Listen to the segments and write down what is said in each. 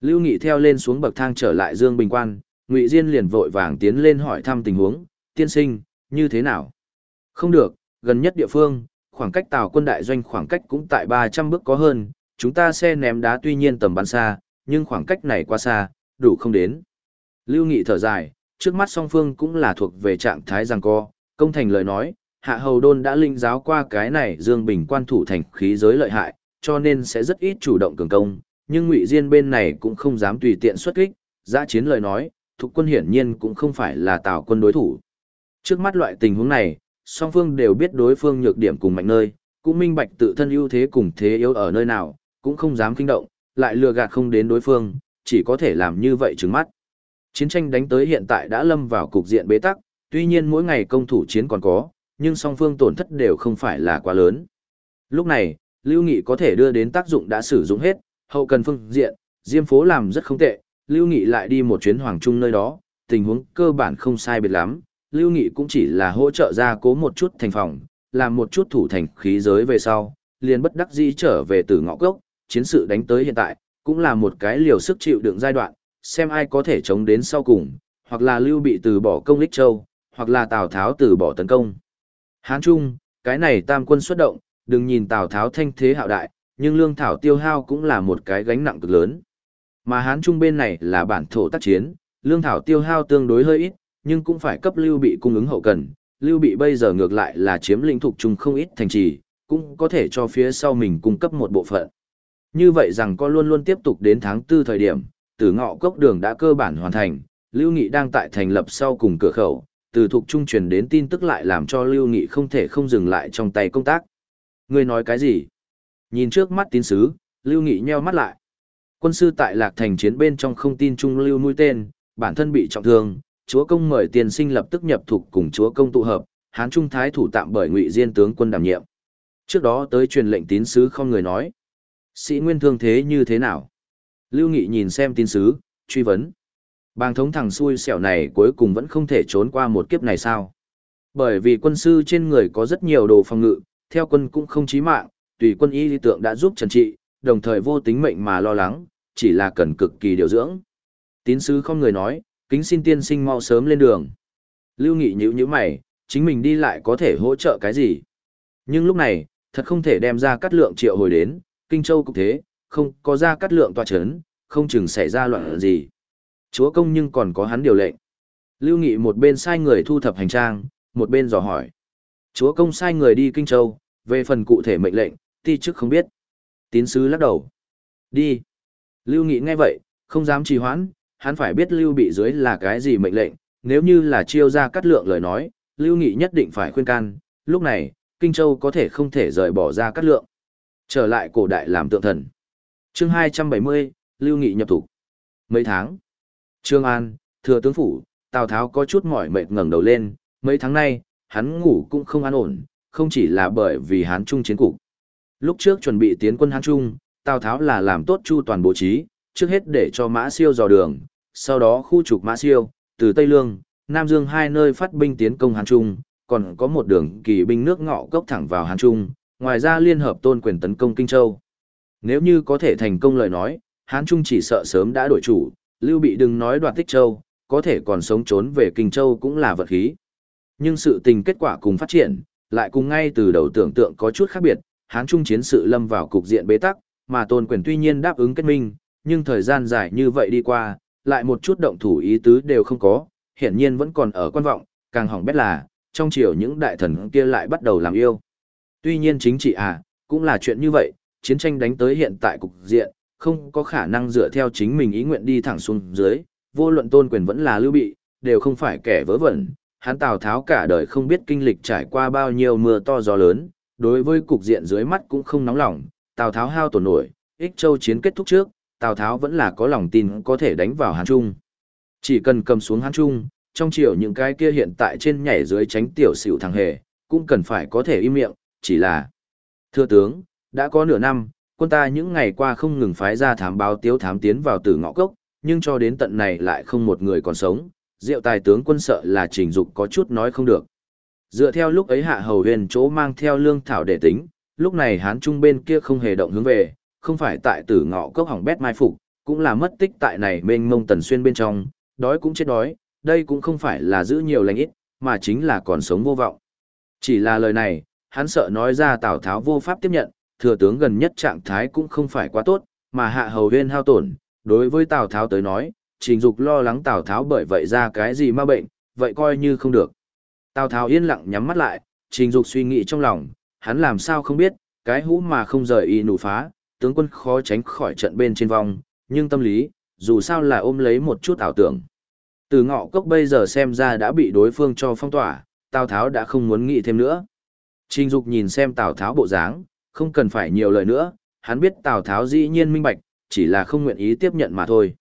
Lưu Nghị theo lên xuống bậc thang trở lại Dương Bình Quan, Ngụy Diên liền vội vàng tiến lên hỏi thăm tình huống, tiên sinh, như thế nào? Không được, gần nhất địa phương, khoảng cách tàu quân đại doanh khoảng cách cũng tại 300 bước có hơn, chúng ta xe ném đá tuy nhiên tầm bắn xa, nhưng khoảng cách này quá xa, đủ không đến. Lưu Nghị thở dài, trước mắt song phương cũng là thuộc về trạng thái giằng co, công thành lời nói, Hạ Hầu Đôn đã linh giáo qua cái này Dương Bình quan thủ thành khí giới lợi hại, cho nên sẽ rất ít chủ động cường công, nhưng Ngụy Diên bên này cũng không dám tùy tiện xuất kích, giã chiến lời nói, thuộc quân hiển nhiên cũng không phải là Tào quân đối thủ. Trước mắt loại tình huống này, song phương đều biết đối phương nhược điểm cùng mạnh nơi, cũng minh bạch tự thân ưu thế cùng thế yếu ở nơi nào, cũng không dám kinh động, lại lừa gạt không đến đối phương, chỉ có thể làm như vậy trứng mắt. Chiến tranh đánh tới hiện tại đã lâm vào cục diện bế tắc, tuy nhiên mỗi ngày công thủ chiến còn có, nhưng song phương tổn thất đều không phải là quá lớn. Lúc này, Lưu Nghị có thể đưa đến tác dụng đã sử dụng hết, hậu cần phương diện, Diêm phố làm rất không tệ, Lưu Nghị lại đi một chuyến Hoàng Trung nơi đó, tình huống cơ bản không sai biệt lắm, Lưu Nghị cũng chỉ là hỗ trợ ra cố một chút thành phòng, làm một chút thủ thành khí giới về sau, liền bất đắc dĩ trở về từ ngõ gốc, chiến sự đánh tới hiện tại, cũng là một cái liều sức chịu đựng giai đoạn, xem ai có thể chống đến sau cùng, hoặc là Lưu bị từ bỏ công Lích Châu, hoặc là Tào Tháo từ bỏ tấn công. Hán Trung, cái này tam quân xuất động, đừng nhìn Tào Tháo thanh thế hạo đại, nhưng lương thảo tiêu hao cũng là một cái gánh nặng cực lớn. Mà Hán Trung bên này là bản thổ tác chiến, lương thảo tiêu hao tương đối hơi ít, nhưng cũng phải cấp Lưu Bị cung ứng hậu cần. Lưu Bị bây giờ ngược lại là chiếm lĩnh thuộc trung không ít thành trì, cũng có thể cho phía sau mình cung cấp một bộ phận. Như vậy rằng con luôn luôn tiếp tục đến tháng 4 thời điểm, từ ngọ cốc đường đã cơ bản hoàn thành, Lưu Nghị đang tại thành lập sau cùng cửa khẩu, từ thuộc trung truyền đến tin tức lại làm cho Lưu Nghị không thể không dừng lại trong tay công tác. Người nói cái gì? Nhìn trước mắt tín sứ, Lưu Nghị nheo mắt lại. Quân sư tại Lạc Thành chiến bên trong không tin trung lưu mũi tên, bản thân bị trọng thương, chúa công mời tiền sinh lập tức nhập thuộc cùng chúa công tụ hợp, Hán Trung Thái thủ tạm bởi Ngụy Diên tướng quân đảm nhiệm. Trước đó tới truyền lệnh tín sứ không người nói. Sĩ nguyên thương thế như thế nào? Lưu Nghị nhìn xem tín sứ, truy vấn. Bàng thống thằng xui xẻo này cuối cùng vẫn không thể trốn qua một kiếp này sao? Bởi vì quân sư trên người có rất nhiều đồ phòng ngự, theo quân cũng không chí mạng, tùy quân y lý tượng đã giúp trần trị, đồng thời vô tính mệnh mà lo lắng, chỉ là cần cực kỳ điều dưỡng. Tín sứ không người nói, kính xin tiên sinh mau sớm lên đường. Lưu Nghị nhíu nhíu mày, chính mình đi lại có thể hỗ trợ cái gì? Nhưng lúc này, thật không thể đem ra cắt lượng triệu hồi đến, Kinh Châu cũng thế, không có ra cắt lượng tòa chấn, không chừng xảy ra loạn gì. Chúa công nhưng còn có hắn điều lệnh. Lưu Nghị một bên sai người thu thập hành trang, một bên dò hỏi. Chúa công sai người đi Kinh Châu, về phần cụ thể mệnh lệnh, ti chức không biết. Tín sứ lắc đầu. Đi. Lưu Nghị nghe vậy, không dám trì hoãn, hắn phải biết Lưu bị dưới là cái gì mệnh lệnh, nếu như là chiêu ra cắt lượng lời nói, Lưu Nghị nhất định phải khuyên can, lúc này, Kinh Châu có thể không thể rời bỏ ra cắt lượng. Trở lại cổ đại làm tượng thần. chương 270, Lưu Nghị nhập thủ. Mấy tháng. Trương An, thừa tướng phủ, Tào Tháo có chút mỏi mệt ngẩng đầu lên, mấy tháng nay, hắn ngủ cũng không an ổn, không chỉ là bởi vì hắn trung chiến cục. Lúc trước chuẩn bị tiến quân Hán Trung, Tào Tháo là làm tốt chu toàn bố trí, trước hết để cho Mã Siêu dò đường, sau đó khu trục Mã Siêu, từ Tây Lương, Nam Dương hai nơi phát binh tiến công Hán Trung, còn có một đường kỳ binh nước ngọ gốc thẳng vào Hán Trung, ngoài ra liên hợp tôn quyền tấn công Kinh Châu. Nếu như có thể thành công lời nói, Hán Trung chỉ sợ sớm đã đổi chủ, Lưu Bị đừng nói đoạt Tích Châu, có thể còn sống trốn về Kinh Châu cũng là vật khí. Nhưng sự tình kết quả cùng phát triển, lại cùng ngay từ đầu tưởng tượng có chút khác biệt, Hán Trung chiến sự lâm vào cục diện bế tắc, mà Tôn Quyền tuy nhiên đáp ứng kết minh, nhưng thời gian dài như vậy đi qua, lại một chút động thủ ý tứ đều không có, hiển nhiên vẫn còn ở quan vọng, càng hỏng bét là, trong chiều những đại thần kia lại bắt đầu làm yêu. Tuy nhiên chính trị à, cũng là chuyện như vậy, chiến tranh đánh tới hiện tại cục diện, không có khả năng dựa theo chính mình ý nguyện đi thẳng xuống dưới, vô luận tôn quyền vẫn là lưu bị, đều không phải kẻ vớ vẩn. Hắn Tào Tháo cả đời không biết kinh lịch trải qua bao nhiêu mưa to gió lớn, đối với cục diện dưới mắt cũng không nóng lòng, Tào Tháo hao tổn nổi, ích châu chiến kết thúc trước, Tào Tháo vẫn là có lòng tin có thể đánh vào Hán Trung. Chỉ cần cầm xuống Hán Trung, trong chiều những cái kia hiện tại trên nhảy dưới tránh tiểu xỉu thằng hề, cũng cần phải có thể im miệng, chỉ là Thưa tướng, đã có nửa năm, quân ta những ngày qua không ngừng phái ra thám báo tiếu thám tiến vào từ ngõ cốc, nhưng cho đến tận này lại không một người còn sống, diệu tài tướng quân sợ là trình dục có chút nói không được. Dựa theo lúc ấy hạ hầu huyền chỗ mang theo lương thảo để tính, lúc này hán trung bên kia không hề động hướng về, không phải tại tử ngọ cốc hỏng bét mai phục, cũng là mất tích tại này mênh mông tần xuyên bên trong, đói cũng chết đói, đây cũng không phải là giữ nhiều lành ít, mà chính là còn sống vô vọng. Chỉ là lời này, hắn sợ nói ra Tào Tháo vô pháp tiếp nhận, thừa tướng gần nhất trạng thái cũng không phải quá tốt, mà hạ hầu huyên hao tổn, đối với Tào Tháo tới nói, trình dục lo lắng Tào Tháo bởi vậy ra cái gì ma bệnh, vậy coi như không được. Tào Tháo yên lặng nhắm mắt lại, trình dục suy nghĩ trong lòng, hắn làm sao không biết, cái hũ mà không rời y nụ phá, tướng quân khó tránh khỏi trận bên trên vòng, nhưng tâm lý, dù sao là ôm lấy một chút ảo tưởng. Từ ngọ cốc bây giờ xem ra đã bị đối phương cho phong tỏa, Tào Tháo đã không muốn nghĩ thêm nữa. Trình Dục nhìn xem Tào Tháo bộ dáng, không cần phải nhiều lời nữa, hắn biết Tào Tháo dĩ nhiên minh bạch, chỉ là không nguyện ý tiếp nhận mà thôi.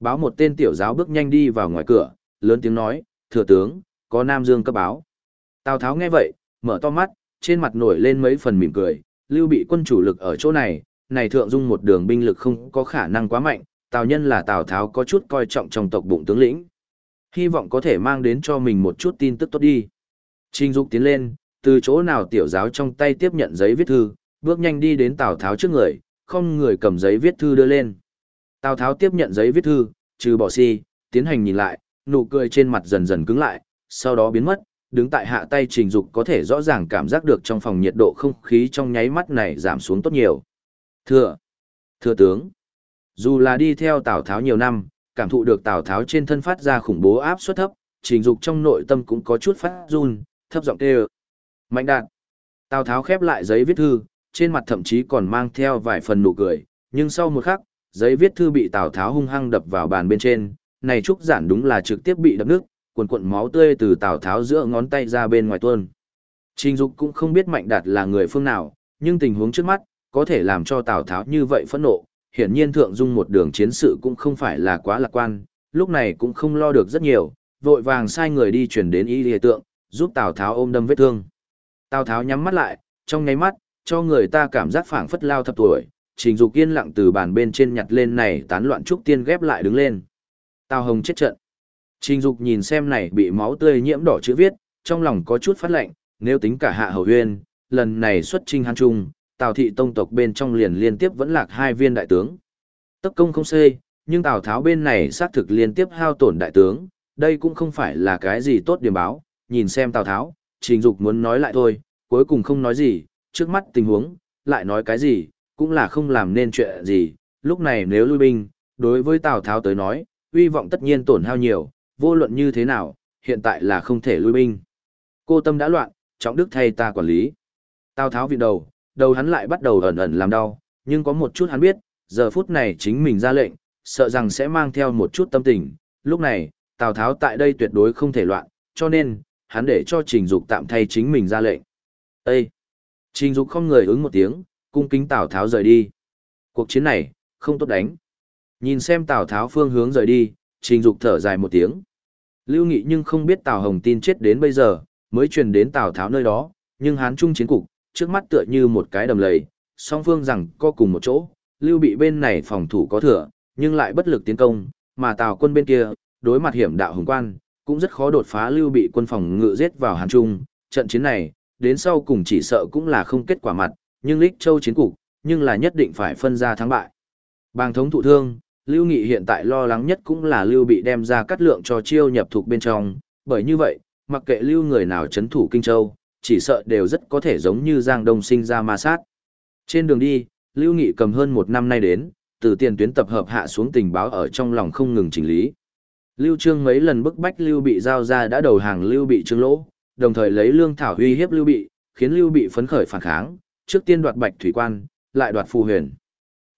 Báo một tên tiểu giáo bước nhanh đi vào ngoài cửa, lớn tiếng nói, thừa tướng, có Nam Dương cấp báo. Tào Tháo nghe vậy, mở to mắt, trên mặt nổi lên mấy phần mỉm cười, lưu bị quân chủ lực ở chỗ này, này thượng dung một đường binh lực không có khả năng quá mạnh, Tào nhân là Tào Tháo có chút coi trọng trong tộc bụng tướng lĩnh. Hy vọng có thể mang đến cho mình một chút tin tức tốt đi. Trình Dục tiến lên, từ chỗ nào tiểu giáo trong tay tiếp nhận giấy viết thư, bước nhanh đi đến Tào Tháo trước người, không người cầm giấy viết thư đưa lên. Tào Tháo tiếp nhận giấy viết thư, trừ bỏ si, tiến hành nhìn lại, nụ cười trên mặt dần dần cứng lại, sau đó biến mất, đứng tại hạ tay trình dục có thể rõ ràng cảm giác được trong phòng nhiệt độ không khí trong nháy mắt này giảm xuống tốt nhiều. Thưa, thưa tướng, dù là đi theo Tào Tháo nhiều năm, cảm thụ được Tào Tháo trên thân phát ra khủng bố áp suất thấp, trình dục trong nội tâm cũng có chút phát run, thấp giọng kêu. Mạnh đạn. Tào Tháo khép lại giấy viết thư, trên mặt thậm chí còn mang theo vài phần nụ cười, nhưng sau một khắc, giấy viết thư bị Tào Tháo hung hăng đập vào bàn bên trên, này trúc giản đúng là trực tiếp bị đập nước, cuồn cuộn máu tươi từ Tào Tháo giữa ngón tay ra bên ngoài tuôn. Trình Dục cũng không biết Mạnh Đạt là người phương nào, nhưng tình huống trước mắt, có thể làm cho Tào Tháo như vậy phẫn nộ, hiển nhiên thượng dung một đường chiến sự cũng không phải là quá lạc quan, lúc này cũng không lo được rất nhiều, vội vàng sai người đi chuyển đến y lìa tượng, giúp Tào Tháo ôm đâm vết thương. Tào Tháo nhắm mắt lại, trong nháy mắt, cho người ta cảm giác phảng phất lao thập tuổi, Trình Dục yên lặng từ bàn bên trên nhặt lên này tán loạn trúc tiên ghép lại đứng lên. Tào Hồng chết trận. Trình Dục nhìn xem này bị máu tươi nhiễm đỏ chữ viết, trong lòng có chút phát lạnh, nếu tính cả Hạ Hầu Huyên, lần này xuất trình Hán Trung, Tào thị tông tộc bên trong liền liên tiếp vẫn lạc hai viên đại tướng. Tất công không xê, nhưng Tào Tháo bên này xác thực liên tiếp hao tổn đại tướng, đây cũng không phải là cái gì tốt điểm báo, nhìn xem Tào Tháo, Trình Dục muốn nói lại thôi, cuối cùng không nói gì, trước mắt tình huống, lại nói cái gì, cũng là không làm nên chuyện gì, lúc này nếu lui binh, đối với Tào Tháo tới nói, uy vọng tất nhiên tổn hao nhiều, vô luận như thế nào, hiện tại là không thể lui binh. Cô tâm đã loạn, trọng đức thay ta quản lý. Tào Tháo viện đầu, đầu hắn lại bắt đầu ẩn ẩn làm đau, nhưng có một chút hắn biết, giờ phút này chính mình ra lệnh, sợ rằng sẽ mang theo một chút tâm tình, lúc này, Tào Tháo tại đây tuyệt đối không thể loạn, cho nên, hắn để cho Trình Dục tạm thay chính mình ra lệnh. Ê! Trình Dục không người ứng một tiếng, cung kính Tào Tháo rời đi. Cuộc chiến này, không tốt đánh. Nhìn xem Tào Tháo phương hướng rời đi, Trình Dục thở dài một tiếng. Lưu Nghị nhưng không biết Tào Hồng tin chết đến bây giờ, mới truyền đến Tào Tháo nơi đó, nhưng hán trung chiến cục, trước mắt tựa như một cái đầm lầy, song phương rằng co cùng một chỗ, Lưu bị bên này phòng thủ có thừa, nhưng lại bất lực tiến công, mà Tào quân bên kia, đối mặt hiểm đạo hùng quan, cũng rất khó đột phá lưu bị quân phòng ngự giết vào Hán Trung. Trận chiến này, đến sau cùng chỉ sợ cũng là không kết quả mặt, nhưng Lích Châu chiến cục, nhưng là nhất định phải phân ra thắng bại. Bàng thống thụ thương, Lưu Nghị hiện tại lo lắng nhất cũng là Lưu bị đem ra cắt lượng cho chiêu nhập thuộc bên trong, bởi như vậy, mặc kệ Lưu người nào chấn thủ Kinh Châu, chỉ sợ đều rất có thể giống như Giang Đông sinh ra ma sát. Trên đường đi, Lưu Nghị cầm hơn một năm nay đến, từ tiền tuyến tập hợp hạ xuống tình báo ở trong lòng không ngừng chỉnh lý. Lưu Trương mấy lần bức bách Lưu Bị giao ra đã đầu hàng Lưu Bị trương lỗ, đồng thời lấy lương thảo uy hiếp Lưu Bị, khiến Lưu Bị phấn khởi phản kháng, trước tiên đoạt Bạch Thủy Quan, lại đoạt Phù Huyền.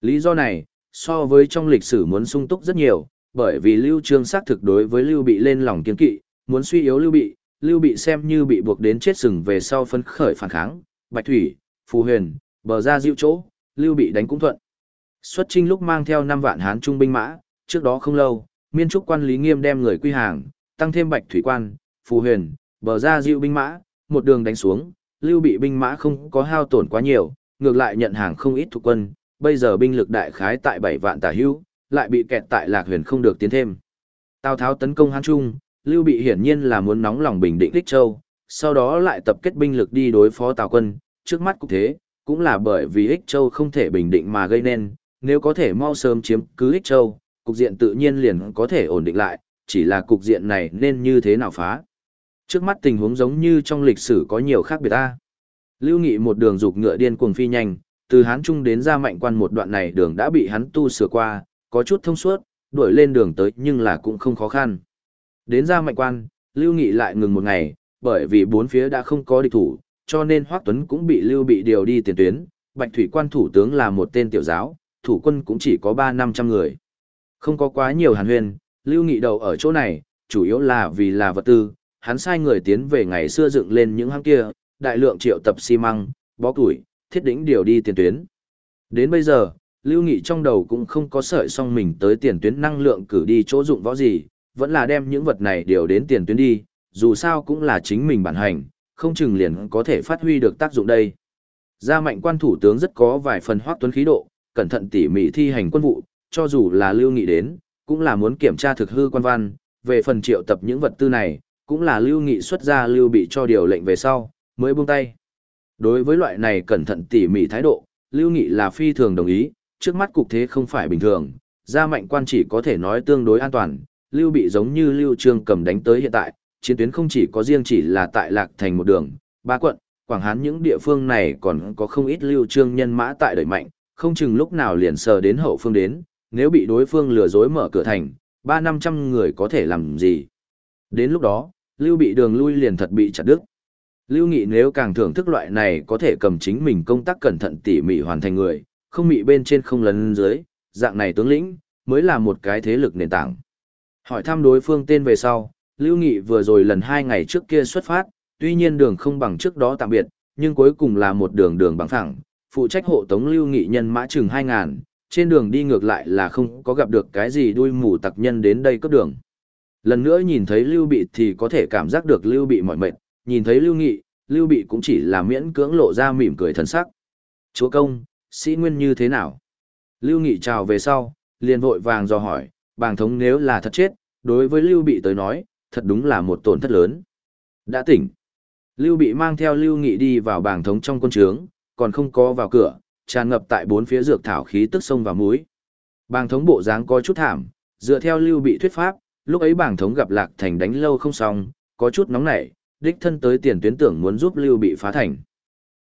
Lý do này, so với trong lịch sử muốn sung túc rất nhiều, bởi vì Lưu Trương xác thực đối với Lưu Bị lên lòng kiên kỵ, muốn suy yếu Lưu Bị, Lưu Bị xem như bị buộc đến chết sừng về sau phấn khởi phản kháng, Bạch Thủy, Phù Huyền, bờ ra diệu chỗ, Lưu Bị đánh cũng thuận. Xuất chinh lúc mang theo 5 vạn hán trung binh mã, trước đó không lâu, miên trúc quan lý nghiêm đem người quy hàng, tăng thêm bạch thủy quan, phù huyền, bờ ra dịu binh mã, một đường đánh xuống, lưu bị binh mã không có hao tổn quá nhiều, ngược lại nhận hàng không ít thuộc quân, bây giờ binh lực đại khái tại 7 vạn tả hữu, lại bị kẹt tại lạc huyền không được tiến thêm. Tào Tháo tấn công Hán Trung, Lưu Bị hiển nhiên là muốn nóng lòng bình định Lích Châu, sau đó lại tập kết binh lực đi đối phó Tào quân, trước mắt cũng thế, cũng là bởi vì Ích Châu không thể bình định mà gây nên, nếu có thể mau sớm chiếm cứ Ích Châu, cục diện tự nhiên liền có thể ổn định lại, chỉ là cục diện này nên như thế nào phá. Trước mắt tình huống giống như trong lịch sử có nhiều khác biệt ta. Lưu Nghị một đường dục ngựa điên cuồng phi nhanh, từ Hán Trung đến ra mạnh quan một đoạn này đường đã bị hắn tu sửa qua, có chút thông suốt, đuổi lên đường tới nhưng là cũng không khó khăn. Đến ra mạnh quan, Lưu Nghị lại ngừng một ngày, bởi vì bốn phía đã không có địch thủ, cho nên Hoắc Tuấn cũng bị Lưu bị điều đi tiền tuyến, Bạch Thủy quan thủ tướng là một tên tiểu giáo, thủ quân cũng chỉ có 3-500 người. Không có quá nhiều hàn huyền, Lưu Nghị đầu ở chỗ này, chủ yếu là vì là vật tư, hắn sai người tiến về ngày xưa dựng lên những hang kia, đại lượng triệu tập xi măng, bó củi, thiết đỉnh điều đi tiền tuyến. Đến bây giờ, Lưu Nghị trong đầu cũng không có sợi song mình tới tiền tuyến năng lượng cử đi chỗ dụng võ gì, vẫn là đem những vật này điều đến tiền tuyến đi, dù sao cũng là chính mình bản hành, không chừng liền có thể phát huy được tác dụng đây. Gia mạnh quan thủ tướng rất có vài phần hoác tuấn khí độ, cẩn thận tỉ mỉ thi hành quân vụ, cho dù là Lưu Nghị đến, cũng là muốn kiểm tra thực hư quan văn, về phần triệu tập những vật tư này, cũng là Lưu Nghị xuất ra Lưu bị cho điều lệnh về sau, mới buông tay. Đối với loại này cẩn thận tỉ mỉ thái độ, Lưu Nghị là phi thường đồng ý, trước mắt cục thế không phải bình thường, gia mạnh quan chỉ có thể nói tương đối an toàn, Lưu bị giống như Lưu Trương cầm đánh tới hiện tại, chiến tuyến không chỉ có riêng chỉ là tại Lạc Thành một đường, ba quận, Quảng Hán những địa phương này còn có không ít Lưu Trương nhân mã tại đẩy mạnh, không chừng lúc nào liền sờ đến hậu phương đến, nếu bị đối phương lừa dối mở cửa thành, ba năm trăm người có thể làm gì. Đến lúc đó, Lưu bị đường lui liền thật bị chặt đứt. Lưu Nghị nếu càng thưởng thức loại này có thể cầm chính mình công tác cẩn thận tỉ mỉ hoàn thành người, không mị bên trên không lấn dưới, dạng này tướng lĩnh, mới là một cái thế lực nền tảng. Hỏi thăm đối phương tên về sau, Lưu Nghị vừa rồi lần hai ngày trước kia xuất phát, tuy nhiên đường không bằng trước đó tạm biệt, nhưng cuối cùng là một đường đường bằng thẳng, phụ trách hộ tống Lưu Nghị nhân mã chừng 2000, trên đường đi ngược lại là không có gặp được cái gì đuôi mù tặc nhân đến đây cấp đường. Lần nữa nhìn thấy Lưu Bị thì có thể cảm giác được Lưu Bị mỏi mệt, nhìn thấy Lưu Nghị, Lưu Bị cũng chỉ là miễn cưỡng lộ ra mỉm cười thần sắc. Chúa công, sĩ nguyên như thế nào? Lưu Nghị chào về sau, liền vội vàng dò hỏi, bàng thống nếu là thật chết, đối với Lưu Bị tới nói, thật đúng là một tổn thất lớn. Đã tỉnh. Lưu Bị mang theo Lưu Nghị đi vào bàng thống trong quân trướng, còn không có vào cửa, tràn ngập tại bốn phía dược thảo khí tức sông và muối. Bàng thống bộ dáng có chút thảm, dựa theo Lưu Bị thuyết pháp, lúc ấy bàng thống gặp Lạc Thành đánh lâu không xong, có chút nóng nảy, đích thân tới tiền tuyến tưởng muốn giúp Lưu Bị phá thành.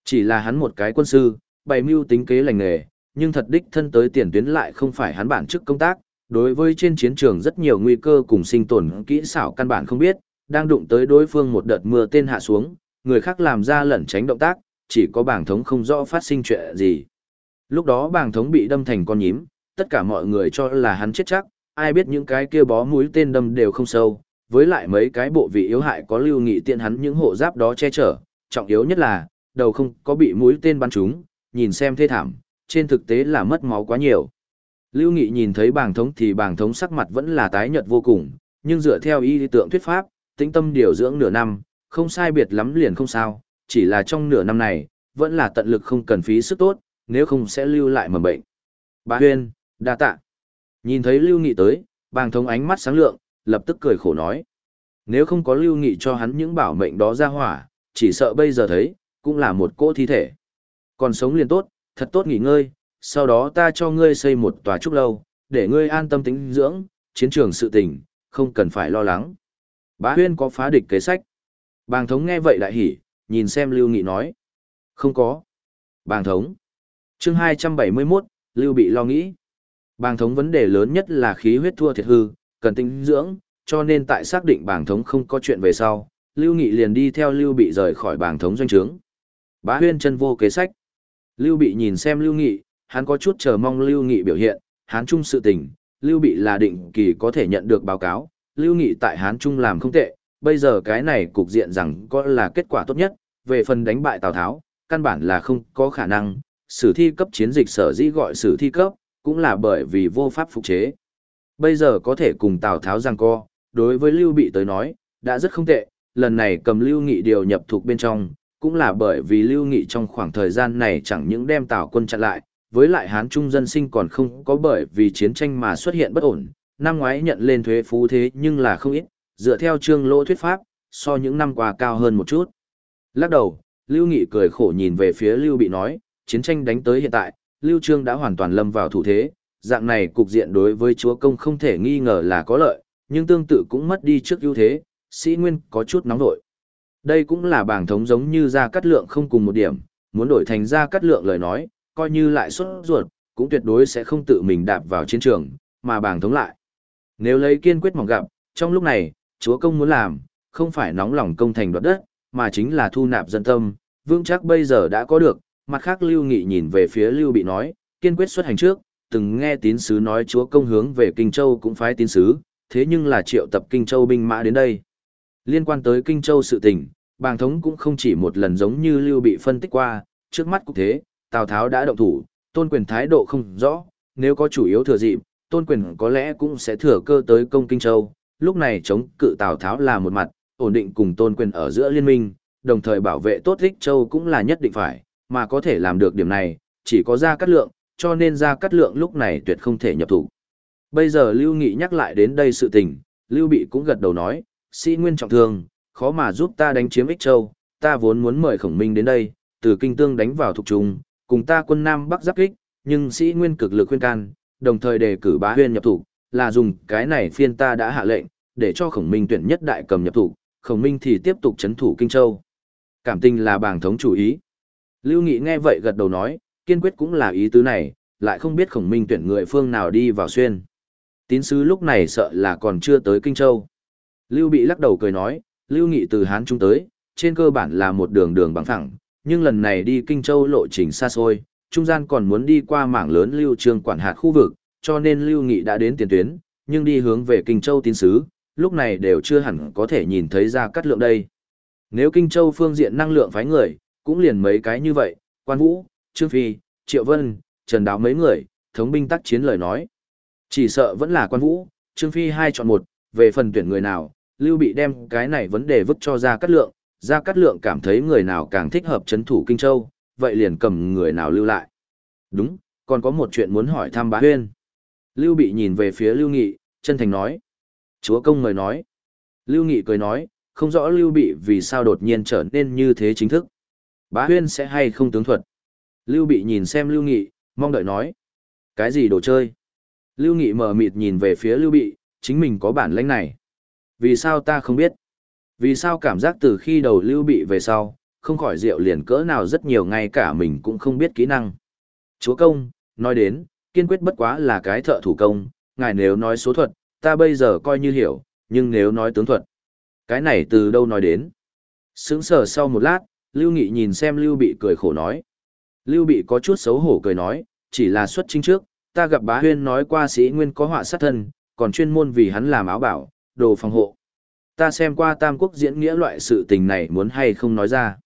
Chỉ là hắn một cái quân sư, bày mưu tính kế lành nghề, nhưng thật đích thân tới tiền tuyến lại không phải hắn bản chức công tác, đối với trên chiến trường rất nhiều nguy cơ cùng sinh tồn kỹ xảo căn bản không biết, đang đụng tới đối phương một đợt mưa tên hạ xuống, người khác làm ra lẩn tránh động tác, chỉ có bảng thống không rõ phát sinh chuyện gì. Lúc đó bảng thống bị đâm thành con nhím, tất cả mọi người cho là hắn chết chắc, ai biết những cái kia bó mũi tên đâm đều không sâu, với lại mấy cái bộ vị yếu hại có lưu nghị tiện hắn những hộ giáp đó che chở, trọng yếu nhất là, đầu không có bị mũi tên bắn trúng, nhìn xem thê thảm, trên thực tế là mất máu quá nhiều. Lưu Nghị nhìn thấy bàng thống thì bàng thống sắc mặt vẫn là tái nhợt vô cùng, nhưng dựa theo y tượng thuyết pháp, tĩnh tâm điều dưỡng nửa năm, không sai biệt lắm liền không sao, chỉ là trong nửa năm này, vẫn là tận lực không cần phí sức tốt, nếu không sẽ lưu lại mầm bệnh. Bà Huyên, đa tạ. Nhìn thấy Lưu Nghị tới, bàng thống ánh mắt sáng lượng, lập tức cười khổ nói. Nếu không có Lưu Nghị cho hắn những bảo mệnh đó ra hỏa, chỉ sợ bây giờ thấy, cũng là một cỗ thi thể. Còn sống liền tốt, thật tốt nghỉ ngơi, sau đó ta cho ngươi xây một tòa trúc lâu, để ngươi an tâm tính dưỡng, chiến trường sự tình, không cần phải lo lắng. Bá huyên có phá địch kế sách. Bàng thống nghe vậy lại hỉ, nhìn xem Lưu Nghị nói. Không có. Bàng thống. chương 271, Lưu bị lo nghĩ. Bàng thống vấn đề lớn nhất là khí huyết thua thiệt hư, cần tinh dưỡng, cho nên tại xác định bảng thống không có chuyện về sau, Lưu Nghị liền đi theo Lưu bị rời khỏi bảng thống doanh trướng. Bá huyên chân vô kế sách. Lưu bị nhìn xem Lưu Nghị, hắn có chút chờ mong Lưu Nghị biểu hiện, hắn Trung sự tình, Lưu Bị là định kỳ có thể nhận được báo cáo, Lưu Nghị tại Hán Trung làm không tệ, bây giờ cái này cục diện rằng có là kết quả tốt nhất, về phần đánh bại Tào Tháo, căn bản là không có khả năng, sử thi cấp chiến dịch sở dĩ gọi sử thi cấp, cũng là bởi vì vô pháp phục chế. Bây giờ có thể cùng Tào Tháo giằng co, đối với Lưu Bị tới nói, đã rất không tệ, lần này cầm Lưu Nghị điều nhập thuộc bên trong, cũng là bởi vì Lưu Nghị trong khoảng thời gian này chẳng những đem Tào quân chặn lại, với lại Hán Trung dân sinh còn không có bởi vì chiến tranh mà xuất hiện bất ổn, năm ngoái nhận lên thuế phú thế nhưng là không ít, dựa theo trương lỗ thuyết pháp, so những năm qua cao hơn một chút. Lắc đầu, Lưu Nghị cười khổ nhìn về phía Lưu Bị nói, chiến tranh đánh tới hiện tại, Lưu Trương đã hoàn toàn lâm vào thủ thế, dạng này cục diện đối với chúa công không thể nghi ngờ là có lợi, nhưng tương tự cũng mất đi trước ưu thế, sĩ nguyên có chút nóng nổi Đây cũng là bảng thống giống như ra cắt lượng không cùng một điểm, muốn đổi thành ra cắt lượng lời nói, coi như lại xuất ruột, cũng tuyệt đối sẽ không tự mình đạp vào chiến trường, mà bảng thống lại. Nếu lấy kiên quyết mỏng gặp, trong lúc này, chúa công muốn làm, không phải nóng lòng công thành đoạt đất, mà chính là thu nạp dân tâm, vương chắc bây giờ đã có được, mặt khác Lưu Nghị nhìn về phía Lưu Bị nói, kiên quyết xuất hành trước, từng nghe tín sứ nói chúa công hướng về Kinh Châu cũng phái tín sứ, thế nhưng là triệu tập Kinh Châu binh mã đến đây. Liên quan tới Kinh Châu sự tình, bàng thống cũng không chỉ một lần giống như Lưu Bị phân tích qua, trước mắt cũng thế, Tào Tháo đã động thủ, tôn quyền thái độ không rõ, nếu có chủ yếu thừa dịp, tôn quyền có lẽ cũng sẽ thừa cơ tới công Kinh Châu, lúc này chống cự Tào Tháo là một mặt, ổn định cùng tôn quyền ở giữa liên minh, đồng thời bảo vệ tốt Ích Châu cũng là nhất định phải, mà có thể làm được điểm này, chỉ có Gia Cát Lượng, cho nên Gia Cát Lượng lúc này tuyệt không thể nhập thủ. Bây giờ Lưu Nghị nhắc lại đến đây sự tình, Lưu Bị cũng gật đầu nói, sĩ nguyên trọng thương, khó mà giúp ta đánh chiếm Ích Châu, ta vốn muốn mời Khổng Minh đến đây, từ kinh tương đánh vào thuộc trung, cùng ta quân Nam Bắc giáp kích, nhưng sĩ nguyên cực lực khuyên can, đồng thời đề cử bá huyên nhập thủ, là dùng cái này phiên ta đã hạ lệnh, để cho Khổng Minh tuyển nhất đại cầm nhập thủ, Khổng Minh thì tiếp tục chấn thủ Kinh Châu. Cảm tình là bảng thống chủ ý. Lưu Nghị nghe vậy gật đầu nói, kiên quyết cũng là ý tứ này, lại không biết khổng minh tuyển người phương nào đi vào xuyên. Tín sứ lúc này sợ là còn chưa tới Kinh Châu. Lưu Bị lắc đầu cười nói, Lưu Nghị từ Hán Trung tới, trên cơ bản là một đường đường bằng thẳng, nhưng lần này đi Kinh Châu lộ trình xa xôi, trung gian còn muốn đi qua mảng lớn Lưu Trương quản hạt khu vực, cho nên Lưu Nghị đã đến tiền tuyến, nhưng đi hướng về Kinh Châu tín sứ, lúc này đều chưa hẳn có thể nhìn thấy ra cắt lượng đây. Nếu Kinh Châu phương diện năng lượng phái người, cũng liền mấy cái như vậy, Quan Vũ, Trương Phi, Triệu Vân, Trần Đáo mấy người, thống binh tác chiến lời nói. Chỉ sợ vẫn là Quan Vũ, Trương Phi hai chọn một, về phần tuyển người nào, Lưu Bị đem cái này vấn đề vứt cho Gia Cát Lượng, Gia Cát Lượng cảm thấy người nào càng thích hợp chấn thủ Kinh Châu, vậy liền cầm người nào lưu lại. Đúng, còn có một chuyện muốn hỏi thăm bá huyên. Lưu Bị nhìn về phía Lưu Nghị, chân thành nói. Chúa công mời nói. Lưu Nghị cười nói, không rõ Lưu Bị vì sao đột nhiên trở nên như thế chính thức. Bá huyên sẽ hay không tướng thuật. Lưu Bị nhìn xem Lưu Nghị, mong đợi nói. Cái gì đồ chơi? Lưu Nghị mở mịt nhìn về phía Lưu Bị, chính mình có bản lĩnh này. Vì sao ta không biết? Vì sao cảm giác từ khi đầu Lưu Bị về sau, không khỏi rượu liền cỡ nào rất nhiều ngay cả mình cũng không biết kỹ năng. Chúa công, nói đến, kiên quyết bất quá là cái thợ thủ công, ngài nếu nói số thuật, ta bây giờ coi như hiểu, nhưng nếu nói tướng thuật, cái này từ đâu nói đến? Sững sờ sau một lát, Lưu Nghị nhìn xem Lưu Bị cười khổ nói. Lưu Bị có chút xấu hổ cười nói, chỉ là xuất chính trước, ta gặp bá huyên nói qua sĩ nguyên có họa sát thân, còn chuyên môn vì hắn làm áo bảo, đồ phòng hộ. Ta xem qua Tam Quốc diễn nghĩa loại sự tình này muốn hay không nói ra.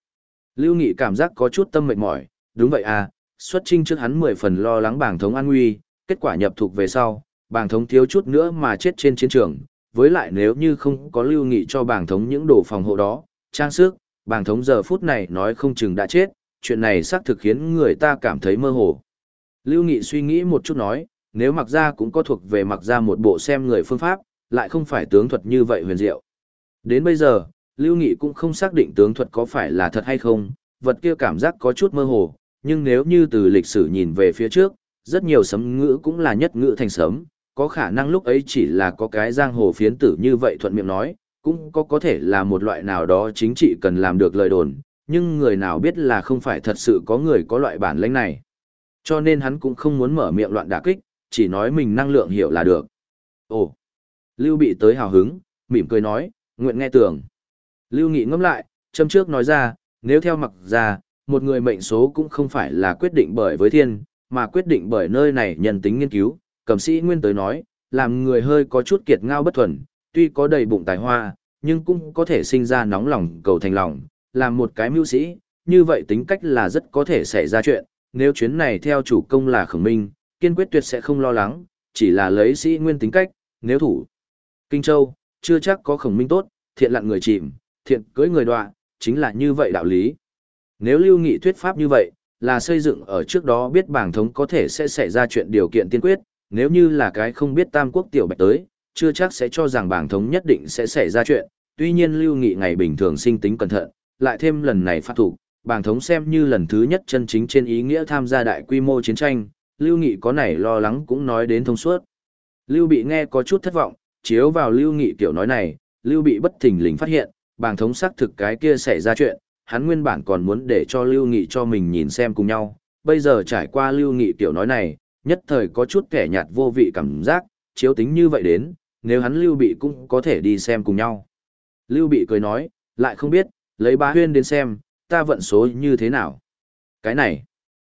Lưu Nghị cảm giác có chút tâm mệt mỏi, đúng vậy à, xuất trinh trước hắn mười phần lo lắng bảng thống an nguy, kết quả nhập thuộc về sau, bảng thống thiếu chút nữa mà chết trên chiến trường, với lại nếu như không có lưu nghị cho bảng thống những đồ phòng hộ đó, trang sức, bảng thống giờ phút này nói không chừng đã chết, chuyện này xác thực khiến người ta cảm thấy mơ hồ. Lưu Nghị suy nghĩ một chút nói, nếu mặc ra cũng có thuộc về mặc ra một bộ xem người phương pháp, lại không phải tướng thuật như vậy huyền diệu. Đến bây giờ, Lưu Nghị cũng không xác định tướng thuật có phải là thật hay không, vật kia cảm giác có chút mơ hồ, nhưng nếu như từ lịch sử nhìn về phía trước, rất nhiều sấm ngữ cũng là nhất ngữ thành sấm, có khả năng lúc ấy chỉ là có cái giang hồ phiến tử như vậy thuận miệng nói, cũng có có thể là một loại nào đó chính trị cần làm được lời đồn, nhưng người nào biết là không phải thật sự có người có loại bản lĩnh này. Cho nên hắn cũng không muốn mở miệng loạn đả kích, chỉ nói mình năng lượng hiểu là được. Ồ! Lưu Bị tới hào hứng, mỉm cười nói, nguyện nghe tưởng. Lưu Nghị ngẫm lại, châm trước nói ra, nếu theo mặc ra, một người mệnh số cũng không phải là quyết định bởi với thiên, mà quyết định bởi nơi này nhân tính nghiên cứu, cẩm sĩ nguyên tới nói, làm người hơi có chút kiệt ngao bất thuần, tuy có đầy bụng tài hoa, nhưng cũng có thể sinh ra nóng lòng cầu thành lòng, làm một cái mưu sĩ, như vậy tính cách là rất có thể xảy ra chuyện, nếu chuyến này theo chủ công là khổng minh, kiên quyết tuyệt sẽ không lo lắng, chỉ là lấy sĩ nguyên tính cách, nếu thủ. Kinh Châu, chưa chắc có khổng minh tốt, thiện lặn người chìm, thiện cưới người đoạ chính là như vậy đạo lý. Nếu lưu nghị thuyết pháp như vậy, là xây dựng ở trước đó biết bảng thống có thể sẽ xảy ra chuyện điều kiện tiên quyết, nếu như là cái không biết tam quốc tiểu bạch tới, chưa chắc sẽ cho rằng bảng thống nhất định sẽ xảy ra chuyện, tuy nhiên lưu nghị ngày bình thường sinh tính cẩn thận, lại thêm lần này phát thủ, bàng thống xem như lần thứ nhất chân chính trên ý nghĩa tham gia đại quy mô chiến tranh, Lưu Nghị có nảy lo lắng cũng nói đến thông suốt. Lưu Bị nghe có chút thất vọng, chiếu vào Lưu Nghị kiểu nói này, Lưu Bị bất thình lình phát hiện, bàng thống xác thực cái kia xảy ra chuyện, hắn nguyên bản còn muốn để cho Lưu Nghị cho mình nhìn xem cùng nhau, bây giờ trải qua Lưu Nghị kiểu nói này, nhất thời có chút kẻ nhạt vô vị cảm giác, chiếu tính như vậy đến, nếu hắn Lưu Bị cũng có thể đi xem cùng nhau. Lưu Bị cười nói, lại không biết, lấy bá huyên đến xem, ta vận số như thế nào. Cái này,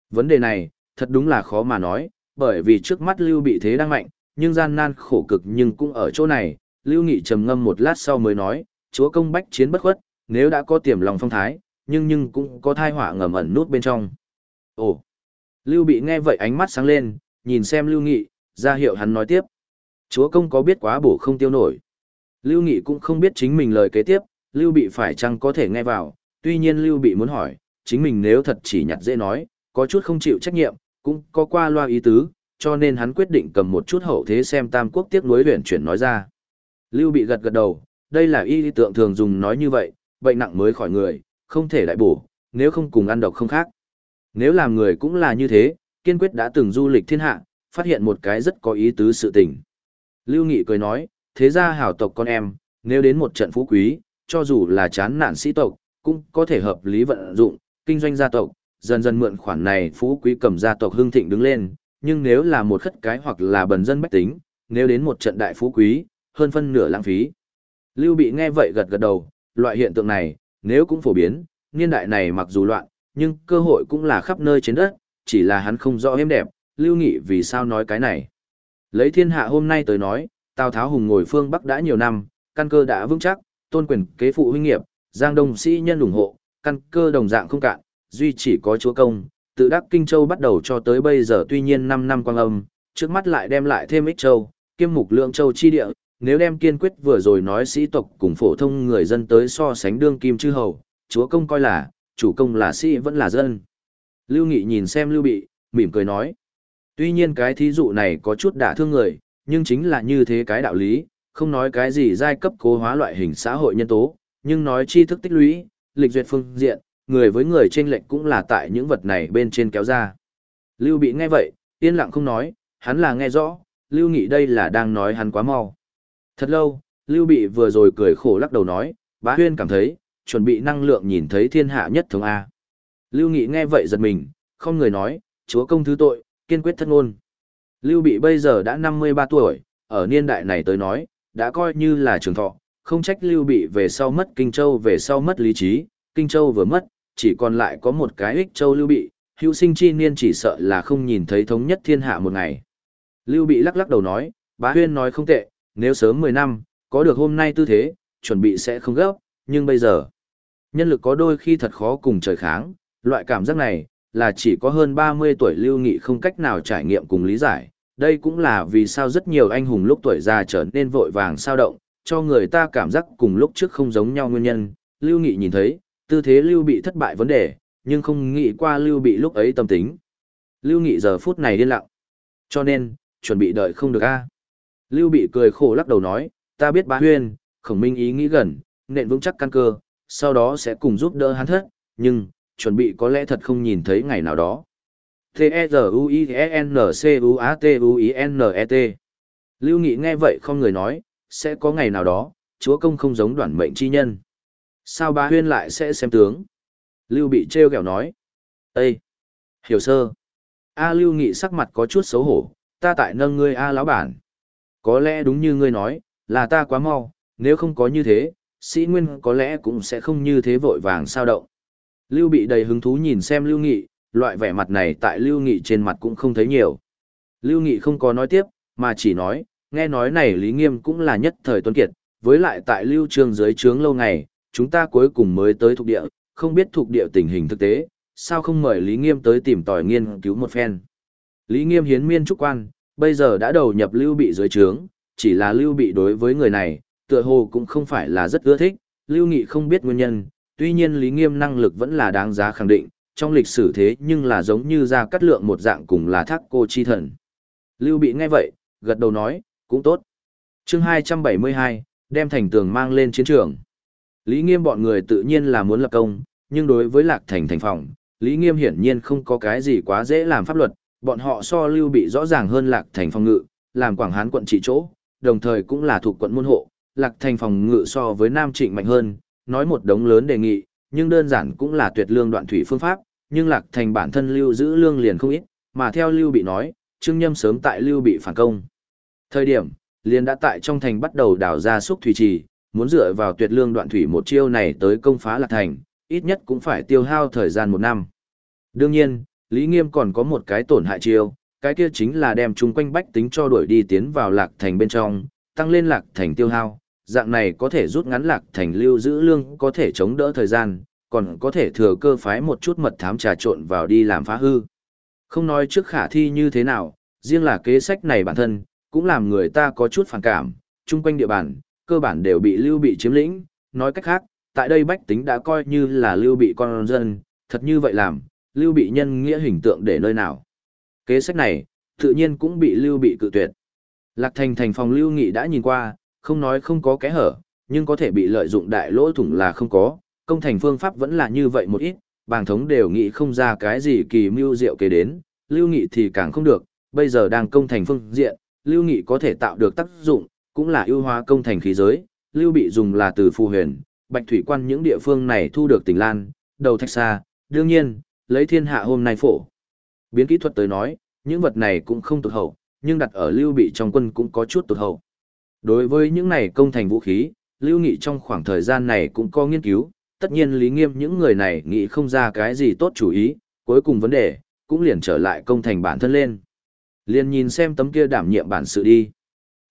vấn đề này, thật đúng là khó mà nói, bởi vì trước mắt Lưu Bị thế đang mạnh, nhưng gian nan khổ cực nhưng cũng ở chỗ này, Lưu Nghị trầm ngâm một lát sau mới nói, chúa công bách chiến bất khuất, nếu đã có tiềm lòng phong thái, nhưng nhưng cũng có thai họa ngầm ẩn nút bên trong. Ồ! Lưu Bị nghe vậy ánh mắt sáng lên, nhìn xem Lưu Nghị, ra hiệu hắn nói tiếp. Chúa công có biết quá bổ không tiêu nổi. Lưu Nghị cũng không biết chính mình lời kế tiếp, Lưu Bị phải chăng có thể nghe vào, tuy nhiên Lưu Bị muốn hỏi, chính mình nếu thật chỉ nhặt dễ nói, có chút không chịu trách nhiệm, cũng có qua loa ý tứ, cho nên hắn quyết định cầm một chút hậu thế xem Tam Quốc tiếc nuối huyền chuyển nói ra. Lưu Bị gật gật đầu, đây là y tượng thường dùng nói như vậy, bệnh nặng mới khỏi người, không thể đại bổ, nếu không cùng ăn độc không khác. Nếu làm người cũng là như thế, kiên quyết đã từng du lịch thiên hạ, phát hiện một cái rất có ý tứ sự tình. Lưu Nghị cười nói, thế ra hảo tộc con em, nếu đến một trận phú quý, cho dù là chán nạn sĩ tộc, cũng có thể hợp lý vận dụng, kinh doanh gia tộc, dần dần mượn khoản này phú quý cầm gia tộc hưng thịnh đứng lên, nhưng nếu là một khất cái hoặc là bần dân bách tính, nếu đến một trận đại phú quý, hơn phân nửa lãng phí. Lưu Bị nghe vậy gật gật đầu, loại hiện tượng này, nếu cũng phổ biến, niên đại này mặc dù loạn, nhưng cơ hội cũng là khắp nơi trên đất, chỉ là hắn không rõ êm đẹp, Lưu Nghị vì sao nói cái này. Lấy thiên hạ hôm nay tới nói, Tào Tháo Hùng ngồi phương Bắc đã nhiều năm, căn cơ đã vững chắc, tôn quyền kế phụ huynh nghiệp, Giang Đông sĩ nhân ủng hộ, căn cơ đồng dạng không cạn, duy chỉ có chúa công, tự đắc Kinh Châu bắt đầu cho tới bây giờ tuy nhiên 5 năm quang âm, trước mắt lại đem lại thêm ích châu, kiêm mục lượng châu chi địa, nếu đem kiên quyết vừa rồi nói sĩ tộc cùng phổ thông người dân tới so sánh đương kim chư hầu, chúa công coi là, chủ công là sĩ vẫn là dân. Lưu Nghị nhìn xem Lưu Bị, mỉm cười nói. Tuy nhiên cái thí dụ này có chút đả thương người, nhưng chính là như thế cái đạo lý, không nói cái gì giai cấp cố hóa loại hình xã hội nhân tố, nhưng nói tri thức tích lũy, lịch duyệt phương diện, người với người trên lệnh cũng là tại những vật này bên trên kéo ra. Lưu Bị nghe vậy, yên lặng không nói, hắn là nghe rõ, Lưu Nghị đây là đang nói hắn quá mau. Thật lâu, Lưu Bị vừa rồi cười khổ lắc đầu nói, bá huyên cảm thấy, chuẩn bị năng lượng nhìn thấy thiên hạ nhất thống A. Lưu Nghị nghe vậy giật mình, không người nói, chúa công thứ tội, kiên quyết thất ngôn. Lưu Bị bây giờ đã 53 tuổi, ở niên đại này tới nói, đã coi như là trường thọ, không trách Lưu Bị về sau mất Kinh Châu về sau mất lý trí, Kinh Châu vừa mất, chỉ còn lại có một cái ích Châu Lưu Bị, hữu sinh chi niên chỉ sợ là không nhìn thấy thống nhất thiên hạ một ngày. Lưu Bị lắc lắc đầu nói, bá huyên nói không tệ, nếu sớm 10 năm, có được hôm nay tư thế, chuẩn bị sẽ không gấp, nhưng bây giờ, nhân lực có đôi khi thật khó cùng trời kháng, loại cảm giác này, là chỉ có hơn 30 tuổi lưu nghị không cách nào trải nghiệm cùng lý giải. Đây cũng là vì sao rất nhiều anh hùng lúc tuổi già trở nên vội vàng sao động, cho người ta cảm giác cùng lúc trước không giống nhau nguyên nhân. Lưu Nghị nhìn thấy, tư thế Lưu bị thất bại vấn đề, nhưng không nghĩ qua Lưu bị lúc ấy tâm tính. Lưu Nghị giờ phút này điên lặng. Cho nên, chuẩn bị đợi không được a. Lưu bị cười khổ lắc đầu nói, ta biết bá huyên, khổng minh ý nghĩ gần, nện vững chắc căn cơ, sau đó sẽ cùng giúp đỡ hắn thất, nhưng, chuẩn bị có lẽ thật không nhìn thấy ngày nào đó. T-E-Z-U-I-N-C-U-A-T-U-I-N-E-T Lưu Nghị nghe vậy không người nói, sẽ có ngày nào đó, chúa công không giống đoạn mệnh chi nhân. Sao bá huyên lại sẽ xem tướng? Lưu bị treo kẹo nói. Ê! Hiểu sơ. A Lưu Nghị sắc mặt có chút xấu hổ, ta tại nâng ngươi A lão bản. Có lẽ đúng như ngươi nói, là ta quá mau, nếu không có như thế, sĩ nguyên có lẽ cũng sẽ không như thế vội vàng sao động. Lưu bị đầy hứng thú nhìn xem Lưu Nghị, loại vẻ mặt này tại Lưu Nghị trên mặt cũng không thấy nhiều. Lưu Nghị không có nói tiếp, mà chỉ nói, nghe nói này Lý Nghiêm cũng là nhất thời tuân kiệt, với lại tại Lưu Trường dưới trướng lâu ngày, chúng ta cuối cùng mới tới thuộc địa, không biết thuộc địa tình hình thực tế, sao không mời Lý Nghiêm tới tìm tòi nghiên cứu một phen. Lý Nghiêm hiến miên trúc quan, bây giờ đã đầu nhập Lưu Bị dưới trướng, chỉ là Lưu Bị đối với người này, tựa hồ cũng không phải là rất ưa thích, Lưu Nghị không biết nguyên nhân, tuy nhiên Lý Nghiêm năng lực vẫn là đáng giá khẳng định, trong lịch sử thế nhưng là giống như ra cắt lượng một dạng cùng là thác cô chi thần. Lưu Bị nghe vậy, gật đầu nói, cũng tốt. chương 272, đem thành tường mang lên chiến trường. Lý Nghiêm bọn người tự nhiên là muốn lập công, nhưng đối với Lạc Thành thành phòng, Lý Nghiêm hiển nhiên không có cái gì quá dễ làm pháp luật, bọn họ so lưu bị rõ ràng hơn Lạc Thành phòng ngự, làm Quảng Hán quận trị chỗ, đồng thời cũng là thuộc quận môn hộ, Lạc Thành phòng ngự so với Nam Trịnh mạnh hơn, nói một đống lớn đề nghị, nhưng đơn giản cũng là tuyệt lương đoạn thủy phương pháp, nhưng Lạc Thành bản thân lưu giữ lương liền không ít, mà theo lưu bị nói, Trương Nhâm sớm tại lưu bị phản công. Thời điểm, liền đã tại trong thành bắt đầu đào ra xúc thủy trì, muốn dựa vào tuyệt lương đoạn thủy một chiêu này tới công phá Lạc Thành, ít nhất cũng phải tiêu hao thời gian một năm. Đương nhiên, Lý Nghiêm còn có một cái tổn hại chiêu, cái kia chính là đem chung quanh bách tính cho đuổi đi tiến vào Lạc Thành bên trong, tăng lên Lạc Thành tiêu hao, dạng này có thể rút ngắn Lạc Thành lưu giữ lương có thể chống đỡ thời gian, còn có thể thừa cơ phái một chút mật thám trà trộn vào đi làm phá hư. Không nói trước khả thi như thế nào, riêng là kế sách này bản thân, cũng làm người ta có chút phản cảm, chung quanh địa bàn, cơ bản đều bị lưu bị chiếm lĩnh, nói cách khác, tại đây bách tính đã coi như là lưu bị con dân, thật như vậy làm, lưu bị nhân nghĩa hình tượng để nơi nào. Kế sách này, tự nhiên cũng bị lưu bị cự tuyệt. Lạc thành thành phòng lưu nghị đã nhìn qua, không nói không có kẽ hở, nhưng có thể bị lợi dụng đại lỗ thủng là không có, công thành phương pháp vẫn là như vậy một ít, bàng thống đều nghĩ không ra cái gì kỳ mưu diệu kế đến, lưu nghị thì càng không được, bây giờ đang công thành phương diện, lưu nghị có thể tạo được tác dụng, cũng là ưu hóa công thành khí giới, lưu bị dùng là từ phù huyền, bạch thủy quan những địa phương này thu được tỉnh Lan, đầu thạch xa, đương nhiên, lấy thiên hạ hôm nay phổ. Biến kỹ thuật tới nói, những vật này cũng không tụt hậu, nhưng đặt ở lưu bị trong quân cũng có chút tụt hậu. Đối với những này công thành vũ khí, lưu nghị trong khoảng thời gian này cũng có nghiên cứu, tất nhiên lý nghiêm những người này nghĩ không ra cái gì tốt chủ ý, cuối cùng vấn đề, cũng liền trở lại công thành bản thân lên. Liền nhìn xem tấm kia đảm nhiệm bản sự đi.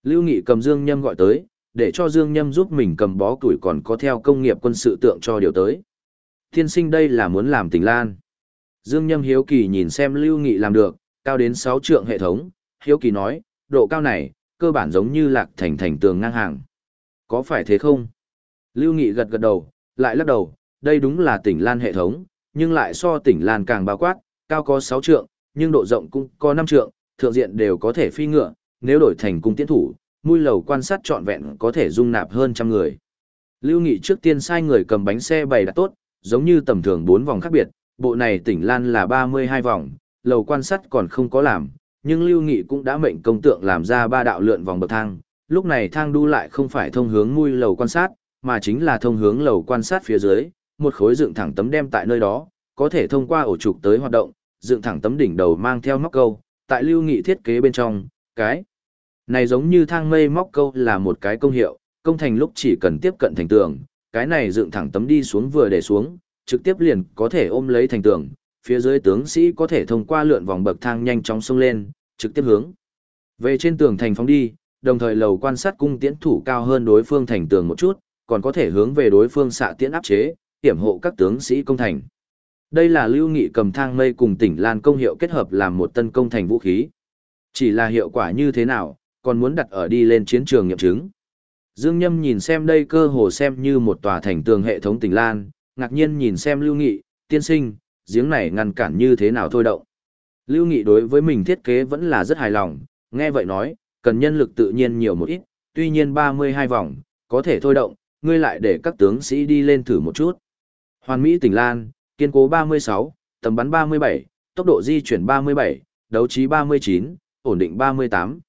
Lưu Nghị cầm Dương Nhâm gọi tới, để cho Dương Nhâm giúp mình cầm bó tuổi còn có theo công nghiệp quân sự tượng cho điều tới. Thiên sinh đây là muốn làm tình lan. Dương Nhâm hiếu kỳ nhìn xem Lưu Nghị làm được, cao đến 6 trượng hệ thống, hiếu kỳ nói, độ cao này, cơ bản giống như lạc thành thành tường ngang hàng. Có phải thế không? Lưu Nghị gật gật đầu, lại lắc đầu, đây đúng là tỉnh Lan hệ thống, nhưng lại so tỉnh Lan càng bao quát, cao có 6 trượng, nhưng độ rộng cũng có 5 trượng, thượng diện đều có thể phi ngựa, nếu đổi thành cung tiễn thủ, mũi lầu quan sát trọn vẹn có thể dung nạp hơn trăm người. Lưu Nghị trước tiên sai người cầm bánh xe bày đặt tốt, giống như tầm thường 4 vòng khác biệt, bộ này tỉnh Lan là 32 vòng, lầu quan sát còn không có làm, nhưng Lưu Nghị cũng đã mệnh công tượng làm ra ba đạo lượn vòng bậc thang, lúc này thang đu lại không phải thông hướng mui lầu quan sát, mà chính là thông hướng lầu quan sát phía dưới, một khối dựng thẳng tấm đem tại nơi đó, có thể thông qua ổ trục tới hoạt động, dựng thẳng tấm đỉnh đầu mang theo móc câu, tại lưu nghị thiết kế bên trong, cái này giống như thang mây móc câu là một cái công hiệu, công thành lúc chỉ cần tiếp cận thành tường, cái này dựng thẳng tấm đi xuống vừa để xuống, trực tiếp liền có thể ôm lấy thành tường, phía dưới tướng sĩ có thể thông qua lượn vòng bậc thang nhanh chóng xông lên, trực tiếp hướng về trên tường thành phóng đi, đồng thời lầu quan sát cung tiễn thủ cao hơn đối phương thành tường một chút, còn có thể hướng về đối phương xạ tiễn áp chế, hiểm hộ các tướng sĩ công thành. Đây là lưu nghị cầm thang mây cùng tỉnh Lan công hiệu kết hợp làm một tân công thành vũ khí. Chỉ là hiệu quả như thế nào, còn muốn đặt ở đi lên chiến trường nghiệm chứng. Dương Nhâm nhìn xem đây cơ hồ xem như một tòa thành tường hệ thống tỉnh Lan, ngạc nhiên nhìn xem lưu nghị, tiên sinh, giếng này ngăn cản như thế nào thôi động. Lưu nghị đối với mình thiết kế vẫn là rất hài lòng, nghe vậy nói, cần nhân lực tự nhiên nhiều một ít, tuy nhiên 32 vòng, có thể thôi động, ngươi lại để các tướng sĩ đi lên thử một chút. Hoàn Mỹ tỉnh Lan, kiên cố 36, tầm bắn 37, tốc độ di chuyển 37, đấu trí 39, ổn định 38.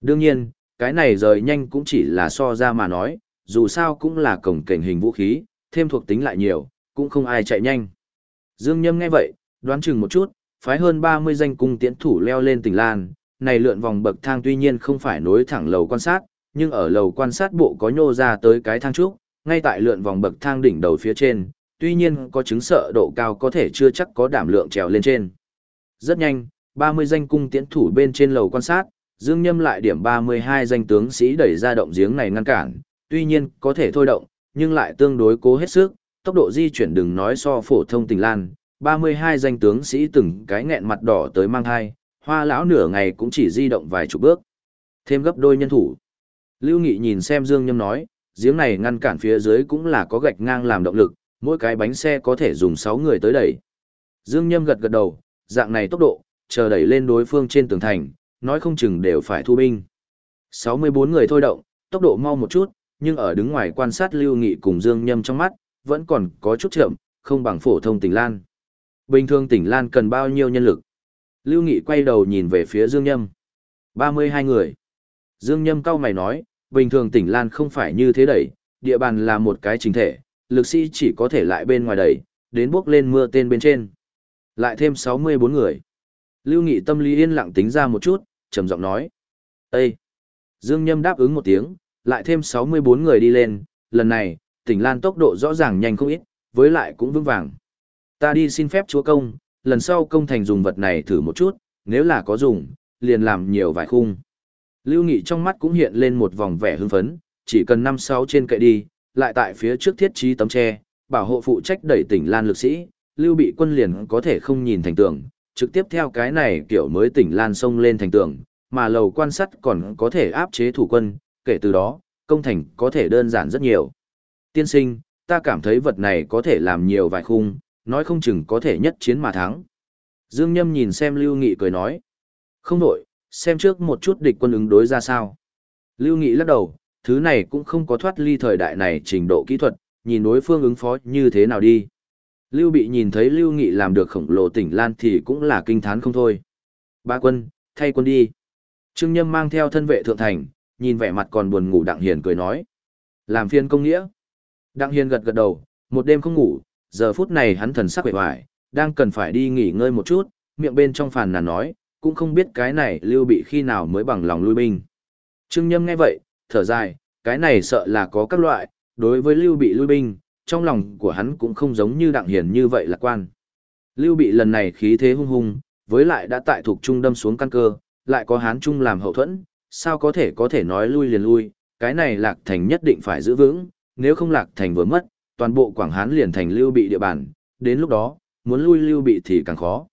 Đương nhiên, cái này rời nhanh cũng chỉ là so ra mà nói, dù sao cũng là cổng cảnh hình vũ khí, thêm thuộc tính lại nhiều, cũng không ai chạy nhanh. Dương Nhâm nghe vậy, đoán chừng một chút, phái hơn 30 danh cung tiễn thủ leo lên tỉnh Lan, này lượn vòng bậc thang tuy nhiên không phải nối thẳng lầu quan sát, nhưng ở lầu quan sát bộ có nhô ra tới cái thang trúc, ngay tại lượn vòng bậc thang đỉnh đầu phía trên, tuy nhiên có chứng sợ độ cao có thể chưa chắc có đảm lượng trèo lên trên. Rất nhanh, 30 danh cung tiễn thủ bên trên lầu quan sát, Dương Nhâm lại điểm 32 danh tướng sĩ đẩy ra động giếng này ngăn cản, tuy nhiên có thể thôi động, nhưng lại tương đối cố hết sức, tốc độ di chuyển đừng nói so phổ thông tình lan, 32 danh tướng sĩ từng cái nghẹn mặt đỏ tới mang hai, hoa lão nửa ngày cũng chỉ di động vài chục bước. Thêm gấp đôi nhân thủ. Lưu Nghị nhìn xem Dương Nhâm nói, giếng này ngăn cản phía dưới cũng là có gạch ngang làm động lực, mỗi cái bánh xe có thể dùng 6 người tới đẩy. Dương Nhâm gật gật đầu, dạng này tốc độ, chờ đẩy lên đối phương trên tường thành, nói không chừng đều phải thu binh. 64 người thôi động, tốc độ mau một chút, nhưng ở đứng ngoài quan sát Lưu Nghị cùng Dương Nhâm trong mắt, vẫn còn có chút chậm, không bằng phổ thông tình Lan. Bình thường tỉnh Lan cần bao nhiêu nhân lực? Lưu Nghị quay đầu nhìn về phía Dương Nhâm. 32 người. Dương Nhâm cao mày nói, bình thường tỉnh Lan không phải như thế đẩy, địa bàn là một cái chính thể, lực sĩ chỉ có thể lại bên ngoài đẩy, đến bước lên mưa tên bên trên. Lại thêm 64 người. Lưu Nghị tâm lý yên lặng tính ra một chút, trầm giọng nói. Ê! Dương Nhâm đáp ứng một tiếng, lại thêm 64 người đi lên, lần này, tỉnh Lan tốc độ rõ ràng nhanh không ít, với lại cũng vững vàng. Ta đi xin phép chúa công, lần sau công thành dùng vật này thử một chút, nếu là có dùng, liền làm nhiều vài khung. Lưu Nghị trong mắt cũng hiện lên một vòng vẻ hưng phấn, chỉ cần 5-6 trên cậy đi, lại tại phía trước thiết trí tấm tre, bảo hộ phụ trách đẩy tỉnh Lan lực sĩ, Lưu bị quân liền có thể không nhìn thành tường, trực tiếp theo cái này kiểu mới tỉnh Lan sông lên thành tường, mà lầu quan sát còn có thể áp chế thủ quân, kể từ đó, công thành có thể đơn giản rất nhiều. Tiên sinh, ta cảm thấy vật này có thể làm nhiều vài khung, nói không chừng có thể nhất chiến mà thắng. Dương Nhâm nhìn xem Lưu Nghị cười nói. Không đổi, xem trước một chút địch quân ứng đối ra sao. Lưu Nghị lắc đầu, thứ này cũng không có thoát ly thời đại này trình độ kỹ thuật, nhìn đối phương ứng phó như thế nào đi. Lưu Bị nhìn thấy Lưu Nghị làm được khổng lồ tỉnh Lan thì cũng là kinh thán không thôi. Ba quân, thay quân đi. Trương Nhâm mang theo thân vệ thượng thành, nhìn vẻ mặt còn buồn ngủ Đặng Hiền cười nói. Làm phiên công nghĩa. Đặng Hiền gật gật đầu, một đêm không ngủ, giờ phút này hắn thần sắc vẻ vải, đang cần phải đi nghỉ ngơi một chút, miệng bên trong phàn nàn nói, cũng không biết cái này lưu bị khi nào mới bằng lòng lui binh. Trương Nhâm nghe vậy, thở dài, cái này sợ là có các loại, đối với lưu bị lui binh, trong lòng của hắn cũng không giống như đặng hiền như vậy lạc quan. Lưu bị lần này khí thế hung hung, với lại đã tại thuộc trung đâm xuống căn cơ, lại có hán trung làm hậu thuẫn, sao có thể có thể nói lui liền lui, cái này lạc thành nhất định phải giữ vững, nếu không lạc thành vừa mất, toàn bộ Quảng Hán liền thành lưu bị địa bàn, đến lúc đó, muốn lui lưu bị thì càng khó.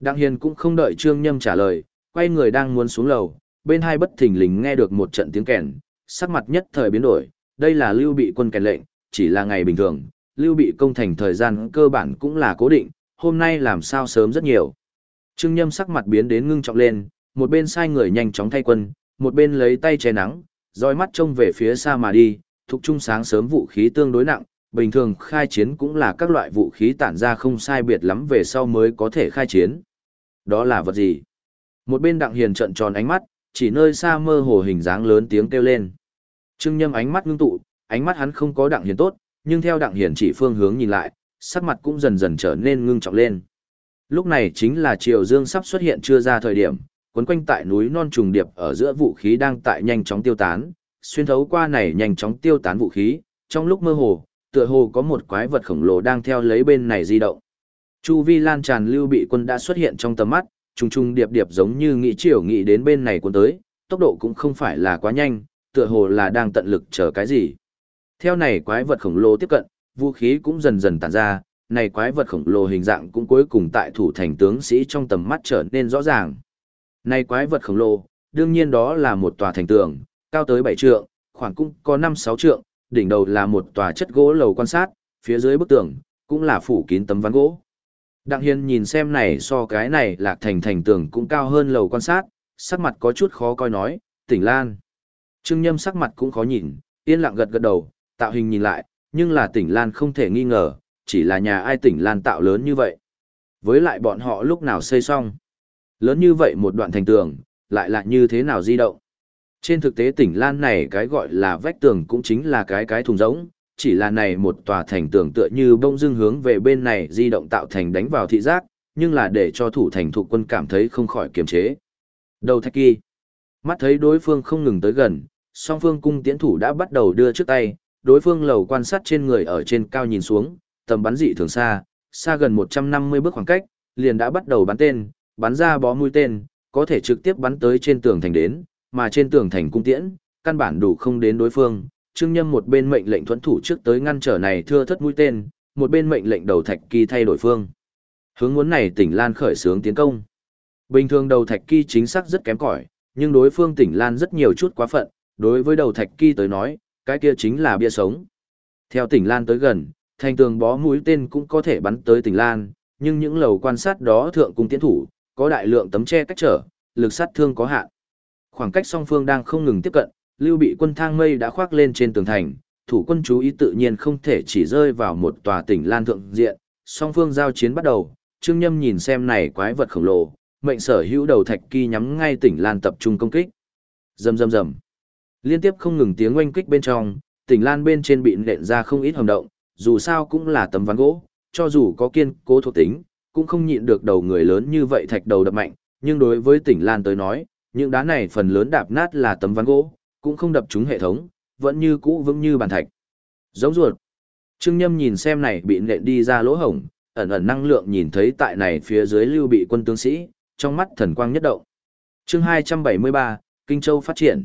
Đặng Hiền cũng không đợi Trương Nhâm trả lời, quay người đang muốn xuống lầu, bên hai bất thình lình nghe được một trận tiếng kèn, sắc mặt nhất thời biến đổi, đây là lưu bị quân kèn lệnh, chỉ là ngày bình thường, lưu bị công thành thời gian cơ bản cũng là cố định, hôm nay làm sao sớm rất nhiều. Trương Nhâm sắc mặt biến đến ngưng trọng lên, một bên sai người nhanh chóng thay quân, một bên lấy tay che nắng, dõi mắt trông về phía xa mà đi, thuộc trung sáng sớm vũ khí tương đối nặng, bình thường khai chiến cũng là các loại vũ khí tản ra không sai biệt lắm về sau mới có thể khai chiến. Đó là vật gì? Một bên đặng hiền trận tròn ánh mắt, chỉ nơi xa mơ hồ hình dáng lớn tiếng kêu lên. Trương Nhâm ánh mắt ngưng tụ, ánh mắt hắn không có đặng hiền tốt, nhưng theo đặng hiền chỉ phương hướng nhìn lại, sắc mặt cũng dần dần trở nên ngưng trọng lên. Lúc này chính là triều dương sắp xuất hiện chưa ra thời điểm, quấn quanh tại núi non trùng điệp ở giữa vũ khí đang tại nhanh chóng tiêu tán, xuyên thấu qua này nhanh chóng tiêu tán vũ khí, trong lúc mơ hồ, tựa hồ có một quái vật khổng lồ đang theo lấy bên này di động. Chu vi lan tràn lưu bị quân đã xuất hiện trong tầm mắt, trùng trùng điệp điệp giống như nghĩ chiều nghĩ đến bên này quân tới, tốc độ cũng không phải là quá nhanh, tựa hồ là đang tận lực chờ cái gì. Theo này quái vật khổng lồ tiếp cận, vũ khí cũng dần dần tản ra, này quái vật khổng lồ hình dạng cũng cuối cùng tại thủ thành tướng sĩ trong tầm mắt trở nên rõ ràng. Này quái vật khổng lồ, đương nhiên đó là một tòa thành tường, cao tới 7 trượng, khoảng cũng có 5-6 trượng, đỉnh đầu là một tòa chất gỗ lầu quan sát, phía dưới bức tường, cũng là phủ kín tấm ván gỗ. Đặng Hiên nhìn xem này so cái này lạc thành thành tường cũng cao hơn lầu quan sát, sắc mặt có chút khó coi nói, tỉnh Lan. Trương Nhâm sắc mặt cũng khó nhìn, yên lặng gật gật đầu, tạo hình nhìn lại, nhưng là tỉnh Lan không thể nghi ngờ, chỉ là nhà ai tỉnh Lan tạo lớn như vậy. Với lại bọn họ lúc nào xây xong. Lớn như vậy một đoạn thành tường, lại là như thế nào di động. Trên thực tế tỉnh Lan này cái gọi là vách tường cũng chính là cái cái thùng rỗng, chỉ là này một tòa thành tường tựa như bông dưng hướng về bên này di động tạo thành đánh vào thị giác, nhưng là để cho thủ thành thủ quân cảm thấy không khỏi kiềm chế. Đầu thạch kỳ. Mắt thấy đối phương không ngừng tới gần, song phương cung tiễn thủ đã bắt đầu đưa trước tay, đối phương lầu quan sát trên người ở trên cao nhìn xuống, tầm bắn dị thường xa, xa gần 150 bước khoảng cách, liền đã bắt đầu bắn tên, bắn ra bó mũi tên, có thể trực tiếp bắn tới trên tường thành đến, mà trên tường thành cung tiễn, căn bản đủ không đến đối phương. Trương Nhâm một bên mệnh lệnh thuẫn thủ trước tới ngăn trở này thưa thất mũi tên, một bên mệnh lệnh đầu thạch kỳ thay đổi phương. Hướng muốn này tỉnh Lan khởi sướng tiến công. Bình thường đầu thạch kỳ chính xác rất kém cỏi, nhưng đối phương tỉnh Lan rất nhiều chút quá phận, đối với đầu thạch kỳ tới nói, cái kia chính là bia sống. Theo tỉnh Lan tới gần, thành tường bó mũi tên cũng có thể bắn tới tỉnh Lan, nhưng những lầu quan sát đó thượng cung tiến thủ, có đại lượng tấm che cách trở, lực sát thương có hạn. Khoảng cách song phương đang không ngừng tiếp cận, Lưu Bị quân thang mây đã khoác lên trên tường thành, thủ quân chú ý tự nhiên không thể chỉ rơi vào một tòa tỉnh lan thượng diện, song phương giao chiến bắt đầu, Trương Nhâm nhìn xem này quái vật khổng lồ, mệnh sở hữu đầu thạch kỳ nhắm ngay tỉnh Lan tập trung công kích. Rầm rầm rầm. Liên tiếp không ngừng tiếng oanh kích bên trong, tỉnh Lan bên trên bị nện ra không ít hầm động, dù sao cũng là tấm ván gỗ, cho dù có kiên cố thuộc tính, cũng không nhịn được đầu người lớn như vậy thạch đầu đập mạnh, nhưng đối với tỉnh Lan tới nói, những đá này phần lớn đạp nát là tấm ván gỗ, cũng không đập trúng hệ thống, vẫn như cũ vững như bàn thạch. Giống ruột. Trương Nhâm nhìn xem này bị nện đi ra lỗ hổng, ẩn ẩn năng lượng nhìn thấy tại này phía dưới lưu bị quân tướng sĩ, trong mắt thần quang nhất động. Chương 273, Kinh Châu phát triển.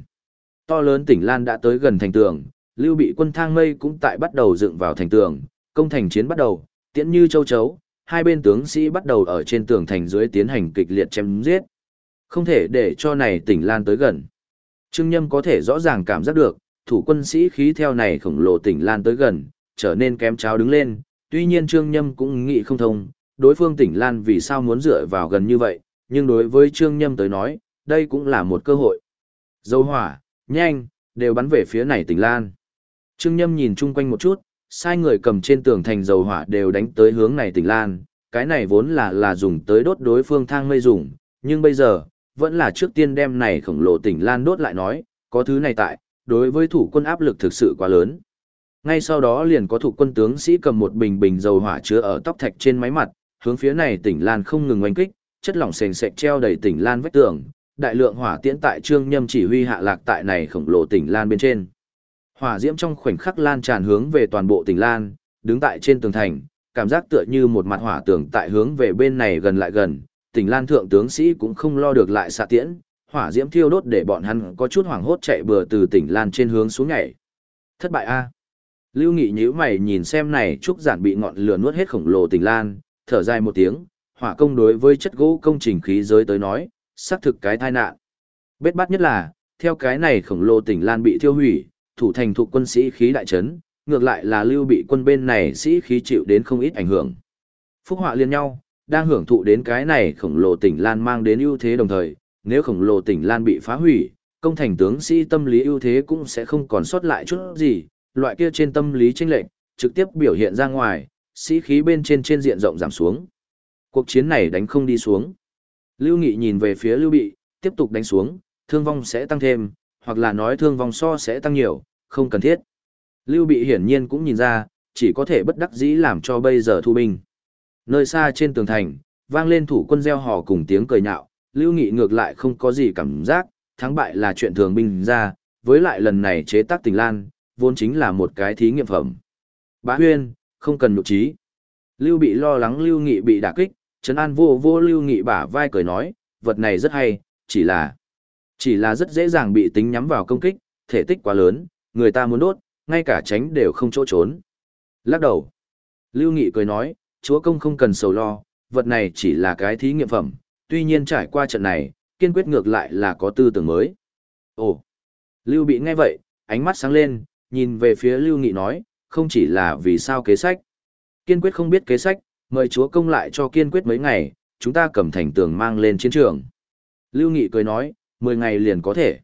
To lớn tỉnh Lan đã tới gần thành tường, lưu bị quân thang mây cũng tại bắt đầu dựng vào thành tường, công thành chiến bắt đầu, tiễn như châu chấu, hai bên tướng sĩ bắt đầu ở trên tường thành dưới tiến hành kịch liệt chém giết. Không thể để cho này tỉnh Lan tới gần. Trương Nhâm có thể rõ ràng cảm giác được, thủ quân sĩ khí theo này khổng lồ tỉnh Lan tới gần, trở nên kém cháo đứng lên, tuy nhiên Trương Nhâm cũng nghĩ không thông, đối phương tỉnh Lan vì sao muốn dựa vào gần như vậy, nhưng đối với Trương Nhâm tới nói, đây cũng là một cơ hội. Dâu hỏa, nhanh, đều bắn về phía này tỉnh Lan. Trương Nhâm nhìn chung quanh một chút, sai người cầm trên tường thành dầu hỏa đều đánh tới hướng này tỉnh Lan, cái này vốn là là dùng tới đốt đối phương thang mây dùng, nhưng bây giờ, vẫn là trước tiên đem này khổng lồ tỉnh Lan đốt lại nói, có thứ này tại, đối với thủ quân áp lực thực sự quá lớn. Ngay sau đó liền có thủ quân tướng sĩ cầm một bình bình dầu hỏa chứa ở tóc thạch trên máy mặt, hướng phía này tỉnh Lan không ngừng oanh kích, chất lỏng sền sệt treo đầy tỉnh Lan vách tường, đại lượng hỏa tiễn tại Trương Nhâm chỉ huy hạ lạc tại này khổng lồ tỉnh Lan bên trên. Hỏa diễm trong khoảnh khắc lan tràn hướng về toàn bộ tỉnh Lan, đứng tại trên tường thành, cảm giác tựa như một mặt hỏa tường tại hướng về bên này gần lại gần, tỉnh Lan thượng tướng sĩ cũng không lo được lại xạ tiễn, hỏa diễm thiêu đốt để bọn hắn có chút hoảng hốt chạy bừa từ tỉnh Lan trên hướng xuống nhảy. Thất bại a. Lưu Nghị nhíu mày nhìn xem này trúc giản bị ngọn lửa nuốt hết khổng lồ tỉnh Lan, thở dài một tiếng, hỏa công đối với chất gỗ công trình khí giới tới nói, xác thực cái tai nạn. Bết bát nhất là, theo cái này khổng lồ tỉnh Lan bị thiêu hủy, thủ thành thuộc quân sĩ khí đại trấn, ngược lại là lưu bị quân bên này sĩ khí chịu đến không ít ảnh hưởng. Phúc họa liên nhau, đang hưởng thụ đến cái này khổng lồ tỉnh Lan mang đến ưu thế đồng thời, nếu khổng lồ tỉnh Lan bị phá hủy, công thành tướng sĩ tâm lý ưu thế cũng sẽ không còn sót lại chút gì, loại kia trên tâm lý tranh lệch, trực tiếp biểu hiện ra ngoài, sĩ khí bên trên trên diện rộng giảm xuống. Cuộc chiến này đánh không đi xuống. Lưu Nghị nhìn về phía Lưu Bị, tiếp tục đánh xuống, thương vong sẽ tăng thêm, hoặc là nói thương vong so sẽ tăng nhiều, không cần thiết. Lưu Bị hiển nhiên cũng nhìn ra, chỉ có thể bất đắc dĩ làm cho bây giờ thu binh. Nơi xa trên tường thành, vang lên thủ quân gieo hò cùng tiếng cười nhạo, Lưu Nghị ngược lại không có gì cảm giác, thắng bại là chuyện thường binh ra, với lại lần này chế tác tình lan, vốn chính là một cái thí nghiệm phẩm. Bá Huyên, không cần nhục trí. Lưu Bị lo lắng Lưu Nghị bị đả kích, Trấn An vô vô Lưu Nghị bả vai cười nói, vật này rất hay, chỉ là chỉ là rất dễ dàng bị tính nhắm vào công kích, thể tích quá lớn, người ta muốn đốt, ngay cả tránh đều không chỗ trốn. Lắc đầu. Lưu Nghị cười nói, chúa công không cần sầu lo, vật này chỉ là cái thí nghiệm phẩm, tuy nhiên trải qua trận này, kiên quyết ngược lại là có tư tưởng mới. Ồ! Lưu Bị nghe vậy, ánh mắt sáng lên, nhìn về phía Lưu Nghị nói, không chỉ là vì sao kế sách. Kiên quyết không biết kế sách, mời chúa công lại cho kiên quyết mấy ngày, chúng ta cầm thành tường mang lên chiến trường. Lưu Nghị cười nói, 10 ngày liền có thể.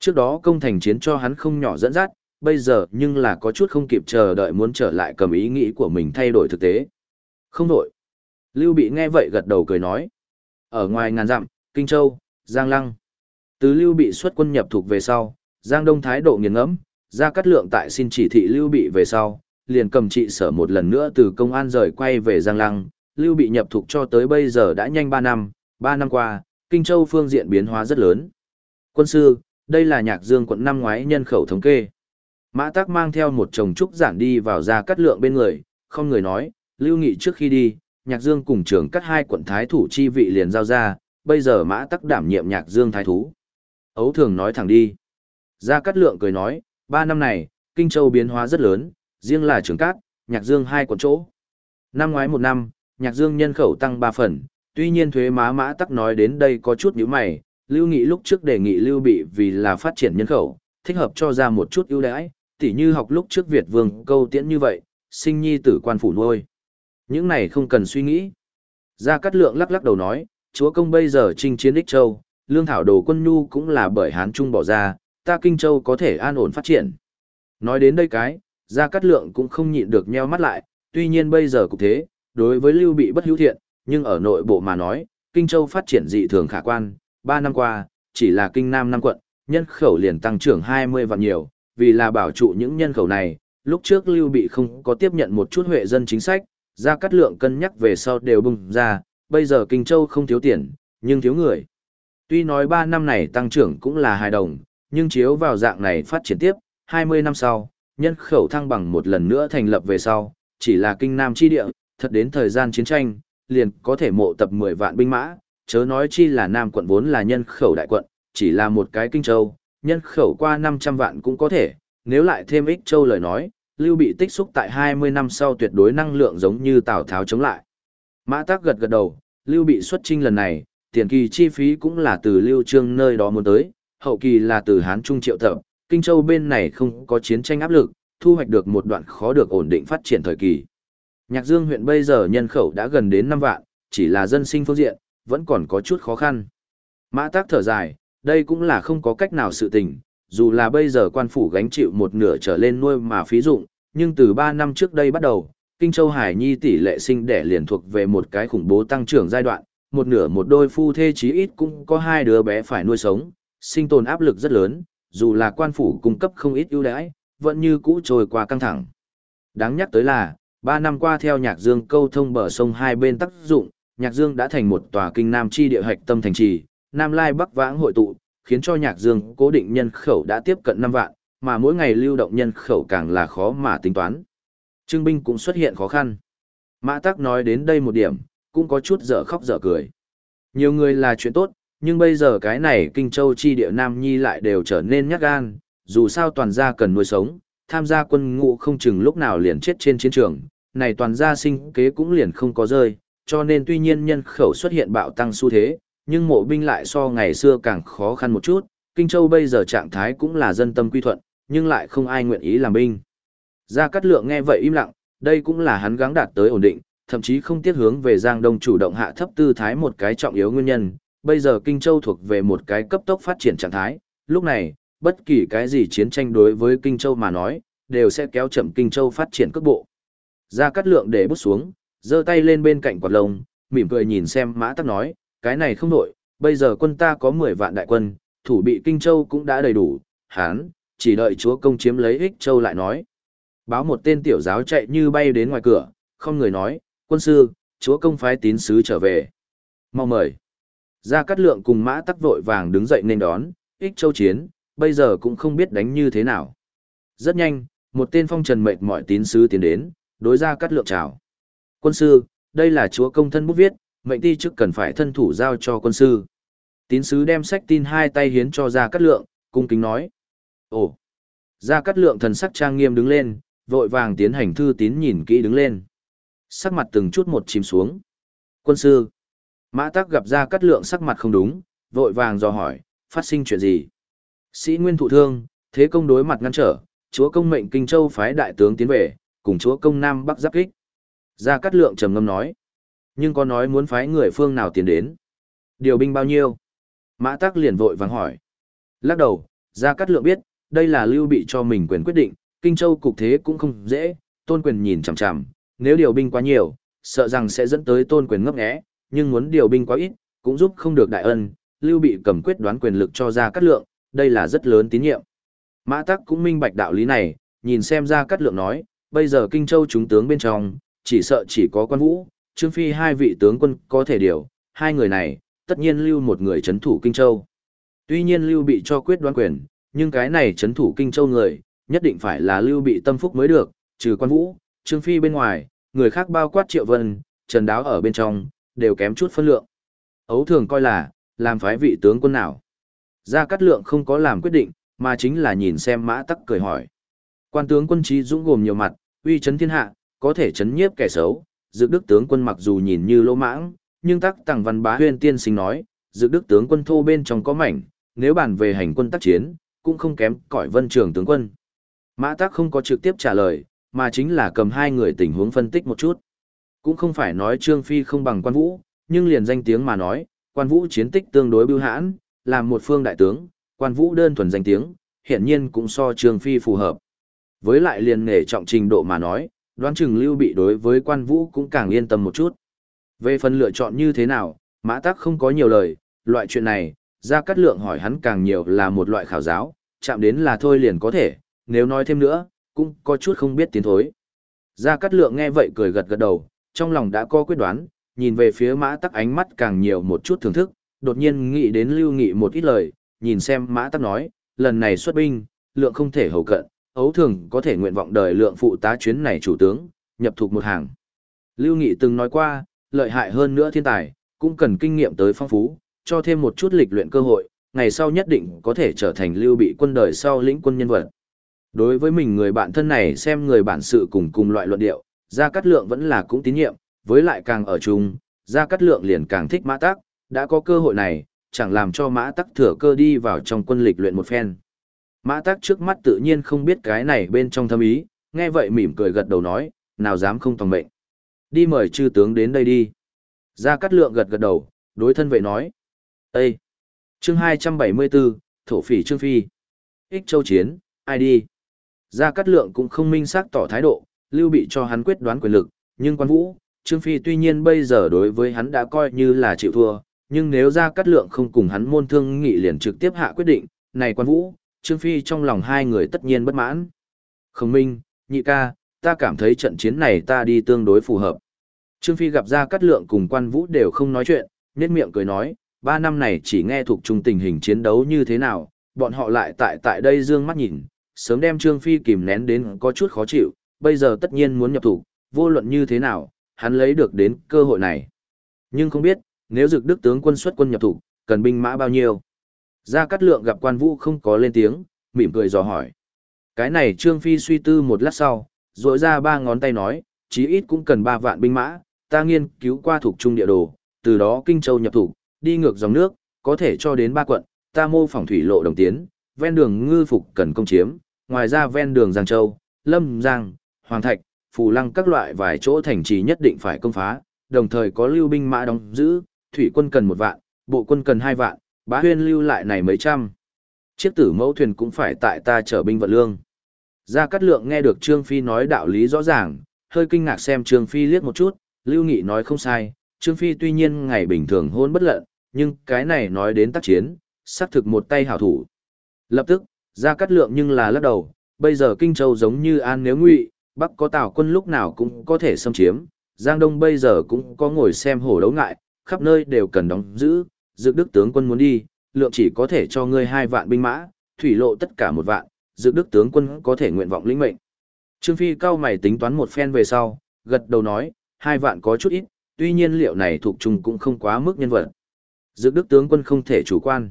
Trước đó công thành chiến cho hắn không nhỏ dẫn dắt, bây giờ nhưng là có chút không kịp chờ đợi muốn trở lại cầm ý nghĩ của mình thay đổi thực tế. Không đổi. Lưu Bị nghe vậy gật đầu cười nói. Ở ngoài ngàn dặm, Kinh Châu, Giang Lăng. Từ Lưu Bị xuất quân nhập thuộc về sau, Giang Đông thái độ nghiền ngẫm, ra cắt lượng tại xin chỉ thị Lưu Bị về sau, liền cầm trị sở một lần nữa từ công an rời quay về Giang Lăng, Lưu Bị nhập thuộc cho tới bây giờ đã nhanh 3 năm, 3 năm qua, Kinh Châu phương diện biến hóa rất lớn. Quân sư, đây là nhạc dương quận năm ngoái nhân khẩu thống kê. Mã Tắc mang theo một chồng trúc giản đi vào ra cắt lượng bên người, không người nói, Lưu Nghị trước khi đi, nhạc dương cùng trưởng cắt hai quận thái thủ chi vị liền giao ra, bây giờ Mã Tắc đảm nhiệm nhạc dương thái thú. Ấu thường nói thẳng đi. Gia Cát Lượng cười nói, ba năm này, Kinh Châu biến hóa rất lớn, riêng là trường cát, nhạc dương hai quận chỗ. Năm ngoái một năm, nhạc dương nhân khẩu tăng ba phần, tuy nhiên thuế má mã tắc nói đến đây có chút nhíu mày, Lưu Nghị lúc trước đề nghị Lưu Bị vì là phát triển nhân khẩu, thích hợp cho ra một chút ưu đãi, tỉ như học lúc trước Việt Vương câu tiễn như vậy, sinh nhi tử quan phủ nuôi. Những này không cần suy nghĩ. Gia Cát Lượng lắc lắc đầu nói, chúa công bây giờ chinh chiến Đích Châu, lương thảo đồ quân nhu cũng là bởi Hán Trung bỏ ra, ta Kinh Châu có thể an ổn phát triển. Nói đến đây cái, Gia Cát Lượng cũng không nhịn được nheo mắt lại, tuy nhiên bây giờ cũng thế, đối với Lưu Bị bất hữu thiện, nhưng ở nội bộ mà nói, Kinh Châu phát triển dị thường khả quan, 3 năm qua, chỉ là Kinh Nam năm quận, nhân khẩu liền tăng trưởng 20 vạn nhiều, vì là bảo trụ những nhân khẩu này, lúc trước Lưu Bị không có tiếp nhận một chút huệ dân chính sách, ra cắt lượng cân nhắc về sau đều bùng ra, bây giờ Kinh Châu không thiếu tiền, nhưng thiếu người. Tuy nói 3 năm này tăng trưởng cũng là hài đồng, nhưng chiếu vào dạng này phát triển tiếp, 20 năm sau, nhân khẩu thăng bằng một lần nữa thành lập về sau, chỉ là kinh nam chi địa, thật đến thời gian chiến tranh, liền có thể mộ tập 10 vạn binh mã, chớ nói chi là nam quận vốn là nhân khẩu đại quận, chỉ là một cái kinh châu, nhân khẩu qua 500 vạn cũng có thể, nếu lại thêm ích châu lời nói, lưu bị tích xúc tại 20 năm sau tuyệt đối năng lượng giống như Tào Tháo chống lại. Mã Tắc gật gật đầu, lưu bị xuất trinh lần này, tiền kỳ chi phí cũng là từ lưu trương nơi đó muốn tới, hậu kỳ là từ Hán Trung triệu tập, Kinh Châu bên này không có chiến tranh áp lực, thu hoạch được một đoạn khó được ổn định phát triển thời kỳ. Nhạc Dương huyện bây giờ nhân khẩu đã gần đến 5 vạn, chỉ là dân sinh phương diện, vẫn còn có chút khó khăn. Mã tác thở dài, đây cũng là không có cách nào sự tình, dù là bây giờ quan phủ gánh chịu một nửa trở lên nuôi mà phí dụng, nhưng từ 3 năm trước đây bắt đầu, Kinh Châu Hải Nhi tỷ lệ sinh đẻ liền thuộc về một cái khủng bố tăng trưởng giai đoạn, một nửa một đôi phu thê chí ít cũng có hai đứa bé phải nuôi sống, sinh tồn áp lực rất lớn, dù là quan phủ cung cấp không ít ưu đãi, vẫn như cũ trôi qua căng thẳng. Đáng nhắc tới là, 3 năm qua theo Nhạc Dương câu thông bờ sông hai bên tác dụng, Nhạc Dương đã thành một tòa kinh nam chi địa hạch tâm thành trì, Nam Lai Bắc vãng hội tụ, khiến cho Nhạc Dương cố định nhân khẩu đã tiếp cận 5 vạn, mà mỗi ngày lưu động nhân khẩu càng là khó mà tính toán. Trương binh cũng xuất hiện khó khăn. Mã Tắc nói đến đây một điểm, cũng có chút dở khóc dở cười. Nhiều người là chuyện tốt, nhưng bây giờ cái này Kinh Châu chi địa Nam Nhi lại đều trở nên nhát gan, dù sao toàn gia cần nuôi sống, tham gia quân ngũ không chừng lúc nào liền chết trên chiến trường, này toàn gia sinh kế cũng liền không có rơi, cho nên tuy nhiên nhân khẩu xuất hiện bạo tăng xu thế, nhưng mộ binh lại so ngày xưa càng khó khăn một chút, Kinh Châu bây giờ trạng thái cũng là dân tâm quy thuận, nhưng lại không ai nguyện ý làm binh. Gia Cát Lượng nghe vậy im lặng, đây cũng là hắn gắng đạt tới ổn định, thậm chí không tiếc hướng về Giang Đông chủ động hạ thấp tư thái một cái trọng yếu nguyên nhân, bây giờ Kinh Châu thuộc về một cái cấp tốc phát triển trạng thái, lúc này, bất kỳ cái gì chiến tranh đối với Kinh Châu mà nói, đều sẽ kéo chậm Kinh Châu phát triển cước bộ. Gia Cát lượng để bút xuống, giơ tay lên bên cạnh quạt lông, mỉm cười nhìn xem mã tắc nói, cái này không nổi, bây giờ quân ta có 10 vạn đại quân, thủ bị Kinh Châu cũng đã đầy đủ, hán, chỉ đợi chúa công chiếm lấy ích châu lại nói. Báo một tên tiểu giáo chạy như bay đến ngoài cửa, không người nói, quân sư, chúa công phái tín sứ trở về. Mau mời. Gia Cát Lượng cùng mã tắc vội vàng đứng dậy nên đón, ích châu chiến, bây giờ cũng không biết đánh như thế nào. Rất nhanh, một tên phong trần mệt mỏi tín sứ tiến đến, đối Gia Cát Lượng chào. Quân sư, đây là chúa công thân bút viết, mệnh ti chức cần phải thân thủ giao cho quân sư. Tín sứ đem sách tin hai tay hiến cho Gia Cát Lượng, cung kính nói. Ồ! Gia Cát Lượng thần sắc trang nghiêm đứng lên, vội vàng tiến hành thư tín nhìn kỹ đứng lên. Sắc mặt từng chút một chìm xuống. Quân sư! Mã Tắc gặp Gia Cát Lượng sắc mặt không đúng, vội vàng dò hỏi, phát sinh chuyện gì? Sĩ Nguyên thụ thương, thế công đối mặt ngăn trở, chúa công mệnh Kinh Châu phái đại tướng tiến về, cùng chúa công Nam Bắc giáp kích. Gia Cát Lượng trầm ngâm nói, nhưng có nói muốn phái người phương nào tiến đến? Điều binh bao nhiêu? Mã Tắc liền vội vàng hỏi. Lắc đầu, Gia Cát Lượng biết, đây là lưu bị cho mình quyền quyết định, Kinh Châu cục thế cũng không dễ, tôn quyền nhìn chằm chằm, nếu điều binh quá nhiều, sợ rằng sẽ dẫn tới tôn quyền ngấp nghé, nhưng muốn điều binh quá ít, cũng giúp không được đại ân, lưu bị cầm quyết đoán quyền lực cho ra Cát Lượng, đây là rất lớn tín nhiệm. Mã Tắc cũng minh bạch đạo lý này, nhìn xem ra cắt lượng nói, bây giờ Kinh Châu chúng tướng bên trong, chỉ sợ chỉ có quan vũ, Trương Phi hai vị tướng quân có thể điều, hai người này, tất nhiên lưu một người chấn thủ Kinh Châu. Tuy nhiên lưu bị cho quyết đoán quyền, nhưng cái này chấn thủ Kinh Châu người, nhất định phải là lưu bị tâm phúc mới được, trừ quan vũ, Trương Phi bên ngoài, người khác bao quát triệu vân, trần đáo ở bên trong, đều kém chút phân lượng. Ấu thường coi là, làm phái vị tướng quân nào. Gia Cát Lượng không có làm quyết định, mà chính là nhìn xem mã tắc cười hỏi. Quan tướng quân trí dũng gồm nhiều mặt, uy chấn thiên hạ, có thể chấn nhiếp kẻ xấu. Dự đức tướng quân mặc dù nhìn như lỗ mãng, nhưng tắc tàng văn bá huyên tiên sinh nói, dự đức tướng quân thô bên trong có mảnh, nếu bàn về hành quân tác chiến, cũng không kém cỏi vân trường tướng quân. Mã tắc không có trực tiếp trả lời, mà chính là cầm hai người tình huống phân tích một chút. Cũng không phải nói Trương Phi không bằng quan vũ, nhưng liền danh tiếng mà nói, quan vũ chiến tích tương đối bưu hãn, làm một phương đại tướng, quan vũ đơn thuần danh tiếng, hiện nhiên cũng so Trương Phi phù hợp. Với lại liền nghề trọng trình độ mà nói, đoán chừng Lưu Bị đối với quan vũ cũng càng yên tâm một chút. Về phần lựa chọn như thế nào, Mã Tắc không có nhiều lời, loại chuyện này, Gia Cát Lượng hỏi hắn càng nhiều là một loại khảo giáo, chạm đến là thôi liền có thể, nếu nói thêm nữa, cũng có chút không biết tiến thối. Gia Cát Lượng nghe vậy cười gật gật đầu, trong lòng đã có quyết đoán, nhìn về phía Mã Tắc ánh mắt càng nhiều một chút thưởng thức, đột nhiên nghĩ đến Lưu Nghị một ít lời, nhìn xem Mã Tắc nói, lần này xuất binh, lượng không thể hầu cận, ấu thường có thể nguyện vọng đời lượng phụ tá chuyến này chủ tướng, nhập thuộc một hàng. Lưu Nghị từng nói qua, lợi hại hơn nữa thiên tài, cũng cần kinh nghiệm tới phong phú, cho thêm một chút lịch luyện cơ hội, ngày sau nhất định có thể trở thành lưu bị quân đời sau lĩnh quân nhân vật. Đối với mình người bạn thân này xem người bản sự cùng cùng loại luận điệu, Gia Cát Lượng vẫn là cũng tín nhiệm, với lại càng ở chung, Gia Cát Lượng liền càng thích Mã Tắc, đã có cơ hội này, chẳng làm cho Mã Tắc thừa cơ đi vào trong quân lịch luyện một phen. Mã Tắc trước mắt tự nhiên không biết cái này bên trong thâm ý, nghe vậy mỉm cười gật đầu nói, nào dám không tòng mệnh. Đi mời chư tướng đến đây đi. Gia Cát Lượng gật gật đầu, đối thân vệ nói. Ê! Chương 274, Thổ phỉ Trương Phi. Ích Châu Chiến, ai đi? Gia Cát Lượng cũng không minh xác tỏ thái độ, lưu bị cho hắn quyết đoán quyền lực, nhưng quan vũ, Trương Phi tuy nhiên bây giờ đối với hắn đã coi như là chịu thua, nhưng nếu Gia Cát Lượng không cùng hắn môn thương nghị liền trực tiếp hạ quyết định, này quan vũ, Trương Phi trong lòng hai người tất nhiên bất mãn. Khổng minh, nhị ca, ta cảm thấy trận chiến này ta đi tương đối phù hợp. Trương Phi gặp Gia Cát Lượng cùng quan vũ đều không nói chuyện, nhếch miệng cười nói, ba năm này chỉ nghe thuộc trung tình hình chiến đấu như thế nào, bọn họ lại tại tại đây dương mắt nhìn, sớm đem Trương Phi kìm nén đến có chút khó chịu, bây giờ tất nhiên muốn nhập thủ, vô luận như thế nào, hắn lấy được đến cơ hội này. Nhưng không biết, nếu dực đức tướng quân xuất quân nhập thủ, cần binh mã bao nhiêu? Gia Cát Lượng gặp quan vũ không có lên tiếng, mỉm cười dò hỏi. Cái này Trương Phi suy tư một lát sau, rỗi ra ba ngón tay nói, chí ít cũng cần ba vạn binh mã, ta nghiên cứu qua thuộc trung địa đồ, từ đó Kinh Châu nhập thủ, đi ngược dòng nước, có thể cho đến ba quận, ta mô phỏng thủy lộ đồng tiến, ven đường ngư phục cần công chiếm, ngoài ra ven đường Giang Châu, Lâm Giang, Hoàng Thạch, Phù Lăng các loại vài chỗ thành trì nhất định phải công phá, đồng thời có lưu binh mã đóng giữ, thủy quân cần một vạn, bộ quân cần hai vạn, bá huyên lưu lại này mấy trăm. Chiếc tử mẫu thuyền cũng phải tại ta chở binh vận lương. Gia Cát Lượng nghe được Trương Phi nói đạo lý rõ ràng, hơi kinh ngạc xem Trương Phi liếc một chút, Lưu Nghị nói không sai, Trương Phi tuy nhiên ngày bình thường hôn bất lận, nhưng cái này nói đến tác chiến, xác thực một tay hảo thủ. Lập tức, ra cắt Lượng nhưng là lắc đầu, bây giờ Kinh Châu giống như An nếu ngụy, Bắc có Tào quân lúc nào cũng có thể xâm chiếm, Giang Đông bây giờ cũng có ngồi xem hổ đấu ngại, khắp nơi đều cần đóng giữ, Dược Đức tướng quân muốn đi, lượng chỉ có thể cho ngươi hai vạn binh mã, thủy lộ tất cả một vạn, Dược Đức tướng quân có thể nguyện vọng lĩnh mệnh. Trương Phi cao mày tính toán một phen về sau, gật đầu nói, hai vạn có chút ít, tuy nhiên liệu này thuộc trùng cũng không quá mức nhân vật. Dược Đức tướng quân không thể chủ quan.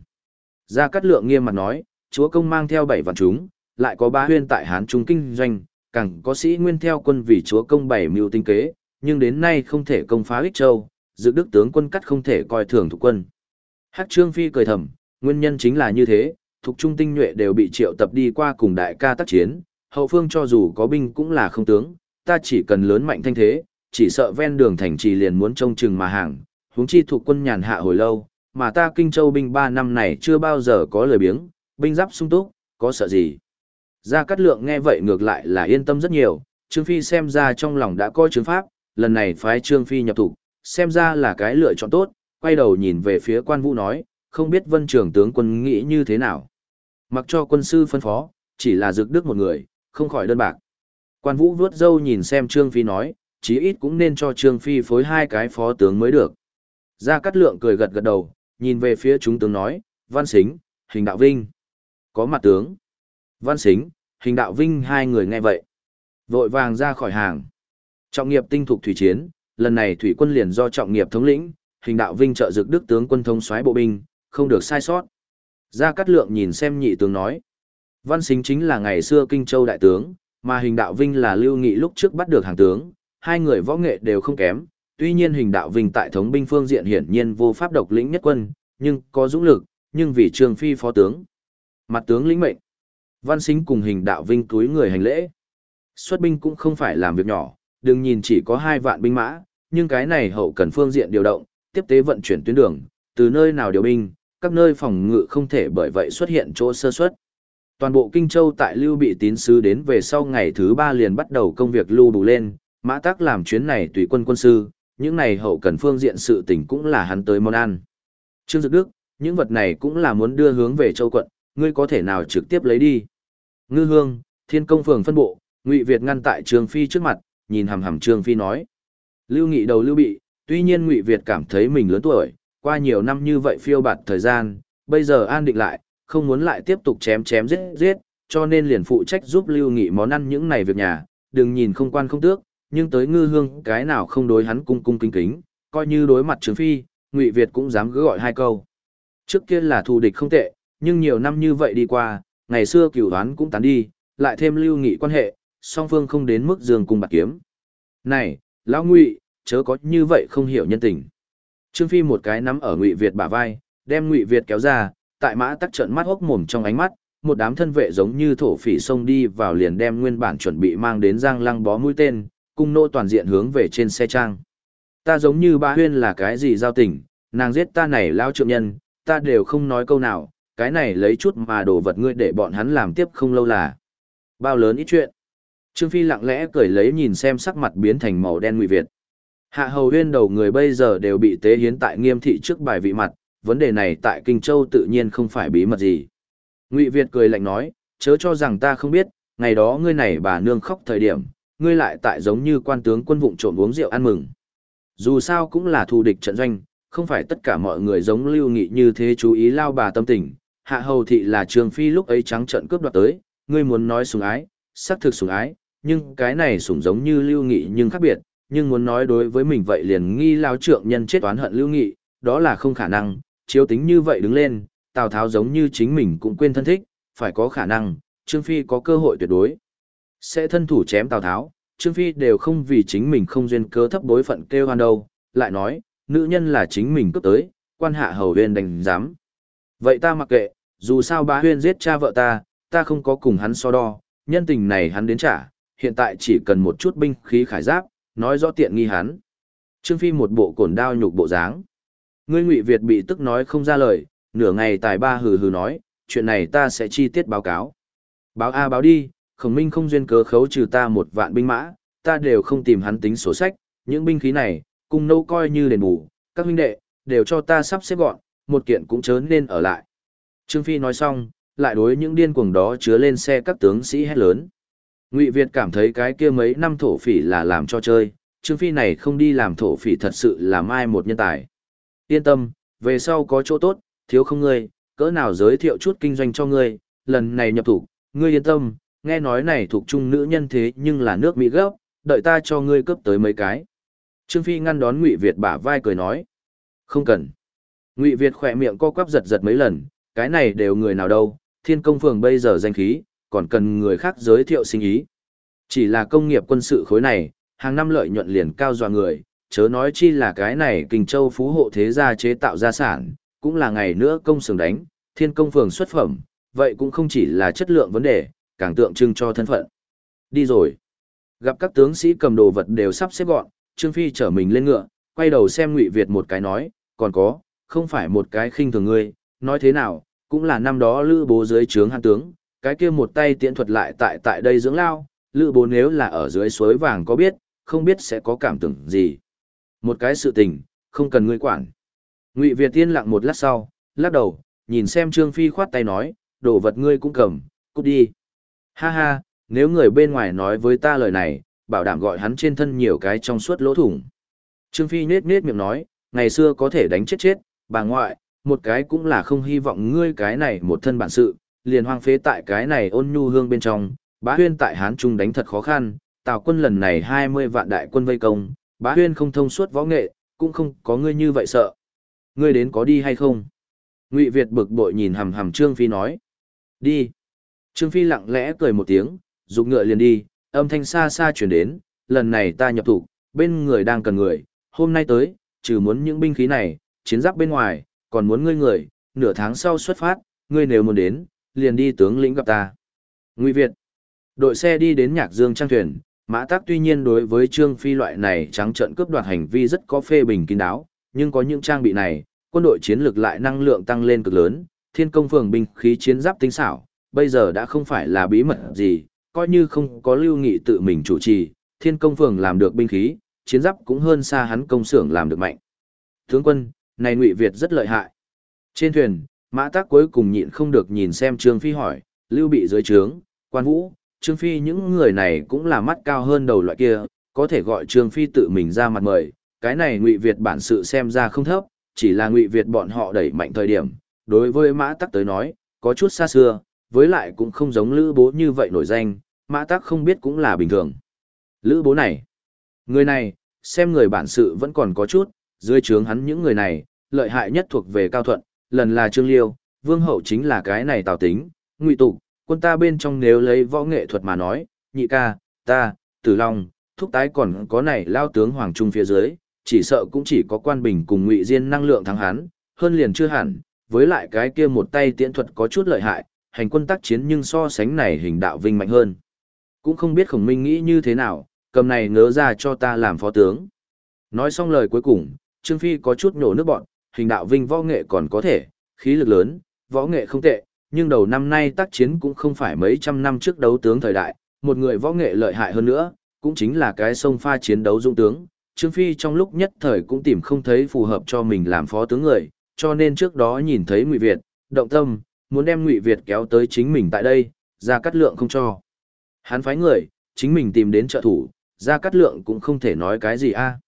Gia Cát Lượng nghiêm mặt nói, chúa công mang theo bảy vạn chúng, lại có ba huyên tại Hán Trung kinh doanh, càng có sĩ nguyên theo quân vì chúa công bảy mưu tinh kế, nhưng đến nay không thể công phá Ích Châu, Dược Đức tướng quân cắt không thể coi thường thuộc quân. Hắc Trương Phi cười thầm, nguyên nhân chính là như thế, thuộc trung tinh nhuệ đều bị triệu tập đi qua cùng đại ca tác chiến, hậu phương cho dù có binh cũng là không tướng, ta chỉ cần lớn mạnh thanh thế, chỉ sợ ven đường thành trì liền muốn trông chừng mà hàng, huống chi thuộc quân nhàn hạ hồi lâu, mà ta kinh châu binh ba năm này chưa bao giờ có lời biếng, binh giáp sung túc, có sợ gì. Gia Cát Lượng nghe vậy ngược lại là yên tâm rất nhiều, Trương Phi xem ra trong lòng đã coi chứng pháp, lần này phái Trương Phi nhập thủ, xem ra là cái lựa chọn tốt, quay đầu nhìn về phía quan vũ nói, không biết vân trưởng tướng quân nghĩ như thế nào. Mặc cho quân sư phân phó, chỉ là dược đức một người, không khỏi đơn bạc. Quan vũ vuốt râu nhìn xem Trương Phi nói, chí ít cũng nên cho Trương Phi phối hai cái phó tướng mới được. Gia Cát Lượng cười gật gật đầu, nhìn về phía chúng tướng nói, Văn Xính, Hình Đạo Vinh. Có mặt tướng. Văn Xính, Hình Đạo Vinh hai người nghe vậy. Vội vàng ra khỏi hàng. Trọng nghiệp tinh thục thủy chiến, lần này thủy quân liền do trọng nghiệp thống lĩnh, Hình Đạo Vinh trợ dực đức tướng quân thông soái bộ binh, không được sai sót. Gia Cát Lượng nhìn xem nhị tướng nói. Văn Xính chính là ngày xưa Kinh Châu đại tướng, mà Hình Đạo Vinh là Lưu Nghị lúc trước bắt được hàng tướng, hai người võ nghệ đều không kém, tuy nhiên hình đạo vinh tại thống binh phương diện hiển nhiên vô pháp độc lĩnh nhất quân, nhưng có dũng lực, nhưng vì Trương Phi phó tướng. Mặt tướng lĩnh mệnh. Văn Sinh cùng hình đạo vinh túi người hành lễ. Xuất binh cũng không phải làm việc nhỏ, đừng nhìn chỉ có hai vạn binh mã, nhưng cái này hậu cần phương diện điều động, tiếp tế vận chuyển tuyến đường, từ nơi nào điều binh, các nơi phòng ngự không thể bởi vậy xuất hiện chỗ sơ suất. Toàn bộ Kinh Châu tại Lưu Bị tín sứ đến về sau ngày thứ ba liền bắt đầu công việc lưu đủ lên, mã tắc làm chuyến này tùy quân quân sư, những này hậu cần phương diện sự tình cũng là hắn tới món ăn. Trương Dực Đức, những vật này cũng là muốn đưa hướng về châu quận, ngươi có thể nào trực tiếp lấy đi. Ngư Hương, Thiên Công Phường phân bộ, Ngụy Việt ngăn tại Trương Phi trước mặt, nhìn hằm hằm Trương Phi nói. Lưu Nghị đầu Lưu Bị, tuy nhiên Ngụy Việt cảm thấy mình lớn tuổi, qua nhiều năm như vậy phiêu bạt thời gian, bây giờ an định lại, không muốn lại tiếp tục chém chém giết giết, cho nên liền phụ trách giúp Lưu Nghị món ăn những này việc nhà, đừng nhìn không quan không tước, nhưng tới ngư hương cái nào không đối hắn cung cung kính kính, coi như đối mặt Trương Phi, Ngụy Việt cũng dám cứ gọi hai câu. Trước kia là thù địch không tệ, nhưng nhiều năm như vậy đi qua, ngày xưa cửu đoán cũng tán đi, lại thêm lưu nghị quan hệ, song phương không đến mức giường cung bạc kiếm. Này, lão Ngụy, chớ có như vậy không hiểu nhân tình. Trương Phi một cái nắm ở Ngụy Việt bả vai, đem Ngụy Việt kéo ra, tại mã tắc trợn mắt hốc mồm trong ánh mắt, một đám thân vệ giống như thổ phỉ xông đi vào liền đem nguyên bản chuẩn bị mang đến giang lăng bó mũi tên, cung nô toàn diện hướng về trên xe trang. Ta giống như ba huyên là cái gì giao tình, nàng giết ta này lao trượng nhân, ta đều không nói câu nào, cái này lấy chút mà đồ vật ngươi để bọn hắn làm tiếp không lâu là. Bao lớn ít chuyện. Trương Phi lặng lẽ cười lấy nhìn xem sắc mặt biến thành màu đen ngụy Việt. Hạ hầu huyên đầu người bây giờ đều bị tế hiến tại nghiêm thị trước bài vị mặt, vấn đề này tại Kinh Châu tự nhiên không phải bí mật gì. Ngụy Việt cười lạnh nói, chớ cho rằng ta không biết, ngày đó ngươi này bà nương khóc thời điểm, ngươi lại tại giống như quan tướng quân vụng trộm uống rượu ăn mừng. Dù sao cũng là thù địch trận doanh, không phải tất cả mọi người giống lưu nghị như thế chú ý lao bà tâm tình. Hạ hầu thị là trường phi lúc ấy trắng trận cướp đoạt tới, ngươi muốn nói sủng ái, xác thực sủng ái, nhưng cái này sủng giống như lưu nghị nhưng khác biệt, nhưng muốn nói đối với mình vậy liền nghi lao trượng nhân chết oán hận lưu nghị, đó là không khả năng, chiếu tính như vậy đứng lên, Tào Tháo giống như chính mình cũng quên thân thích, phải có khả năng, Trương Phi có cơ hội tuyệt đối. Sẽ thân thủ chém Tào Tháo, Trương Phi đều không vì chính mình không duyên cớ thấp bối phận kêu hoan đâu, lại nói, nữ nhân là chính mình cướp tới, quan hạ hầu huyên đành dám. Vậy ta mặc kệ, dù sao bá huyên giết cha vợ ta, ta không có cùng hắn so đo, nhân tình này hắn đến trả, hiện tại chỉ cần một chút binh khí khải giáp, nói rõ tiện nghi hắn. Trương Phi một bộ cồn đao nhục bộ dáng. Ngươi Ngụy Việt bị tức nói không ra lời, nửa ngày tài ba hừ hừ nói, chuyện này ta sẽ chi tiết báo cáo. Báo A báo đi, khổng minh không duyên cớ khấu trừ ta một vạn binh mã, ta đều không tìm hắn tính sổ sách, những binh khí này, cùng nâu coi như đền bù, các huynh đệ, đều cho ta sắp xếp gọn, một kiện cũng chớ nên ở lại. Trương Phi nói xong, lại đối những điên cuồng đó chứa lên xe các tướng sĩ hét lớn. Ngụy Việt cảm thấy cái kia mấy năm thổ phỉ là làm cho chơi, Trương Phi này không đi làm thổ phỉ thật sự là mai một nhân tài. Yên tâm, về sau có chỗ tốt, thiếu không ngươi, cỡ nào giới thiệu chút kinh doanh cho ngươi, lần này nhập thủ, ngươi yên tâm, nghe nói này thuộc trung nữ nhân thế nhưng là nước Mỹ gấp, đợi ta cho ngươi cấp tới mấy cái. Trương Phi ngăn đón Ngụy Việt bả vai cười nói. Không cần. Ngụy Việt khỏe miệng co quắp giật giật mấy lần, cái này đều người nào đâu, thiên công phường bây giờ danh khí, còn cần người khác giới thiệu sinh ý. Chỉ là công nghiệp quân sự khối này, hàng năm lợi nhuận liền cao dọa người, chớ nói chi là cái này kinh châu phú hộ thế gia chế tạo gia sản, cũng là ngày nữa công sường đánh, thiên công phường xuất phẩm, vậy cũng không chỉ là chất lượng vấn đề, càng tượng trưng cho thân phận. Đi rồi. Gặp các tướng sĩ cầm đồ vật đều sắp xếp gọn, Trương Phi trở mình lên ngựa, quay đầu xem Ngụy Việt một cái nói, còn có, không phải một cái khinh thường ngươi, nói thế nào, cũng là năm đó lữ bố dưới trướng hàn tướng, cái kia một tay tiễn thuật lại tại tại đây dưỡng lao, lữ bố nếu là ở dưới suối vàng có biết, không biết sẽ có cảm tưởng gì. Một cái sự tình, không cần ngươi quản. Ngụy Việt tiên lặng một lát sau, lắc đầu, nhìn xem Trương Phi khoát tay nói, đồ vật ngươi cũng cầm, cút đi. Ha ha, nếu người bên ngoài nói với ta lời này, bảo đảm gọi hắn trên thân nhiều cái trong suốt lỗ thủng. Trương Phi nết nết miệng nói, ngày xưa có thể đánh chết chết, bà ngoại, một cái cũng là không hy vọng ngươi cái này một thân bản sự, liền hoang phế tại cái này ôn nhu hương bên trong, bá huyên tại Hán Trung đánh thật khó khăn, tào quân lần này 20 vạn đại quân vây công, bá huyên không thông suốt võ nghệ, cũng không có ngươi như vậy sợ. Ngươi đến có đi hay không? Ngụy Việt bực bội nhìn hầm hầm Trương Phi nói. Đi. Trương Phi lặng lẽ cười một tiếng, dục ngựa liền đi, âm thanh xa xa chuyển đến, lần này ta nhập thủ, bên người đang cần người, hôm nay tới, trừ muốn những binh khí này, chiến giáp bên ngoài, còn muốn ngươi người, nửa tháng sau xuất phát, ngươi nếu muốn đến, liền đi tướng lĩnh gặp ta. Ngụy Việt. Đội xe đi đến Nhạc Dương trang thuyền, Mã Tác tuy nhiên đối với Trương Phi loại này trắng trợn cướp đoạt hành vi rất có phê bình kín đáo, nhưng có những trang bị này, quân đội chiến lược lại năng lượng tăng lên cực lớn, thiên công phường binh khí chiến giáp tinh xảo, bây giờ đã không phải là bí mật gì, coi như không có Lưu Nghị tự mình chủ trì, Thiên Công Phường làm được binh khí, chiến giáp cũng hơn xa hắn công xưởng làm được mạnh. Tướng quân, này Ngụy Việt rất lợi hại. Trên thuyền, Mã tác cuối cùng nhịn không được nhìn xem Trương Phi hỏi, Lưu bị dưới trướng, quan vũ, Trương Phi những người này cũng là mắt cao hơn đầu loại kia, có thể gọi Trương Phi tự mình ra mặt mời, cái này Ngụy Việt bản sự xem ra không thấp, chỉ là Ngụy Việt bọn họ đẩy mạnh thời điểm, đối với Mã Tắc tới nói, có chút xa xưa, với lại cũng không giống Lữ Bố như vậy nổi danh, Mã Tắc không biết cũng là bình thường. Lữ Bố này, người này, xem người bản sự vẫn còn có chút, dưới trướng hắn những người này, lợi hại nhất thuộc về Cao Thuận, lần là Trương Liêu, Vương Hậu chính là cái này tào tính, Ngụy Tục, quân ta bên trong nếu lấy võ nghệ thuật mà nói, nhị ca, ta, Tử Long, thúc tái còn có này lao tướng Hoàng Trung phía dưới, chỉ sợ cũng chỉ có quan bình cùng Ngụy Diên năng lượng thắng hắn, hơn liền chưa hẳn, với lại cái kia một tay tiễn thuật có chút lợi hại, hành quân tác chiến nhưng so sánh này hình đạo vinh mạnh hơn. Cũng không biết khổng minh nghĩ như thế nào, cầm này ngớ ra cho ta làm phó tướng. Nói xong lời cuối cùng, Trương Phi có chút nổ nước bọn, hình đạo vinh võ nghệ còn có thể, khí lực lớn, võ nghệ không tệ, nhưng đầu năm nay tác chiến cũng không phải mấy trăm năm trước đấu tướng thời đại, một người võ nghệ lợi hại hơn nữa, cũng chính là cái sông pha chiến đấu dung tướng. Trương Phi trong lúc nhất thời cũng tìm không thấy phù hợp cho mình làm phó tướng người, cho nên trước đó nhìn thấy Ngụy Việt, động tâm, muốn đem Ngụy Việt kéo tới chính mình tại đây, ra cắt lượng không cho. Hắn phái người, chính mình tìm đến trợ thủ, ra cắt lượng cũng không thể nói cái gì a.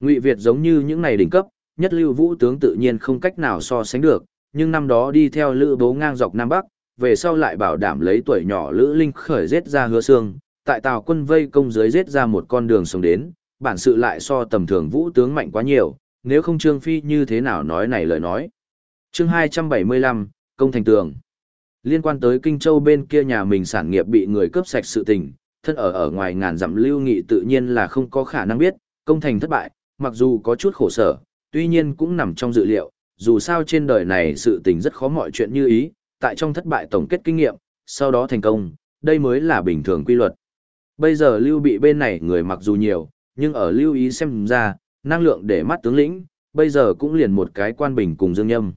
Ngụy Việt giống như những này đỉnh cấp, nhất lưu vũ tướng tự nhiên không cách nào so sánh được, nhưng năm đó đi theo Lữ Bố ngang dọc Nam Bắc, về sau lại bảo đảm lấy tuổi nhỏ Lữ Linh khởi giết ra hứa xương, tại Tào quân vây công dưới giết ra một con đường sống đến, bản sự lại so tầm thường vũ tướng mạnh quá nhiều, nếu không Trương Phi như thế nào nói này lời nói. chương 275, Công Thành Tường Liên quan tới Kinh Châu bên kia nhà mình sản nghiệp bị người cướp sạch sự tình, thân ở ở ngoài ngàn dặm lưu nghị tự nhiên là không có khả năng biết, công thành thất bại, mặc dù có chút khổ sở, tuy nhiên cũng nằm trong dự liệu, dù sao trên đời này sự tình rất khó mọi chuyện như ý, tại trong thất bại tổng kết kinh nghiệm, sau đó thành công, đây mới là bình thường quy luật. Bây giờ lưu bị bên này người mặc dù nhiều, nhưng ở lưu ý xem ra, năng lượng để mắt tướng lĩnh, bây giờ cũng liền một cái quan bình cùng dương nhâm.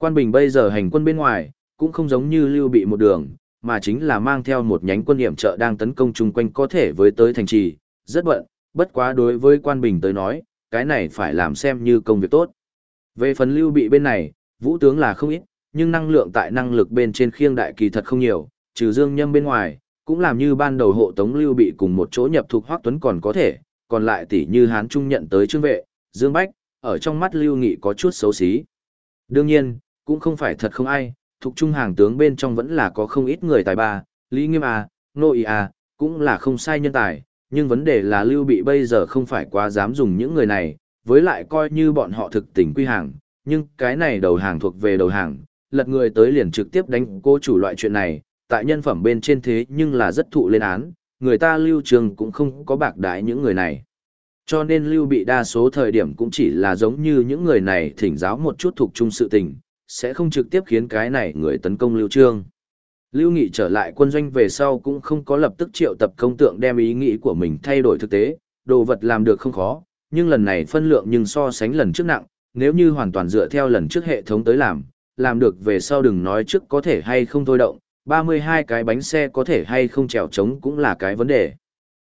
Quan bình bây giờ hành quân bên ngoài, cũng không giống như lưu bị một đường, mà chính là mang theo một nhánh quân hiểm trợ đang tấn công chung quanh có thể với tới thành trì, rất bận, bất quá đối với quan bình tới nói, cái này phải làm xem như công việc tốt. Về phần lưu bị bên này, vũ tướng là không ít, nhưng năng lượng tại năng lực bên trên khiêng đại kỳ thật không nhiều, trừ dương nhâm bên ngoài, cũng làm như ban đầu hộ tống lưu bị cùng một chỗ nhập thuộc hoác tuấn còn có thể, còn lại tỷ như hán trung nhận tới trương vệ, dương bách, ở trong mắt lưu nghị có chút xấu xí. Đương nhiên, cũng không phải thật không ai, thuộc trung hàng tướng bên trong vẫn là có không ít người tài ba, Lý Nghiêm à, Nô Y à, cũng là không sai nhân tài, nhưng vấn đề là Lưu Bị bây giờ không phải quá dám dùng những người này, với lại coi như bọn họ thực tình quy hàng, nhưng cái này đầu hàng thuộc về đầu hàng, lật người tới liền trực tiếp đánh cô chủ loại chuyện này, tại nhân phẩm bên trên thế nhưng là rất thụ lên án, người ta Lưu Trường cũng không có bạc đái những người này. Cho nên Lưu Bị đa số thời điểm cũng chỉ là giống như những người này thỉnh giáo một chút thuộc chung sự tình, sẽ không trực tiếp khiến cái này người tấn công Lưu Trương. Lưu Nghị trở lại quân doanh về sau cũng không có lập tức triệu tập công tượng đem ý nghĩ của mình thay đổi thực tế, đồ vật làm được không khó, nhưng lần này phân lượng nhưng so sánh lần trước nặng, nếu như hoàn toàn dựa theo lần trước hệ thống tới làm, làm được về sau đừng nói trước có thể hay không thôi động, 32 cái bánh xe có thể hay không trèo trống cũng là cái vấn đề.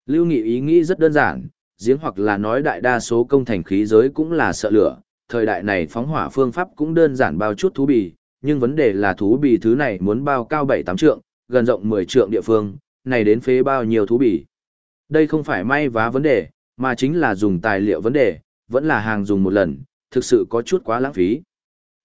Lưu Nghị ý nghĩ rất đơn giản, giếng hoặc là nói đại đa số công thành khí giới cũng là sợ lửa, thời đại này phóng hỏa phương pháp cũng đơn giản bao chút thú bì, nhưng vấn đề là thú bì thứ này muốn bao cao 7-8 trượng, gần rộng 10 trượng địa phương, này đến phế bao nhiêu thú bì. Đây không phải may vá vấn đề, mà chính là dùng tài liệu vấn đề, vẫn là hàng dùng một lần, thực sự có chút quá lãng phí.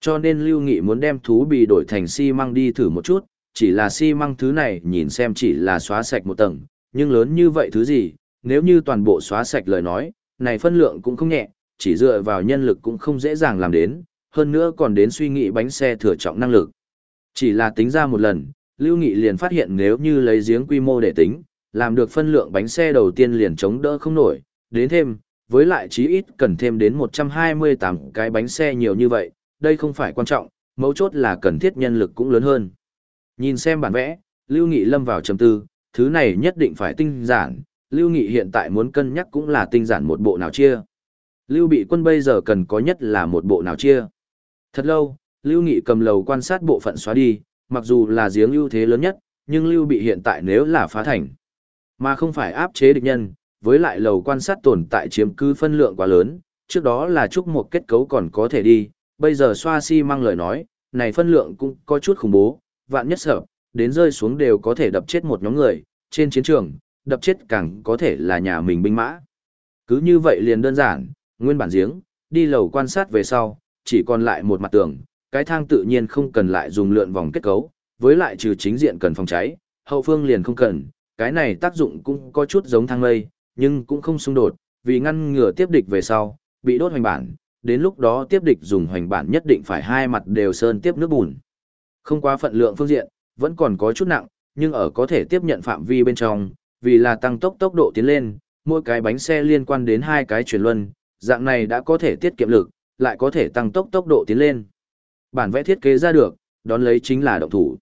Cho nên Lưu Nghị muốn đem thú bì đổi thành xi măng đi thử một chút, chỉ là xi măng thứ này nhìn xem chỉ là xóa sạch một tầng, nhưng lớn như vậy thứ gì, nếu như toàn bộ xóa sạch lời nói, này phân lượng cũng không nhẹ, chỉ dựa vào nhân lực cũng không dễ dàng làm đến, hơn nữa còn đến suy nghĩ bánh xe thừa trọng năng lực. Chỉ là tính ra một lần, Lưu Nghị liền phát hiện nếu như lấy giếng quy mô để tính, làm được phân lượng bánh xe đầu tiên liền chống đỡ không nổi, đến thêm, với lại chí ít cần thêm đến 128 cái bánh xe nhiều như vậy, đây không phải quan trọng, mấu chốt là cần thiết nhân lực cũng lớn hơn. Nhìn xem bản vẽ, Lưu Nghị lâm vào trầm tư, thứ này nhất định phải tinh giản, Lưu Nghị hiện tại muốn cân nhắc cũng là tinh giản một bộ nào chia. Lưu bị quân bây giờ cần có nhất là một bộ nào chia. Thật lâu, Lưu Nghị cầm lầu quan sát bộ phận xóa đi, mặc dù là giếng ưu thế lớn nhất, nhưng Lưu Bị hiện tại nếu là phá thành, mà không phải áp chế địch nhân, với lại lầu quan sát tồn tại chiếm cứ phân lượng quá lớn, trước đó là chúc một kết cấu còn có thể đi, bây giờ xoa xi si măng lời nói, này phân lượng cũng có chút khủng bố, vạn nhất sợ, đến rơi xuống đều có thể đập chết một nhóm người, trên chiến trường, đập chết càng có thể là nhà mình binh mã. Cứ như vậy liền đơn giản, nguyên bản giếng, đi lầu quan sát về sau, chỉ còn lại một mặt tường, cái thang tự nhiên không cần lại dùng lượn vòng kết cấu, với lại trừ chính diện cần phòng cháy, hậu phương liền không cần, cái này tác dụng cũng có chút giống thang lây, nhưng cũng không xung đột, vì ngăn ngừa tiếp địch về sau, bị đốt hoành bản, đến lúc đó tiếp địch dùng hoành bản nhất định phải hai mặt đều sơn tiếp nước bùn. Không quá phận lượng phương diện, vẫn còn có chút nặng, nhưng ở có thể tiếp nhận phạm vi bên trong, vì là tăng tốc tốc độ tiến lên, mỗi cái bánh xe liên quan đến hai cái chuyển luân, dạng này đã có thể tiết kiệm lực, lại có thể tăng tốc tốc độ tiến lên. Bản vẽ thiết kế ra được, đón lấy chính là động thủ.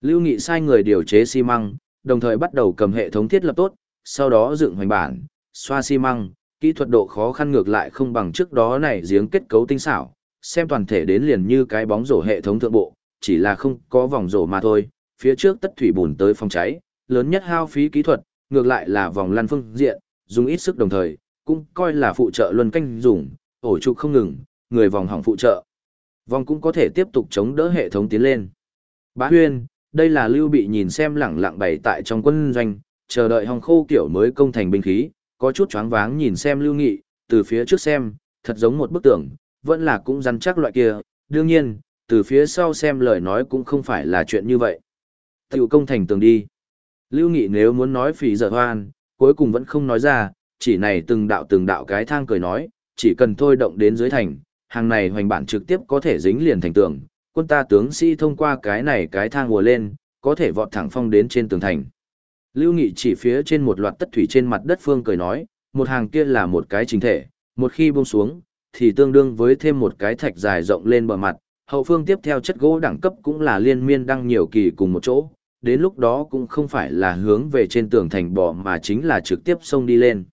Lưu Nghị sai người điều chế xi măng, đồng thời bắt đầu cầm hệ thống thiết lập tốt, sau đó dựng hoành bản, xoa xi măng, kỹ thuật độ khó khăn ngược lại không bằng trước đó này giếng kết cấu tinh xảo, xem toàn thể đến liền như cái bóng rổ hệ thống thượng bộ, chỉ là không có vòng rổ mà thôi, phía trước tất thủy bùn tới phòng cháy, lớn nhất hao phí kỹ thuật, ngược lại là vòng lăn phương diện, dùng ít sức đồng thời, cũng coi là phụ trợ luân canh dùng, ổ trục không ngừng, người vòng hỏng phụ trợ. Vòng cũng có thể tiếp tục chống đỡ hệ thống tiến lên. Bá Huyên, đây là Lưu Bị nhìn xem lẳng lặng bày tại trong quân doanh, chờ đợi hồng khô kiểu mới công thành binh khí, có chút choáng váng nhìn xem Lưu Nghị, từ phía trước xem, thật giống một bức tượng, vẫn là cũng rắn chắc loại kia, đương nhiên, từ phía sau xem lời nói cũng không phải là chuyện như vậy. Tiểu công thành tường đi. Lưu Nghị nếu muốn nói phỉ dở hoan, cuối cùng vẫn không nói ra, chỉ này từng đạo từng đạo cái thang cười nói, chỉ cần thôi động đến dưới thành, hàng này hoành bản trực tiếp có thể dính liền thành tường, quân ta tướng sĩ thông qua cái này cái thang mùa lên, có thể vọt thẳng phong đến trên tường thành. Lưu Nghị chỉ phía trên một loạt tất thủy trên mặt đất phương cười nói, một hàng kia là một cái chính thể, một khi buông xuống, thì tương đương với thêm một cái thạch dài rộng lên bờ mặt, hậu phương tiếp theo chất gỗ đẳng cấp cũng là liên miên đăng nhiều kỳ cùng một chỗ, đến lúc đó cũng không phải là hướng về trên tường thành bò mà chính là trực tiếp xông đi lên.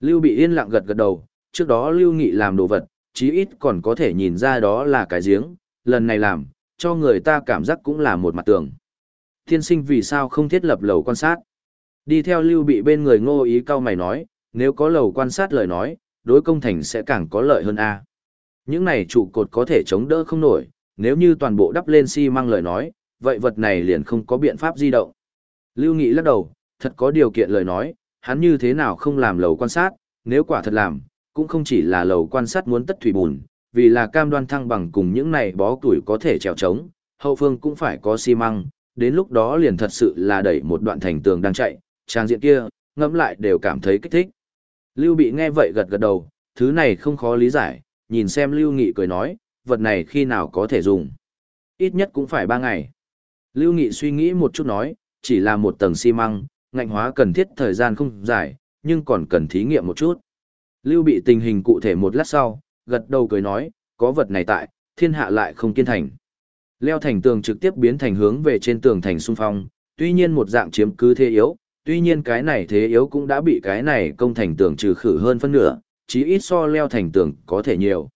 Lưu bị yên lặng gật gật đầu, trước đó Lưu Nghị làm đồ vật, chí ít còn có thể nhìn ra đó là cái giếng, lần này làm, cho người ta cảm giác cũng là một mặt tường. Thiên sinh vì sao không thiết lập lầu quan sát? Đi theo Lưu bị bên người ngô ý cao mày nói, nếu có lầu quan sát lời nói, đối công thành sẽ càng có lợi hơn a. Những này trụ cột có thể chống đỡ không nổi, nếu như toàn bộ đắp lên xi măng lời nói, vậy vật này liền không có biện pháp di động. Lưu Nghị lắc đầu, thật có điều kiện lời nói, hắn như thế nào không làm lầu quan sát, nếu quả thật làm, cũng không chỉ là lầu quan sát muốn tất thủy bùn, vì là cam đoan thăng bằng cùng những này bó tuổi có thể trèo trống, hậu phương cũng phải có xi măng, đến lúc đó liền thật sự là đẩy một đoạn thành tường đang chạy, trang diện kia, ngẫm lại đều cảm thấy kích thích. Lưu Bị nghe vậy gật gật đầu, thứ này không khó lý giải, nhìn xem Lưu Nghị cười nói, vật này khi nào có thể dùng. Ít nhất cũng phải ba ngày. Lưu Nghị suy nghĩ một chút nói, chỉ là một tầng xi măng, ngạnh hóa cần thiết thời gian không dài, nhưng còn cần thí nghiệm một chút. Lưu bị tình hình cụ thể một lát sau, gật đầu cười nói, có vật này tại, thiên hạ lại không kiên thành. Leo thành tường trực tiếp biến thành hướng về trên tường thành xung phong, tuy nhiên một dạng chiếm cứ thế yếu, tuy nhiên cái này thế yếu cũng đã bị cái này công thành tường trừ khử hơn phân nửa, chí ít so leo thành tường có thể nhiều.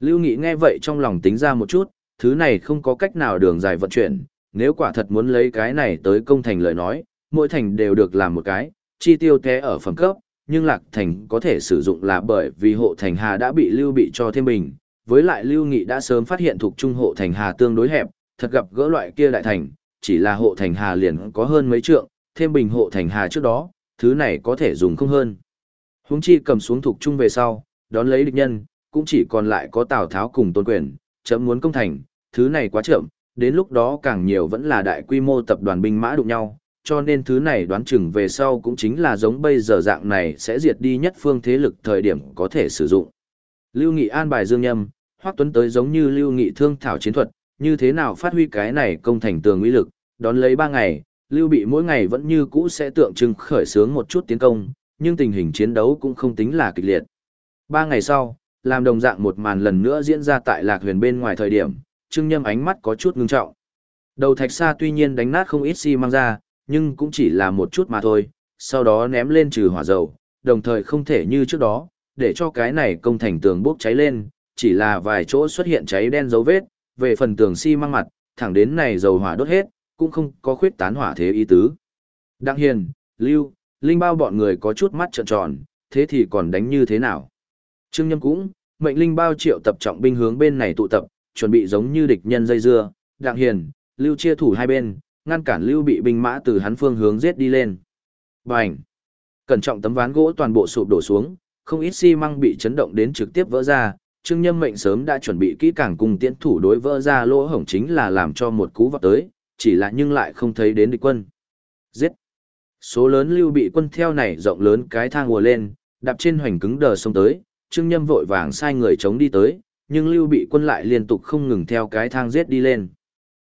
Lưu Nghị nghe vậy trong lòng tính ra một chút, thứ này không có cách nào đường dài vận chuyển, nếu quả thật muốn lấy cái này tới công thành lời nói, mỗi thành đều được làm một cái, chi tiêu thế ở phẩm cấp, nhưng lạc thành có thể sử dụng là bởi vì hộ thành hà đã bị lưu bị cho thêm bình, với lại lưu nghị đã sớm phát hiện thuộc trung hộ thành hà tương đối hẹp, thật gặp gỡ loại kia đại thành, chỉ là hộ thành hà liền có hơn mấy trượng, thêm bình hộ thành hà trước đó, thứ này có thể dùng không hơn. Hướng chi cầm xuống thuộc trung về sau, đón lấy địch nhân, cũng chỉ còn lại có Tào Tháo cùng tôn quyền, chấm muốn công thành, thứ này quá chậm, đến lúc đó càng nhiều vẫn là đại quy mô tập đoàn binh mã đụng nhau, cho nên thứ này đoán chừng về sau cũng chính là giống bây giờ dạng này sẽ diệt đi nhất phương thế lực thời điểm có thể sử dụng. Lưu Nghị an bài Dương Nhâm, Hoắc Tuấn tới giống như Lưu Nghị thương thảo chiến thuật, như thế nào phát huy cái này công thành tường uy lực, đón lấy 3 ngày, Lưu Bị mỗi ngày vẫn như cũ sẽ tượng trưng khởi sướng một chút tiến công, nhưng tình hình chiến đấu cũng không tính là kịch liệt. 3 ngày sau, làm đồng dạng một màn lần nữa diễn ra tại Lạc Huyền bên ngoài thời điểm, Trương Nhâm ánh mắt có chút ngưng trọng. Đầu thạch xa tuy nhiên đánh nát không ít xi si mang ra, nhưng cũng chỉ là một chút mà thôi, sau đó ném lên trừ hỏa dầu, đồng thời không thể như trước đó, để cho cái này công thành tường bốc cháy lên, chỉ là vài chỗ xuất hiện cháy đen dấu vết, về phần tường xi si măng mặt, thẳng đến này dầu hỏa đốt hết, cũng không có khuyết tán hỏa thế ý tứ. Đặng Hiền, Lưu, Linh Bao bọn người có chút mắt trợn tròn, thế thì còn đánh như thế nào? Trương Nhâm cũng, mệnh Linh Bao triệu tập trọng binh hướng bên này tụ tập, chuẩn bị giống như địch nhân dây dưa, Đặng Hiền, Lưu chia thủ hai bên, ngăn cản Lưu bị binh mã từ hắn phương hướng giết đi lên. Bành! Cẩn trọng tấm ván gỗ toàn bộ sụp đổ xuống, không ít xi măng bị chấn động đến trực tiếp vỡ ra, Trương Nhâm mệnh sớm đã chuẩn bị kỹ càng cùng tiễn thủ đối vỡ ra lỗ hổng chính là làm cho một cú vọt tới, chỉ là nhưng lại không thấy đến địch quân. Giết! Số lớn lưu bị quân theo này rộng lớn cái thang ùa lên, đạp trên hoành cứng đờ sông tới, Trương Nhâm vội vàng sai người chống đi tới, nhưng lưu bị quân lại liên tục không ngừng theo cái thang giết đi lên.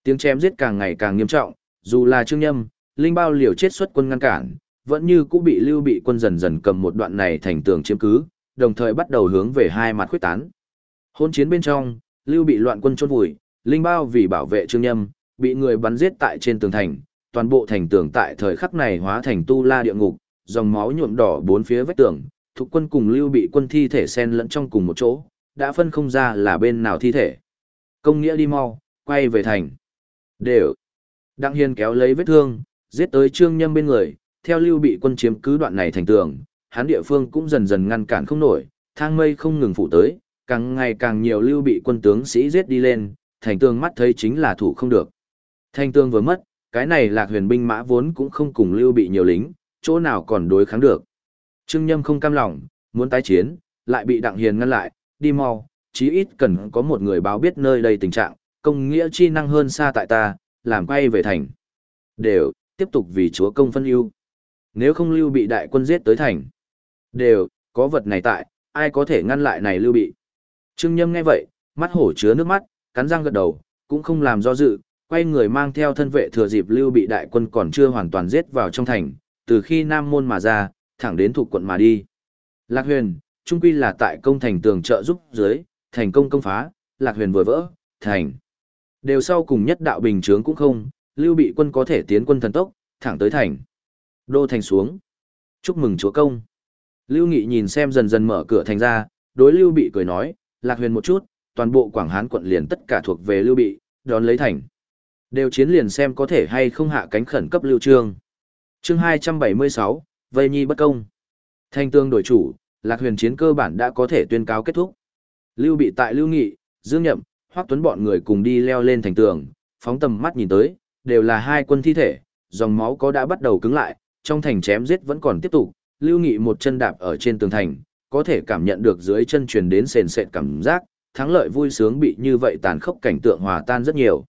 Tiếng chém giết càng ngày càng nghiêm trọng, dù là Trương Nhâm, Linh Bao liều chết xuất quân ngăn cản, vẫn như cũng bị lưu bị quân dần dần cầm một đoạn này thành tường chiếm cứ, đồng thời bắt đầu hướng về hai mặt khuyết tán. Hôn chiến bên trong, lưu bị loạn quân chôn vùi, Linh Bao vì bảo vệ Trương Nhâm, bị người bắn giết tại trên tường thành, toàn bộ thành tường tại thời khắc này hóa thành tu la địa ngục, dòng máu nhuộm đỏ bốn phía vách tường, thuộc quân cùng lưu bị quân thi thể xen lẫn trong cùng một chỗ, đã phân không ra là bên nào thi thể. Công nghĩa đi mau, quay về thành. Đều. Đặng Hiền kéo lấy vết thương, giết tới Trương Nhâm bên người, theo lưu bị quân chiếm cứ đoạn này thành tường, hắn địa phương cũng dần dần ngăn cản không nổi, thang mây không ngừng phụ tới, càng ngày càng nhiều lưu bị quân tướng sĩ giết đi lên, thành tường mắt thấy chính là thủ không được. Thành tường vừa mất, cái này lạc huyền binh mã vốn cũng không cùng lưu bị nhiều lính, chỗ nào còn đối kháng được. Trương Nhâm không cam lòng, muốn tái chiến, lại bị Đặng Hiền ngăn lại, đi mau, chí ít cần có một người báo biết nơi đây tình trạng, công nghĩa chi năng hơn xa tại ta, làm quay về thành. Đều, tiếp tục vì chúa công phân ưu. Nếu không lưu bị đại quân giết tới thành. Đều, có vật này tại, ai có thể ngăn lại này lưu bị. Trương Nhâm nghe vậy, mắt hổ chứa nước mắt, cắn răng gật đầu, cũng không làm do dự, quay người mang theo thân vệ thừa dịp lưu bị đại quân còn chưa hoàn toàn giết vào trong thành, từ khi Nam Môn mà ra, thẳng đến thuộc quận mà đi. Lạc huyền, trung quy là tại công thành tường trợ giúp dưới, thành công công phá, Lạc huyền vừa vỡ, thành. Đều sau cùng nhất đạo bình chướng cũng không, lưu bị quân có thể tiến quân thần tốc, thẳng tới thành. Đô thành xuống. Chúc mừng chúa công. Lưu Nghị nhìn xem dần dần mở cửa thành ra, đối Lưu Bị cười nói, Lạc Huyền một chút, toàn bộ Quảng Hán quận liền tất cả thuộc về Lưu Bị, đón lấy thành. Đều chiến liền xem có thể hay không hạ cánh khẩn cấp Lưu Trương. Chương 276, Vây Nhi bất công. Thanh tương đổi chủ, Lạc Huyền chiến cơ bản đã có thể tuyên cáo kết thúc. Lưu Bị tại Lưu Nghị, Dương Nhậm, hoác Tuấn bọn người cùng đi leo lên thành tường, phóng tầm mắt nhìn tới, đều là hai quân thi thể, dòng máu có đã bắt đầu cứng lại, trong thành chém giết vẫn còn tiếp tục, Lưu Nghị một chân đạp ở trên tường thành, có thể cảm nhận được dưới chân truyền đến sền sệt cảm giác, thắng lợi vui sướng bị như vậy tàn khốc cảnh tượng hòa tan rất nhiều.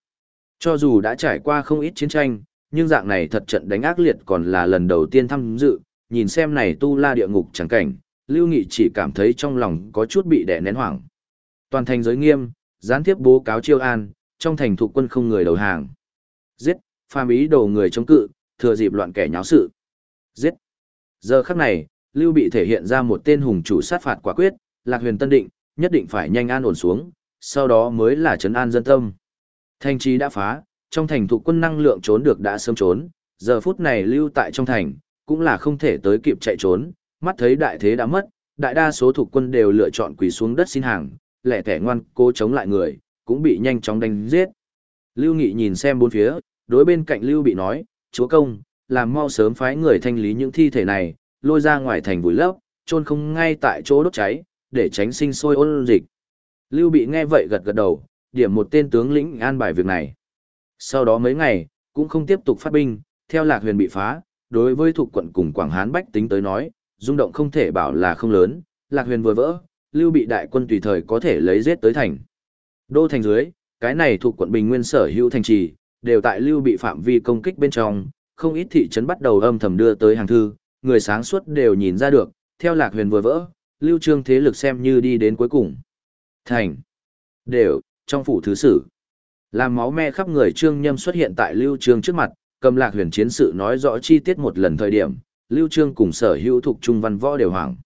Cho dù đã trải qua không ít chiến tranh, nhưng dạng này thật trận đánh ác liệt còn là lần đầu tiên tham dự, nhìn xem này tu la địa ngục chẳng cảnh, Lưu Nghị chỉ cảm thấy trong lòng có chút bị đè nén hoảng. Toàn thành giới nghiêm, gián tiếp bố cáo chiêu an, trong thành thuộc quân không người đầu hàng. Giết, phàm ý đồ người chống cự, thừa dịp loạn kẻ nháo sự. Giết. Giờ khắc này, Lưu bị thể hiện ra một tên hùng chủ sát phạt quả quyết, Lạc Huyền Tân định, nhất định phải nhanh an ổn xuống, sau đó mới là trấn an dân tâm. Thành trì đã phá, trong thành thuộc quân năng lượng trốn được đã sớm trốn, giờ phút này lưu tại trong thành, cũng là không thể tới kịp chạy trốn, mắt thấy đại thế đã mất, đại đa số thuộc quân đều lựa chọn quỳ xuống đất xin hàng, lẻ tẻ ngoan cố chống lại người, cũng bị nhanh chóng đánh giết. Lưu Nghị nhìn xem bốn phía, đối bên cạnh Lưu bị nói, chúa công, làm mau sớm phái người thanh lý những thi thể này, lôi ra ngoài thành vùi lấp, chôn không ngay tại chỗ đốt cháy, để tránh sinh sôi ôn dịch. Lưu bị nghe vậy gật gật đầu, điểm một tên tướng lĩnh an bài việc này. Sau đó mấy ngày, cũng không tiếp tục phát binh, theo lạc huyền bị phá, đối với thuộc quận cùng Quảng Hán Bách tính tới nói, rung động không thể bảo là không lớn, lạc huyền vừa vỡ, lưu bị đại quân tùy thời có thể lấy giết tới thành. Đô thành dưới, cái này thuộc quận Bình Nguyên sở hữu thành trì, đều tại lưu bị phạm vi công kích bên trong, không ít thị trấn bắt đầu âm thầm đưa tới hàng thư, người sáng suốt đều nhìn ra được, theo lạc huyền vừa vỡ, lưu trương thế lực xem như đi đến cuối cùng. Thành. Đều, trong phủ thứ sử. Làm máu me khắp người trương nhâm xuất hiện tại lưu trương trước mặt, cầm lạc huyền chiến sự nói rõ chi tiết một lần thời điểm, lưu trương cùng sở hữu thuộc trung văn võ đều hoảng.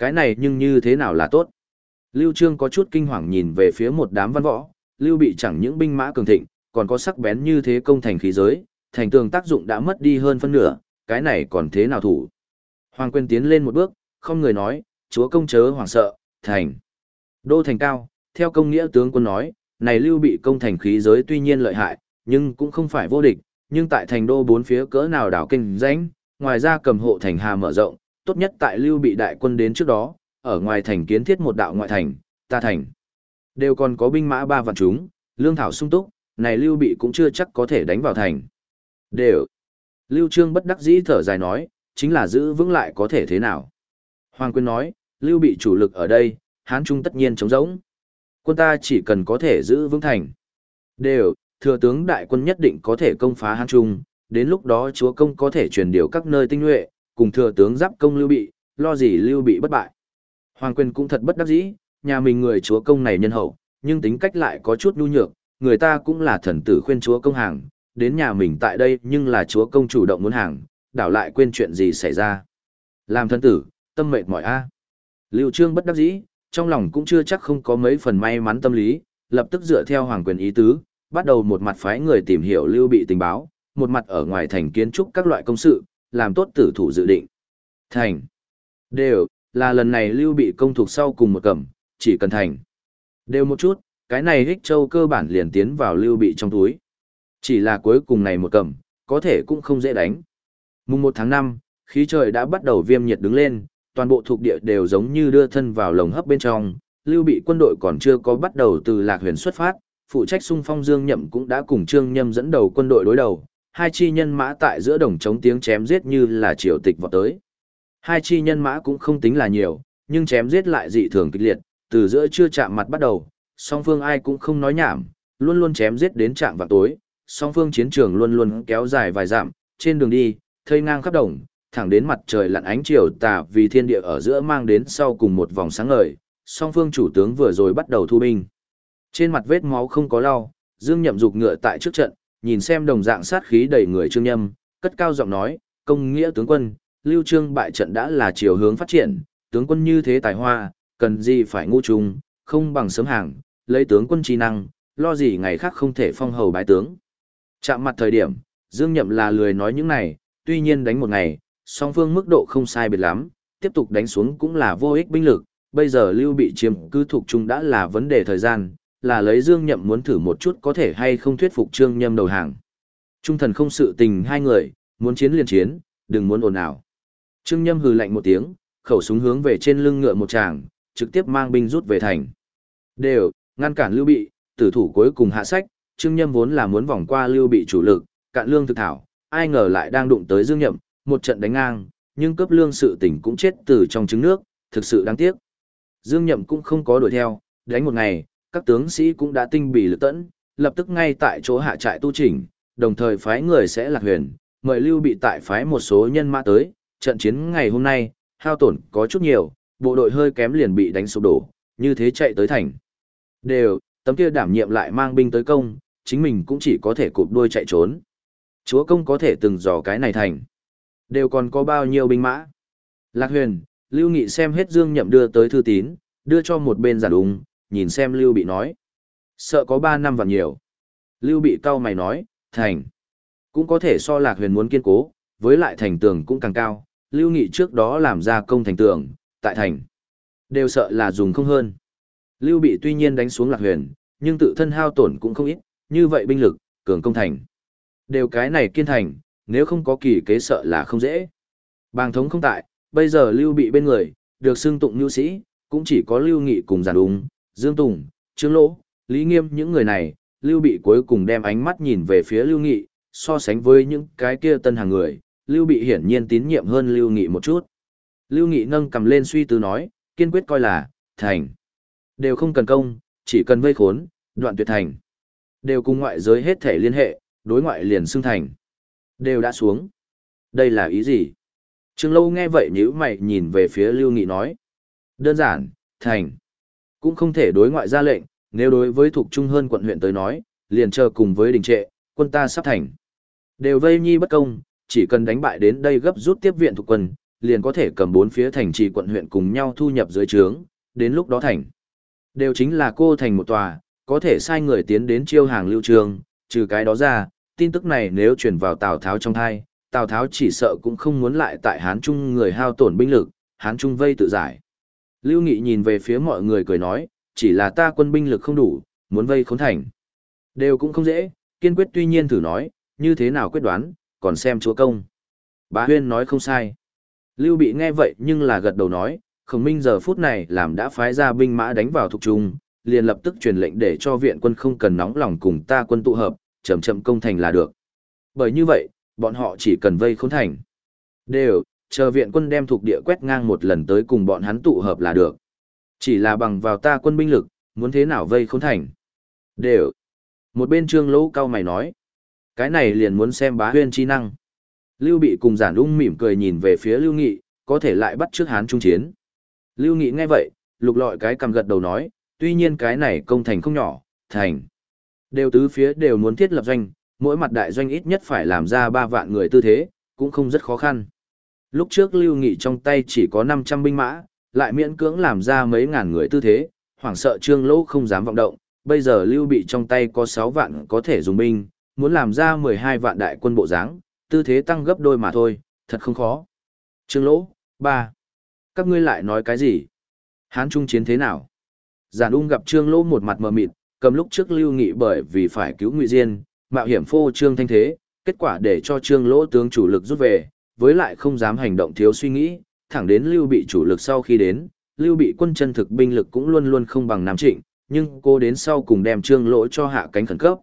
Cái này nhưng như thế nào là tốt? Lưu trương có chút kinh hoàng nhìn về phía một đám văn võ, lưu bị chẳng những binh mã cường thịnh, còn có sắc bén như thế công thành khí giới, thành tường tác dụng đã mất đi hơn phân nửa, cái này còn thế nào thủ? Hoàng quyền tiến lên một bước, không người nói, chúa công chớ hoàng sợ, thành. Đô thành cao, theo công nghĩa tướng quân nói, này lưu bị công thành khí giới tuy nhiên lợi hại, nhưng cũng không phải vô địch, nhưng tại thành đô bốn phía cỡ nào đảo kinh rãnh, ngoài ra cầm hộ thành hà mở rộng, tốt nhất tại lưu bị đại quân đến trước đó, ở ngoài thành kiến thiết một đạo ngoại thành, ta thành. Đều còn có binh mã ba vạn chúng, lương thảo sung túc, này lưu bị cũng chưa chắc có thể đánh vào thành. Đều. Lưu Trương bất đắc dĩ thở dài nói, chính là giữ vững lại có thể thế nào. Hoàng Quyên nói, lưu bị chủ lực ở đây, Hán Trung tất nhiên chống rỗng. Quân ta chỉ cần có thể giữ vững thành. Đều, thừa tướng đại quân nhất định có thể công phá Hán Trung, đến lúc đó chúa công có thể truyền điều các nơi tinh nhuệ, cùng thừa tướng giáp công lưu bị, lo gì lưu bị bất bại. Hoàng quyền cũng thật bất đắc dĩ, nhà mình người chúa công này nhân hậu, nhưng tính cách lại có chút nhu nhược, người ta cũng là thần tử khuyên chúa công hàng, đến nhà mình tại đây nhưng là chúa công chủ động muốn hàng, đảo lại quên chuyện gì xảy ra. Làm thần tử, tâm mệt mỏi a. Lưu Trương bất đắc dĩ, trong lòng cũng chưa chắc không có mấy phần may mắn tâm lý, lập tức dựa theo hoàng quyền ý tứ, bắt đầu một mặt phái người tìm hiểu lưu bị tình báo, một mặt ở ngoài thành kiến trúc các loại công sự, làm tốt tử thủ dự định. Thành. Đều, là lần này lưu bị công thuộc sau cùng một cẩm, chỉ cần thành. Đều một chút, cái này hích châu cơ bản liền tiến vào lưu bị trong túi. Chỉ là cuối cùng này một cẩm, có thể cũng không dễ đánh. Mùng 1 tháng 5, khí trời đã bắt đầu viêm nhiệt đứng lên, toàn bộ thuộc địa đều giống như đưa thân vào lồng hấp bên trong, lưu bị quân đội còn chưa có bắt đầu từ lạc huyền xuất phát, phụ trách xung phong dương nhậm cũng đã cùng trương nhâm dẫn đầu quân đội đối đầu, hai chi nhân mã tại giữa đồng chống tiếng chém giết như là triều tịch vọt tới. Hai chi nhân mã cũng không tính là nhiều, nhưng chém giết lại dị thường kịch liệt, từ giữa chưa chạm mặt bắt đầu, song phương ai cũng không nói nhảm, luôn luôn chém giết đến chạm vào tối, song phương chiến trường luôn luôn kéo dài vài dặm, trên đường đi, thây ngang khắp đồng, thẳng đến mặt trời lặn ánh chiều tà vì thiên địa ở giữa mang đến sau cùng một vòng sáng ngời, song phương chủ tướng vừa rồi bắt đầu thu binh. Trên mặt vết máu không có lau, Dương Nhậm dục ngựa tại trước trận, nhìn xem đồng dạng sát khí đầy người Trương Nhâm, cất cao giọng nói, công nghĩa tướng quân, Lưu Trương bại trận đã là chiều hướng phát triển, tướng quân như thế tài hoa, cần gì phải ngu trùng, không bằng sớm hàng, lấy tướng quân trí năng, lo gì ngày khác không thể phong hầu bái tướng. Chạm mặt thời điểm, Dương Nhậm là lười nói những này, tuy nhiên đánh một ngày, song phương mức độ không sai biệt lắm, tiếp tục đánh xuống cũng là vô ích binh lực, bây giờ Lưu bị chiếm cứ thuộc trung đã là vấn đề thời gian, là lấy Dương Nhậm muốn thử một chút có thể hay không thuyết phục Trương Nhâm đầu hàng. Trung thần không sự tình hai người, muốn chiến liền chiến, đừng muốn ồn ào. Trương Nhâm hừ lạnh một tiếng, khẩu súng hướng về trên lưng ngựa một tràng, trực tiếp mang binh rút về thành. Đều, ngăn cản Lưu Bị, tử thủ cuối cùng hạ sách, Trương Nhâm vốn là muốn vòng qua Lưu Bị chủ lực, cạn lương thực thảo, ai ngờ lại đang đụng tới Dương Nhậm, một trận đánh ngang, nhưng cấp lương sự tỉnh cũng chết từ trong trứng nước, thực sự đáng tiếc. Dương Nhậm cũng không có đuổi theo, đánh một ngày, các tướng sĩ cũng đã tinh bì lực tẫn, lập tức ngay tại chỗ hạ trại tu chỉnh, đồng thời phái người sẽ lạc huyền, mời Lưu Bị tại phái một số nhân mã tới, trận chiến ngày hôm nay, hao tổn có chút nhiều, bộ đội hơi kém liền bị đánh sụp đổ, như thế chạy tới thành. Đều, tấm kia đảm nhiệm lại mang binh tới công, chính mình cũng chỉ có thể cụp đuôi chạy trốn. Chúa công có thể từng dò cái này thành. Đều còn có bao nhiêu binh mã. Lạc huyền, Lưu Nghị xem hết Dương Nhậm đưa tới thư tín, đưa cho một bên giản ung, nhìn xem Lưu Bị nói. Sợ có 3 năm và nhiều. Lưu Bị cau mày nói, thành. Cũng có thể so Lạc huyền muốn kiên cố, với lại thành tường cũng càng cao. Lưu Nghị trước đó làm ra công thành tường, tại thành. Đều sợ là dùng không hơn. Lưu Bị tuy nhiên đánh xuống Lạc huyền, nhưng tự thân hao tổn cũng không ít, như vậy binh lực, cường công thành. Đều cái này kiên thành, nếu không có kỳ kế sợ là không dễ. Bàng thống không tại, bây giờ lưu bị bên người, được xưng tụng nhu sĩ, cũng chỉ có lưu nghị cùng giàn đúng, Dương Tùng, Trương Lỗ, Lý Nghiêm những người này, lưu bị cuối cùng đem ánh mắt nhìn về phía lưu nghị, so sánh với những cái kia tân hàng người, lưu bị hiển nhiên tín nhiệm hơn lưu nghị một chút. Lưu nghị nâng cầm lên suy tư nói, kiên quyết coi là, thành. Đều không cần công, chỉ cần vây khốn, đoạn tuyệt thành. Đều cùng ngoại giới hết thể liên hệ, đối ngoại liền xưng thành. Đều đã xuống. Đây là ý gì? Trương Lâu nghe vậy nhíu mày nhìn về phía Lưu Nghị nói. Đơn giản, thành. Cũng không thể đối ngoại ra lệnh, nếu đối với thuộc trung hơn quận huyện tới nói, liền chờ cùng với đình trệ, quân ta sắp thành. Đều vây nhi bất công, chỉ cần đánh bại đến đây gấp rút tiếp viện thuộc quân, liền có thể cầm bốn phía thành trì quận huyện cùng nhau thu nhập dưới trướng, đến lúc đó thành. Đều chính là cô thành một tòa, có thể sai người tiến đến chiêu hàng lưu trường, trừ cái đó ra, tin tức này nếu truyền vào Tào Tháo trong thai, Tào Tháo chỉ sợ cũng không muốn lại tại Hán Trung người hao tổn binh lực, Hán Trung vây tự giải. Lưu Nghị nhìn về phía mọi người cười nói, chỉ là ta quân binh lực không đủ, muốn vây khốn thành. Đều cũng không dễ, kiên quyết tuy nhiên thử nói, như thế nào quyết đoán, còn xem chúa công. Bá Huyên nói không sai. Lưu Bị nghe vậy nhưng là gật đầu nói, khổng minh giờ phút này làm đã phái ra binh mã đánh vào thuộc trung, liền lập tức truyền lệnh để cho viện quân không cần nóng lòng cùng ta quân tụ hợp, chậm chậm công thành là được. Bởi như vậy, bọn họ chỉ cần vây khốn thành. Đều, chờ viện quân đem thuộc địa quét ngang một lần tới cùng bọn hắn tụ hợp là được. Chỉ là bằng vào ta quân binh lực, muốn thế nào vây khốn thành. Đều. Một bên trương lỗ cao mày nói. Cái này liền muốn xem bá huyên chi năng. Lưu Bị cùng giản ung mỉm cười nhìn về phía Lưu Nghị, có thể lại bắt trước hán trung chiến. Lưu Nghị nghe vậy, lục lọi cái cầm gật đầu nói, tuy nhiên cái này công thành không nhỏ, thành. Đều tứ phía đều muốn thiết lập doanh, mỗi mặt đại doanh ít nhất phải làm ra 3 vạn người tư thế, cũng không rất khó khăn. Lúc trước Lưu Nghị trong tay chỉ có 500 binh mã, lại miễn cưỡng làm ra mấy ngàn người tư thế, hoảng sợ Trương Lỗ không dám vọng động, bây giờ Lưu Bị trong tay có 6 vạn có thể dùng binh, muốn làm ra 12 vạn đại quân bộ dáng, tư thế tăng gấp đôi mà thôi, thật không khó. Trương Lỗ, ba, Các ngươi lại nói cái gì? Hán Trung chiến thế nào? Giản ung gặp Trương Lỗ một mặt mờ mịt, cầm lúc trước lưu nghị bởi vì phải cứu Ngụy Diên, mạo hiểm phô Trương Thanh Thế, kết quả để cho Trương Lỗ tướng chủ lực rút về, với lại không dám hành động thiếu suy nghĩ, thẳng đến lưu bị chủ lực sau khi đến, lưu bị quân chân thực binh lực cũng luôn luôn không bằng Nam Trịnh, nhưng cô đến sau cùng đem Trương Lỗ cho hạ cánh khẩn cấp.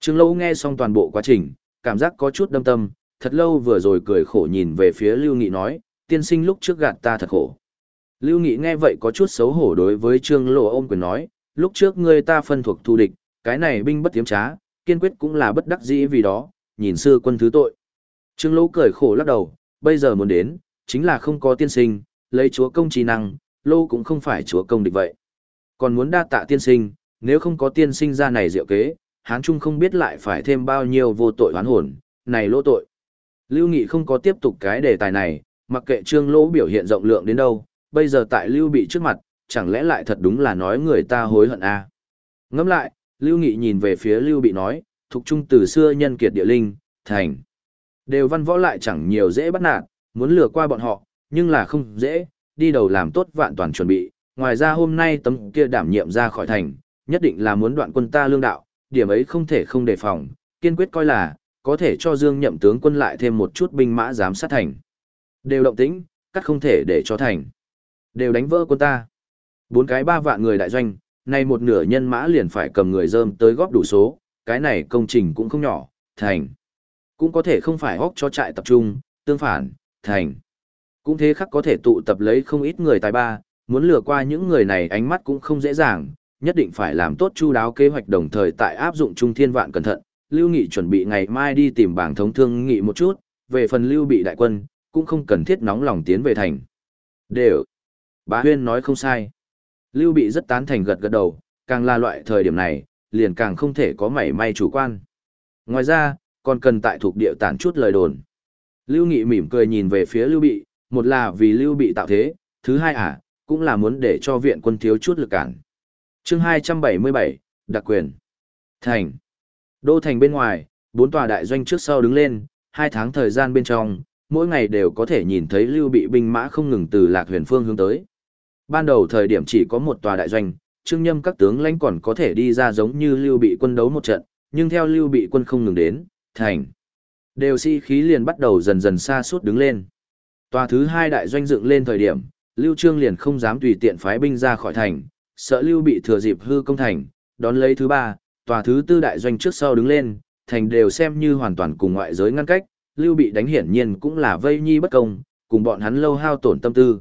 Trương Lỗ nghe xong toàn bộ quá trình, cảm giác có chút đâm tâm, thật lâu vừa rồi cười khổ nhìn về phía Lưu Nghị nói, tiên sinh lúc trước gạt ta thật khổ. Lưu Nghị nghe vậy có chút xấu hổ đối với Trương Lỗ ôm quyền nói, lúc trước ngươi ta phân thuộc thù địch, cái này binh bất tiếm trá, kiên quyết cũng là bất đắc dĩ vì đó, nhìn xưa quân thứ tội. Trương Lỗ cười khổ lắc đầu, bây giờ muốn đến, chính là không có tiên sinh, lấy chúa công trí năng, lô cũng không phải chúa công địch vậy. Còn muốn đa tạ tiên sinh, nếu không có tiên sinh ra này diệu kế, hán trung không biết lại phải thêm bao nhiêu vô tội hoán hồn, này lỗ tội. Lưu Nghị không có tiếp tục cái đề tài này, mặc kệ trương lỗ biểu hiện rộng lượng đến đâu, bây giờ tại Lưu Bị trước mặt, chẳng lẽ lại thật đúng là nói người ta hối hận à. Ngẫm lại, Lưu Nghị nhìn về phía Lưu Bị nói, thuộc trung từ xưa nhân kiệt địa linh, thành. Đều văn võ lại chẳng nhiều dễ bắt nạt, muốn lừa qua bọn họ, nhưng là không dễ, đi đầu làm tốt vạn toàn chuẩn bị. Ngoài ra hôm nay tấm kia đảm nhiệm ra khỏi thành, nhất định là muốn đoạn quân ta lương đạo, điểm ấy không thể không đề phòng, kiên quyết coi là, có thể cho Dương nhậm tướng quân lại thêm một chút binh mã giám sát thành. Đều động tĩnh, cắt không thể để cho thành. Đều đánh vỡ quân ta. Bốn cái ba vạn người đại doanh, nay một nửa nhân mã liền phải cầm người dơm tới góp đủ số, cái này công trình cũng không nhỏ, thành. Cũng có thể không phải hóc cho trại tập trung, tương phản, thành. Cũng thế khắc có thể tụ tập lấy không ít người tài ba, muốn lừa qua những người này ánh mắt cũng không dễ dàng, nhất định phải làm tốt chu đáo kế hoạch đồng thời tại áp dụng trung thiên vạn cẩn thận. Lưu Nghị chuẩn bị ngày mai đi tìm bảng thống thương nghị một chút, về phần Lưu bị đại quân, cũng không cần thiết nóng lòng tiến về thành. Đều. Bá Huyên nói không sai. Lưu bị rất tán thành gật gật đầu, càng là loại thời điểm này, liền càng không thể có mảy may chủ quan. Ngoài ra, còn cần tại thuộc địa tản chút lời đồn. Lưu Nghị mỉm cười nhìn về phía Lưu Bị, một là vì Lưu Bị tạo thế, thứ hai à, cũng là muốn để cho viện quân thiếu chút lực cản chương 277, đặc quyền. Thành. Đô thành bên ngoài, bốn tòa đại doanh trước sau đứng lên, hai tháng thời gian bên trong, mỗi ngày đều có thể nhìn thấy lưu bị binh mã không ngừng từ lạc huyền phương hướng tới. Ban đầu thời điểm chỉ có một tòa đại doanh, trương nhâm các tướng lãnh còn có thể đi ra giống như lưu bị quân đấu một trận, nhưng theo lưu bị quân không ngừng đến, thành. Đều si khí liền bắt đầu dần dần xa suốt đứng lên. Tòa thứ hai đại doanh dựng lên thời điểm, lưu trương liền không dám tùy tiện phái binh ra khỏi thành, sợ lưu bị thừa dịp hư công thành, đón lấy thứ ba, tòa thứ tư đại doanh trước sau đứng lên, thành đều xem như hoàn toàn cùng ngoại giới ngăn cách, lưu bị đánh hiển nhiên cũng là vây nhi bất công, cùng bọn hắn lâu hao tổn tâm tư.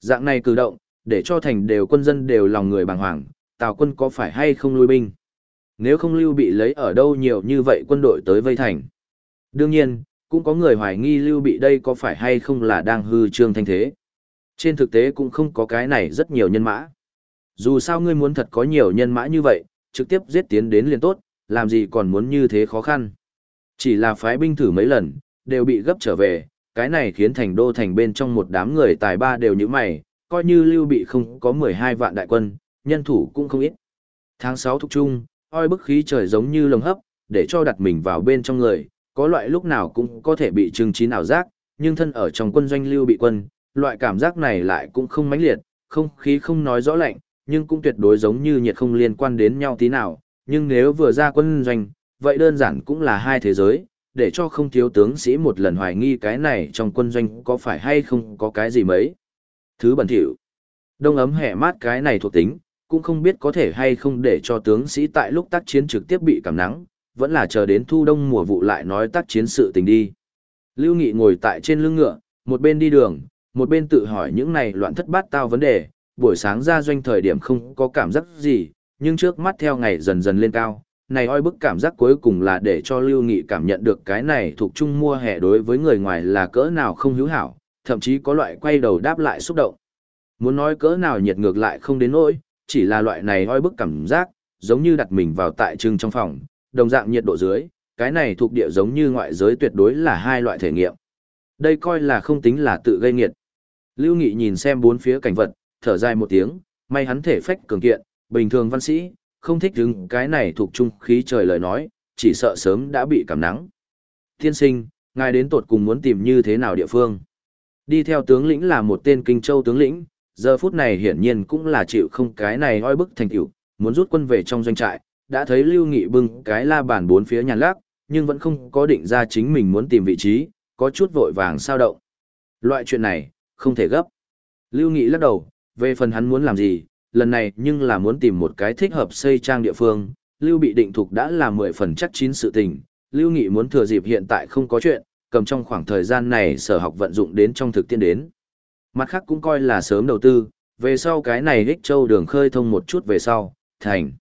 Dạng này cử động, để cho thành đều quân dân đều lòng người bàng hoàng, tào quân có phải hay không lui binh. Nếu không lưu bị lấy ở đâu nhiều như vậy quân đội tới vây thành. Đương nhiên, cũng có người hoài nghi lưu bị đây có phải hay không là đang hư trương thanh thế. Trên thực tế cũng không có cái này rất nhiều nhân mã. Dù sao ngươi muốn thật có nhiều nhân mã như vậy, trực tiếp giết tiến đến liền tốt, làm gì còn muốn như thế khó khăn. Chỉ là phái binh thử mấy lần, đều bị gấp trở về, cái này khiến thành đô thành bên trong một đám người tài ba đều như mày, coi như lưu bị không có 12 vạn đại quân, nhân thủ cũng không ít. Tháng 6 thúc trung, oi bức khí trời giống như lồng hấp, để cho đặt mình vào bên trong người, có loại lúc nào cũng có thể bị trừng chín ảo giác, nhưng thân ở trong quân doanh lưu bị quân, loại cảm giác này lại cũng không mãnh liệt, không khí không nói rõ lạnh, nhưng cũng tuyệt đối giống như nhiệt không liên quan đến nhau tí nào, nhưng nếu vừa ra quân doanh, vậy đơn giản cũng là hai thế giới, để cho không thiếu tướng sĩ một lần hoài nghi cái này trong quân doanh có phải hay không có cái gì mấy. Thứ bẩn thỉu. Đông ấm hẻ mát cái này thuộc tính, cũng không biết có thể hay không để cho tướng sĩ tại lúc tác chiến trực tiếp bị cảm nắng, vẫn là chờ đến thu đông mùa vụ lại nói tác chiến sự tình đi. Lưu Nghị ngồi tại trên lưng ngựa, một bên đi đường, một bên tự hỏi những này loạn thất bát tao vấn đề, buổi sáng ra doanh thời điểm không có cảm giác gì, nhưng trước mắt theo ngày dần dần lên cao, này oi bức cảm giác cuối cùng là để cho Lưu Nghị cảm nhận được cái này thuộc chung mua hè đối với người ngoài là cỡ nào không hữu hảo, thậm chí có loại quay đầu đáp lại xúc động. Muốn nói cỡ nào nhiệt ngược lại không đến nỗi, chỉ là loại này oi bức cảm giác, giống như đặt mình vào tại trưng trong phòng, đồng dạng nhiệt độ dưới, cái này thuộc địa giống như ngoại giới tuyệt đối là hai loại thể nghiệm. Đây coi là không tính là tự gây nghiệt. Lưu Nghị nhìn xem bốn phía cảnh vật, thở dài một tiếng, may hắn thể phách cường kiện, bình thường văn sĩ, không thích đứng cái này thuộc trung khí trời lời nói, chỉ sợ sớm đã bị cảm nắng. Tiên sinh, ngài đến tột cùng muốn tìm như thế nào địa phương? Đi theo tướng lĩnh là một tên kinh châu tướng lĩnh, giờ phút này hiển nhiên cũng là chịu không cái này oi bức thành tiểu, muốn rút quân về trong doanh trại, đã thấy Lưu Nghị bưng cái la bàn bốn phía nhàn lác, nhưng vẫn không có định ra chính mình muốn tìm vị trí, có chút vội vàng sao động. Loại chuyện này, không thể gấp. Lưu Nghị lắc đầu, về phần hắn muốn làm gì, lần này nhưng là muốn tìm một cái thích hợp xây trang địa phương, Lưu bị định thuộc đã là mười phần chắc chín sự tình, Lưu Nghị muốn thừa dịp hiện tại không có chuyện, cầm trong khoảng thời gian này sở học vận dụng đến trong thực tiễn đến. Mặt khác cũng coi là sớm đầu tư, về sau cái này ích Châu đường khơi thông một chút về sau, thành.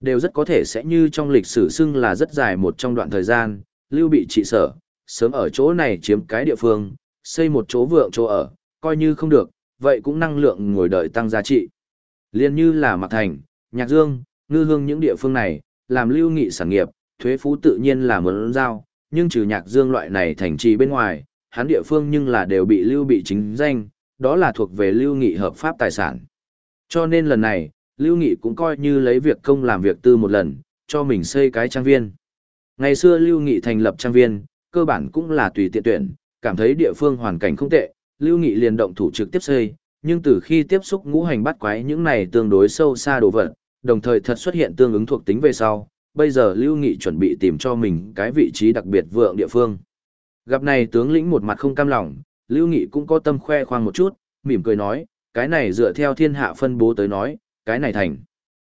Đều rất có thể sẽ như trong lịch sử xưng là rất dài một trong đoạn thời gian, Lưu bị trị sở, sớm ở chỗ này chiếm cái địa phương, xây một chỗ vượng chỗ ở, coi như không được, vậy cũng năng lượng ngồi đợi tăng giá trị. Liên như là Mạc Thành, Nhạc Dương, Ngư Hương những địa phương này, làm lưu nghị sản nghiệp, thuế phú tự nhiên là muốn giao, nhưng trừ Nhạc Dương loại này thành trì bên ngoài, hắn địa phương nhưng là đều bị lưu bị chính danh, đó là thuộc về lưu nghị hợp pháp tài sản. Cho nên lần này, lưu nghị cũng coi như lấy việc công làm việc tư một lần, cho mình xây cái trang viên. Ngày xưa lưu nghị thành lập trang viên, cơ bản cũng là tùy tiện tuyển, cảm thấy địa phương hoàn cảnh không tệ, lưu nghị liền động thủ trực tiếp xây, nhưng từ khi tiếp xúc ngũ hành bắt quái những này tương đối sâu xa đồ vật, đồng thời thật xuất hiện tương ứng thuộc tính về sau, bây giờ Lưu Nghị chuẩn bị tìm cho mình cái vị trí đặc biệt vượng địa phương. Gặp này tướng lĩnh một mặt không cam lòng, Lưu Nghị cũng có tâm khoe khoang một chút, mỉm cười nói, cái này dựa theo thiên hạ phân bố tới nói, cái này thành.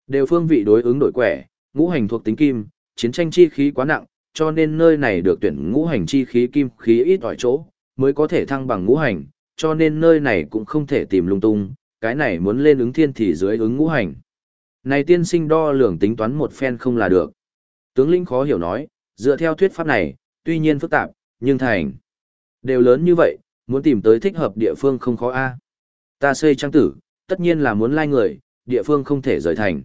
Đều phương vị đối ứng đổi quẻ, ngũ hành thuộc tính kim, chiến tranh chi khí quá nặng, cho nên nơi này được tuyển ngũ hành chi khí kim khí ít ỏi chỗ, mới có thể thăng bằng ngũ hành, cho nên nơi này cũng không thể tìm lung tung, cái này muốn lên ứng thiên thì dưới ứng ngũ hành. Này tiên sinh đo lường tính toán một phen không là được. Tướng lĩnh khó hiểu nói, dựa theo thuyết pháp này, tuy nhiên phức tạp, nhưng thành. Đều lớn như vậy, muốn tìm tới thích hợp địa phương không khó a. Ta xây trang tử, tất nhiên là muốn lai người, địa phương không thể rời thành.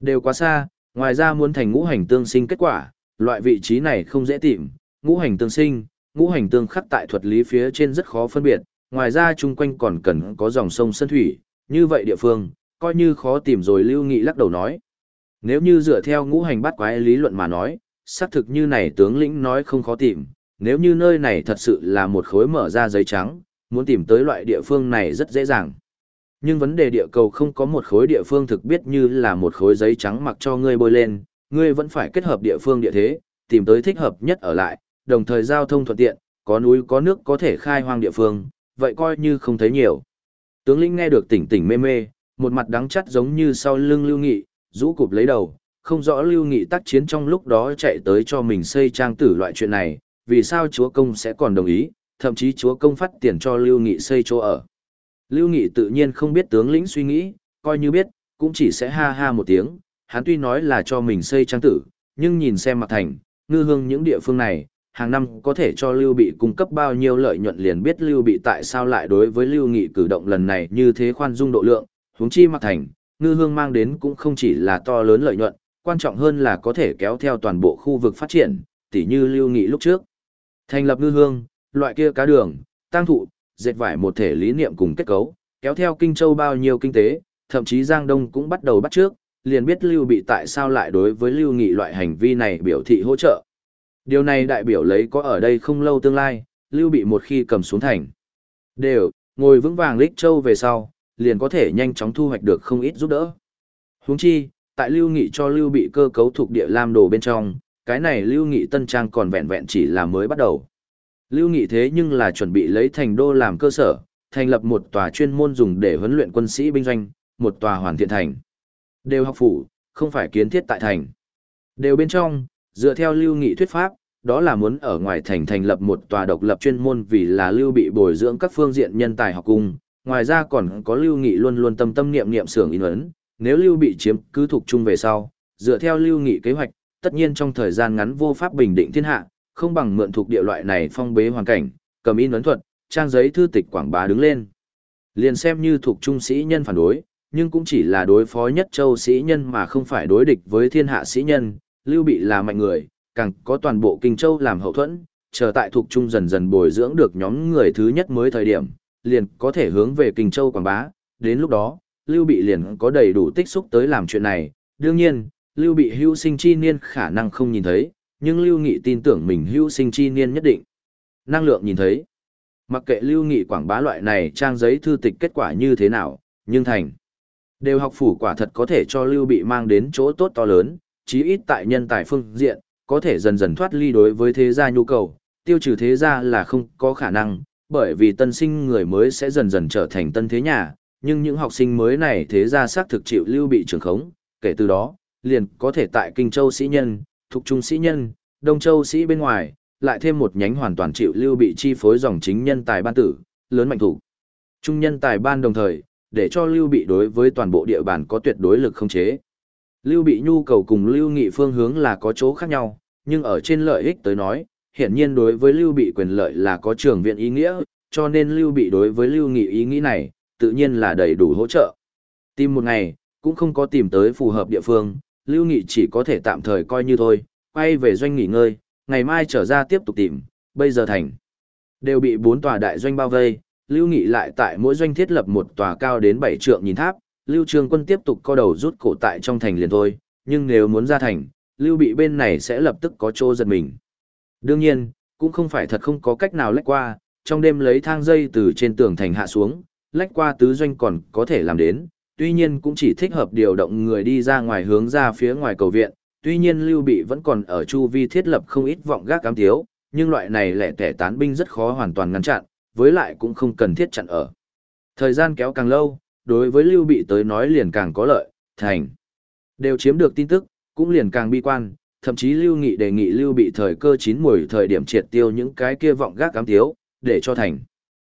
Đều quá xa, ngoài ra muốn thành ngũ hành tương sinh kết quả, loại vị trí này không dễ tìm, ngũ hành tương sinh, ngũ hành tương khắc tại thuật lý phía trên rất khó phân biệt, ngoài ra chung quanh còn cần có dòng sông sân thủy, như vậy địa phương, coi như khó tìm rồi Lưu Nghị lắc đầu nói. Nếu như dựa theo ngũ hành bắt quái lý luận mà nói, xác thực như này tướng lĩnh nói không khó tìm, nếu như nơi này thật sự là một khối mở ra giấy trắng, muốn tìm tới loại địa phương này rất dễ dàng. Nhưng vấn đề địa cầu không có một khối địa phương thực biết như là một khối giấy trắng mặc cho ngươi bôi lên, ngươi vẫn phải kết hợp địa phương địa thế, tìm tới thích hợp nhất ở lại, đồng thời giao thông thuận tiện, có núi có nước có thể khai hoang địa phương, vậy coi như không thấy nhiều. Tướng lĩnh nghe được tỉnh tỉnh mê mê, một mặt đắng chắt giống như sau lưng Lưu Nghị, rũ cụp lấy đầu, không rõ Lưu Nghị tác chiến trong lúc đó chạy tới cho mình xây trang tử loại chuyện này, vì sao chúa công sẽ còn đồng ý, thậm chí chúa công phát tiền cho Lưu Nghị xây chỗ ở. Lưu Nghị tự nhiên không biết tướng lĩnh suy nghĩ, coi như biết, cũng chỉ sẽ ha ha một tiếng, hắn tuy nói là cho mình xây trang tử, nhưng nhìn xem mặt thành, ngư hương những địa phương này, hàng năm có thể cho Lưu Bị cung cấp bao nhiêu lợi nhuận liền biết Lưu Bị tại sao lại đối với Lưu Nghị cử động lần này như thế khoan dung độ lượng, huống chi mặt thành, ngư hương mang đến cũng không chỉ là to lớn lợi nhuận, quan trọng hơn là có thể kéo theo toàn bộ khu vực phát triển, tỉ như Lưu Nghị lúc trước. Thành lập ngư hương, loại kia cá đường, tăng thụ, dệt vải một thể lý niệm cùng kết cấu, kéo theo Kinh Châu bao nhiêu kinh tế, thậm chí Giang Đông cũng bắt đầu bắt trước, liền biết Lưu Bị tại sao lại đối với Lưu Nghị loại hành vi này biểu thị hỗ trợ. Điều này đại biểu lấy có ở đây không lâu tương lai, Lưu Bị một khi cầm xuống thành. Đều, ngồi vững vàng Lích Châu về sau, liền có thể nhanh chóng thu hoạch được không ít giúp đỡ. Huống chi, tại Lưu Nghị cho Lưu Bị cơ cấu thuộc địa Lam Đồ bên trong, cái này Lưu Nghị tân trang còn vẹn vẹn chỉ là mới bắt đầu. Lưu Nghị thế nhưng là chuẩn bị lấy thành đô làm cơ sở, thành lập một tòa chuyên môn dùng để huấn luyện quân sĩ binh doanh, một tòa hoàn thiện thành. Đều học phủ, không phải kiến thiết tại thành. Đều bên trong, dựa theo Lưu Nghị thuyết pháp, đó là muốn ở ngoài thành thành lập một tòa độc lập chuyên môn vì là Lưu bị bồi dưỡng các phương diện nhân tài học cung, ngoài ra còn có Lưu Nghị luôn luôn tâm tâm niệm niệm sưởng in ấn, nếu Lưu bị chiếm cứ thuộc chung về sau, dựa theo Lưu Nghị kế hoạch, tất nhiên trong thời gian ngắn vô pháp bình định thiên hạ, không bằng mượn thuộc địa loại này phong bế hoàn cảnh, cầm in ấn thuật, trang giấy thư tịch quảng bá đứng lên. Liền xem như thuộc trung sĩ nhân phản đối, nhưng cũng chỉ là đối phó nhất châu sĩ nhân mà không phải đối địch với thiên hạ sĩ nhân, Lưu Bị là mạnh người, càng có toàn bộ Kinh Châu làm hậu thuẫn, chờ tại thuộc trung dần dần bồi dưỡng được nhóm người thứ nhất mới thời điểm, liền có thể hướng về Kinh Châu quảng bá, đến lúc đó, Lưu Bị liền có đầy đủ tích xúc tới làm chuyện này, đương nhiên, Lưu Bị hưu sinh chi niên khả năng không nhìn thấy, nhưng Lưu Nghị tin tưởng mình hưu sinh chi niên nhất định. Năng lượng nhìn thấy. Mặc kệ Lưu Nghị quảng bá loại này trang giấy thư tịch kết quả như thế nào, nhưng thành. Đều học phủ quả thật có thể cho Lưu Bị mang đến chỗ tốt to lớn, chí ít tại nhân tài phương diện, có thể dần dần thoát ly đối với thế gia nhu cầu, tiêu trừ thế gia là không có khả năng, bởi vì tân sinh người mới sẽ dần dần trở thành tân thế nhà, nhưng những học sinh mới này thế gia xác thực chịu Lưu Bị trường khống, kể từ đó, liền có thể tại Kinh Châu sĩ nhân, Thục Trung sĩ nhân, Đông Châu sĩ bên ngoài, lại thêm một nhánh hoàn toàn chịu Lưu Bị chi phối dòng chính nhân tài ban tử, lớn mạnh thủ. Trung nhân tài ban đồng thời, để cho Lưu Bị đối với toàn bộ địa bàn có tuyệt đối lực không chế. Lưu Bị nhu cầu cùng Lưu Nghị phương hướng là có chỗ khác nhau, nhưng ở trên lợi ích tới nói, hiển nhiên đối với Lưu Bị quyền lợi là có trường viện ý nghĩa, cho nên Lưu Bị đối với Lưu Nghị ý nghĩ này, tự nhiên là đầy đủ hỗ trợ. Tìm một ngày, cũng không có tìm tới phù hợp địa phương, Lưu Nghị chỉ có thể tạm thời coi như thôi, quay về doanh nghỉ ngơi, ngày mai trở ra tiếp tục tìm, bây giờ thành. Đều bị bốn tòa đại doanh bao vây, Lưu Nghị lại tại mỗi doanh thiết lập một tòa cao đến bảy trượng nhìn tháp, Lưu Trường Quân tiếp tục co đầu rút cổ tại trong thành liền thôi, nhưng nếu muốn ra thành, Lưu Bị bên này sẽ lập tức có chỗ giật mình. Đương nhiên, cũng không phải thật không có cách nào lách qua, trong đêm lấy thang dây từ trên tường thành hạ xuống, lách qua tứ doanh còn có thể làm đến, tuy nhiên cũng chỉ thích hợp điều động người đi ra ngoài hướng ra phía ngoài cầu viện, tuy nhiên Lưu Bị vẫn còn ở chu vi thiết lập không ít vọng gác cám thiếu, nhưng loại này lẻ tẻ tán binh rất khó hoàn toàn ngăn chặn, với lại cũng không cần thiết chặn ở. Thời gian kéo càng lâu, đối với Lưu Bị tới nói liền càng có lợi, thành. Đều chiếm được tin tức, cũng liền càng bi quan, thậm chí Lưu Nghị đề nghị Lưu Bị thời cơ chín mùi thời điểm triệt tiêu những cái kia vọng gác cám thiếu, để cho thành.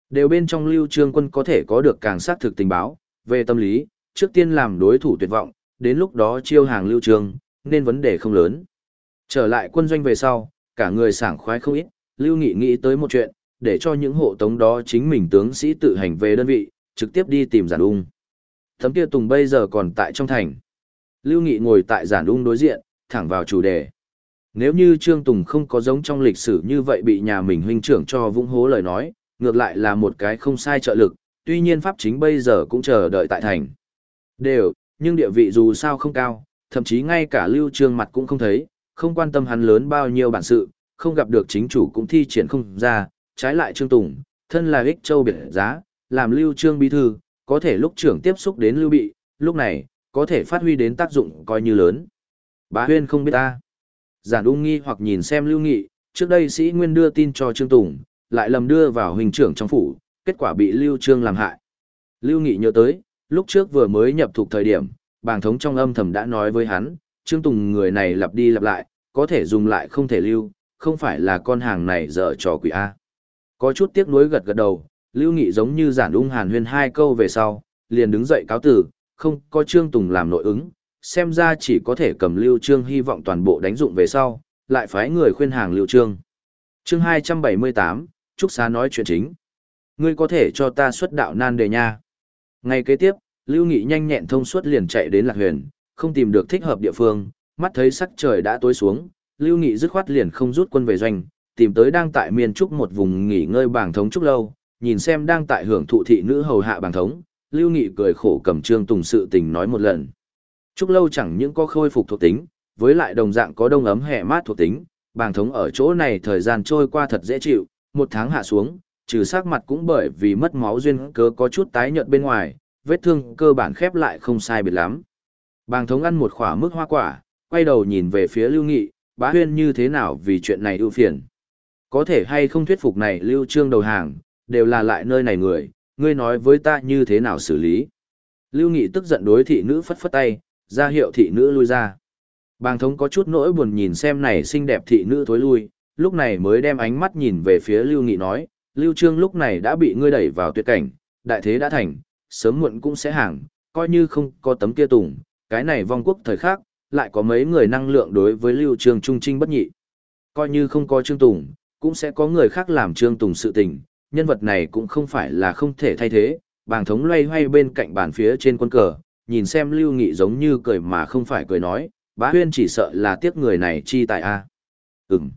Đều bên trong Lưu Trương quân có thể có được càng xác thực tình báo, về tâm lý, trước tiên làm đối thủ tuyệt vọng, đến lúc đó chiêu hàng Lưu trường, nên vấn đề không lớn. Trở lại quân doanh về sau, cả người sảng khoái không ít, Lưu Nghị nghĩ tới một chuyện, để cho những hộ tống đó chính mình tướng sĩ tự hành về đơn vị, trực tiếp đi tìm giản ung. Thấm kia Tùng bây giờ còn tại trong thành. Lưu Nghị ngồi tại giản ung đối diện, thẳng vào chủ đề. Nếu như Trương Tùng không có giống trong lịch sử như vậy bị nhà mình huynh trưởng cho vũng hố lời nói, ngược lại là một cái không sai trợ lực, tuy nhiên pháp chính bây giờ cũng chờ đợi tại thành. Đều, nhưng địa vị dù sao không cao, thậm chí ngay cả Lưu Trương mặt cũng không thấy, không quan tâm hắn lớn bao nhiêu bản sự, không gặp được chính chủ cũng thi triển không ra, trái lại Trương Tùng, thân là ích châu biệt giá, làm Lưu Trương bí thư, có thể lúc trưởng tiếp xúc đến Lưu Bị, lúc này, có thể phát huy đến tác dụng coi như lớn. Bá Huyên không biết ta. Giản ung nghi hoặc nhìn xem Lưu Nghị, trước đây sĩ Nguyên đưa tin cho Trương Tùng, lại lầm đưa vào hình trưởng trong phủ, kết quả bị Lưu Trương làm hại. Lưu Nghị nhớ tới, lúc trước vừa mới nhập thuộc thời điểm, bàng thống trong âm thầm đã nói với hắn, Trương Tùng người này lặp đi lặp lại, có thể dùng lại không thể lưu, không phải là con hàng này dở trò quỷ A. Có chút tiếc nuối gật gật đầu, Lưu Nghị giống như giản ung hàn huyên hai câu về sau, liền đứng dậy cáo tử, không có Trương Tùng làm nội ứng, xem ra chỉ có thể cầm Lưu Trương hy vọng toàn bộ đánh dụng về sau, lại phái người khuyên hàng Lưu Trương. Chương 278, Trúc Xá nói chuyện chính. Ngươi có thể cho ta xuất đạo nan đề nha. Ngày kế tiếp, Lưu Nghị nhanh nhẹn thông suốt liền chạy đến Lạc Huyền, không tìm được thích hợp địa phương, mắt thấy sắc trời đã tối xuống, Lưu Nghị dứt khoát liền không rút quân về doanh, tìm tới đang tại miền trúc một vùng nghỉ ngơi bảng thống trúc lâu, nhìn xem đang tại hưởng thụ thị nữ hầu hạ bảng thống, Lưu Nghị cười khổ cầm Trương Tùng sự tình nói một lần. Trúc lâu chẳng những có khôi phục thuộc tính, với lại đồng dạng có đông ấm hè mát thuộc tính, bảng thống ở chỗ này thời gian trôi qua thật dễ chịu, một tháng hạ xuống, trừ sắc mặt cũng bởi vì mất máu duyên cớ có chút tái nhợt bên ngoài, vết thương cơ bản khép lại không sai biệt lắm. Bàng thống ăn một khỏa mức hoa quả, quay đầu nhìn về phía Lưu Nghị, bá huyên như thế nào vì chuyện này ưu phiền. Có thể hay không thuyết phục này Lưu Trương đầu hàng, đều là lại nơi này người, ngươi nói với ta như thế nào xử lý. Lưu Nghị tức giận đối thị nữ phất phất tay, ra hiệu thị nữ lui ra. Bàng thống có chút nỗi buồn nhìn xem này xinh đẹp thị nữ thối lui, lúc này mới đem ánh mắt nhìn về phía Lưu Nghị nói, Lưu Trương lúc này đã bị ngươi đẩy vào tuyệt cảnh, đại thế đã thành, sớm muộn cũng sẽ hàng, coi như không có tấm kia tùng, cái này vong quốc thời khác, lại có mấy người năng lượng đối với Lưu Trương trung trinh bất nhị. Coi như không có Trương Tùng, cũng sẽ có người khác làm Trương Tùng sự tình, nhân vật này cũng không phải là không thể thay thế, bàng thống loay hoay bên cạnh bàn phía trên quân cờ, nhìn xem Lưu Nghị giống như cười mà không phải cười nói, bá huyên chỉ sợ là tiếc người này chi tại a. À? Ừm.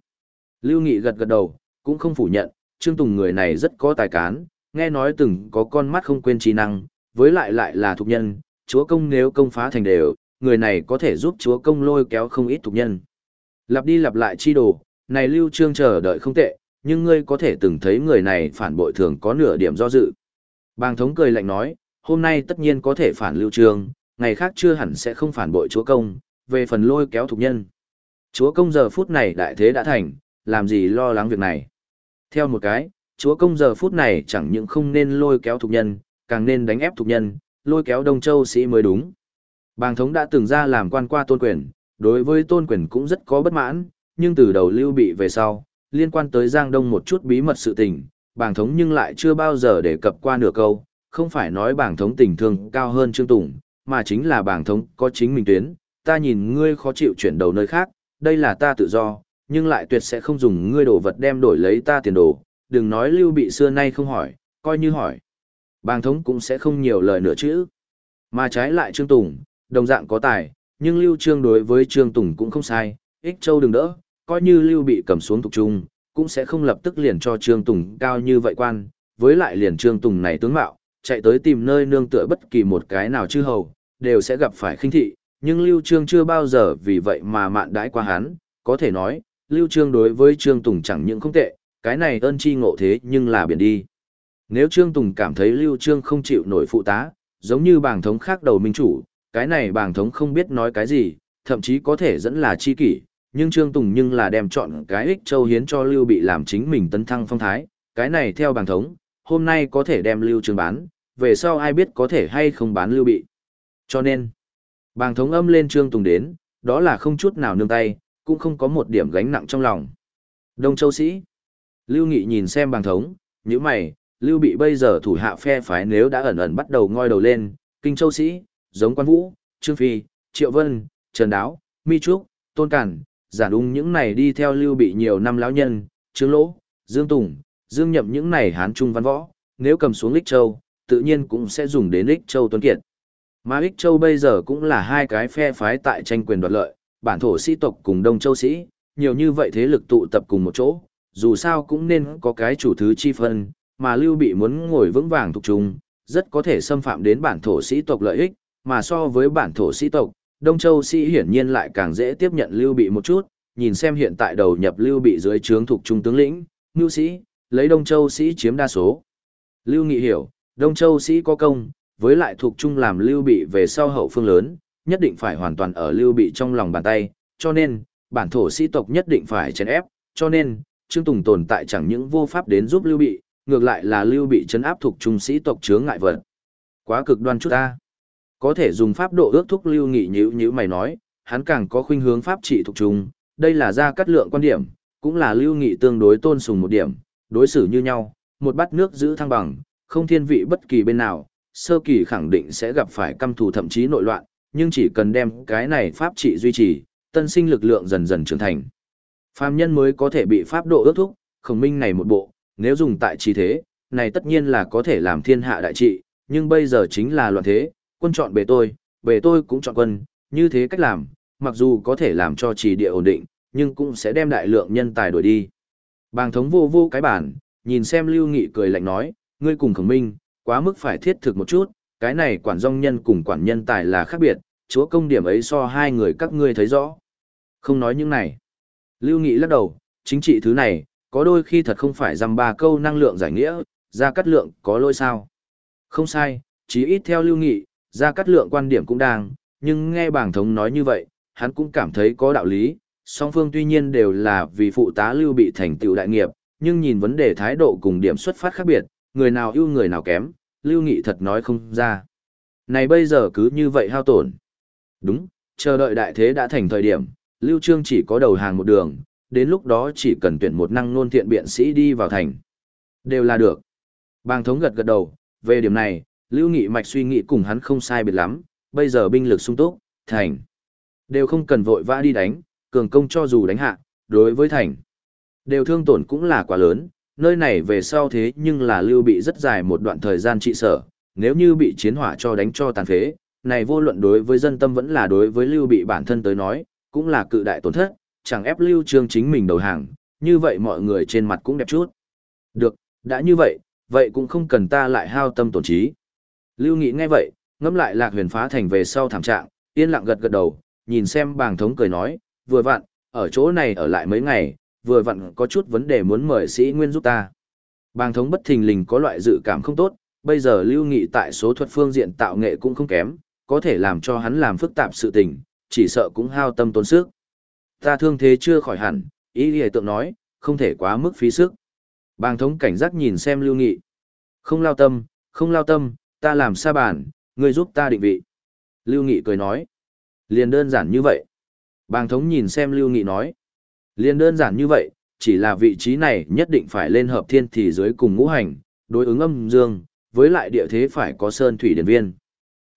Lưu Nghị gật gật đầu, cũng không phủ nhận, Trương Tùng người này rất có tài cán, nghe nói từng có con mắt không quên trí năng, với lại lại là thuộc nhân, chúa công nếu công phá thành đều, người này có thể giúp chúa công lôi kéo không ít thuộc nhân. Lặp đi lặp lại chi đồ, này Lưu Trương chờ đợi không tệ, nhưng ngươi có thể từng thấy người này phản bội thường có nửa điểm do dự. Bàng thống cười lạnh nói, hôm nay tất nhiên có thể phản Lưu Trương, ngày khác chưa hẳn sẽ không phản bội chúa công, về phần lôi kéo thuộc nhân. Chúa công giờ phút này đại thế đã thành, làm gì lo lắng việc này. Theo một cái, chúa công giờ phút này chẳng những không nên lôi kéo thuộc nhân, càng nên đánh ép thuộc nhân, lôi kéo Đông Châu sĩ mới đúng. Bàng thống đã từng ra làm quan qua tôn quyền, đối với tôn quyền cũng rất có bất mãn, nhưng từ đầu lưu bị về sau, liên quan tới Giang Đông một chút bí mật sự tình, bàng thống nhưng lại chưa bao giờ đề cập qua nửa câu, không phải nói bàng thống tình thương cao hơn Trương Tùng, mà chính là bàng thống có chính mình tuyến, ta nhìn ngươi khó chịu chuyển đầu nơi khác, đây là ta tự do, nhưng lại tuyệt sẽ không dùng ngươi đồ vật đem đổi lấy ta tiền đồ, đừng nói lưu bị xưa nay không hỏi, coi như hỏi. Bàng thống cũng sẽ không nhiều lời nữa chứ. Mà trái lại Trương Tùng, đồng dạng có tài, nhưng Lưu Trương đối với Trương Tùng cũng không sai, ích châu đừng đỡ, coi như Lưu bị cầm xuống tục trung, cũng sẽ không lập tức liền cho Trương Tùng cao như vậy quan, với lại liền Trương Tùng này tướng mạo, chạy tới tìm nơi nương tựa bất kỳ một cái nào chư hầu, đều sẽ gặp phải khinh thị, nhưng Lưu Trương chưa bao giờ vì vậy mà mạn đãi qua hắn, có thể nói, Lưu Trương đối với Trương Tùng chẳng những không tệ, cái này ơn chi ngộ thế nhưng là biển đi. Nếu Trương Tùng cảm thấy Lưu Trương không chịu nổi phụ tá, giống như bảng thống khác đầu minh chủ, cái này bảng thống không biết nói cái gì, thậm chí có thể dẫn là chi kỷ, nhưng Trương Tùng nhưng là đem chọn cái ích châu hiến cho Lưu bị làm chính mình tấn thăng phong thái, cái này theo bảng thống, hôm nay có thể đem Lưu Trương bán, về sau ai biết có thể hay không bán Lưu bị. Cho nên, bảng thống âm lên Trương Tùng đến, đó là không chút nào nương tay, cũng không có một điểm gánh nặng trong lòng. Đông Châu Sĩ Lưu Nghị nhìn xem bàng thống, như mày, Lưu Bị bây giờ thủ hạ phe phái nếu đã ẩn ẩn bắt đầu ngoi đầu lên, Kinh Châu Sĩ, giống Quan Vũ, Trương Phi, Triệu Vân, Trần Đáo, Mi Trúc, Tôn Cản, Giản Ung những này đi theo Lưu Bị nhiều năm lão nhân, Trương Lỗ, Dương Tùng, Dương Nhậm những này hán trung văn võ, nếu cầm xuống Lích Châu, tự nhiên cũng sẽ dùng đến Lích Châu Tuấn Kiệt. Mà Lích Châu bây giờ cũng là hai cái phe phái tại tranh quyền đoạt lợi, bản thổ sĩ tộc cùng Đông Châu sĩ, nhiều như vậy thế lực tụ tập cùng một chỗ, dù sao cũng nên có cái chủ thứ chi phân, mà Lưu Bị muốn ngồi vững vàng thuộc trung, rất có thể xâm phạm đến bản thổ sĩ tộc lợi ích, mà so với bản thổ sĩ tộc, Đông Châu sĩ hiển nhiên lại càng dễ tiếp nhận Lưu Bị một chút, nhìn xem hiện tại đầu nhập Lưu Bị dưới trướng thuộc trung tướng lĩnh, Ngưu sĩ, lấy Đông Châu sĩ chiếm đa số. Lưu Nghị hiểu, Đông Châu sĩ có công, với lại thuộc trung làm Lưu Bị về sau hậu phương lớn, nhất định phải hoàn toàn ở Lưu Bị trong lòng bàn tay, cho nên, bản thổ sĩ tộc nhất định phải chèn ép, cho nên, Trương Tùng tồn tại chẳng những vô pháp đến giúp Lưu Bị, ngược lại là lưu bị chấn áp thuộc trung sĩ tộc chướng ngại vật. Quá cực đoan chút ta. Có thể dùng pháp độ ước thúc lưu nghị nhữ nhữ mày nói, hắn càng có khuynh hướng pháp trị thuộc trung, đây là ra cắt lượng quan điểm, cũng là lưu nghị tương đối tôn sùng một điểm, đối xử như nhau, một bát nước giữ thăng bằng, không thiên vị bất kỳ bên nào, sơ kỳ khẳng định sẽ gặp phải căm thù thậm chí nội loạn, nhưng chỉ cần đem cái này pháp trị duy trì, tân sinh lực lượng dần dần trưởng thành. Phàm nhân mới có thể bị pháp độ ước thúc, khổng minh này một bộ, nếu dùng tại trí thế, này tất nhiên là có thể làm thiên hạ đại trị, nhưng bây giờ chính là loạn thế, quân chọn bề tôi, bề tôi cũng chọn quân, như thế cách làm, mặc dù có thể làm cho trì địa ổn định, nhưng cũng sẽ đem đại lượng nhân tài đổi đi. Bàng thống vô vô cái bản, nhìn xem Lưu Nghị cười lạnh nói, ngươi cùng khổng minh, quá mức phải thiết thực một chút, cái này quản dòng nhân cùng quản nhân tài là khác biệt, chúa công điểm ấy so hai người các ngươi thấy rõ. Không nói những này. Lưu Nghị lắc đầu, chính trị thứ này, có đôi khi thật không phải dăm ba câu năng lượng giải nghĩa, ra cắt lượng có lỗi sao. Không sai, chí ít theo lưu nghị, ra cắt lượng quan điểm cũng đang, nhưng nghe bảng thống nói như vậy, hắn cũng cảm thấy có đạo lý, song phương tuy nhiên đều là vì phụ tá lưu bị thành tựu đại nghiệp, nhưng nhìn vấn đề thái độ cùng điểm xuất phát khác biệt, người nào ưu người nào kém, lưu nghị thật nói không ra. Này bây giờ cứ như vậy hao tổn. Đúng, chờ đợi đại thế đã thành thời điểm, lưu trương chỉ có đầu hàng một đường, đến lúc đó chỉ cần tuyển một năng nôn thiện biện sĩ đi vào thành. Đều là được. Bàng thống gật gật đầu, về điểm này, lưu nghị mạch suy nghĩ cùng hắn không sai biệt lắm, bây giờ binh lực sung túc, thành. Đều không cần vội vã đi đánh, cường công cho dù đánh hạ, đối với thành. Đều thương tổn cũng là quá lớn, nơi này về sau thế nhưng là lưu bị rất dài một đoạn thời gian trị sở, nếu như bị chiến hỏa cho đánh cho tàn phế, này vô luận đối với dân tâm vẫn là đối với lưu bị bản thân tới nói, cũng là cự đại tổn thất, chẳng ép lưu trương chính mình đầu hàng, như vậy mọi người trên mặt cũng đẹp chút. Được, đã như vậy, vậy cũng không cần ta lại hao tâm tổn trí. Lưu Nghị nghe vậy, ngẫm lại lạc huyền phá thành về sau thảm trạng, yên lặng gật gật đầu, nhìn xem bàng thống cười nói, vừa vặn, ở chỗ này ở lại mấy ngày, vừa vặn có chút vấn đề muốn mời sĩ nguyên giúp ta. Bàng thống bất thình lình có loại dự cảm không tốt, bây giờ lưu nghị tại số thuật phương diện tạo nghệ cũng không kém, có thể làm cho hắn làm phức tạp sự tình, chỉ sợ cũng hao tâm tốn sức. Ta thương thế chưa khỏi hẳn, ý hề tượng nói, không thể quá mức phí sức. Bàng thống cảnh giác nhìn xem lưu nghị. Không lao tâm, không lao tâm, ta làm xa bản, ngươi giúp ta định vị. Lưu nghị cười nói. Liền đơn giản như vậy. Bàng thống nhìn xem lưu nghị nói liên đơn giản như vậy, chỉ là vị trí này nhất định phải lên hợp thiên thì dưới cùng ngũ hành, đối ứng âm dương, với lại địa thế phải có sơn thủy điển viên.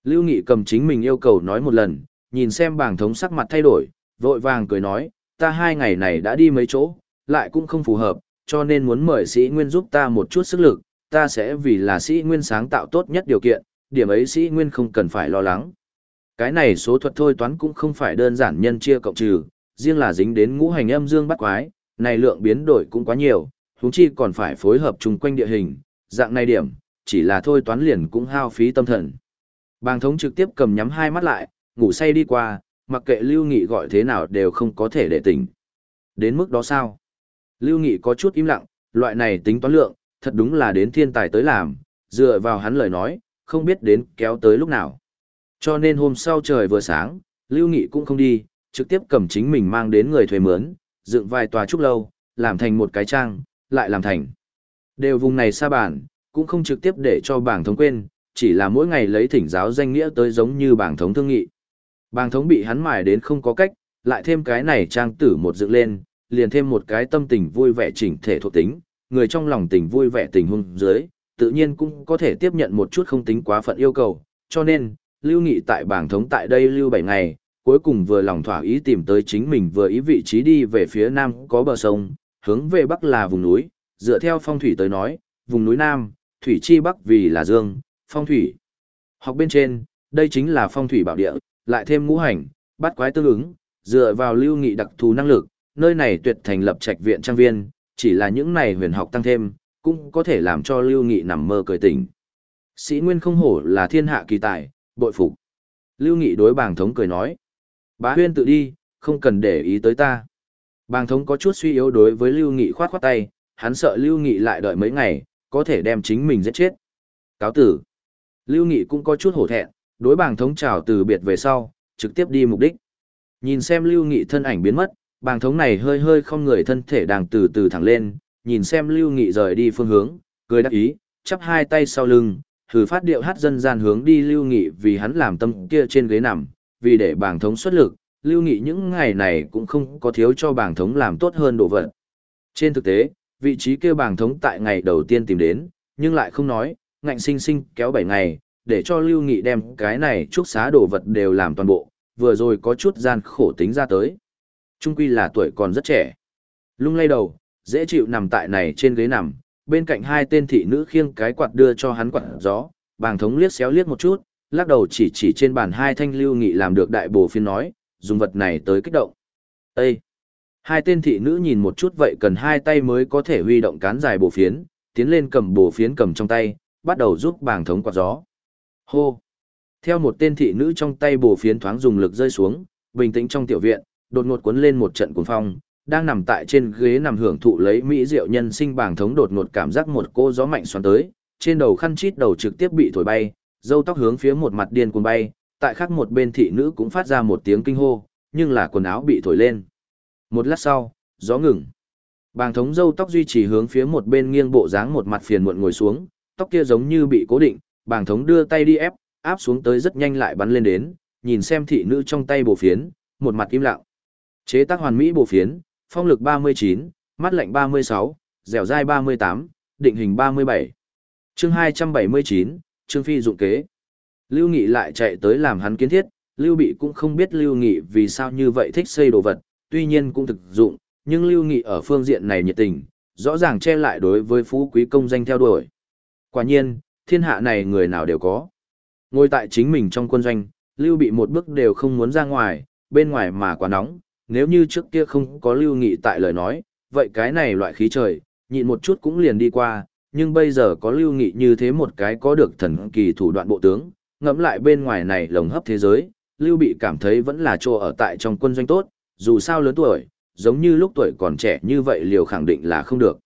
Lưu Nghị cầm chính mình yêu cầu nói một lần, nhìn xem bảng thống sắc mặt thay đổi, vội vàng cười nói, ta hai ngày này đã đi mấy chỗ, lại cũng không phù hợp, cho nên muốn mời sĩ Nguyên giúp ta một chút sức lực, ta sẽ vì là sĩ Nguyên sáng tạo tốt nhất điều kiện, điểm ấy sĩ Nguyên không cần phải lo lắng. Cái này số thuật thôi toán cũng không phải đơn giản nhân chia cộng trừ, riêng là dính đến ngũ hành âm dương bắt quái, này lượng biến đổi cũng quá nhiều, huống chi còn phải phối hợp chung quanh địa hình, dạng này điểm, chỉ là thôi toán liền cũng hao phí tâm thần. Bàng thống trực tiếp cầm nhắm hai mắt lại, ngủ say đi qua, mặc kệ Lưu Nghị gọi thế nào đều không có thể để tỉnh. Đến mức đó sao? Lưu Nghị có chút im lặng, loại này tính toán lượng, thật đúng là đến thiên tài tới làm, dựa vào hắn lời nói, không biết đến kéo tới lúc nào. Cho nên hôm sau trời vừa sáng, Lưu Nghị cũng không đi, trực tiếp cầm chính mình mang đến người thuê mướn, dựng vài tòa trúc lâu, làm thành một cái trang, lại làm thành. Đều vùng này xa bản, cũng không trực tiếp để cho bảng thống quên, chỉ là mỗi ngày lấy thỉnh giáo danh nghĩa tới giống như bảng thống thương nghị. Bảng thống bị hắn mài đến không có cách, lại thêm cái này trang tử một dựng lên, liền thêm một cái tâm tình vui vẻ chỉnh thể thuộc tính, người trong lòng tình vui vẻ tình hung dưới, tự nhiên cũng có thể tiếp nhận một chút không tính quá phận yêu cầu, cho nên, lưu nghị tại bảng thống tại đây lưu 7 ngày, cuối cùng vừa lòng thỏa ý tìm tới chính mình vừa ý vị trí đi về phía nam có bờ sông, hướng về bắc là vùng núi, dựa theo phong thủy tới nói, vùng núi nam, thủy chi bắc vì là dương, phong thủy. Học bên trên, đây chính là phong thủy bảo địa, lại thêm ngũ hành, bắt quái tương ứng, dựa vào lưu nghị đặc thù năng lực, nơi này tuyệt thành lập trạch viện trang viên, chỉ là những này huyền học tăng thêm, cũng có thể làm cho lưu nghị nằm mơ cười tỉnh. Sĩ Nguyên không hổ là thiên hạ kỳ tài, bội phục. Lưu Nghị đối bàng thống cười nói. Bá huyên tự đi, không cần để ý tới ta. Bàng thống có chút suy yếu đối với Lưu Nghị khoát khoát tay, hắn sợ Lưu Nghị lại đợi mấy ngày, có thể đem chính mình giết chết. Cáo tử. Lưu Nghị cũng có chút hổ thẹn, đối bàng thống chào từ biệt về sau, trực tiếp đi mục đích. Nhìn xem Lưu Nghị thân ảnh biến mất, bàng thống này hơi hơi không người thân thể đang từ từ thẳng lên, nhìn xem Lưu Nghị rời đi phương hướng, cười đắc ý, chắp hai tay sau lưng, thử phát điệu hát dân gian hướng đi Lưu Nghị vì hắn làm tâm kia trên ghế nằm, vì để bàng thống xuất lực, Lưu Nghị những ngày này cũng không có thiếu cho bàng thống làm tốt hơn đồ vật. Trên thực tế, vị trí kêu bàng thống tại ngày đầu tiên tìm đến, nhưng lại không nói, ngạnh sinh sinh kéo 7 ngày, để cho Lưu Nghị đem cái này chúc xá đồ vật đều làm toàn bộ, vừa rồi có chút gian khổ tính ra tới. Trung quy là tuổi còn rất trẻ. Lung lay đầu, dễ chịu nằm tại này trên ghế nằm, bên cạnh hai tên thị nữ khiêng cái quạt đưa cho hắn quạt gió, bàng thống liếc xéo liếc một chút, lắc đầu chỉ chỉ trên bàn hai thanh lưu nghị làm được đại bổ phiên nói, dùng vật này tới kích động. Ê! Hai tên thị nữ nhìn một chút vậy cần hai tay mới có thể huy động cán dài bổ phiến, tiến lên cầm bổ phiến cầm trong tay, bắt đầu giúp bàng thống quạt gió. Hô! Theo một tên thị nữ trong tay bổ phiến thoáng dùng lực rơi xuống, bình tĩnh trong tiểu viện, đột ngột cuốn lên một trận cuồng phong, đang nằm tại trên ghế nằm hưởng thụ lấy mỹ rượu nhân sinh bàng thống đột ngột cảm giác một cô gió mạnh xoắn tới, trên đầu khăn chít đầu trực tiếp bị thổi bay, Dâu tóc hướng phía một mặt điên cuồng bay, tại khác một bên thị nữ cũng phát ra một tiếng kinh hô, nhưng là quần áo bị thổi lên. Một lát sau, gió ngừng. Bàng thống dâu tóc duy trì hướng phía một bên nghiêng bộ dáng một mặt phiền muộn ngồi xuống, tóc kia giống như bị cố định, bàng thống đưa tay đi ép, áp xuống tới rất nhanh lại bắn lên đến, nhìn xem thị nữ trong tay bổ phiến, một mặt im lặng. Chế tác hoàn mỹ bổ phiến, phong lực 39, mắt lạnh 36, dẻo dai 38, định hình 37. Chương 279, Trương Phi dụng kế. Lưu Nghị lại chạy tới làm hắn kiến thiết, Lưu Bị cũng không biết Lưu Nghị vì sao như vậy thích xây đồ vật, tuy nhiên cũng thực dụng, nhưng Lưu Nghị ở phương diện này nhiệt tình, rõ ràng che lại đối với phú quý công danh theo đuổi. Quả nhiên, thiên hạ này người nào đều có. Ngồi tại chính mình trong quân doanh, Lưu Bị một bước đều không muốn ra ngoài, bên ngoài mà quá nóng, nếu như trước kia không có Lưu Nghị tại lời nói, vậy cái này loại khí trời, nhịn một chút cũng liền đi qua, nhưng bây giờ có Lưu Nghị như thế một cái có được thần kỳ thủ đoạn bộ tướng, ngẫm lại bên ngoài này lồng hấp thế giới, Lưu Bị cảm thấy vẫn là chỗ ở tại trong quân doanh tốt, dù sao lớn tuổi, giống như lúc tuổi còn trẻ như vậy liều khẳng định là không được.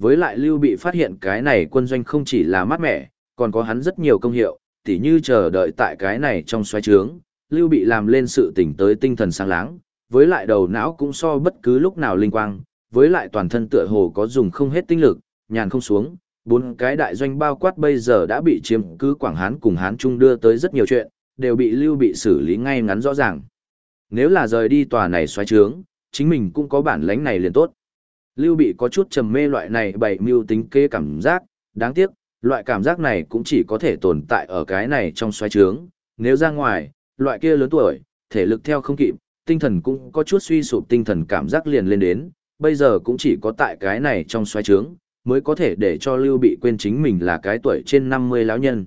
Với lại Lưu Bị phát hiện cái này quân doanh không chỉ là mát mẻ, còn có hắn rất nhiều công hiệu, tỉ như chờ đợi tại cái này trong xoay trướng, Lưu Bị làm lên sự tỉnh tới tinh thần sáng láng, với lại đầu não cũng so bất cứ lúc nào linh quang, với lại toàn thân tựa hồ có dùng không hết tinh lực, nhàn không xuống, bốn cái đại doanh bao quát bây giờ đã bị chiếm cứ Quảng Hán cùng Hán Trung đưa tới rất nhiều chuyện, đều bị Lưu Bị xử lý ngay ngắn rõ ràng. Nếu là rời đi tòa này xoay trướng, chính mình cũng có bản lãnh này liền tốt. Lưu Bị có chút trầm mê loại này bày mưu tính kế cảm giác, đáng tiếc, loại cảm giác này cũng chỉ có thể tồn tại ở cái này trong xoay trướng, nếu ra ngoài, loại kia lớn tuổi, thể lực theo không kịp, tinh thần cũng có chút suy sụp tinh thần cảm giác liền lên đến, bây giờ cũng chỉ có tại cái này trong xoay trướng, mới có thể để cho Lưu Bị quên chính mình là cái tuổi trên 50 lão nhân.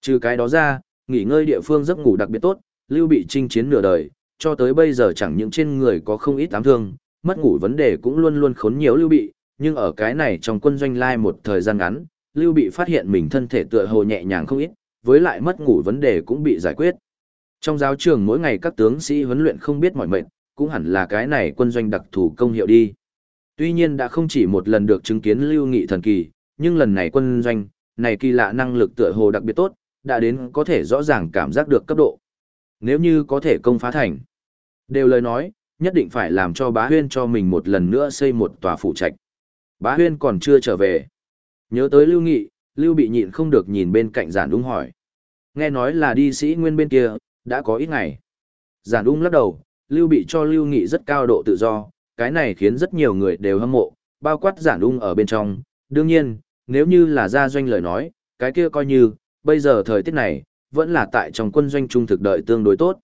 Trừ cái đó ra, nghỉ ngơi địa phương giấc ngủ đặc biệt tốt, Lưu Bị chinh chiến nửa đời, cho tới bây giờ chẳng những trên người có không ít ám thương, mất ngủ vấn đề cũng luôn luôn khốn nhiều Lưu Bị, nhưng ở cái này trong quân doanh lai một thời gian ngắn, Lưu Bị phát hiện mình thân thể tựa hồ nhẹ nhàng không ít, với lại mất ngủ vấn đề cũng bị giải quyết. Trong giáo trường mỗi ngày các tướng sĩ huấn luyện không biết mỏi mệt, cũng hẳn là cái này quân doanh đặc thù công hiệu đi. Tuy nhiên đã không chỉ một lần được chứng kiến lưu nghị thần kỳ, nhưng lần này quân doanh, này kỳ lạ năng lực tựa hồ đặc biệt tốt, đã đến có thể rõ ràng cảm giác được cấp độ. Nếu như có thể công phá thành, đều lời nói, nhất định phải làm cho bá huyên cho mình một lần nữa xây một tòa phụ trạch. Bá huyên còn chưa trở về. Nhớ tới lưu nghị, lưu bị nhịn không được nhìn bên cạnh giản đúng hỏi. Nghe nói là đi sĩ nguyên bên kia, đã có ít ngày. Giản ung lắc đầu, lưu bị cho lưu nghị rất cao độ tự do, cái này khiến rất nhiều người đều hâm mộ, bao quát giản ung ở bên trong. Đương nhiên, nếu như là ra doanh lời nói, cái kia coi như, bây giờ thời tiết này, vẫn là tại trong quân doanh trung thực đợi tương đối tốt.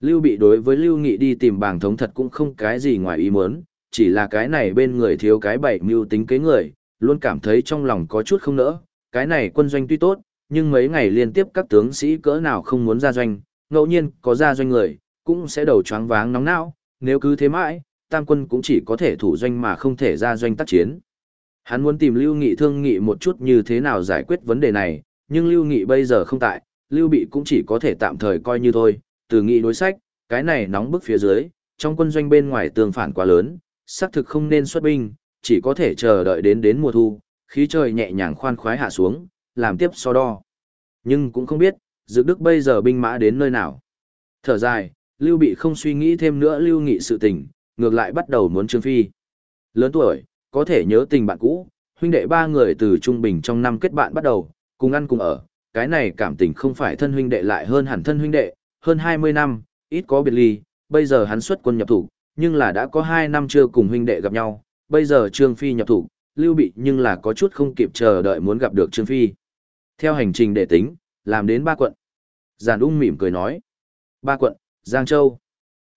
Lưu bị đối với Lưu Nghị đi tìm bảng thống thật cũng không cái gì ngoài ý muốn, chỉ là cái này bên người thiếu cái bảy mưu tính kế người, luôn cảm thấy trong lòng có chút không nỡ, cái này quân doanh tuy tốt, nhưng mấy ngày liên tiếp các tướng sĩ cỡ nào không muốn ra doanh, ngẫu nhiên có ra doanh người, cũng sẽ đầu choáng váng nóng não, nếu cứ thế mãi, tam quân cũng chỉ có thể thủ doanh mà không thể ra doanh tác chiến. Hắn muốn tìm Lưu Nghị thương nghị một chút như thế nào giải quyết vấn đề này, nhưng Lưu Nghị bây giờ không tại, Lưu Bị cũng chỉ có thể tạm thời coi như thôi, từ nghị đối sách, cái này nóng bức phía dưới, trong quân doanh bên ngoài tương phản quá lớn, xác thực không nên xuất binh, chỉ có thể chờ đợi đến đến mùa thu, khí trời nhẹ nhàng khoan khoái hạ xuống, làm tiếp so đo. Nhưng cũng không biết, dự đức bây giờ binh mã đến nơi nào. Thở dài, Lưu Bị không suy nghĩ thêm nữa Lưu Nghị sự tình, ngược lại bắt đầu muốn Trương Phi. Lớn tuổi, có thể nhớ tình bạn cũ, huynh đệ ba người từ trung bình trong năm kết bạn bắt đầu, cùng ăn cùng ở, cái này cảm tình không phải thân huynh đệ lại hơn hẳn thân huynh đệ, hơn 20 năm, ít có biệt ly, bây giờ hắn xuất quân nhập thủ, nhưng là đã có 2 năm chưa cùng huynh đệ gặp nhau, bây giờ Trương Phi nhập thủ, Lưu Bị nhưng là có chút không kịp chờ đợi muốn gặp được Trương Phi. Theo hành trình để tính, làm đến ba quận. Giản ung mỉm cười nói. Ba quận, Giang Châu.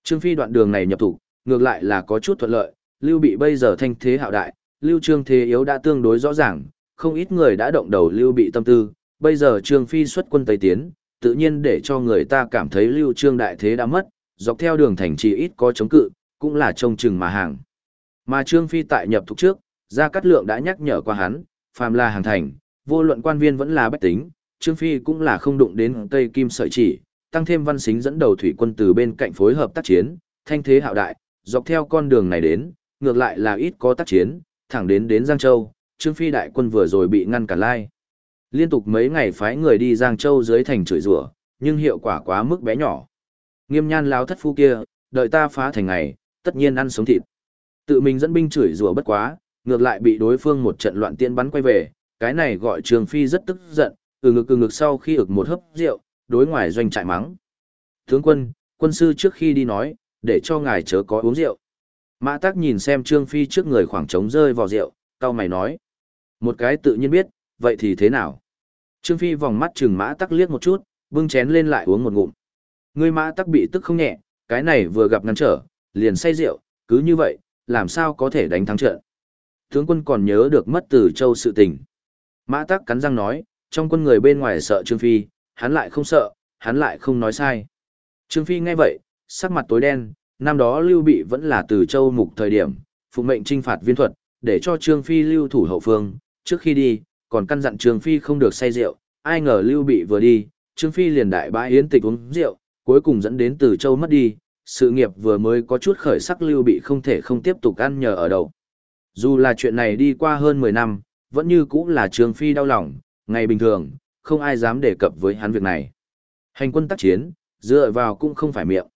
Trương Phi đoạn đường này nhập thủ, ngược lại là có chút thuận lợi, Lưu Bị bây giờ thanh thế hạo đại, Lưu Trương thế yếu đã tương đối rõ ràng, không ít người đã động đầu Lưu Bị tâm tư, bây giờ Trương Phi xuất quân Tây Tiến, tự nhiên để cho người ta cảm thấy Lưu Trương đại thế đã mất, dọc theo đường thành trì ít có chống cự, cũng là trông chừng mà hàng. Mà Trương Phi tại nhập thục trước, Gia Cát Lượng đã nhắc nhở qua hắn, phàm là hàng thành, vô luận quan viên vẫn là bách tính, Trương Phi cũng là không đụng đến Tây Kim sợi chỉ, tăng thêm văn xính dẫn đầu thủy quân từ bên cạnh phối hợp tác chiến, thanh thế hạo đại, dọc theo con đường này đến, ngược lại là ít có tác chiến, thẳng đến đến Giang Châu, Trương Phi đại quân vừa rồi bị ngăn cản lai. Liên tục mấy ngày phái người đi Giang Châu dưới thành chửi rủa, nhưng hiệu quả quá mức bé nhỏ. Nghiêm nhan lao thất phu kia, đợi ta phá thành ngày, tất nhiên ăn sống thịt. Tự mình dẫn binh chửi rủa bất quá, ngược lại bị đối phương một trận loạn tiên bắn quay về, cái này gọi trương Phi rất tức giận, từ ngực từ ngực sau khi ực một hớp rượu, đối ngoài doanh trại mắng. Tướng quân, quân sư trước khi đi nói, để cho ngài chớ có uống rượu. Mã Tắc nhìn xem Trương Phi trước người khoảng trống rơi vào rượu, cao mày nói. Một cái tự nhiên biết, vậy thì thế nào? Trương Phi vòng mắt chừng Mã Tắc liếc một chút, bưng chén lên lại uống một ngụm. Người Mã Tắc bị tức không nhẹ, cái này vừa gặp ngăn trở, liền say rượu, cứ như vậy, làm sao có thể đánh thắng trận. Tướng quân còn nhớ được mất từ châu sự tình. Mã Tắc cắn răng nói, trong quân người bên ngoài sợ Trương Phi, hắn lại không sợ, hắn lại không nói sai. Trương Phi nghe vậy, sắc mặt tối đen, năm đó Lưu Bị vẫn là từ châu mục thời điểm, phụ mệnh trinh phạt viên thuật, để cho Trương Phi lưu thủ hậu phương, trước khi đi, còn căn dặn Trương Phi không được say rượu, ai ngờ Lưu Bị vừa đi, Trương Phi liền đại bãi yến tịch uống rượu, cuối cùng dẫn đến từ châu mất đi, sự nghiệp vừa mới có chút khởi sắc Lưu Bị không thể không tiếp tục ăn nhờ ở đầu. Dù là chuyện này đi qua hơn 10 năm, vẫn như cũng là Trương Phi đau lòng, ngày bình thường, không ai dám đề cập với hắn việc này. Hành quân tác chiến, dựa vào cũng không phải miệng.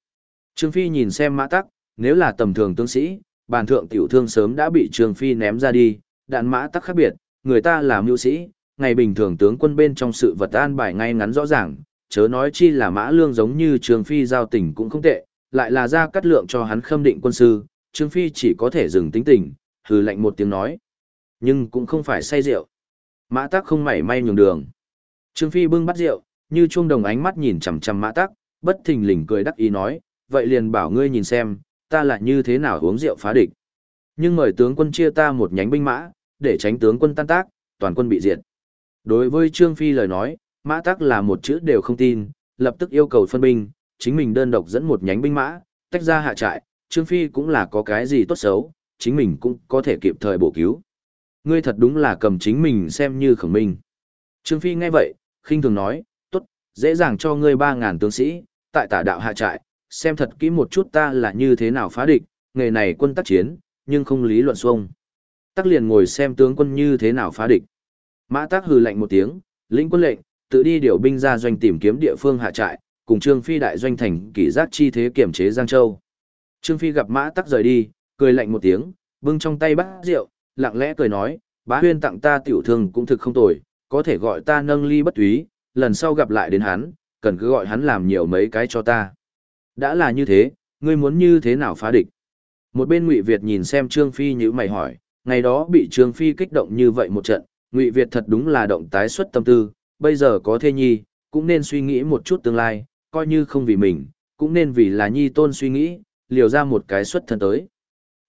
Trương Phi nhìn xem mã tắc, nếu là tầm thường tướng sĩ, bàn thượng tiểu thương sớm đã bị Trương Phi ném ra đi, đạn mã tắc khác biệt, người ta là mưu sĩ, ngày bình thường tướng quân bên trong sự vật an bài ngay ngắn rõ ràng, chớ nói chi là mã lương giống như Trương Phi giao tình cũng không tệ, lại là ra cắt lượng cho hắn khâm định quân sư, Trương Phi chỉ có thể dừng tính tình, hừ lạnh một tiếng nói. Nhưng cũng không phải say rượu. Mã tắc không mảy may nhường đường. Trương Phi bưng bắt rượu, như chuông đồng ánh mắt nhìn chằm chằm mã tắc, bất thình lình cười đắc ý nói, vậy liền bảo ngươi nhìn xem, ta là như thế nào uống rượu phá địch. Nhưng mời tướng quân chia ta một nhánh binh mã, để tránh tướng quân tan tác, toàn quân bị diệt. Đối với Trương Phi lời nói, mã tắc là một chữ đều không tin, lập tức yêu cầu phân binh, chính mình đơn độc dẫn một nhánh binh mã, tách ra hạ trại, Trương Phi cũng là có cái gì tốt xấu, chính mình cũng có thể kịp thời bổ cứu. Ngươi thật đúng là cầm chính mình xem như khổng minh. Trương Phi nghe vậy, khinh thường nói, tốt, dễ dàng cho ngươi ba ngàn tướng sĩ, tại tả đạo hạ trại, xem thật kỹ một chút ta là như thế nào phá địch, nghề này quân tác chiến, nhưng không lý luận xuông. Tắc liền ngồi xem tướng quân như thế nào phá địch. Mã Tắc hừ lạnh một tiếng, lĩnh quân lệnh, tự đi điều binh ra doanh tìm kiếm địa phương hạ trại, cùng Trương Phi đại doanh thành kỷ giác chi thế kiểm chế Giang Châu. Trương Phi gặp Mã Tắc rời đi, cười lạnh một tiếng, bưng trong tay bát rượu, lặng lẽ cười nói, bá huyên tặng ta tiểu thương cũng thực không tồi, có thể gọi ta nâng ly bất túy, lần sau gặp lại đến hắn, cần cứ gọi hắn làm nhiều mấy cái cho ta. Đã là như thế, ngươi muốn như thế nào phá địch? Một bên Ngụy Việt nhìn xem Trương Phi như mày hỏi, ngày đó bị Trương Phi kích động như vậy một trận, Ngụy Việt thật đúng là động tái xuất tâm tư, bây giờ có thê nhi, cũng nên suy nghĩ một chút tương lai, coi như không vì mình, cũng nên vì là nhi tôn suy nghĩ, liều ra một cái xuất thân tới.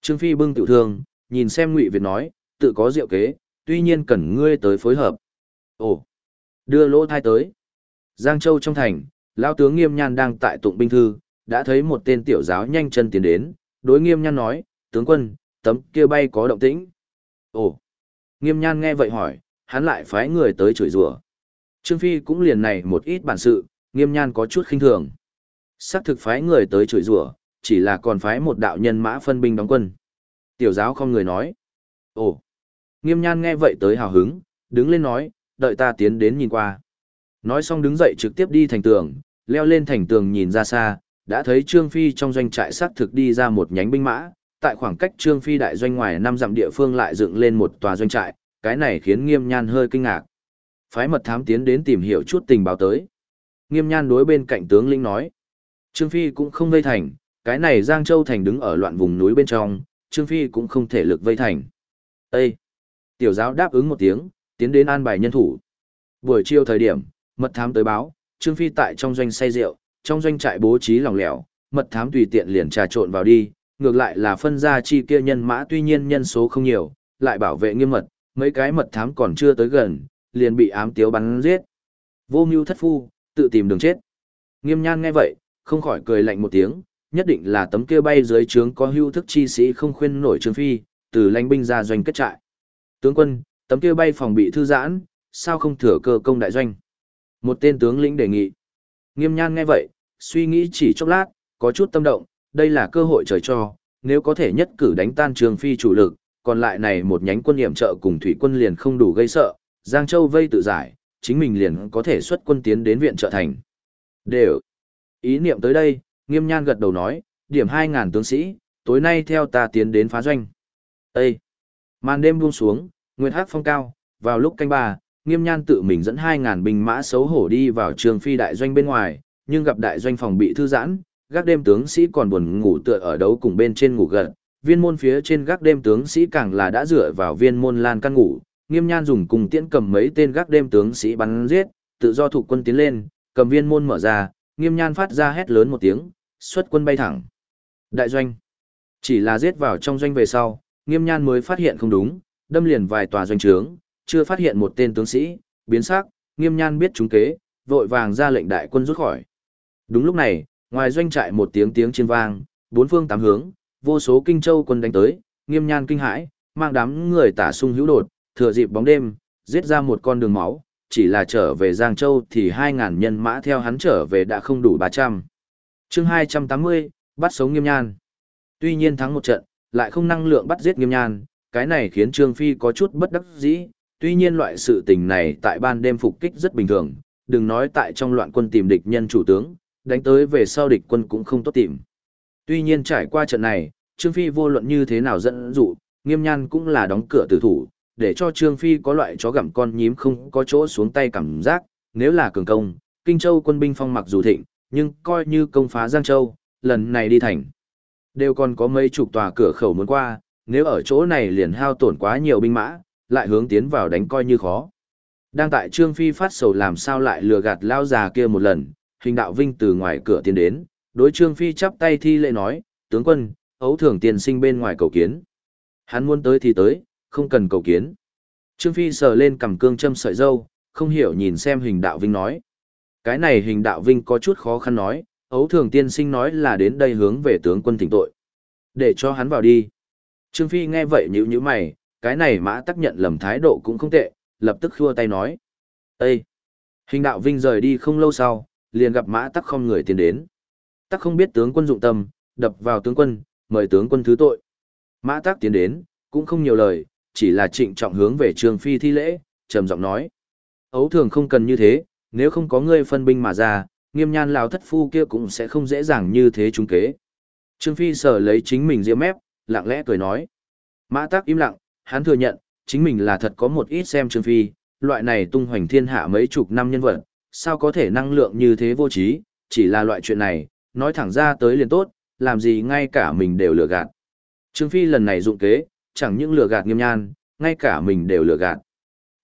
Trương Phi bưng tiểu thương, nhìn xem Ngụy Việt nói, tự có diệu kế, tuy nhiên cần ngươi tới phối hợp. Ồ, đưa lỗ thai tới. Giang Châu trong thành, Lao tướng Nghiêm Nhan đang tại tụng binh thư, đã thấy một tên tiểu giáo nhanh chân tiến đến, đối Nghiêm Nhan nói, tướng quân, tấm kia bay có động tĩnh. Ồ, Nghiêm Nhan nghe vậy hỏi, hắn lại phái người tới chửi rủa. Trương Phi cũng liền này một ít bản sự, Nghiêm Nhan có chút khinh thường. Sắc thực phái người tới chửi rủa, chỉ là còn phái một đạo nhân mã phân binh đóng quân. Tiểu giáo không người nói. Ồ, Nghiêm Nhan nghe vậy tới hào hứng, đứng lên nói, đợi ta tiến đến nhìn qua. Nói xong đứng dậy trực tiếp đi thành tường, leo lên thành tường nhìn ra xa, đã thấy Trương Phi trong doanh trại xác thực đi ra một nhánh binh mã, tại khoảng cách Trương Phi đại doanh ngoài năm dặm địa phương lại dựng lên một tòa doanh trại, cái này khiến Nghiêm Nhan hơi kinh ngạc. Phái mật thám tiến đến tìm hiểu chút tình báo tới. Nghiêm Nhan đối bên cạnh tướng lĩnh nói, Trương Phi cũng không vây thành, cái này Giang Châu thành đứng ở loạn vùng núi bên trong, Trương Phi cũng không thể lực vây thành. Ê! Tiểu giáo đáp ứng một tiếng, tiến đến an bài nhân thủ. Buổi chiều thời điểm, mật thám tới báo, Trương Phi tại trong doanh say rượu, trong doanh trại bố trí lòng lẻo, mật thám tùy tiện liền trà trộn vào đi, ngược lại là phân ra chi kia nhân mã tuy nhiên nhân số không nhiều, lại bảo vệ nghiêm mật, mấy cái mật thám còn chưa tới gần, liền bị ám tiếu bắn giết. Vô mưu thất phu, tự tìm đường chết. Nghiêm nhan nghe vậy, không khỏi cười lạnh một tiếng, nhất định là tấm kia bay dưới trướng có hưu thức chi sĩ không khuyên nổi Trương Phi, từ lãnh binh ra doanh kết trại. Tướng quân, tấm kia bay phòng bị thư giãn, sao không thừa cơ công đại doanh? Một tên tướng lĩnh đề nghị. Nghiêm nhan nghe vậy, suy nghĩ chỉ chốc lát, có chút tâm động, đây là cơ hội trời cho, nếu có thể nhất cử đánh tan trường phi chủ lực, còn lại này một nhánh quân hiểm trợ cùng thủy quân liền không đủ gây sợ, Giang Châu vây tự giải, chính mình liền có thể xuất quân tiến đến viện trợ thành. Đều. Ý niệm tới đây, nghiêm nhan gật đầu nói, điểm 2.000 tướng sĩ, tối nay theo ta tiến đến phá doanh. Ê! Màn đêm buông xuống, nguyệt hát phong cao, vào lúc canh ba, nghiêm nhan tự mình dẫn 2.000 binh mã xấu hổ đi vào trường phi đại doanh bên ngoài, nhưng gặp đại doanh phòng bị thư giãn, gác đêm tướng sĩ còn buồn ngủ tựa ở đấu cùng bên trên ngủ gật, viên môn phía trên gác đêm tướng sĩ càng là đã dựa vào viên môn lan căn ngủ, nghiêm nhan dùng cùng tiễn cầm mấy tên gác đêm tướng sĩ bắn giết, tự do thủ quân tiến lên, cầm viên môn mở ra, nghiêm nhan phát ra hét lớn một tiếng, xuất quân bay thẳng. Đại doanh. Chỉ là giết vào trong doanh về sau, nghiêm nhan mới phát hiện không đúng, đâm liền vài tòa doanh trướng, chưa phát hiện một tên tướng sĩ, biến sắc, nghiêm nhan biết chúng kế, vội vàng ra lệnh đại quân rút khỏi. Đúng lúc này, ngoài doanh trại một tiếng tiếng trên vang, bốn phương tám hướng, vô số kinh châu quân đánh tới, nghiêm nhan kinh hãi, mang đám người tả sung hữu đột, thừa dịp bóng đêm, giết ra một con đường máu, chỉ là trở về Giang Châu thì 2.000 nhân mã theo hắn trở về đã không đủ 300. chương 280, bắt sống nghiêm nhan. Tuy nhiên thắng một trận, lại không năng lượng bắt giết nghiêm nhan, cái này khiến Trương Phi có chút bất đắc dĩ, tuy nhiên loại sự tình này tại ban đêm phục kích rất bình thường, đừng nói tại trong loạn quân tìm địch nhân chủ tướng, đánh tới về sau địch quân cũng không tốt tìm. Tuy nhiên trải qua trận này, Trương Phi vô luận như thế nào dẫn dụ, nghiêm nhan cũng là đóng cửa tử thủ, để cho Trương Phi có loại chó gặm con nhím không có chỗ xuống tay cảm giác, nếu là cường công, Kinh Châu quân binh phong mặc dù thịnh, nhưng coi như công phá Giang Châu, lần này đi thành. Đều còn có mấy chục tòa cửa khẩu muốn qua, nếu ở chỗ này liền hao tổn quá nhiều binh mã, lại hướng tiến vào đánh coi như khó. Đang tại Trương Phi phát sầu làm sao lại lừa gạt lao già kia một lần, hình đạo vinh từ ngoài cửa tiến đến, đối Trương Phi chắp tay thi lễ nói, tướng quân, ấu thưởng tiền sinh bên ngoài cầu kiến. Hắn muốn tới thì tới, không cần cầu kiến. Trương Phi sờ lên cầm cương châm sợi dâu, không hiểu nhìn xem hình đạo vinh nói. Cái này hình đạo vinh có chút khó khăn nói, ấu thường tiên sinh nói là đến đây hướng về tướng quân thỉnh tội. Để cho hắn vào đi. Trương Phi nghe vậy nhíu nhíu mày, cái này mã tắc nhận lầm thái độ cũng không tệ, lập tức khua tay nói. Ê! Hình đạo vinh rời đi không lâu sau, liền gặp mã tắc không người tiến đến. Tắc không biết tướng quân dụng tâm, đập vào tướng quân, mời tướng quân thứ tội. Mã tắc tiến đến, cũng không nhiều lời, chỉ là trịnh trọng hướng về Trương Phi thi lễ, trầm giọng nói. Ấu thường không cần như thế, nếu không có ngươi phân binh mà ra, nghiêm nhan lão thất phu kia cũng sẽ không dễ dàng như thế chúng kế. Trương Phi sở lấy chính mình diễm mép, lặng lẽ cười nói. Mã tác im lặng, hắn thừa nhận, chính mình là thật có một ít xem Trương Phi, loại này tung hoành thiên hạ mấy chục năm nhân vật, sao có thể năng lượng như thế vô trí, chỉ là loại chuyện này, nói thẳng ra tới liền tốt, làm gì ngay cả mình đều lừa gạt. Trương Phi lần này dụng kế, chẳng những lừa gạt nghiêm nhan, ngay cả mình đều lừa gạt.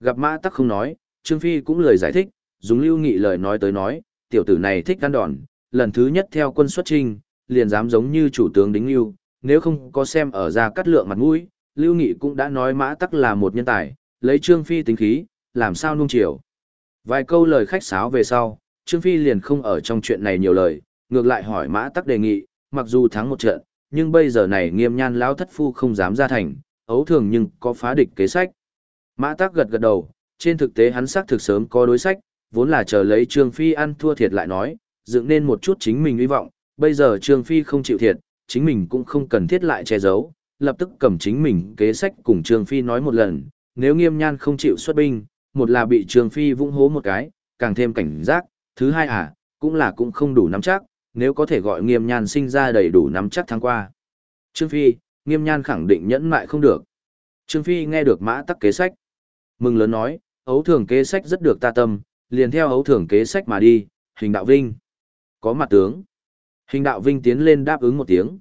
Gặp mã tắc không nói, Trương Phi cũng lời giải thích, dùng lưu nghị lời nói tới nói, tiểu tử này thích ăn đòn, lần thứ nhất theo quân xuất trinh, liền dám giống như chủ tướng đính lưu, nếu không có xem ở ra cắt lượng mặt mũi, lưu nghị cũng đã nói mã tắc là một nhân tài, lấy Trương Phi tính khí, làm sao nung chiều. Vài câu lời khách sáo về sau, Trương Phi liền không ở trong chuyện này nhiều lời, ngược lại hỏi mã tắc đề nghị, mặc dù thắng một trận, nhưng bây giờ này nghiêm nhan lão thất phu không dám ra thành, ấu thường nhưng có phá địch kế sách. Mã Tắc gật gật đầu, trên thực tế hắn xác thực sớm có đối sách, vốn là chờ lấy Trương Phi ăn thua thiệt lại nói, dựng nên một chút chính mình hy vọng, bây giờ Trương Phi không chịu thiệt, chính mình cũng không cần thiết lại che giấu, lập tức cầm chính mình kế sách cùng Trương Phi nói một lần, nếu nghiêm nhan không chịu xuất binh, một là bị Trương Phi vung hố một cái, càng thêm cảnh giác, thứ hai à, cũng là cũng không đủ nắm chắc, nếu có thể gọi nghiêm nhan sinh ra đầy đủ nắm chắc tháng qua. Trương Phi, nghiêm nhan khẳng định nhẫn mại không được. Trương Phi nghe được mã tắc kế sách. Mừng lớn nói, ấu thường kế sách rất được ta tâm, liền theo ấu thường kế sách mà đi, hình đạo vinh. Có mặt tướng. Hình đạo vinh tiến lên đáp ứng một tiếng.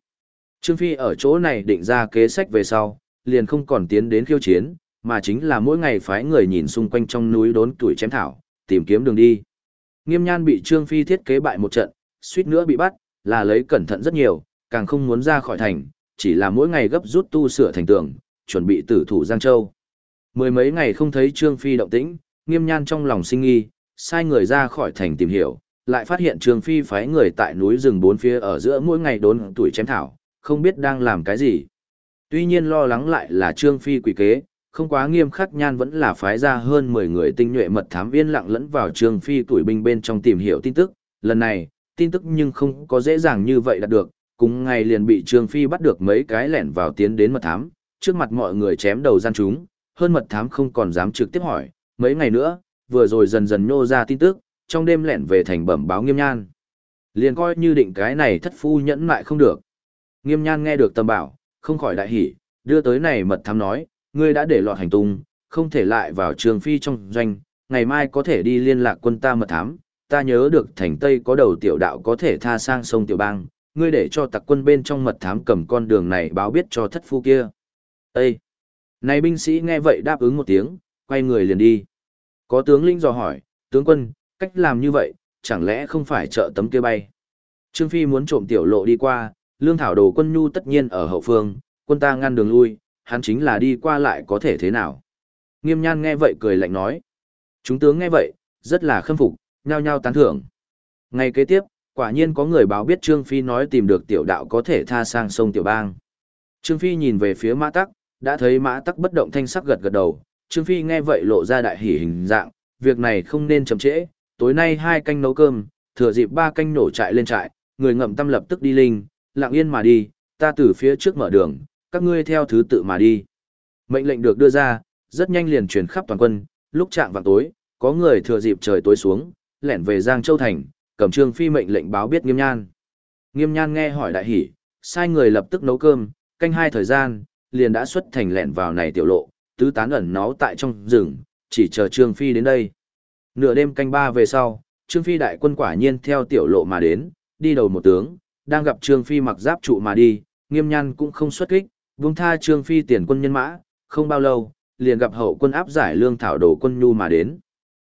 Trương Phi ở chỗ này định ra kế sách về sau, liền không còn tiến đến khiêu chiến, mà chính là mỗi ngày phái người nhìn xung quanh trong núi đốn tuổi chém thảo, tìm kiếm đường đi. Nghiêm nhan bị Trương Phi thiết kế bại một trận, suýt nữa bị bắt, là lấy cẩn thận rất nhiều, càng không muốn ra khỏi thành, chỉ là mỗi ngày gấp rút tu sửa thành tường, chuẩn bị tử thủ Giang Châu. Mười mấy ngày không thấy Trương Phi động tĩnh, nghiêm nhan trong lòng sinh nghi, sai người ra khỏi thành tìm hiểu, lại phát hiện Trương Phi phái người tại núi rừng bốn phía ở giữa mỗi ngày đốn tuổi chém thảo, không biết đang làm cái gì. Tuy nhiên lo lắng lại là Trương Phi quỷ kế, không quá nghiêm khắc nhan vẫn là phái ra hơn 10 người tinh nhuệ mật thám viên lặng lẫn vào Trường Phi tuổi binh bên trong tìm hiểu tin tức, lần này, tin tức nhưng không có dễ dàng như vậy đạt được, cùng ngày liền bị Trường Phi bắt được mấy cái lẻn vào tiến đến mật thám, trước mặt mọi người chém đầu gian chúng, hơn mật thám không còn dám trực tiếp hỏi, mấy ngày nữa, vừa rồi dần dần nhô ra tin tức, trong đêm lẻn về thành bẩm báo nghiêm nhan. Liền coi như định cái này thất phu nhẫn lại không được. Nghiêm nhan nghe được tâm bảo, không khỏi đại hỉ, đưa tới này mật thám nói, ngươi đã để lọt hành tung, không thể lại vào trường phi trong doanh, ngày mai có thể đi liên lạc quân ta mật thám, ta nhớ được thành Tây có đầu tiểu đạo có thể tha sang sông Tiểu Bang, ngươi để cho tặc quân bên trong mật thám cầm con đường này báo biết cho thất phu kia. Ê! Này binh sĩ nghe vậy đáp ứng một tiếng, quay người liền đi. Có tướng lĩnh dò hỏi, tướng quân, cách làm như vậy, chẳng lẽ không phải trợ tấm kia bay? Trương Phi muốn trộm tiểu lộ đi qua, lương thảo đồ quân nhu tất nhiên ở hậu phương, quân ta ngăn đường lui, hắn chính là đi qua lại có thể thế nào? Nghiêm nhan nghe vậy cười lạnh nói. Chúng tướng nghe vậy, rất là khâm phục, nhao nhao tán thưởng. Ngày kế tiếp, quả nhiên có người báo biết Trương Phi nói tìm được tiểu đạo có thể tha sang sông Tiểu Bang. Trương Phi nhìn về phía mã tắc, đã thấy mã tắc bất động thanh sắc gật gật đầu. Trương Phi nghe vậy lộ ra đại hỉ hình dạng, việc này không nên chậm trễ, tối nay hai canh nấu cơm, thừa dịp ba canh nổ trại lên trại, người ngậm tâm lập tức đi linh, lặng yên mà đi, ta từ phía trước mở đường, các ngươi theo thứ tự mà đi. Mệnh lệnh được đưa ra, rất nhanh liền truyền khắp toàn quân, lúc trạng vào tối, có người thừa dịp trời tối xuống, lẻn về Giang Châu Thành, cầm trương phi mệnh lệnh báo biết nghiêm nhan. Nghiêm nhan nghe hỏi đại hỉ, sai người lập tức nấu cơm, canh hai thời gian, liền đã xuất thành lẻn vào này tiểu lộ, tứ tán ẩn náu tại trong rừng, chỉ chờ trương phi đến đây. Nửa đêm canh ba về sau, trương phi đại quân quả nhiên theo tiểu lộ mà đến, đi đầu một tướng, đang gặp trương phi mặc giáp trụ mà đi, nghiêm nhan cũng không xuất kích, vung tha trương phi tiền quân nhân mã, không bao lâu, liền gặp hậu quân áp giải lương thảo đồ quân nhu mà đến.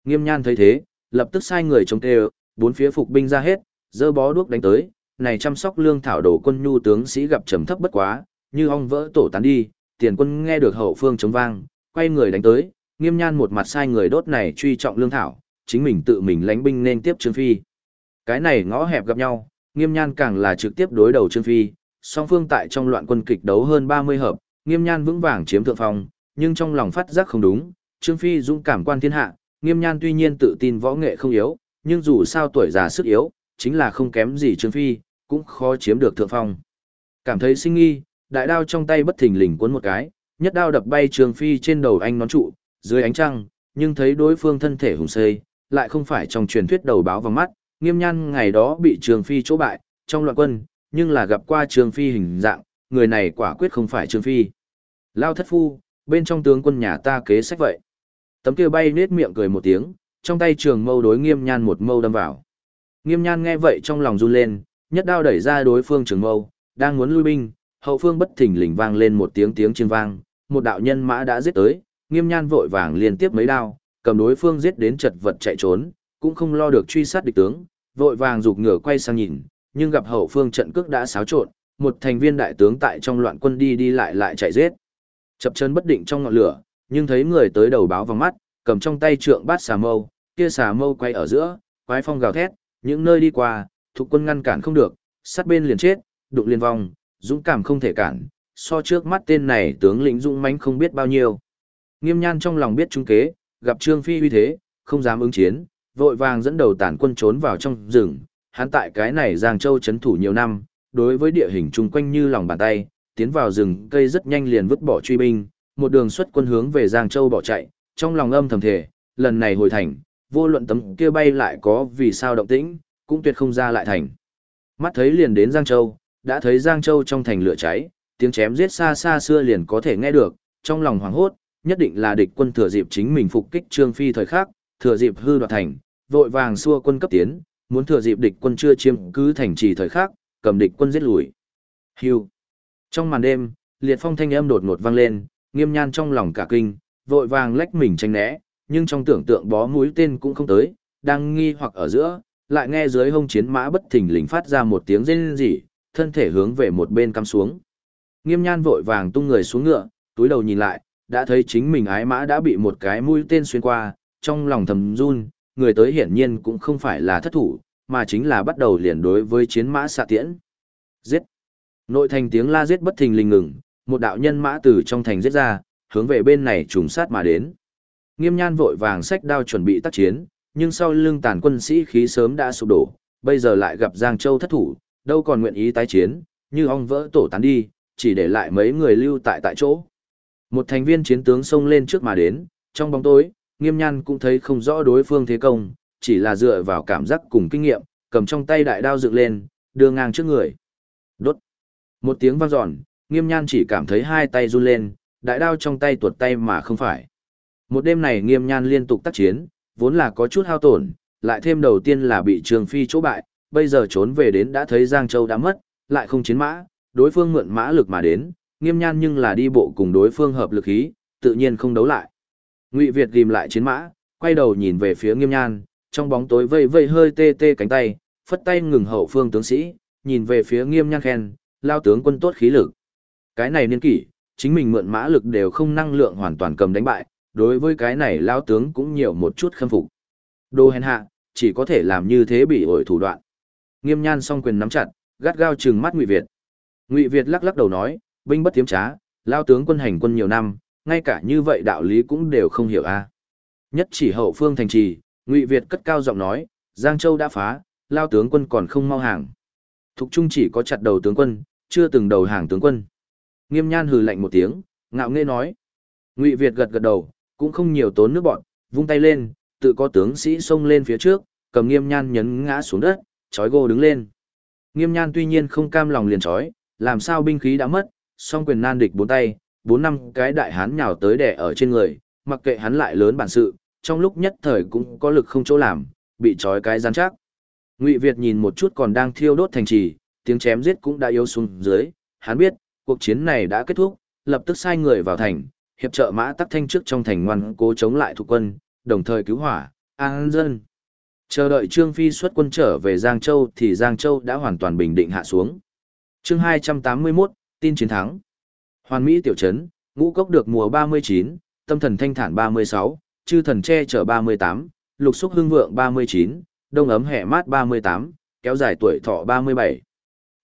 Nghiêm nhan thấy thế, lập tức sai người chống tê bốn phía phục binh ra hết, dơ bó đuốc đánh tới, này chăm sóc lương thảo đồ quân nhu tướng sĩ gặp trầm thấp bất quá, như ong vỡ tổ tán đi, tiền quân nghe được hậu phương chống vang, quay người đánh tới, nghiêm nhan một mặt sai người đốt này truy trọng lương thảo, chính mình tự mình lánh binh nên tiếp Trương Phi. Cái này ngõ hẹp gặp nhau, nghiêm nhan càng là trực tiếp đối đầu Trương Phi, song phương tại trong loạn quân kịch đấu hơn 30 hợp, nghiêm nhan vững vàng chiếm thượng phong, nhưng trong lòng phát giác không đúng, Trương Phi dũng cảm quan thiên hạ, nghiêm nhan tuy nhiên tự tin võ nghệ không yếu, nhưng dù sao tuổi già sức yếu, chính là không kém gì Trương Phi, cũng khó chiếm được thượng phong. Cảm thấy sinh nghi, đại đao trong tay bất thình lình cuốn một cái, nhất đao đập bay Trương Phi trên đầu anh nón trụ, dưới ánh trăng, nhưng thấy đối phương thân thể hùng xây, lại không phải trong truyền thuyết đầu báo vào mắt, nghiêm nhan ngày đó bị Trương Phi chỗ bại, trong loạn quân, nhưng là gặp qua Trương Phi hình dạng, người này quả quyết không phải Trương Phi. Lao thất phu, bên trong tướng quân nhà ta kế sách vậy. Tấm kia bay nết miệng cười một tiếng, trong tay trường mâu đối nghiêm nhan một mâu đâm vào. Nghiêm nhan nghe vậy trong lòng run lên, nhất đao đẩy ra đối phương trường mâu, đang muốn lui binh, hậu phương bất thình lình vang lên một tiếng tiếng chiên vang, một đạo nhân mã đã giết tới, nghiêm nhan vội vàng liên tiếp mấy đao, cầm đối phương giết đến chật vật chạy trốn, cũng không lo được truy sát địch tướng, vội vàng rụt ngửa quay sang nhìn, nhưng gặp hậu phương trận cước đã xáo trộn, một thành viên đại tướng tại trong loạn quân đi đi lại lại chạy giết. Chập chân bất định trong ngọn lửa, nhưng thấy người tới đầu báo vào mắt, cầm trong tay trượng bát xà mâu, kia xà mâu quay ở giữa, quái phong gào thét, những nơi đi qua, thuộc quân ngăn cản không được, sát bên liền chết, đụng liền vong, dũng cảm không thể cản, so trước mắt tên này tướng lĩnh dũng mãnh không biết bao nhiêu. Nghiêm nhan trong lòng biết trung kế, gặp Trương Phi uy thế, không dám ứng chiến, vội vàng dẫn đầu tản quân trốn vào trong rừng, hắn tại cái này Giang Châu chấn thủ nhiều năm, đối với địa hình chung quanh như lòng bàn tay, tiến vào rừng cây rất nhanh liền vứt bỏ truy binh, một đường xuất quân hướng về Giang Châu bỏ chạy, trong lòng âm thầm thể, lần này hồi thành, vô luận tấm kia bay lại có vì sao động tĩnh, cũng tuyệt không ra lại thành. Mắt thấy liền đến Giang Châu, đã thấy Giang Châu trong thành lửa cháy, tiếng chém giết xa xa xưa liền có thể nghe được, trong lòng hoảng hốt, nhất định là địch quân thừa dịp chính mình phục kích Trương Phi thời khắc, thừa dịp hư đoạt thành, vội vàng xua quân cấp tiến, muốn thừa dịp địch quân chưa chiếm cứ thành trì thời khắc, cầm địch quân giết lùi. Hưu. Trong màn đêm, liệt phong thanh âm đột ngột vang lên, nghiêm nhan trong lòng cả kinh, vội vàng lách mình tránh né, nhưng trong tưởng tượng bó mũi tên cũng không tới, đang nghi hoặc ở giữa, lại nghe dưới hông chiến mã bất thình lình phát ra một tiếng rên rỉ, thân thể hướng về một bên cắm xuống. Nghiêm nhan vội vàng tung người xuống ngựa, túi đầu nhìn lại, đã thấy chính mình ái mã đã bị một cái mũi tên xuyên qua, trong lòng thầm run, người tới hiển nhiên cũng không phải là thất thủ, mà chính là bắt đầu liền đối với chiến mã xạ tiễn. Giết! Nội thành tiếng la giết bất thình lình ngừng, một đạo nhân mã từ trong thành giết ra, hướng về bên này trùng sát mà đến. Nghiêm nhan vội vàng sách đao chuẩn bị tác chiến, nhưng sau lưng tàn quân sĩ khí sớm đã sụp đổ, bây giờ lại gặp Giang Châu thất thủ, đâu còn nguyện ý tái chiến, như ong vỡ tổ tán đi, chỉ để lại mấy người lưu tại tại chỗ. Một thành viên chiến tướng xông lên trước mà đến, trong bóng tối, nghiêm nhan cũng thấy không rõ đối phương thế công, chỉ là dựa vào cảm giác cùng kinh nghiệm, cầm trong tay đại đao dựng lên, đưa ngang trước người. Đốt. Một tiếng vang dọn, nghiêm nhan chỉ cảm thấy hai tay run lên, đại đao trong tay tuột tay mà không phải. Một đêm này nghiêm nhan liên tục tác chiến, vốn là có chút hao tổn, lại thêm đầu tiên là bị Trường Phi chỗ bại, bây giờ trốn về đến đã thấy Giang Châu đã mất, lại không chiến mã, đối phương mượn mã lực mà đến, nghiêm nhan nhưng là đi bộ cùng đối phương hợp lực khí, tự nhiên không đấu lại. Ngụy Việt ghim lại chiến mã, quay đầu nhìn về phía nghiêm nhan, trong bóng tối vây vây hơi tê tê cánh tay, phất tay ngừng hậu phương tướng sĩ, nhìn về phía nghiêm nhan khen, lao tướng quân tốt khí lực. Cái này niên kỷ, chính mình mượn mã lực đều không năng lượng hoàn toàn cầm đánh bại, đối với cái này lao tướng cũng nhiều một chút khâm phục. Đô hèn hạ, chỉ có thể làm như thế bị ổi thủ đoạn. Nghiêm nhan song quyền nắm chặt, gắt gao trừng mắt Ngụy Việt. Ngụy Việt lắc lắc đầu nói, binh bất tiếm trá, lao tướng quân hành quân nhiều năm, ngay cả như vậy đạo lý cũng đều không hiểu a. Nhất chỉ hậu phương thành trì, Ngụy Việt cất cao giọng nói, Giang Châu đã phá, lao tướng quân còn không mau hàng. Thục Trung chỉ có chặt đầu tướng quân, chưa từng đầu hàng tướng quân. Nghiêm Nhan hừ lạnh một tiếng, ngạo nghễ nói. Ngụy Việt gật gật đầu, cũng không nhiều tốn nước bọn, vung tay lên, tự có tướng sĩ xông lên phía trước, cầm Nghiêm Nhan nhấn ngã xuống đất, chói gô đứng lên. Nghiêm Nhan tuy nhiên không cam lòng liền chói, làm sao binh khí đã mất, song quyền nan địch bốn tay, bốn năm cái đại hán nhào tới đè ở trên người, mặc kệ hắn lại lớn bản sự, trong lúc nhất thời cũng có lực không chỗ làm, bị trói cái gian chắc. Ngụy Việt nhìn một chút còn đang thiêu đốt thành trì, tiếng chém giết cũng đã yếu xuống dưới, hắn biết, cuộc chiến này đã kết thúc, lập tức sai người vào thành, hiệp trợ mã tắc thanh trước trong thành ngoan cố chống lại thuộc quân, đồng thời cứu hỏa, an dân. Chờ đợi Trương Phi xuất quân trở về Giang Châu thì Giang Châu đã hoàn toàn bình định hạ xuống. chương 281, tin chiến thắng. Hoàn Mỹ tiểu trấn, ngũ cốc được mùa 39, tâm thần thanh thản 36, chư thần che chở 38, lục xúc hưng vượng 39, đông ấm hẻ mát 38, kéo dài tuổi thọ 37.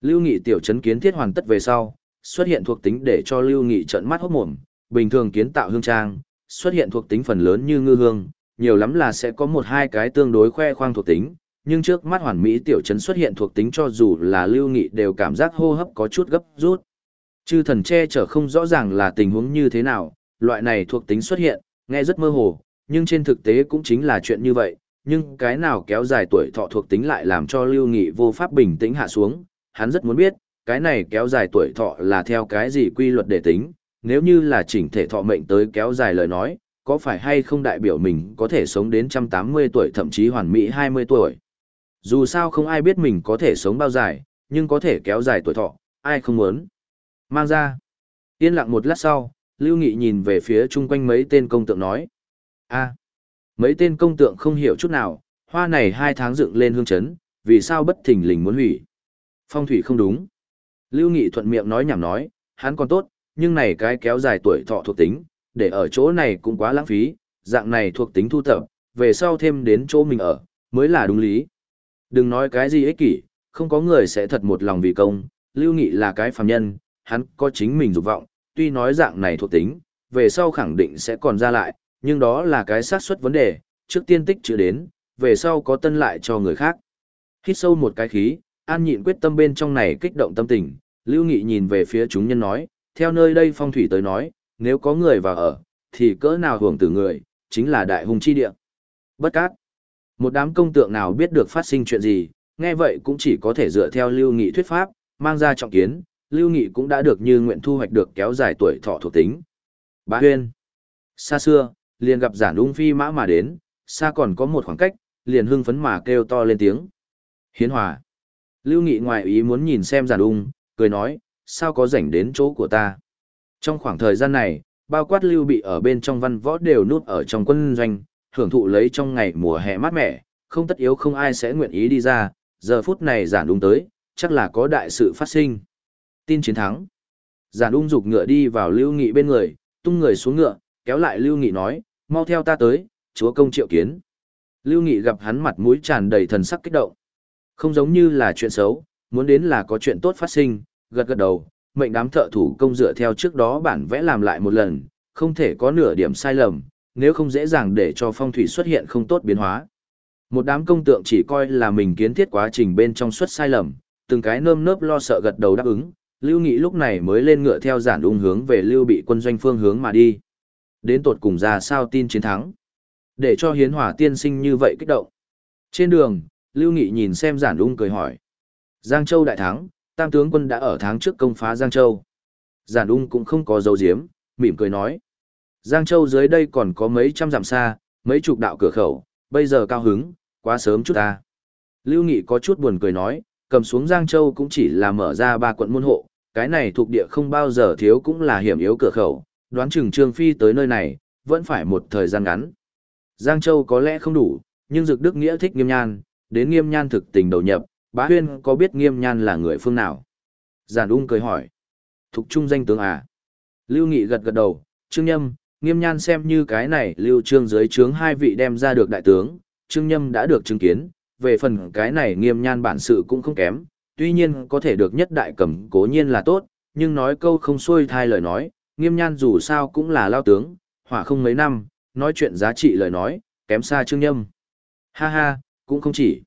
Lưu Nghị tiểu trấn kiến thiết hoàn tất về sau, xuất hiện thuộc tính để cho Lưu Nghị trận mắt hốt mồm, bình thường kiến tạo hương trang, xuất hiện thuộc tính phần lớn như ngư hương, nhiều lắm là sẽ có một hai cái tương đối khoe khoang thuộc tính, nhưng trước mắt hoàn mỹ tiểu trấn xuất hiện thuộc tính cho dù là Lưu Nghị đều cảm giác hô hấp có chút gấp rút. Chư thần che chở không rõ ràng là tình huống như thế nào, loại này thuộc tính xuất hiện, nghe rất mơ hồ, nhưng trên thực tế cũng chính là chuyện như vậy, nhưng cái nào kéo dài tuổi thọ thuộc tính lại làm cho Lưu Nghị vô pháp bình tĩnh hạ xuống, hắn rất muốn biết, cái này kéo dài tuổi thọ là theo cái gì quy luật để tính, nếu như là chỉnh thể thọ mệnh tới kéo dài lời nói, có phải hay không đại biểu mình có thể sống đến 180 tuổi thậm chí hoàn mỹ 20 tuổi. Dù sao không ai biết mình có thể sống bao dài, nhưng có thể kéo dài tuổi thọ, ai không muốn. Mang ra. Yên lặng một lát sau, Lưu Nghị nhìn về phía chung quanh mấy tên công tượng nói. a mấy tên công tượng không hiểu chút nào, hoa này hai tháng dựng lên hương chấn, vì sao bất thình lình muốn hủy. Phong thủy không đúng. Lưu Nghị thuận miệng nói nhảm nói, hắn còn tốt, nhưng này cái kéo dài tuổi thọ thuộc tính, để ở chỗ này cũng quá lãng phí, dạng này thuộc tính thu tập, về sau thêm đến chỗ mình ở, mới là đúng lý. Đừng nói cái gì ích kỷ, không có người sẽ thật một lòng vì công, Lưu Nghị là cái phàm nhân, hắn có chính mình dục vọng, tuy nói dạng này thuộc tính, về sau khẳng định sẽ còn ra lại, nhưng đó là cái xác suất vấn đề, trước tiên tích chưa đến, về sau có tân lại cho người khác. Hít sâu một cái khí, an nhịn quyết tâm bên trong này kích động tâm tình, Lưu Nghị nhìn về phía chúng nhân nói, theo nơi đây phong thủy tới nói, nếu có người vào ở, thì cỡ nào hưởng từ người, chính là đại hùng chi địa. Bất cát. Một đám công tượng nào biết được phát sinh chuyện gì, nghe vậy cũng chỉ có thể dựa theo Lưu Nghị thuyết pháp, mang ra trọng kiến, Lưu Nghị cũng đã được như nguyện thu hoạch được kéo dài tuổi thọ thuộc tính. Bá Huyên. Xa xưa, liền gặp giản ung phi mã mà đến, xa còn có một khoảng cách, liền hưng phấn mà kêu to lên tiếng. Hiến hòa. Lưu Nghị ngoài ý muốn nhìn xem giản ung, cười nói, sao có rảnh đến chỗ của ta. Trong khoảng thời gian này, bao quát lưu bị ở bên trong văn võ đều nút ở trong quân doanh, hưởng thụ lấy trong ngày mùa hè mát mẻ, không tất yếu không ai sẽ nguyện ý đi ra, giờ phút này giản ung tới, chắc là có đại sự phát sinh. Tin chiến thắng. Giản ung dục ngựa đi vào Lưu Nghị bên người, tung người xuống ngựa, kéo lại Lưu Nghị nói, mau theo ta tới, chúa công triệu kiến. Lưu Nghị gặp hắn mặt mũi tràn đầy thần sắc kích động. Không giống như là chuyện xấu, muốn đến là có chuyện tốt phát sinh, gật gật đầu, mệnh đám thợ thủ công dựa theo trước đó bản vẽ làm lại một lần, không thể có nửa điểm sai lầm, nếu không dễ dàng để cho phong thủy xuất hiện không tốt biến hóa. Một đám công tượng chỉ coi là mình kiến thiết quá trình bên trong xuất sai lầm, từng cái nơm nớp lo sợ gật đầu đáp ứng, Lưu Nghị lúc này mới lên ngựa theo giản ung hướng về Lưu bị quân doanh phương hướng mà đi. Đến tột cùng ra sao tin chiến thắng. Để cho hiến hỏa tiên sinh như vậy kích động. Trên đường, Lưu Nghị nhìn xem giản ung cười hỏi. Giang Châu đại thắng, tam tướng quân đã ở tháng trước công phá Giang Châu. Giản ung cũng không có dấu diếm, mỉm cười nói. Giang Châu dưới đây còn có mấy trăm dặm xa, mấy chục đạo cửa khẩu, bây giờ cao hứng, quá sớm chút ta. Lưu Nghị có chút buồn cười nói, cầm xuống Giang Châu cũng chỉ là mở ra ba quận môn hộ, cái này thuộc địa không bao giờ thiếu cũng là hiểm yếu cửa khẩu, đoán chừng Trương Phi tới nơi này, vẫn phải một thời gian ngắn. Giang Châu có lẽ không đủ, nhưng Dực Đức Nghĩa thích nghiêm nhan, đến nghiêm nhan thực tình đầu nhập, bá huyên có biết nghiêm nhan là người phương nào? Giản ung cười hỏi. Thục trung danh tướng à? Lưu Nghị gật gật đầu, Trương Nhâm, nghiêm nhan xem như cái này lưu trương dưới trướng hai vị đem ra được đại tướng, Trương Nhâm đã được chứng kiến, về phần cái này nghiêm nhan bản sự cũng không kém, tuy nhiên có thể được nhất đại cầm cố nhiên là tốt, nhưng nói câu không xuôi thai lời nói, nghiêm nhan dù sao cũng là lao tướng, hỏa không mấy năm, nói chuyện giá trị lời nói, kém xa Trương Nhâm. Ha ha, cũng không chỉ.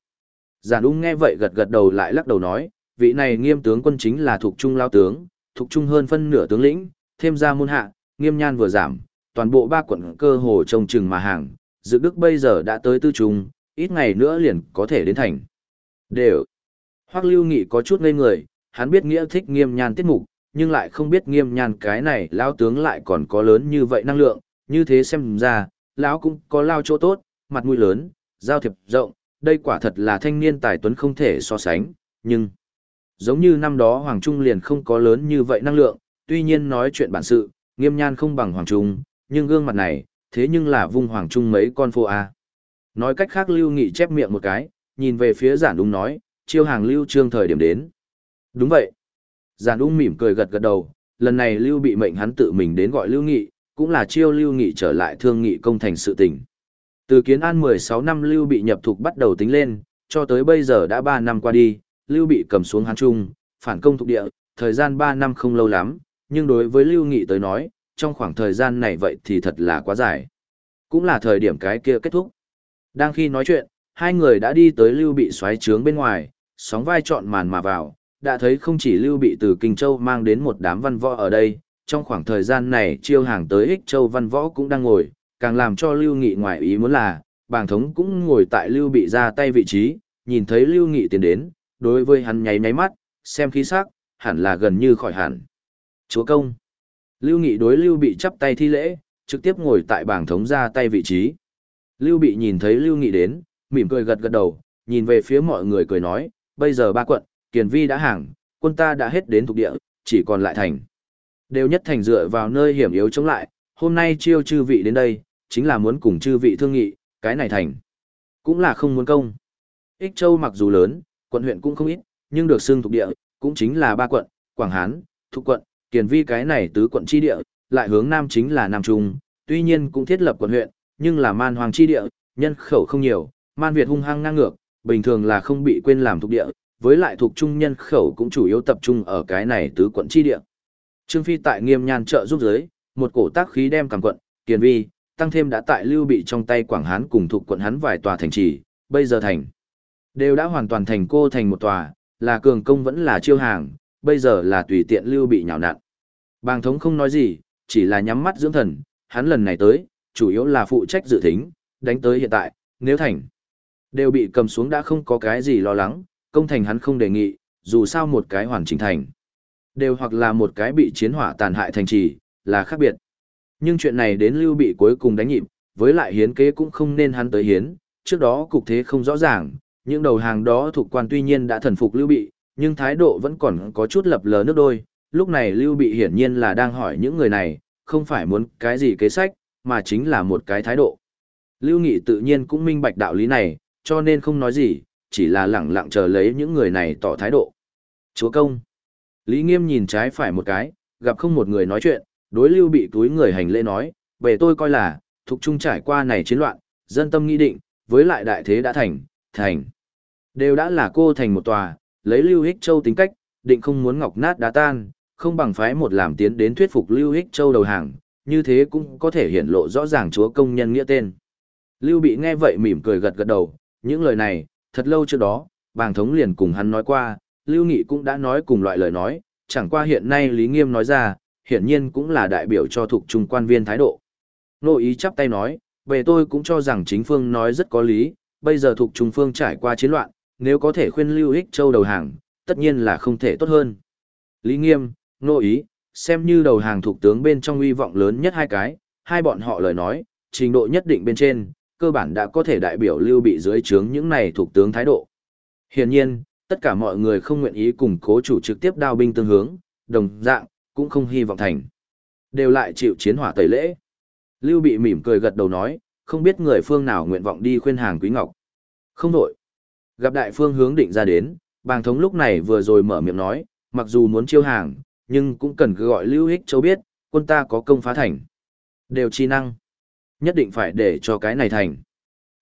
Giản ung nghe vậy gật gật đầu lại lắc đầu nói, vị này nghiêm tướng quân chính là thuộc trung lao tướng, thuộc trung hơn phân nửa tướng lĩnh, thêm ra môn hạ, nghiêm nhan vừa giảm, toàn bộ ba quận cơ hồ trông chừng mà hàng, dự đức bây giờ đã tới tư trung, ít ngày nữa liền có thể đến thành. Đều. Hoắc Lưu Nghị có chút ngây người, hắn biết nghĩa thích nghiêm nhan tiết mục, nhưng lại không biết nghiêm nhan cái này lão tướng lại còn có lớn như vậy năng lượng, như thế xem ra, lão cũng có lao chỗ tốt, mặt mũi lớn, giao thiệp rộng, đây quả thật là thanh niên tài tuấn không thể so sánh, nhưng giống như năm đó Hoàng Trung liền không có lớn như vậy năng lượng, tuy nhiên nói chuyện bản sự, nghiêm nhan không bằng Hoàng Trung, nhưng gương mặt này, thế nhưng là vung Hoàng Trung mấy con phô A. Nói cách khác Lưu Nghị chép miệng một cái, nhìn về phía giản đúng nói, chiêu hàng Lưu Trương thời điểm đến. Đúng vậy. Giản đúng mỉm cười gật gật đầu, lần này Lưu bị mệnh hắn tự mình đến gọi Lưu Nghị, cũng là chiêu Lưu Nghị trở lại thương nghị công thành sự tình. Từ kiến an 16 năm Lưu bị nhập thuộc bắt đầu tính lên, cho tới bây giờ đã 3 năm qua đi, Lưu bị cầm xuống Hán Trung, phản công thuộc địa, thời gian 3 năm không lâu lắm, nhưng đối với Lưu Nghị tới nói, trong khoảng thời gian này vậy thì thật là quá dài. Cũng là thời điểm cái kia kết thúc. Đang khi nói chuyện, hai người đã đi tới Lưu bị xoáy trướng bên ngoài, sóng vai trọn màn mà vào, đã thấy không chỉ Lưu bị từ Kinh Châu mang đến một đám văn võ ở đây, trong khoảng thời gian này chiêu hàng tới Ích Châu văn võ cũng đang ngồi, càng làm cho Lưu Nghị ngoài ý muốn là, bàng thống cũng ngồi tại Lưu bị ra tay vị trí, nhìn thấy Lưu Nghị tiến đến, đối với hắn nháy nháy mắt, xem khí sắc, hẳn là gần như khỏi hẳn. Chúa công. Lưu Nghị đối Lưu bị chắp tay thi lễ, trực tiếp ngồi tại bảng thống ra tay vị trí. Lưu bị nhìn thấy Lưu Nghị đến, mỉm cười gật gật đầu, nhìn về phía mọi người cười nói, bây giờ ba quận, Kiền Vi đã hàng, quân ta đã hết đến thuộc địa, chỉ còn lại thành. Đều nhất thành dựa vào nơi hiểm yếu chống lại, hôm nay chiêu chư vị đến đây, chính là muốn cùng chư vị thương nghị, cái này thành. Cũng là không muốn công. Ích Châu mặc dù lớn, quận huyện cũng không ít, nhưng được xưng thuộc địa, cũng chính là ba quận, Quảng Hán, Thục quận, Kiền Vi cái này tứ quận chi địa, lại hướng nam chính là Nam Trung, tuy nhiên cũng thiết lập quận huyện, nhưng là man hoàng chi địa, nhân khẩu không nhiều, man Việt hung hăng ngang ngược, bình thường là không bị quên làm thuộc địa, với lại thuộc trung nhân khẩu cũng chủ yếu tập trung ở cái này tứ quận chi địa. Trương Phi tại nghiêm nhan trợ giúp giới, một cổ tác khí đem cầm quận, Kiền Vi, tăng thêm đã tại lưu bị trong tay Quảng Hán cùng thuộc quận hắn vài tòa thành trì, bây giờ thành. Đều đã hoàn toàn thành cô thành một tòa, là cường công vẫn là chiêu hàng, bây giờ là tùy tiện lưu bị nhào nặn. Bàng thống không nói gì, chỉ là nhắm mắt dưỡng thần, hắn lần này tới, chủ yếu là phụ trách dự tính, đánh tới hiện tại, nếu thành. Đều bị cầm xuống đã không có cái gì lo lắng, công thành hắn không đề nghị, dù sao một cái hoàn chỉnh thành. Đều hoặc là một cái bị chiến hỏa tàn hại thành trì, là khác biệt. Nhưng chuyện này đến lưu bị cuối cùng đánh nhịp, với lại hiến kế cũng không nên hắn tới hiến, trước đó cục thế không rõ ràng, những đầu hàng đó thuộc quan tuy nhiên đã thần phục lưu bị, nhưng thái độ vẫn còn có chút lập lờ nước đôi. Lúc này lưu bị hiển nhiên là đang hỏi những người này, không phải muốn cái gì kế sách, mà chính là một cái thái độ. Lưu Nghị tự nhiên cũng minh bạch đạo lý này, cho nên không nói gì, chỉ là lẳng lặng chờ lấy những người này tỏ thái độ. Chúa công. Lý Nghiêm nhìn trái phải một cái, gặp không một người nói chuyện, đối lưu bị túi người hành lễ nói, về tôi coi là, thuộc trung trải qua này chiến loạn, dân tâm nghĩ định, với lại đại thế đã thành, thành. Đều đã là cô thành một tòa, lấy lưu hích châu tính cách, định không muốn ngọc nát đá tan, không bằng phái một làm tiến đến thuyết phục lưu hích châu đầu hàng, như thế cũng có thể hiển lộ rõ ràng chúa công nhân nghĩa tên. Lưu bị nghe vậy mỉm cười gật gật đầu, những lời này, thật lâu trước đó, bàng thống liền cùng hắn nói qua, Lưu Nghị cũng đã nói cùng loại lời nói, chẳng qua hiện nay Lý Nghiêm nói ra, hiển nhiên cũng là đại biểu cho thuộc trung quan viên thái độ. Nô ý chắp tay nói, về tôi cũng cho rằng chính phương nói rất có lý, bây giờ thuộc trung phương trải qua chiến loạn, nếu có thể khuyên Lưu Hích Châu đầu hàng, tất nhiên là không thể tốt hơn. Lý Nghiêm, Nô Ý, xem như đầu hàng thuộc tướng bên trong uy vọng lớn nhất hai cái, hai bọn họ lời nói, trình độ nhất định bên trên, cơ bản đã có thể đại biểu Lưu bị dưới trướng những này thuộc tướng thái độ. Hiển nhiên, tất cả mọi người không nguyện ý cùng cố chủ trực tiếp đao binh tương hướng, đồng dạng, cũng không hy vọng thành. Đều lại chịu chiến hỏa tẩy lễ. Lưu bị mỉm cười gật đầu nói, không biết người phương nào nguyện vọng đi khuyên hàng Quý Ngọc. Không đổi. Gặp đại phương hướng định ra đến, bàng thống lúc này vừa rồi mở miệng nói, mặc dù muốn chiêu hàng, nhưng cũng cần cứ gọi Lưu Hích Châu biết, quân ta có công phá thành. Đều chi năng. Nhất định phải để cho cái này thành.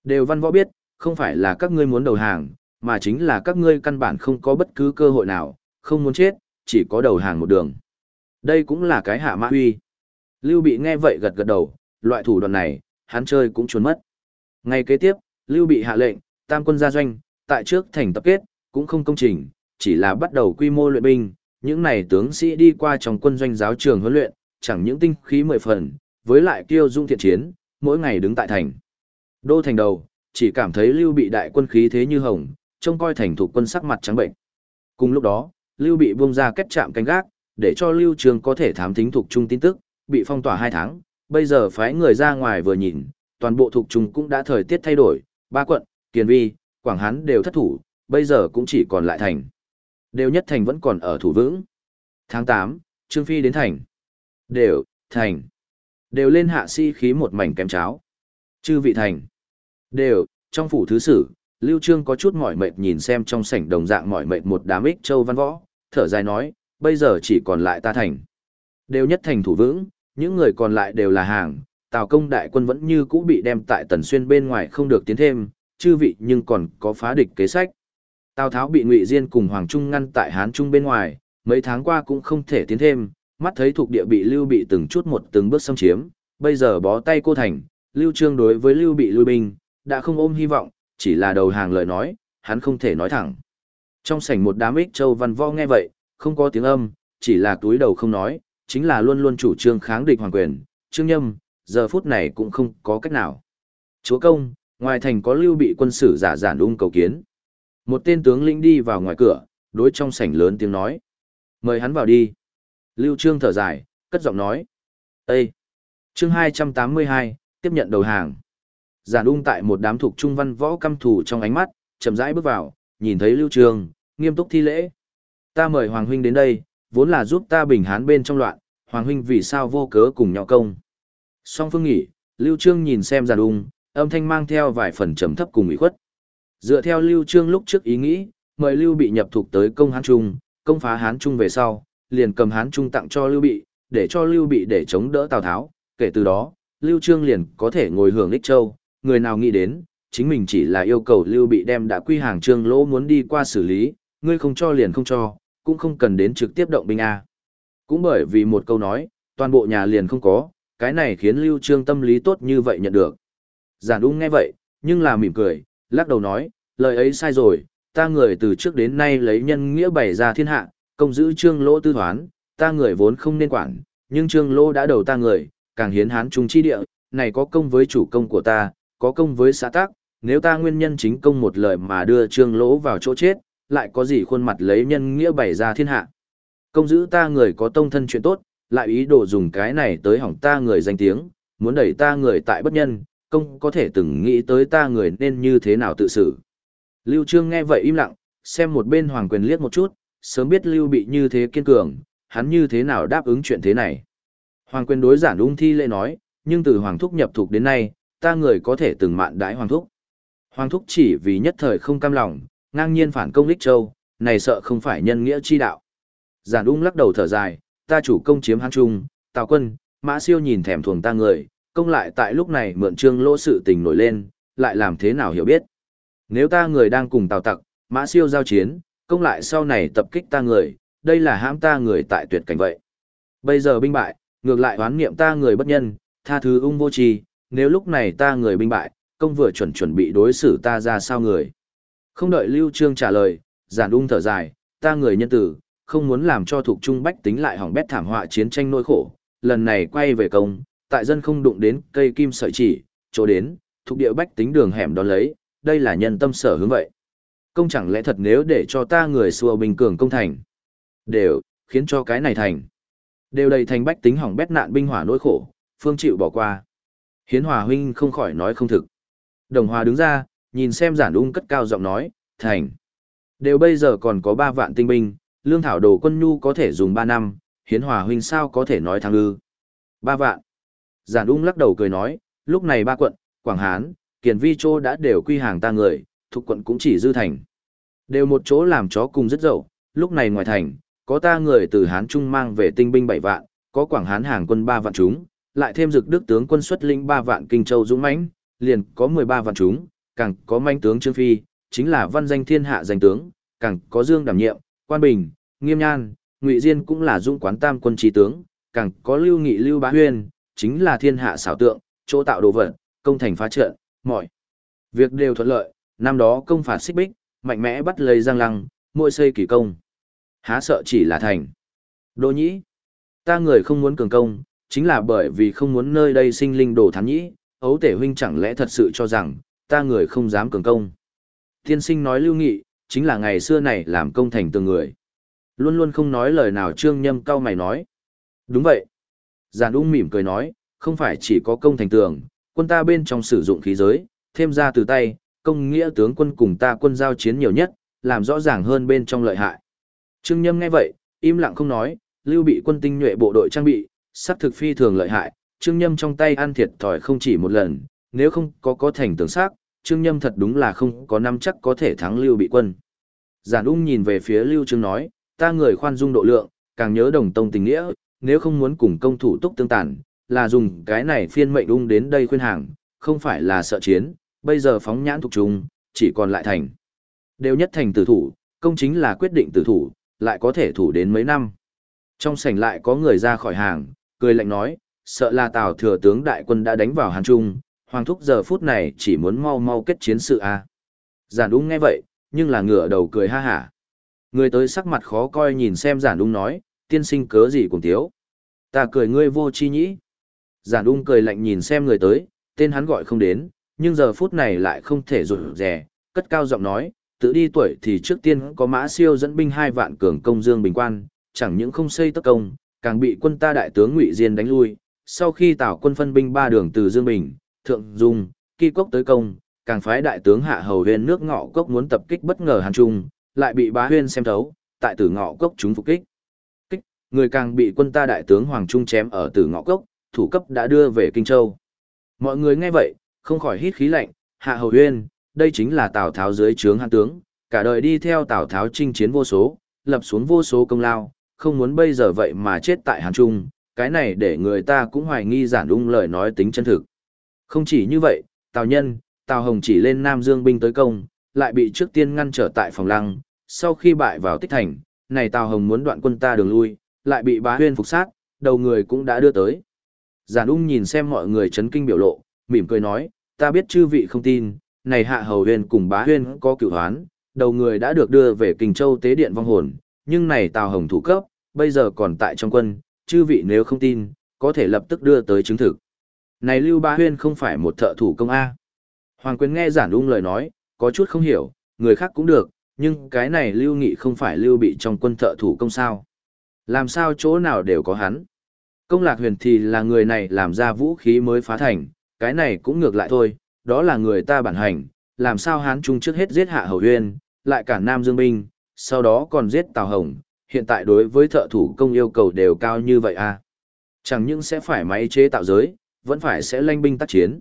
Đều văn võ biết, không phải là các ngươi muốn đầu hàng, mà chính là các ngươi căn bản không có bất cứ cơ hội nào, không muốn chết, chỉ có đầu hàng một đường. Đây cũng là cái hạ mã huy. Lưu bị nghe vậy gật gật đầu, loại thủ đoạn này, hắn chơi cũng trốn mất. Ngay kế tiếp, Lưu bị hạ lệnh, tam quân gia doanh, tại trước thành tập kết, cũng không công trình, chỉ là bắt đầu quy mô luyện binh, những này tướng sĩ đi qua trong quân doanh giáo trường huấn luyện, chẳng những tinh khí mười phần, với lại kiêu dung thiện chiến, mỗi ngày đứng tại thành. Đô thành đầu, chỉ cảm thấy Lưu bị đại quân khí thế như hồng, trông coi thành thủ quân sắc mặt trắng bệnh. Cùng lúc đó, Lưu bị buông ra kết chạm canh gác, để cho Lưu Trường có thể thám thính thuộc trung tin tức, bị phong tỏa hai tháng, bây giờ phái người ra ngoài vừa nhìn, toàn bộ thuộc trung cũng đã thời tiết thay đổi, ba quận, Kiền Vi, Quảng Hán đều thất thủ, bây giờ cũng chỉ còn lại thành. Đều nhất thành vẫn còn ở thủ vững. Tháng 8, Trương Phi đến thành. Đều, thành. Đều lên hạ si khí một mảnh kém cháo. Chư vị thành. Đều, trong phủ thứ sử, Lưu Trương có chút mỏi mệt nhìn xem trong sảnh đồng dạng mỏi mệt một đám ích châu văn võ, thở dài nói, bây giờ chỉ còn lại ta thành. Đều nhất thành thủ vững, những người còn lại đều là hàng, Tào công đại quân vẫn như cũ bị đem tại Tần Xuyên bên ngoài không được tiến thêm, chư vị nhưng còn có phá địch kế sách. Tào Tháo bị Ngụy Diên cùng Hoàng Trung ngăn tại Hán Trung bên ngoài, mấy tháng qua cũng không thể tiến thêm, mắt thấy thuộc địa bị Lưu bị từng chút một từng bước xâm chiếm, bây giờ bó tay cô thành, Lưu Trương đối với Lưu bị lui binh, đã không ôm hy vọng, chỉ là đầu hàng lời nói, hắn không thể nói thẳng. Trong sảnh một đám ích châu văn võ nghe vậy, không có tiếng âm, chỉ là túi đầu không nói, chính là luôn luôn chủ trương kháng địch hoàng quyền, Trương Nhâm, giờ phút này cũng không có cách nào. Chúa công, ngoài thành có lưu bị quân sử giả giản ung cầu kiến. Một tên tướng lĩnh đi vào ngoài cửa, đối trong sảnh lớn tiếng nói. Mời hắn vào đi. Lưu Trương thở dài, cất giọng nói. Ê! Chương 282, tiếp nhận đầu hàng. Giản ung tại một đám thuộc trung văn võ căm thủ trong ánh mắt, chậm rãi bước vào, nhìn thấy Lưu Trương, nghiêm túc thi lễ. Ta mời Hoàng Huynh đến đây, vốn là giúp ta bình hán bên trong loạn, Hoàng Huynh vì sao vô cớ cùng nhau công. Song phương nghỉ, Lưu Trương nhìn xem giản ung, âm thanh mang theo vài phần trầm thấp cùng ủy khuất. Dựa theo Lưu Trương lúc trước ý nghĩ, mời Lưu bị nhập thuộc tới công Hán Trung, công phá Hán Trung về sau, liền cầm Hán Trung tặng cho Lưu bị, để cho Lưu bị để chống đỡ Tào Tháo, kể từ đó, Lưu Trương liền có thể ngồi hưởng lích châu, người nào nghĩ đến, chính mình chỉ là yêu cầu Lưu bị đem đã quy hàng trương lỗ muốn đi qua xử lý, ngươi không cho liền không cho, cũng không cần đến trực tiếp động binh A. Cũng bởi vì một câu nói, toàn bộ nhà liền không có, cái này khiến Lưu Trương tâm lý tốt như vậy nhận được. Giản ung nghe vậy, nhưng là mỉm cười, lắc đầu nói, lời ấy sai rồi, ta người từ trước đến nay lấy nhân nghĩa bày ra thiên hạ, công giữ trương lỗ tư thoán, ta người vốn không nên quản, nhưng trương lỗ đã đầu ta người, càng hiến hán trung chi địa, này có công với chủ công của ta, có công với xã tác, nếu ta nguyên nhân chính công một lời mà đưa trương lỗ vào chỗ chết, lại có gì khuôn mặt lấy nhân nghĩa bày ra thiên hạ. Công giữ ta người có tông thân chuyện tốt, lại ý đồ dùng cái này tới hỏng ta người danh tiếng, muốn đẩy ta người tại bất nhân, công có thể từng nghĩ tới ta người nên như thế nào tự xử. Lưu Trương nghe vậy im lặng, xem một bên hoàng quyền liếc một chút, sớm biết Lưu bị như thế kiên cường, hắn như thế nào đáp ứng chuyện thế này. Hoàng quyền đối giản ung thi lễ nói, nhưng từ hoàng thúc nhập thuộc đến nay, ta người có thể từng mạn đãi hoàng thúc. Hoàng thúc chỉ vì nhất thời không cam lòng, ngang nhiên phản công Lích Châu, này sợ không phải nhân nghĩa chi đạo. Giản ung lắc đầu thở dài, ta chủ công chiếm Hán Trung, Tào quân, Mã Siêu nhìn thèm thuồng ta người, công lại tại lúc này mượn trương lỗ sự tình nổi lên, lại làm thế nào hiểu biết. Nếu ta người đang cùng Tào tặc, Mã Siêu giao chiến, công lại sau này tập kích ta người, đây là hãm ta người tại tuyệt cảnh vậy. Bây giờ binh bại, ngược lại oán niệm ta người bất nhân, tha thứ ung vô trì, nếu lúc này ta người binh bại, công vừa chuẩn chuẩn bị đối xử ta ra sao người. Không đợi Lưu Trương trả lời, giản ung thở dài, ta người nhân tử, không muốn làm cho thuộc trung bách tính lại hỏng bét thảm họa chiến tranh nỗi khổ, lần này quay về công, tại dân không đụng đến cây kim sợi chỉ, chỗ đến, thuộc địa bách tính đường hẻm đó lấy, đây là nhân tâm sở hướng vậy. Công chẳng lẽ thật nếu để cho ta người xua bình cường công thành. Đều, khiến cho cái này thành. Đều đầy thành bách tính hỏng bét nạn binh hỏa nỗi khổ, phương chịu bỏ qua. Hiến hòa huynh không khỏi nói không thực. Đồng hòa đứng ra, nhìn xem giản ung cất cao giọng nói, thành. Đều bây giờ còn có 3 vạn tinh binh, lương thảo đồ quân nhu có thể dùng 3 năm, hiến hòa huynh sao có thể nói thắng ư. 3 vạn. Giản ung lắc đầu cười nói, lúc này ba quận, Quảng Hán, Kiền Vi Châu đã đều quy hàng ta người, thuộc quận cũng chỉ dư thành. Đều một chỗ làm chó cùng rất dậu, lúc này ngoài thành, có ta người từ Hán Trung mang về tinh binh bảy vạn, có Quảng Hán hàng quân ba vạn chúng, lại thêm dực đức tướng quân xuất linh ba vạn kinh châu dũng mãnh, liền có 13 vạn chúng, càng có manh tướng Trương Phi, chính là văn danh thiên hạ danh tướng, càng có Dương đảm nhiệm, Quan Bình, Nghiêm Nhan, Ngụy Diên cũng là dũng quán tam quân trí tướng, càng có Lưu Nghị Lưu Bá Huyên, chính là thiên hạ xảo tượng, chỗ tạo đồ vật, công thành phá trận, mọi việc đều thuận lợi, năm đó công phạt xích bích, mạnh mẽ bắt lấy Giang Lăng, mỗi xây kỳ công. Há sợ chỉ là thành. đô nhĩ, ta người không muốn cường công, chính là bởi vì không muốn nơi đây sinh linh đồ thán nhĩ, ấu tể huynh chẳng lẽ thật sự cho rằng, ta người không dám cường công. Tiên sinh nói lưu nghị, chính là ngày xưa này làm công thành từng người. Luôn luôn không nói lời nào trương nhâm cao mày nói. Đúng vậy. Giàn ung mỉm cười nói, không phải chỉ có công thành tường, quân ta bên trong sử dụng khí giới, thêm ra từ tay, công nghĩa tướng quân cùng ta quân giao chiến nhiều nhất, làm rõ ràng hơn bên trong lợi hại. Trương Nhâm nghe vậy, im lặng không nói, lưu bị quân tinh nhuệ bộ đội trang bị, sắc thực phi thường lợi hại, Trương Nhâm trong tay ăn thiệt thòi không chỉ một lần, nếu không có có thành tướng sắc, Trương Nhâm thật đúng là không có năm chắc có thể thắng lưu bị quân. Giản ung nhìn về phía lưu trương nói, ta người khoan dung độ lượng, càng nhớ đồng tông tình nghĩa, nếu không muốn cùng công thủ túc tương tàn, là dùng cái này phiên mệnh ung đến đây khuyên hàng, không phải là sợ chiến, bây giờ phóng nhãn thuộc trung, chỉ còn lại thành. Đều nhất thành tử thủ, công chính là quyết định tử thủ, lại có thể thủ đến mấy năm. Trong sảnh lại có người ra khỏi hàng, cười lạnh nói, sợ là Tào thừa tướng đại quân đã đánh vào Hàn Trung, Hoàng thúc giờ phút này chỉ muốn mau mau kết chiến sự a. À. Giản Ung nghe vậy, nhưng là ngửa đầu cười ha hả. Người tới sắc mặt khó coi nhìn xem Giản Ung nói, tiên sinh cớ gì cùng thiếu. Ta cười ngươi vô chi nhĩ. Giản Ung cười lạnh nhìn xem người tới, tên hắn gọi không đến, nhưng giờ phút này lại không thể rụt rè, cất cao giọng nói, tự đi tuổi thì trước tiên có mã siêu dẫn binh hai vạn cường công dương bình quan, chẳng những không xây tất công, càng bị quân ta đại tướng Ngụy Diên đánh lui. Sau khi tảo quân phân binh ba đường từ Dương Bình, Thượng Dung, Kỳ Cốc tới công, càng phái đại tướng Hạ Hầu Huyên nước ngọ cốc muốn tập kích bất ngờ Hàn Trung, lại bị bá Huyên xem thấu, tại tử ngọ cốc chúng phục kích. Người càng bị quân ta đại tướng Hoàng Trung chém ở tử ngõ cốc, thủ cấp đã đưa về Kinh Châu. Mọi người nghe vậy, không khỏi hít khí lạnh, Hạ Hầu Huyên, đây chính là Tào Tháo dưới trướng hàn tướng, cả đời đi theo Tào Tháo chinh chiến vô số, lập xuống vô số công lao, không muốn bây giờ vậy mà chết tại Hàn Trung, cái này để người ta cũng hoài nghi giản ung lời nói tính chân thực. Không chỉ như vậy, Tào Nhân, Tào Hồng chỉ lên Nam Dương binh tới công, lại bị trước tiên ngăn trở tại phòng lăng, sau khi bại vào tích thành, này Tào Hồng muốn đoạn quân ta đường lui, lại bị bá huyên phục sát, đầu người cũng đã đưa tới. Giản ung nhìn xem mọi người chấn kinh biểu lộ, mỉm cười nói, ta biết chư vị không tin, này hạ hầu huyên cùng bá huyên có cựu hoán, đầu người đã được đưa về Kình Châu tế điện vong hồn, nhưng này Tào Hồng thủ cấp, bây giờ còn tại trong quân, chư vị nếu không tin, có thể lập tức đưa tới chứng thực. Này Lưu Bá Huyên không phải một thợ thủ công A. Hoàng Quyền nghe giản ung lời nói, có chút không hiểu, người khác cũng được, nhưng cái này Lưu Nghị không phải Lưu bị trong quân thợ thủ công sao. Làm sao chỗ nào đều có hắn. Công lạc huyền thì là người này làm ra vũ khí mới phá thành, cái này cũng ngược lại thôi, đó là người ta bản hành, làm sao hán trung trước hết giết hạ hầu huyên, lại cả Nam Dương Binh, sau đó còn giết Tào Hồng, hiện tại đối với thợ thủ công yêu cầu đều cao như vậy à. Chẳng những sẽ phải máy chế tạo giới, vẫn phải sẽ lanh binh tác chiến.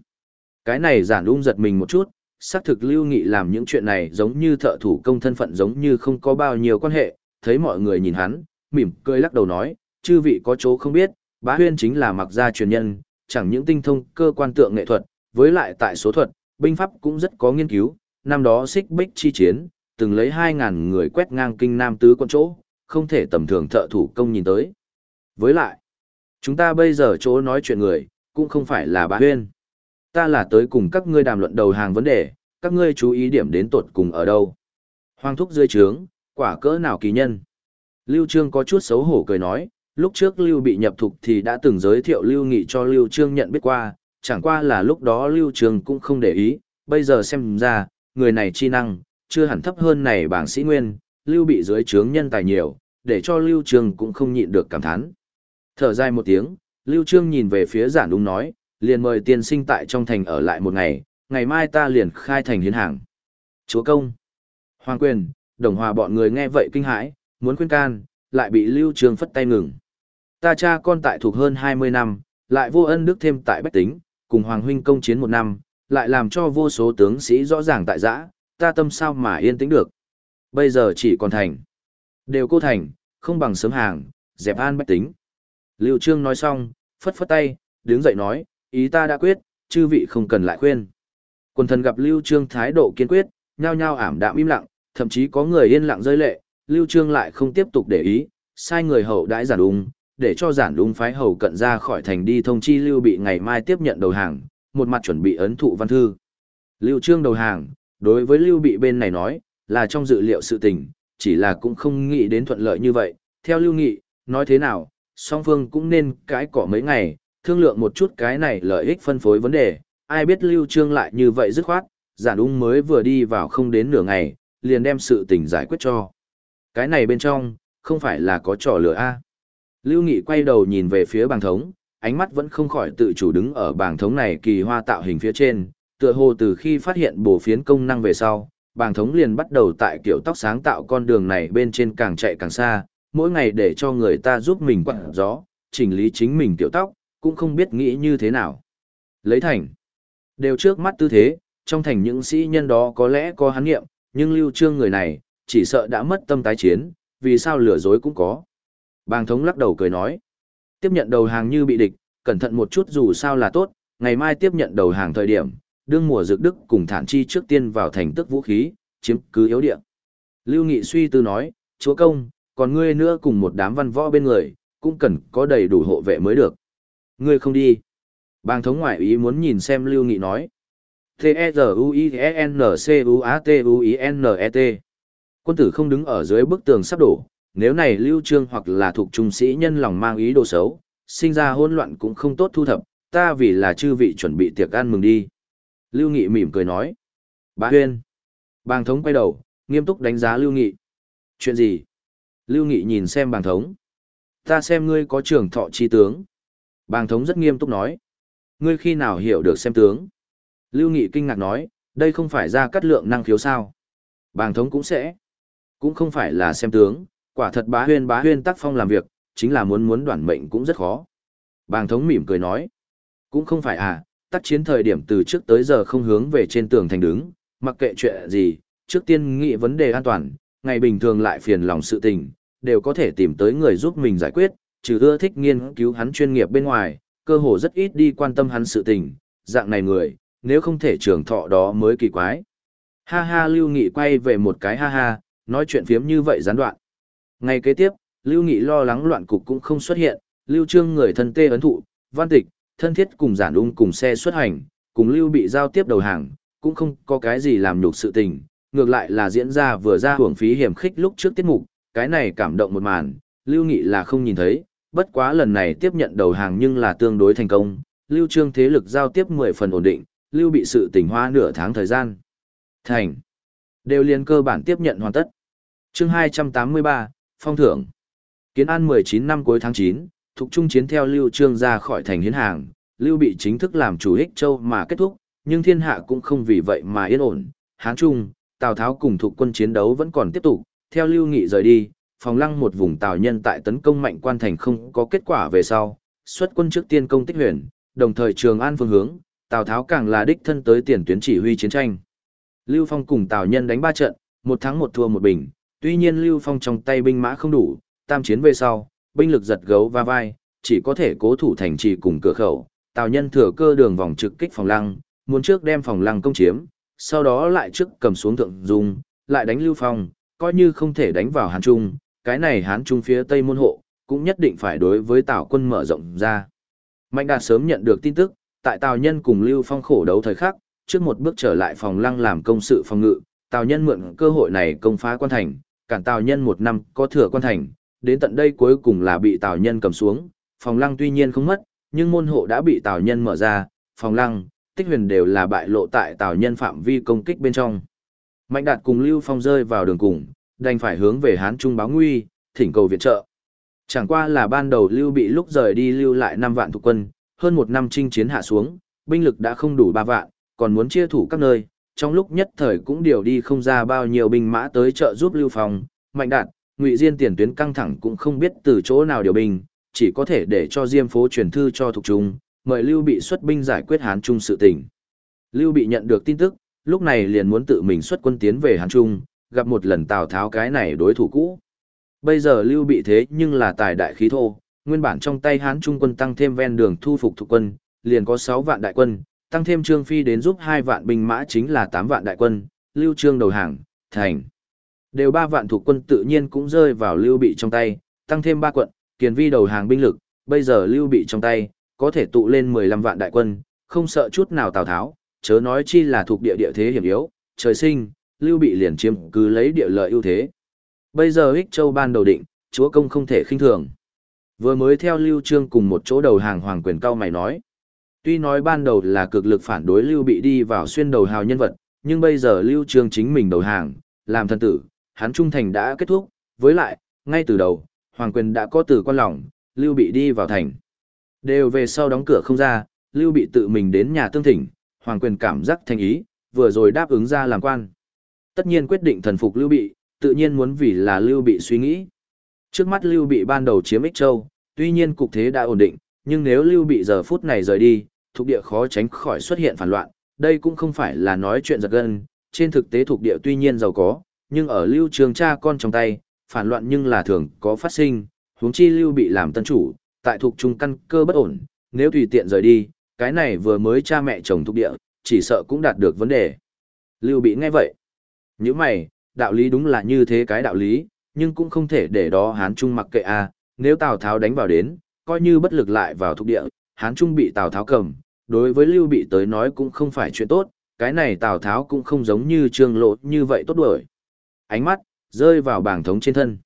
Cái này giản ung giật mình một chút, xác thực lưu nghị làm những chuyện này giống như thợ thủ công thân phận giống như không có bao nhiêu quan hệ, thấy mọi người nhìn hắn, mỉm cười lắc đầu nói, chư vị có chỗ không biết, bá huyên chính là mặc gia truyền nhân, chẳng những tinh thông cơ quan tượng nghệ thuật, với lại tại số thuật, binh pháp cũng rất có nghiên cứu, năm đó xích bích chi chiến, từng lấy 2.000 người quét ngang kinh nam tứ quân chỗ, không thể tầm thường thợ thủ công nhìn tới. Với lại, chúng ta bây giờ chỗ nói chuyện người, cũng không phải là bá huyên. Ta là tới cùng các ngươi đàm luận đầu hàng vấn đề, các ngươi chú ý điểm đến tột cùng ở đâu. Hoàng thúc dưới trướng, quả cỡ nào kỳ nhân. Lưu Trương có chút xấu hổ cười nói, lúc trước Lưu bị nhập thục thì đã từng giới thiệu Lưu Nghị cho Lưu Trương nhận biết qua, chẳng qua là lúc đó Lưu Trường cũng không để ý, bây giờ xem ra, người này chi năng, chưa hẳn thấp hơn này bảng sĩ nguyên, Lưu bị dưới trướng nhân tài nhiều, để cho Lưu Trường cũng không nhịn được cảm thán. Thở dài một tiếng, Lưu Trương nhìn về phía giản đúng nói, liền mời tiên sinh tại trong thành ở lại một ngày, ngày mai ta liền khai thành hiến hàng. Chúa công, Hoàng quyền, đồng hòa bọn người nghe vậy kinh hãi, muốn khuyên can, lại bị Lưu Trường phất tay ngừng. Ta cha con tại thuộc hơn 20 năm, lại vô ân đức thêm tại bách tính, cùng Hoàng huynh công chiến một năm, lại làm cho vô số tướng sĩ rõ ràng tại giã, ta tâm sao mà yên tĩnh được. Bây giờ chỉ còn thành. Đều cô thành, không bằng sớm hàng, dẹp an bách tính. Lưu Trương nói xong, phất phất tay, đứng dậy nói, ý ta đã quyết, chư vị không cần lại khuyên. Quần thần gặp Lưu Trương thái độ kiên quyết, nhao nhao ảm đạm im lặng, thậm chí có người yên lặng rơi lệ, Lưu Trương lại không tiếp tục để ý, sai người hậu đãi giản ung, để cho giản ung phái hầu cận ra khỏi thành đi thông chi Lưu bị ngày mai tiếp nhận đầu hàng, một mặt chuẩn bị ấn thụ văn thư. Lưu Trương đầu hàng, đối với Lưu bị bên này nói, là trong dự liệu sự tình, chỉ là cũng không nghĩ đến thuận lợi như vậy. Theo Lưu Nghị, nói thế nào, song phương cũng nên cãi cỏ mấy ngày, thương lượng một chút cái này lợi ích phân phối vấn đề, ai biết Lưu Trương lại như vậy dứt khoát, giản ung mới vừa đi vào không đến nửa ngày, liền đem sự tình giải quyết cho. Cái này bên trong, không phải là có trò lửa a Lưu Nghị quay đầu nhìn về phía bàng thống, ánh mắt vẫn không khỏi tự chủ đứng ở bàng thống này kỳ hoa tạo hình phía trên, tựa hồ từ khi phát hiện bổ phiến công năng về sau, bàng thống liền bắt đầu tại kiểu tóc sáng tạo con đường này bên trên càng chạy càng xa, mỗi ngày để cho người ta giúp mình quặn gió, chỉnh lý chính mình tiểu tóc, cũng không biết nghĩ như thế nào. Lấy thành. Đều trước mắt tư thế, trong thành những sĩ nhân đó có lẽ có hắn nghiệm, nhưng lưu trương người này, chỉ sợ đã mất tâm tái chiến, vì sao lừa dối cũng có. Bàng thống lắc đầu cười nói. Tiếp nhận đầu hàng như bị địch, cẩn thận một chút dù sao là tốt, ngày mai tiếp nhận đầu hàng thời điểm, đương mùa dược đức cùng thản chi trước tiên vào thành tức vũ khí, chiếm cứ yếu địa. Lưu Nghị suy tư nói, chúa công, còn ngươi nữa cùng một đám văn võ bên người, cũng cần có đầy đủ hộ vệ mới được. Ngươi không đi. Bàng thống ngoại ý muốn nhìn xem Lưu Nghị nói. T-E-Z-U-I-N-C-U-A-T-U-I-N-E-T. Quân tử không đứng ở dưới bức tường sắp đổ, nếu này Lưu Trương hoặc là thuộc trung sĩ nhân lòng mang ý đồ xấu, sinh ra hỗn loạn cũng không tốt thu thập, ta vì là chư vị chuẩn bị tiệc ăn mừng đi. Lưu Nghị mỉm cười nói. Bá Huyên. Bàng thống quay đầu, nghiêm túc đánh giá Lưu Nghị. Chuyện gì? Lưu Nghị nhìn xem bàng thống. Ta xem ngươi có trưởng thọ chi tướng. Bàng thống rất nghiêm túc nói. Ngươi khi nào hiểu được xem tướng? Lưu Nghị kinh ngạc nói, đây không phải ra cắt lượng năng khiếu sao. Bàng thống cũng sẽ. Cũng không phải là xem tướng, quả thật bá huyên bá huyên tác phong làm việc, chính là muốn muốn đoản mệnh cũng rất khó. Bàng thống mỉm cười nói. Cũng không phải à, tác chiến thời điểm từ trước tới giờ không hướng về trên tường thành đứng, mặc kệ chuyện gì, trước tiên nghĩ vấn đề an toàn, ngày bình thường lại phiền lòng sự tình, đều có thể tìm tới người giúp mình giải quyết, trừ ưa thích nghiên cứu hắn chuyên nghiệp bên ngoài, cơ hồ rất ít đi quan tâm hắn sự tình, dạng này người, nếu không thể trường thọ đó mới kỳ quái. Ha ha Lưu Nghị quay về một cái ha ha, nói chuyện phiếm như vậy gián đoạn. Ngày kế tiếp, Lưu Nghị lo lắng loạn cục cũng không xuất hiện, Lưu Trương người thân tê ấn thụ, văn tịch, thân thiết cùng giản ung cùng xe xuất hành, cùng Lưu bị giao tiếp đầu hàng, cũng không có cái gì làm nhục sự tình, ngược lại là diễn ra vừa ra hưởng phí hiểm khích lúc trước tiết mục, cái này cảm động một màn, Lưu Nghị là không nhìn thấy, bất quá lần này tiếp nhận đầu hàng nhưng là tương đối thành công, Lưu Trương thế lực giao tiếp 10 phần ổn định, Lưu bị sự tỉnh hoa nửa tháng thời gian. Thành. Đều liên cơ bản tiếp nhận hoàn tất. Chương 283, Phong thưởng. Kiến an 19 năm cuối tháng 9, thuộc trung chiến theo Lưu Trương ra khỏi thành hiến hàng, Lưu bị chính thức làm chủ Hích châu mà kết thúc, nhưng thiên hạ cũng không vì vậy mà yên ổn. Hán Trung, Tào Tháo cùng thuộc quân chiến đấu vẫn còn tiếp tục, theo Lưu Nghị rời đi, phòng lăng một vùng Tào nhân tại tấn công mạnh quan thành không có kết quả về sau, xuất quân trước tiên công tích huyền, đồng thời Trường An phương hướng, Tào Tháo càng là đích thân tới tiền tuyến chỉ huy chiến tranh. Lưu Phong cùng Tào Nhân đánh ba trận, một thắng một thua một bình, tuy nhiên Lưu Phong trong tay binh mã không đủ, tam chiến về sau, binh lực giật gấu va vai, chỉ có thể cố thủ thành trì cùng cửa khẩu. Tào Nhân thừa cơ đường vòng trực kích phòng lăng, muốn trước đem phòng lăng công chiếm, sau đó lại trước cầm xuống thượng dung, lại đánh Lưu Phong, coi như không thể đánh vào Hán Trung, cái này Hán Trung phía Tây môn hộ, cũng nhất định phải đối với Tào quân mở rộng ra. Mạnh Đạt sớm nhận được tin tức, tại Tào Nhân cùng Lưu Phong khổ đấu thời khắc, trước một bước trở lại phòng lăng làm công sự phòng ngự, Tào Nhân mượn cơ hội này công phá quan thành, cản Tào Nhân một năm có thừa quan thành, đến tận đây cuối cùng là bị Tào Nhân cầm xuống, phòng lăng tuy nhiên không mất, nhưng môn hộ đã bị Tào Nhân mở ra, Phòng Lăng, Tích Huyền đều là bại lộ tại Tào Nhân phạm vi công kích bên trong. Mạnh Đạt cùng Lưu Phong rơi vào đường cùng, đành phải hướng về Hán Trung báo nguy, thỉnh cầu viện trợ. Chẳng qua là ban đầu Lưu bị lúc rời đi lưu lại 5 vạn thuộc quân, hơn một năm chinh chiến hạ xuống, binh lực đã không đủ 3 vạn, còn muốn chia thủ các nơi, trong lúc nhất thời cũng điều đi không ra bao nhiêu binh mã tới trợ giúp Lưu Phong, Mạnh Đạt, Ngụy Diên tiền tuyến căng thẳng cũng không biết từ chỗ nào điều binh, chỉ có thể để cho Diêm phố truyền thư cho thuộc trung, mời Lưu Bị xuất binh giải quyết Hán Trung sự tình. Lưu Bị nhận được tin tức, lúc này liền muốn tự mình xuất quân tiến về Hán Trung, gặp một lần Tào Tháo cái này đối thủ cũ. Bây giờ Lưu Bị thế nhưng là tài đại khí thô, nguyên bản trong tay Hán Trung quân tăng thêm ven đường thu phục thuộc quân, liền có 6 vạn đại quân, tăng thêm Trương Phi đến giúp hai vạn binh mã chính là tám vạn đại quân, Lưu Trương đầu hàng, thành. Đều ba vạn thuộc quân tự nhiên cũng rơi vào Lưu Bị trong tay, tăng thêm ba quận, kiền vi đầu hàng binh lực, bây giờ Lưu Bị trong tay, có thể tụ lên 15 vạn đại quân, không sợ chút nào Tào Tháo, chớ nói chi là thuộc địa địa thế hiểm yếu, trời sinh, Lưu Bị liền chiếm cứ lấy địa lợi ưu thế. Bây giờ Ích Châu ban đầu định, chúa công không thể khinh thường. Vừa mới theo Lưu Trương cùng một chỗ đầu hàng hoàng quyền cao mày nói. Tuy nói ban đầu là cực lực phản đối Lưu Bị đi vào xuyên đầu hào nhân vật, nhưng bây giờ Lưu Trương chính mình đầu hàng, làm thân tử, hắn trung thành đã kết thúc, với lại, ngay từ đầu, hoàng quyền đã có từ quan lòng, Lưu Bị đi vào thành. Đều về sau đóng cửa không ra, Lưu Bị tự mình đến nhà tương thỉnh, hoàng quyền cảm giác thành ý, vừa rồi đáp ứng ra làm quan. Tất nhiên quyết định thần phục Lưu Bị, tự nhiên muốn vì là Lưu Bị suy nghĩ. Trước mắt Lưu Bị ban đầu chiếm Ích Châu, tuy nhiên cục thế đã ổn định, nhưng nếu Lưu Bị giờ phút này rời đi, thuộc địa khó tránh khỏi xuất hiện phản loạn, đây cũng không phải là nói chuyện giật gân, trên thực tế thuộc địa tuy nhiên giàu có, nhưng ở Lưu Trường cha con trong tay, phản loạn nhưng là thường có phát sinh, huống chi Lưu Bị làm tân chủ, tại thuộc trung căn cơ bất ổn, nếu tùy tiện rời đi, cái này vừa mới cha mẹ chồng thuộc địa, chỉ sợ cũng đạt được vấn đề. Lưu Bị nghe vậy, những mày, đạo lý đúng là như thế cái đạo lý, nhưng cũng không thể để đó Hán Trung mặc kệ a nếu Tào Tháo đánh vào đến, coi như bất lực lại vào thuộc địa, Hán Trung bị Tào Tháo cầm, đối với Lưu Bị tới nói cũng không phải chuyện tốt, cái này Tào Tháo cũng không giống như Trương Lộ như vậy tốt đuổi. Ánh mắt, rơi vào bàng thống trên thân.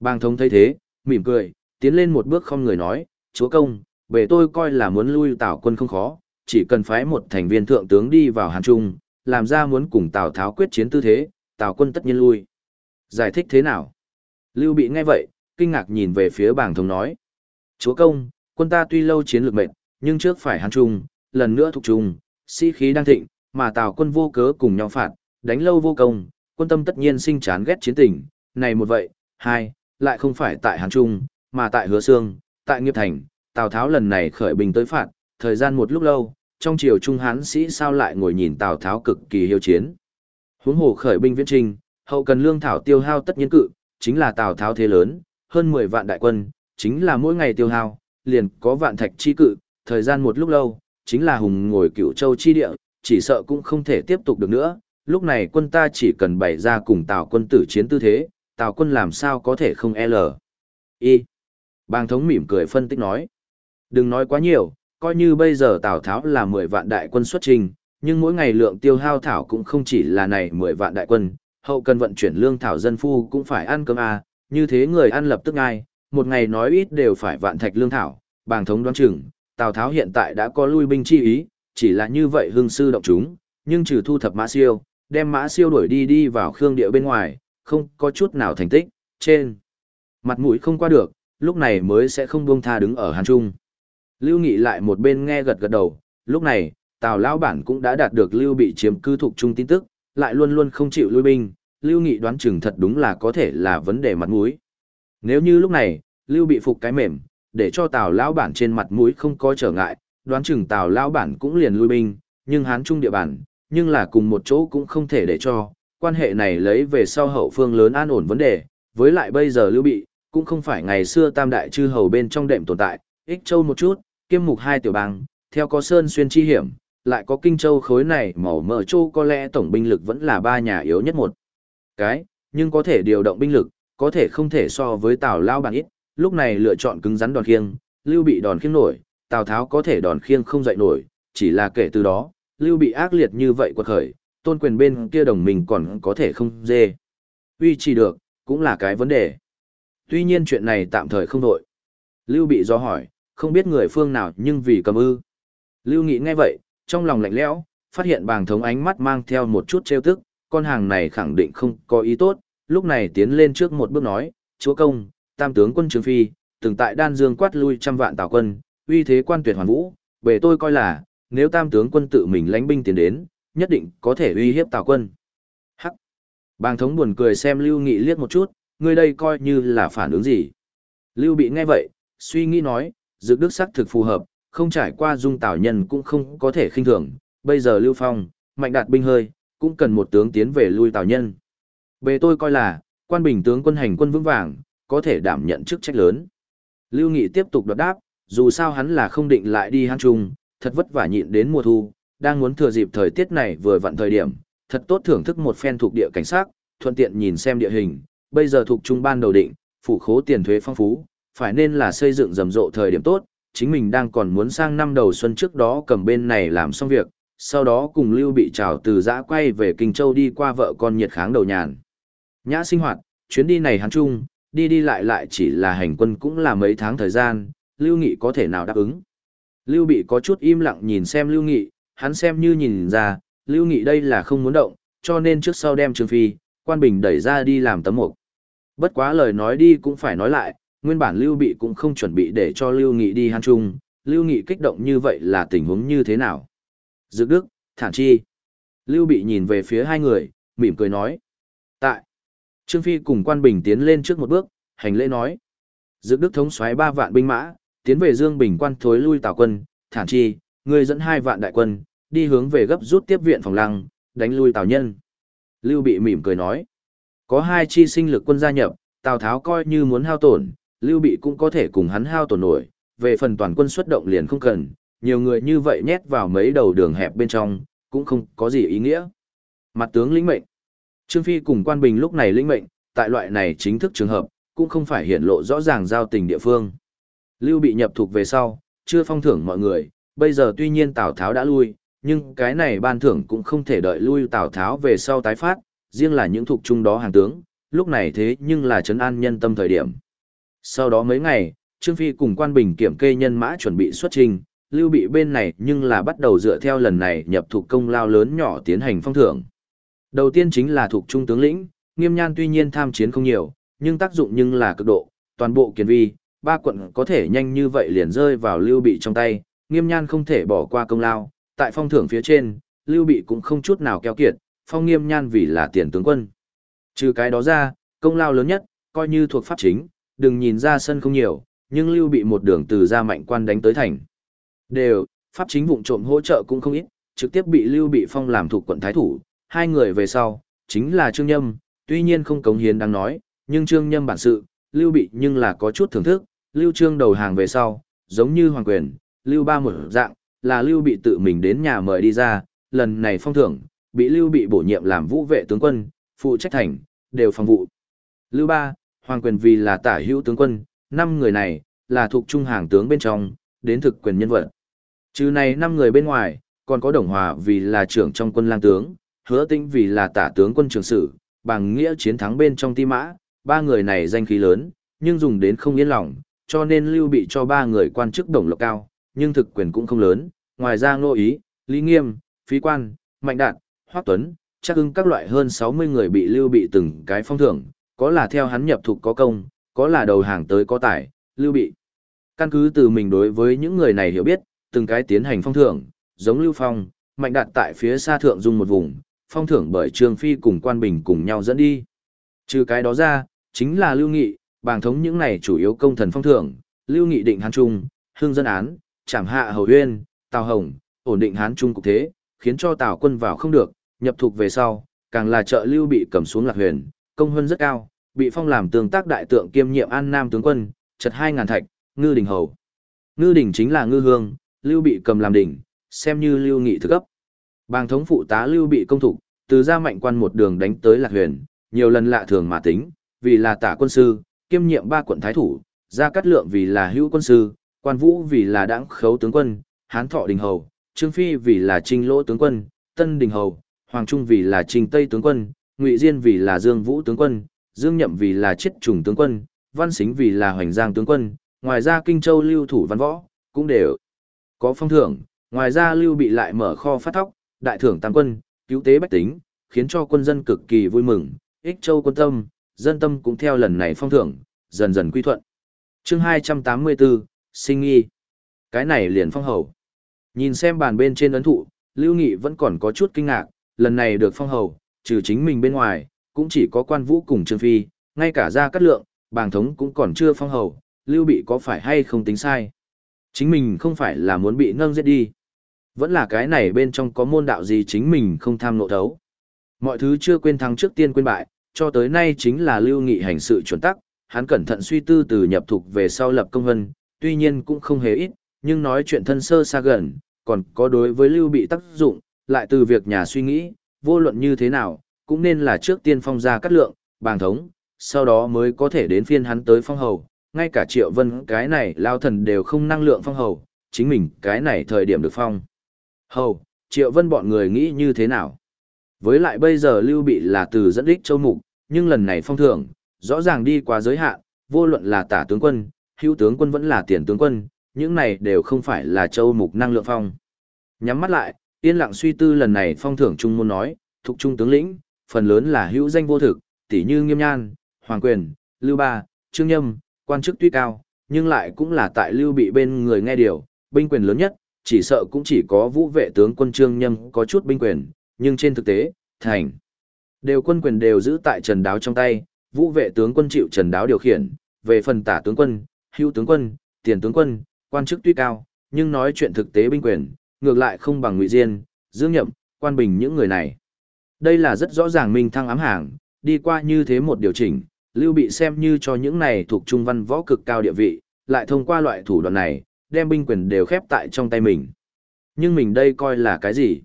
Bàng thống thấy thế, mỉm cười, tiến lên một bước không người nói, chúa công, bề tôi coi là muốn lui Tào quân không khó, chỉ cần phái một thành viên thượng tướng đi vào Hán Trung, làm ra muốn cùng Tào Tháo quyết chiến tư thế, Tào quân tất nhiên lui. Giải thích thế nào? Lưu Bị nghe vậy, kinh ngạc nhìn về phía Bàng thống nói. Chúa công, quân ta tuy lâu chiến lược mệnh, nhưng trước phải hàn trung, lần nữa thuộc trung, sĩ khí đang thịnh, mà Tào quân vô cớ cùng nhau phạt, đánh lâu vô công, quân tâm tất nhiên sinh chán ghét chiến tình. Này một vậy, hai, lại không phải tại hàn trung, mà tại hứa xương, tại nghiệp thành, Tào Tháo lần này khởi bình tới phạt, thời gian một lúc lâu, trong triều trung hán sĩ sao lại ngồi nhìn Tào Tháo cực kỳ hiếu chiến. Huống hồ khởi binh viễn trình, hậu cần lương thảo tiêu hao tất nhiên cự, chính là Tào Tháo thế lớn, hơn 10 vạn đại quân, chính là mỗi ngày tiêu hao, liền có vạn thạch chi cự, thời gian một lúc lâu, chính là hùng ngồi cựu châu chi địa, chỉ sợ cũng không thể tiếp tục được nữa, lúc này quân ta chỉ cần bày ra cùng Tào quân tử chiến tư thế, Tào quân làm sao có thể không L. Y. Bàng thống mỉm cười phân tích nói. Đừng nói quá nhiều, coi như bây giờ Tào Tháo là 10 vạn đại quân xuất trình, nhưng mỗi ngày lượng tiêu hao thảo cũng không chỉ là này 10 vạn đại quân, hậu cần vận chuyển lương thảo dân phu cũng phải ăn cơm à, như thế người ăn lập tức ngay, một ngày nói ít đều phải vạn thạch lương thảo, bàng thống đoán chừng, Tào Tháo hiện tại đã có lui binh chi ý, chỉ là như vậy hương sư động chúng, nhưng trừ thu thập mã siêu, đem mã siêu đuổi đi đi vào khương địa bên ngoài, không có chút nào thành tích, trên. Mặt mũi không qua được, lúc này mới sẽ không buông tha đứng ở Hàn Trung. Lưu Nghị lại một bên nghe gật gật đầu, lúc này, Tào Lão Bản cũng đã đạt được Lưu bị chiếm cư thuộc trung tin tức, lại luôn luôn không chịu lui binh, Lưu Nghị đoán chừng thật đúng là có thể là vấn đề mặt mũi. Nếu như lúc này, Lưu bị phục cái mềm, để cho Tào Lão Bản trên mặt mũi không có trở ngại, đoán chừng Tào Lão Bản cũng liền lui binh, nhưng hán trung địa bản, nhưng là cùng một chỗ cũng không thể để cho, quan hệ này lấy về sau hậu phương lớn an ổn vấn đề, với lại bây giờ Lưu bị, cũng không phải ngày xưa tam đại chư hầu bên trong đệm tồn tại, ích châu một chút, kiêm mục hai tiểu bang, theo có sơn xuyên chi hiểm, lại có kinh châu khối này màu mỡ châu có lẽ tổng binh lực vẫn là ba nhà yếu nhất một. Cái, nhưng có thể điều động binh lực, có thể không thể so với Tào Lao bản ít, lúc này lựa chọn cứng rắn đòn khiêng, Lưu bị đòn khiêng nổi, Tào Tháo có thể đòn khiêng không dậy nổi, chỉ là kể từ đó, Lưu bị ác liệt như vậy quật khởi, tôn quyền bên kia đồng mình còn có thể không dê. Uy trì được, cũng là cái vấn đề. Tuy nhiên chuyện này tạm thời không đội. Lưu bị do hỏi, không biết người phương nào nhưng vì cầm ư. Lưu Nghị nghe vậy, trong lòng lạnh lẽo, phát hiện bàng thống ánh mắt mang theo một chút trêu tức, con hàng này khẳng định không có ý tốt, lúc này tiến lên trước một bước nói, chúa công, tam tướng quân Trương Phi, từng tại đan dương quát lui trăm vạn tào quân, uy thế quan tuyệt hoàn vũ, về tôi coi là, nếu tam tướng quân tự mình lãnh binh tiến đến, nhất định có thể uy hiếp tào quân. Hắc! Bàng thống buồn cười xem Lưu Nghị liếc một chút, người đây coi như là phản ứng gì. Lưu bị nghe vậy, suy nghĩ nói, dược đức sắc thực phù hợp, không trải qua dung tào nhân cũng không có thể khinh thường, bây giờ Lưu Phong, mạnh đạt binh hơi, cũng cần một tướng tiến về lui tào nhân. Bề tôi coi là, quan bình tướng quân hành quân vững vàng, có thể đảm nhận chức trách lớn. Lưu Nghị tiếp tục đoạt đáp, dù sao hắn là không định lại đi hang trung, thật vất vả nhịn đến mùa thu, đang muốn thừa dịp thời tiết này vừa vặn thời điểm, thật tốt thưởng thức một phen thuộc địa cảnh sát, thuận tiện nhìn xem địa hình, bây giờ thuộc trung ban đầu định, phủ khố tiền thuế phong phú, phải nên là xây dựng rầm rộ thời điểm tốt, chính mình đang còn muốn sang năm đầu xuân trước đó cầm bên này làm xong việc, sau đó cùng Lưu bị trào từ giã quay về Kinh Châu đi qua vợ con nhiệt kháng đầu nhàn. Nhã sinh hoạt, chuyến đi này hắn chung, đi đi lại lại chỉ là hành quân cũng là mấy tháng thời gian, Lưu Nghị có thể nào đáp ứng. Lưu Bị có chút im lặng nhìn xem Lưu Nghị, hắn xem như nhìn ra, Lưu Nghị đây là không muốn động, cho nên trước sau đem Trương Phi, Quan Bình đẩy ra đi làm tấm mục. Bất quá lời nói đi cũng phải nói lại, nguyên bản Lưu Bị cũng không chuẩn bị để cho Lưu Nghị đi hắn chung, Lưu Nghị kích động như vậy là tình huống như thế nào? Dược Đức, Thản Chi. Lưu Bị nhìn về phía hai người, mỉm cười nói. Tại. Trương Phi cùng Quan Bình tiến lên trước một bước, hành lễ nói. Dược Đức thống soái ba vạn binh mã, tiến về Dương Bình quan thối lui Tào quân, Thản Chi, người dẫn hai vạn đại quân, đi hướng về gấp rút tiếp viện phòng lăng, đánh lui Tào nhân. Lưu Bị mỉm cười nói. Có hai chi sinh lực quân gia nhập, Tào Tháo coi như muốn hao tổn, Lưu Bị cũng có thể cùng hắn hao tổn nổi, về phần toàn quân xuất động liền không cần, nhiều người như vậy nhét vào mấy đầu đường hẹp bên trong, cũng không có gì ý nghĩa. Mặt tướng lĩnh mệnh. Trương Phi cùng Quan Bình lúc này lĩnh mệnh, tại loại này chính thức trường hợp, cũng không phải hiện lộ rõ ràng giao tình địa phương. Lưu bị nhập thuộc về sau, chưa phong thưởng mọi người, bây giờ tuy nhiên Tào Tháo đã lui, nhưng cái này ban thưởng cũng không thể đợi lui Tào Tháo về sau tái phát, riêng là những thuộc trung đó hàng tướng, lúc này thế nhưng là trấn an nhân tâm thời điểm. Sau đó mấy ngày, Trương Phi cùng Quan Bình kiểm kê nhân mã chuẩn bị xuất trình, Lưu Bị bên này nhưng là bắt đầu dựa theo lần này nhập thuộc công lao lớn nhỏ tiến hành phong thưởng. Đầu tiên chính là thuộc trung tướng lĩnh, Nghiêm Nhan tuy nhiên tham chiến không nhiều, nhưng tác dụng nhưng là cực độ, toàn bộ kiền vi, ba quận có thể nhanh như vậy liền rơi vào Lưu Bị trong tay, Nghiêm Nhan không thể bỏ qua công lao, tại phong thưởng phía trên, Lưu Bị cũng không chút nào keo kiệt, phong Nghiêm Nhan vì là tiền tướng quân. Trừ cái đó ra, công lao lớn nhất, coi như thuộc pháp chính, đừng nhìn ra sân không nhiều, nhưng Lưu Bị một đường từ ra mạnh quan đánh tới thành. Đều, pháp chính vụng trộm hỗ trợ cũng không ít, trực tiếp bị Lưu Bị phong làm thuộc quận thái thủ, hai người về sau, chính là Trương Nhâm, tuy nhiên không cống hiến đáng nói, nhưng Trương Nhâm bản sự, Lưu Bị nhưng là có chút thưởng thức, Lưu Trương đầu hàng về sau, giống như Hoàng Quyền, Lưu Ba một dạng, là Lưu Bị tự mình đến nhà mời đi ra, lần này phong thưởng, bị Lưu Bị bổ nhiệm làm vũ vệ tướng quân, phụ trách thành, đều phòng vụ. Lưu Ba, Hoàng Quyền vì là tả hữu tướng quân, năm người này, là thuộc trung hàng tướng bên trong, đến thực quyền nhân vật. Trừ này năm người bên ngoài, còn có Đồng Hòa vì là trưởng trong quân lang tướng, hứa tinh vì là tả tướng quân trường sử, bằng nghĩa chiến thắng bên trong ti mã, ba người này danh khí lớn, nhưng dùng đến không yên lòng, cho nên lưu bị cho ba người quan chức đồng lộc cao, nhưng thực quyền cũng không lớn, ngoài ra ngô ý, lý nghiêm, phí quan, mạnh đạn, hoác tuấn, chắc ưng các loại hơn 60 người bị lưu bị từng cái phong thưởng, có là theo hắn nhập thục có công, có là đầu hàng tới có tài, lưu bị. Căn cứ từ mình đối với những người này hiểu biết, từng cái tiến hành phong thưởng, giống lưu phong, mạnh đạt tại phía xa thượng dung một vùng, phong thưởng bởi Trương Phi cùng Quan Bình cùng nhau dẫn đi. Trừ cái đó ra, chính là Lưu Nghị, bảng thống những này chủ yếu công thần phong thưởng, Lưu Nghị định Hán Trung, hương dân án, trảm hạ hầu huyên, Tào Hồng, ổn định Hán Trung cục thế, khiến cho Tào quân vào không được, nhập thuộc về sau, càng là trợ Lưu bị cầm xuống lạc huyền, công huân rất cao, bị phong làm tương tác đại tượng kiêm nhiệm an nam tướng quân, chật hai ngàn thạch, ngư đình hầu. Ngư đình chính là ngư hương, Lưu bị cầm làm đỉnh, xem như Lưu Nghị thực cấp. Bàng thống phụ tá Lưu bị công thủ, từ gia mạnh quan một đường đánh tới lạc huyền, nhiều lần lạ thường mà tính, vì là tả quân sư, kiêm nhiệm ba quận thái thủ, gia cát lượng vì là hữu quân sư, quan vũ vì là đảng khấu tướng quân, hán thọ đình hầu, trương phi vì là trinh lỗ tướng quân, tân đình hầu, hoàng trung vì là trinh tây tướng quân, ngụy diên vì là dương vũ tướng quân, dương nhậm vì là chiết trùng tướng quân, văn xính vì là hoành giang tướng quân, ngoài ra kinh châu lưu thủ văn võ, cũng đều có phong thưởng, Ngoài ra Lưu Bị lại mở kho phát thóc, đại thưởng tam quân, cứu tế bách tính, khiến cho quân dân cực kỳ vui mừng, ích châu quân tâm, dân tâm cũng theo lần này phong thưởng, dần dần quy thuận. chương 284, sinh nghi. Cái này liền phong hầu. Nhìn xem bàn bên trên ấn thụ, Lưu Nghị vẫn còn có chút kinh ngạc, lần này được phong hầu, trừ chính mình bên ngoài, cũng chỉ có quan vũ cùng Trương Phi, ngay cả ra cắt lượng, bàng thống cũng còn chưa phong hầu, Lưu Bị có phải hay không tính sai. Chính mình không phải là muốn bị nâng giết đi. Vẫn là cái này bên trong có môn đạo gì chính mình không tham nộ thấu. Mọi thứ chưa quên thắng trước tiên quên bại, cho tới nay chính là lưu nghị hành sự chuẩn tắc, hắn cẩn thận suy tư từ nhập thục về sau lập công vân, tuy nhiên cũng không hề ít, nhưng nói chuyện thân sơ xa gần, còn có đối với lưu bị tác dụng, lại từ việc nhà suy nghĩ, vô luận như thế nào, cũng nên là trước tiên phong ra cắt lượng, bàng thống, sau đó mới có thể đến phiên hắn tới phong hầu, ngay cả triệu vân cái này lao thần đều không năng lượng phong hầu, chính mình cái này thời điểm được phong. Hầu, triệu vân bọn người nghĩ như thế nào? Với lại bây giờ lưu bị là từ dẫn đích châu mục, nhưng lần này phong thưởng, rõ ràng đi qua giới hạn, vô luận là tả tướng quân, hữu tướng quân vẫn là tiền tướng quân, những này đều không phải là châu mục năng lượng phong. Nhắm mắt lại, yên lặng suy tư lần này phong thưởng trung môn nói, thuộc trung tướng lĩnh, phần lớn là hữu danh vô thực, tỷ như nghiêm nhan, hoàng quyền, lưu ba, trương nhâm, quan chức tuy cao, nhưng lại cũng là tại lưu bị bên người nghe điều, binh quyền lớn nhất, chỉ sợ cũng chỉ có vũ vệ tướng quân trương nhâm có chút binh quyền, nhưng trên thực tế, thành. Đều quân quyền đều giữ tại Trần Đáo trong tay, vũ vệ tướng quân chịu Trần Đáo điều khiển, về phần tả tướng quân, hữu tướng quân, tiền tướng quân, quan chức tuy cao, nhưng nói chuyện thực tế binh quyền, ngược lại không bằng Ngụy Diên, Dương Nhậm, Quan Bình những người này. Đây là rất rõ ràng minh thăng ám hàng, đi qua như thế một điều chỉnh, Lưu Bị xem như cho những này thuộc trung văn võ cực cao địa vị, lại thông qua loại thủ đoạn này, đem binh quyền đều khép tại trong tay mình. Nhưng mình đây coi là cái gì?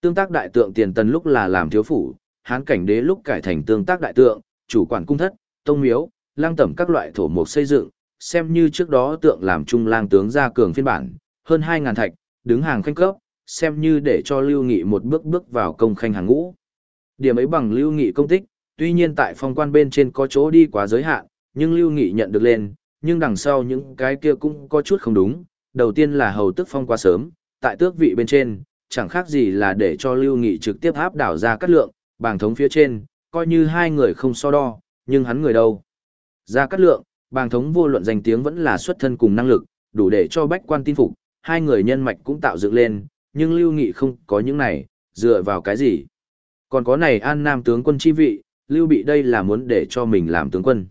Tương tác đại tượng tiền tần lúc là làm thiếu phủ, hán cảnh đế lúc cải thành tương tác đại tượng, chủ quản cung thất, tông miếu, lang tẩm các loại thổ mục xây dựng, xem như trước đó tượng làm trung lang tướng gia cường phiên bản, hơn 2.000 thạch, đứng hàng khanh cấp, xem như để cho Lưu Nghị một bước bước vào công khanh hàng ngũ. Điểm ấy bằng Lưu Nghị công tích, tuy nhiên tại phong quan bên trên có chỗ đi quá giới hạn, nhưng Lưu Nghị nhận được lên, nhưng đằng sau những cái kia cũng có chút không đúng. Đầu tiên là hầu tức phong quá sớm, tại tước vị bên trên, chẳng khác gì là để cho Lưu Nghị trực tiếp áp đảo ra cắt lượng, bảng thống phía trên, coi như hai người không so đo, nhưng hắn người đâu. Ra cắt lượng, bảng thống vô luận danh tiếng vẫn là xuất thân cùng năng lực, đủ để cho bách quan tin phục, hai người nhân mạch cũng tạo dựng lên, nhưng Lưu Nghị không có những này, dựa vào cái gì. Còn có này an nam tướng quân chi vị, Lưu Bị đây là muốn để cho mình làm tướng quân.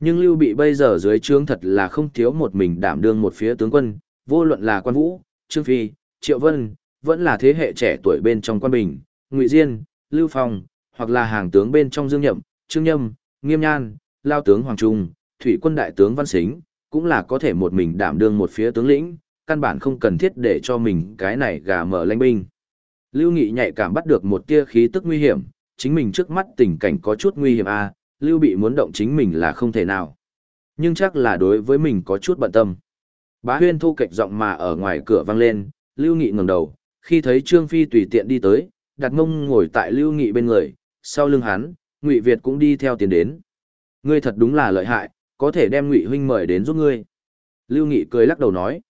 Nhưng Lưu Bị bây giờ dưới trướng thật là không thiếu một mình đảm đương một phía tướng quân, vô luận là quan vũ, Trương Phi, Triệu Vân, vẫn là thế hệ trẻ tuổi bên trong quan bình, Ngụy Diên, Lưu Phong, hoặc là hàng tướng bên trong Dương Nhậm, Trương Nhâm, Nghiêm Nhan, Lao tướng Hoàng Trung, Thủy quân đại tướng Văn Xính, cũng là có thể một mình đảm đương một phía tướng lĩnh, căn bản không cần thiết để cho mình cái này gà mở lãnh binh. Lưu Nghị nhạy cảm bắt được một tia khí tức nguy hiểm, chính mình trước mắt tình cảnh có chút nguy hiểm à, Lưu Bị muốn động chính mình là không thể nào. Nhưng chắc là đối với mình có chút bận tâm. Bá huyên thu kịch giọng mà ở ngoài cửa vang lên, Lưu Nghị ngẩng đầu, khi thấy Trương Phi tùy tiện đi tới, đặt mông ngồi tại Lưu Nghị bên người, sau lưng hắn, Ngụy Việt cũng đi theo tiền đến. Ngươi thật đúng là lợi hại, có thể đem Ngụy huynh mời đến giúp ngươi. Lưu Nghị cười lắc đầu nói.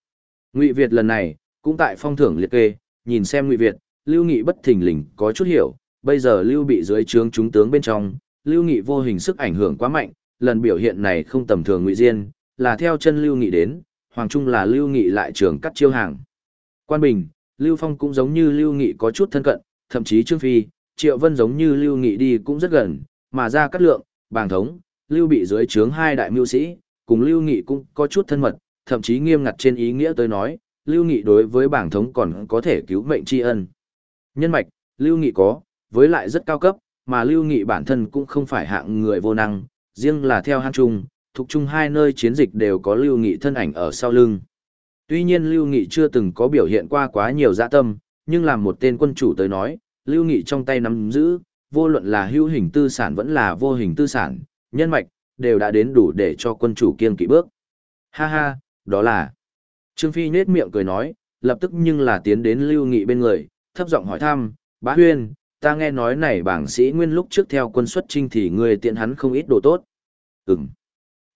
Ngụy Việt lần này, cũng tại phong thưởng liệt kê, nhìn xem Ngụy Việt, Lưu Nghị bất thình lình có chút hiểu, bây giờ Lưu bị dưới trướng chúng tướng bên trong, Lưu Nghị vô hình sức ảnh hưởng quá mạnh, lần biểu hiện này không tầm thường Ngụy Diên, là theo chân Lưu Nghị đến, Hoàng Trung là Lưu Nghị lại trường cắt chiêu hàng. Quan Bình, Lưu Phong cũng giống như Lưu Nghị có chút thân cận, thậm chí Trương Phi, Triệu Vân giống như Lưu Nghị đi cũng rất gần, mà ra cắt lượng, bàng thống, Lưu bị dưới trướng hai đại mưu sĩ, cùng Lưu Nghị cũng có chút thân mật, thậm chí nghiêm ngặt trên ý nghĩa tới nói, Lưu Nghị đối với bảng thống còn có thể cứu mệnh tri ân. Nhân mạch, Lưu Nghị có, với lại rất cao cấp, mà Lưu Nghị bản thân cũng không phải hạng người vô năng, riêng là theo Hàn Trung, thuộc chung hai nơi chiến dịch đều có Lưu Nghị thân ảnh ở sau lưng. Tuy nhiên Lưu Nghị chưa từng có biểu hiện qua quá nhiều dạ tâm, nhưng làm một tên quân chủ tới nói, Lưu Nghị trong tay nắm giữ, vô luận là hữu hình tư sản vẫn là vô hình tư sản, nhân mạch, đều đã đến đủ để cho quân chủ kiên kỵ bước. Ha ha, đó là... Trương Phi nết miệng cười nói, lập tức nhưng là tiến đến Lưu Nghị bên người, thấp giọng hỏi thăm, bá huyên, ta nghe nói này bảng sĩ nguyên lúc trước theo quân xuất trinh thì người tiện hắn không ít đồ tốt. Ừm.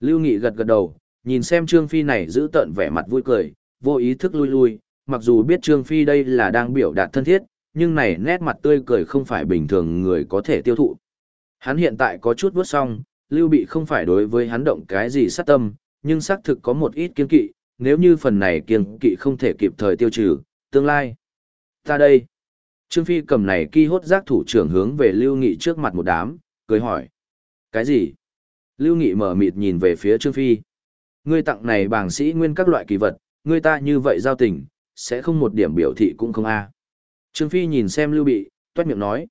Lưu Nghị gật gật đầu, nhìn xem Trương Phi này giữ tận vẻ mặt vui cười, vô ý thức lui lui, mặc dù biết Trương Phi đây là đang biểu đạt thân thiết, nhưng này nét mặt tươi cười không phải bình thường người có thể tiêu thụ. Hắn hiện tại có chút bước xong, Lưu Bị không phải đối với hắn động cái gì sát tâm, nhưng xác thực có một ít kiên kỵ, nếu như phần này kiên kỵ không thể kịp thời tiêu trừ, tương lai. Ta đây. Trương Phi cầm này ki hốt giác thủ trưởng hướng về Lưu Nghị trước mặt một đám, cười hỏi. Cái gì? Lưu Nghị mở mịt nhìn về phía Trương Phi. Ngươi tặng này bảng sĩ nguyên các loại kỳ vật, ngươi ta như vậy giao tình, sẽ không một điểm biểu thị cũng không a. Trương Phi nhìn xem Lưu Bị, toát miệng nói.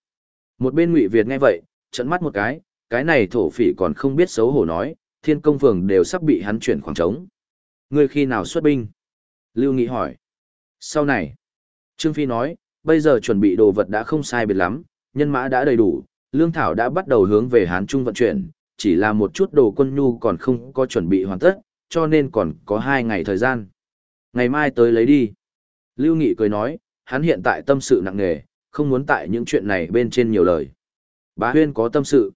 Một bên Ngụy Việt nghe vậy, trận mắt một cái, cái này thổ phỉ còn không biết xấu hổ nói, thiên công phường đều sắp bị hắn chuyển khoảng trống. Ngươi khi nào xuất binh? Lưu Nghị hỏi. Sau này, Trương Phi nói, bây giờ chuẩn bị đồ vật đã không sai biệt lắm, nhân mã đã đầy đủ, lương thảo đã bắt đầu hướng về Hán Trung vận chuyển, chỉ là một chút đồ quân nhu còn không có chuẩn bị hoàn tất, cho nên còn có hai ngày thời gian. Ngày mai tới lấy đi. Lưu Nghị cười nói, hắn hiện tại tâm sự nặng nề, không muốn tại những chuyện này bên trên nhiều lời. Bá Huyên có tâm sự.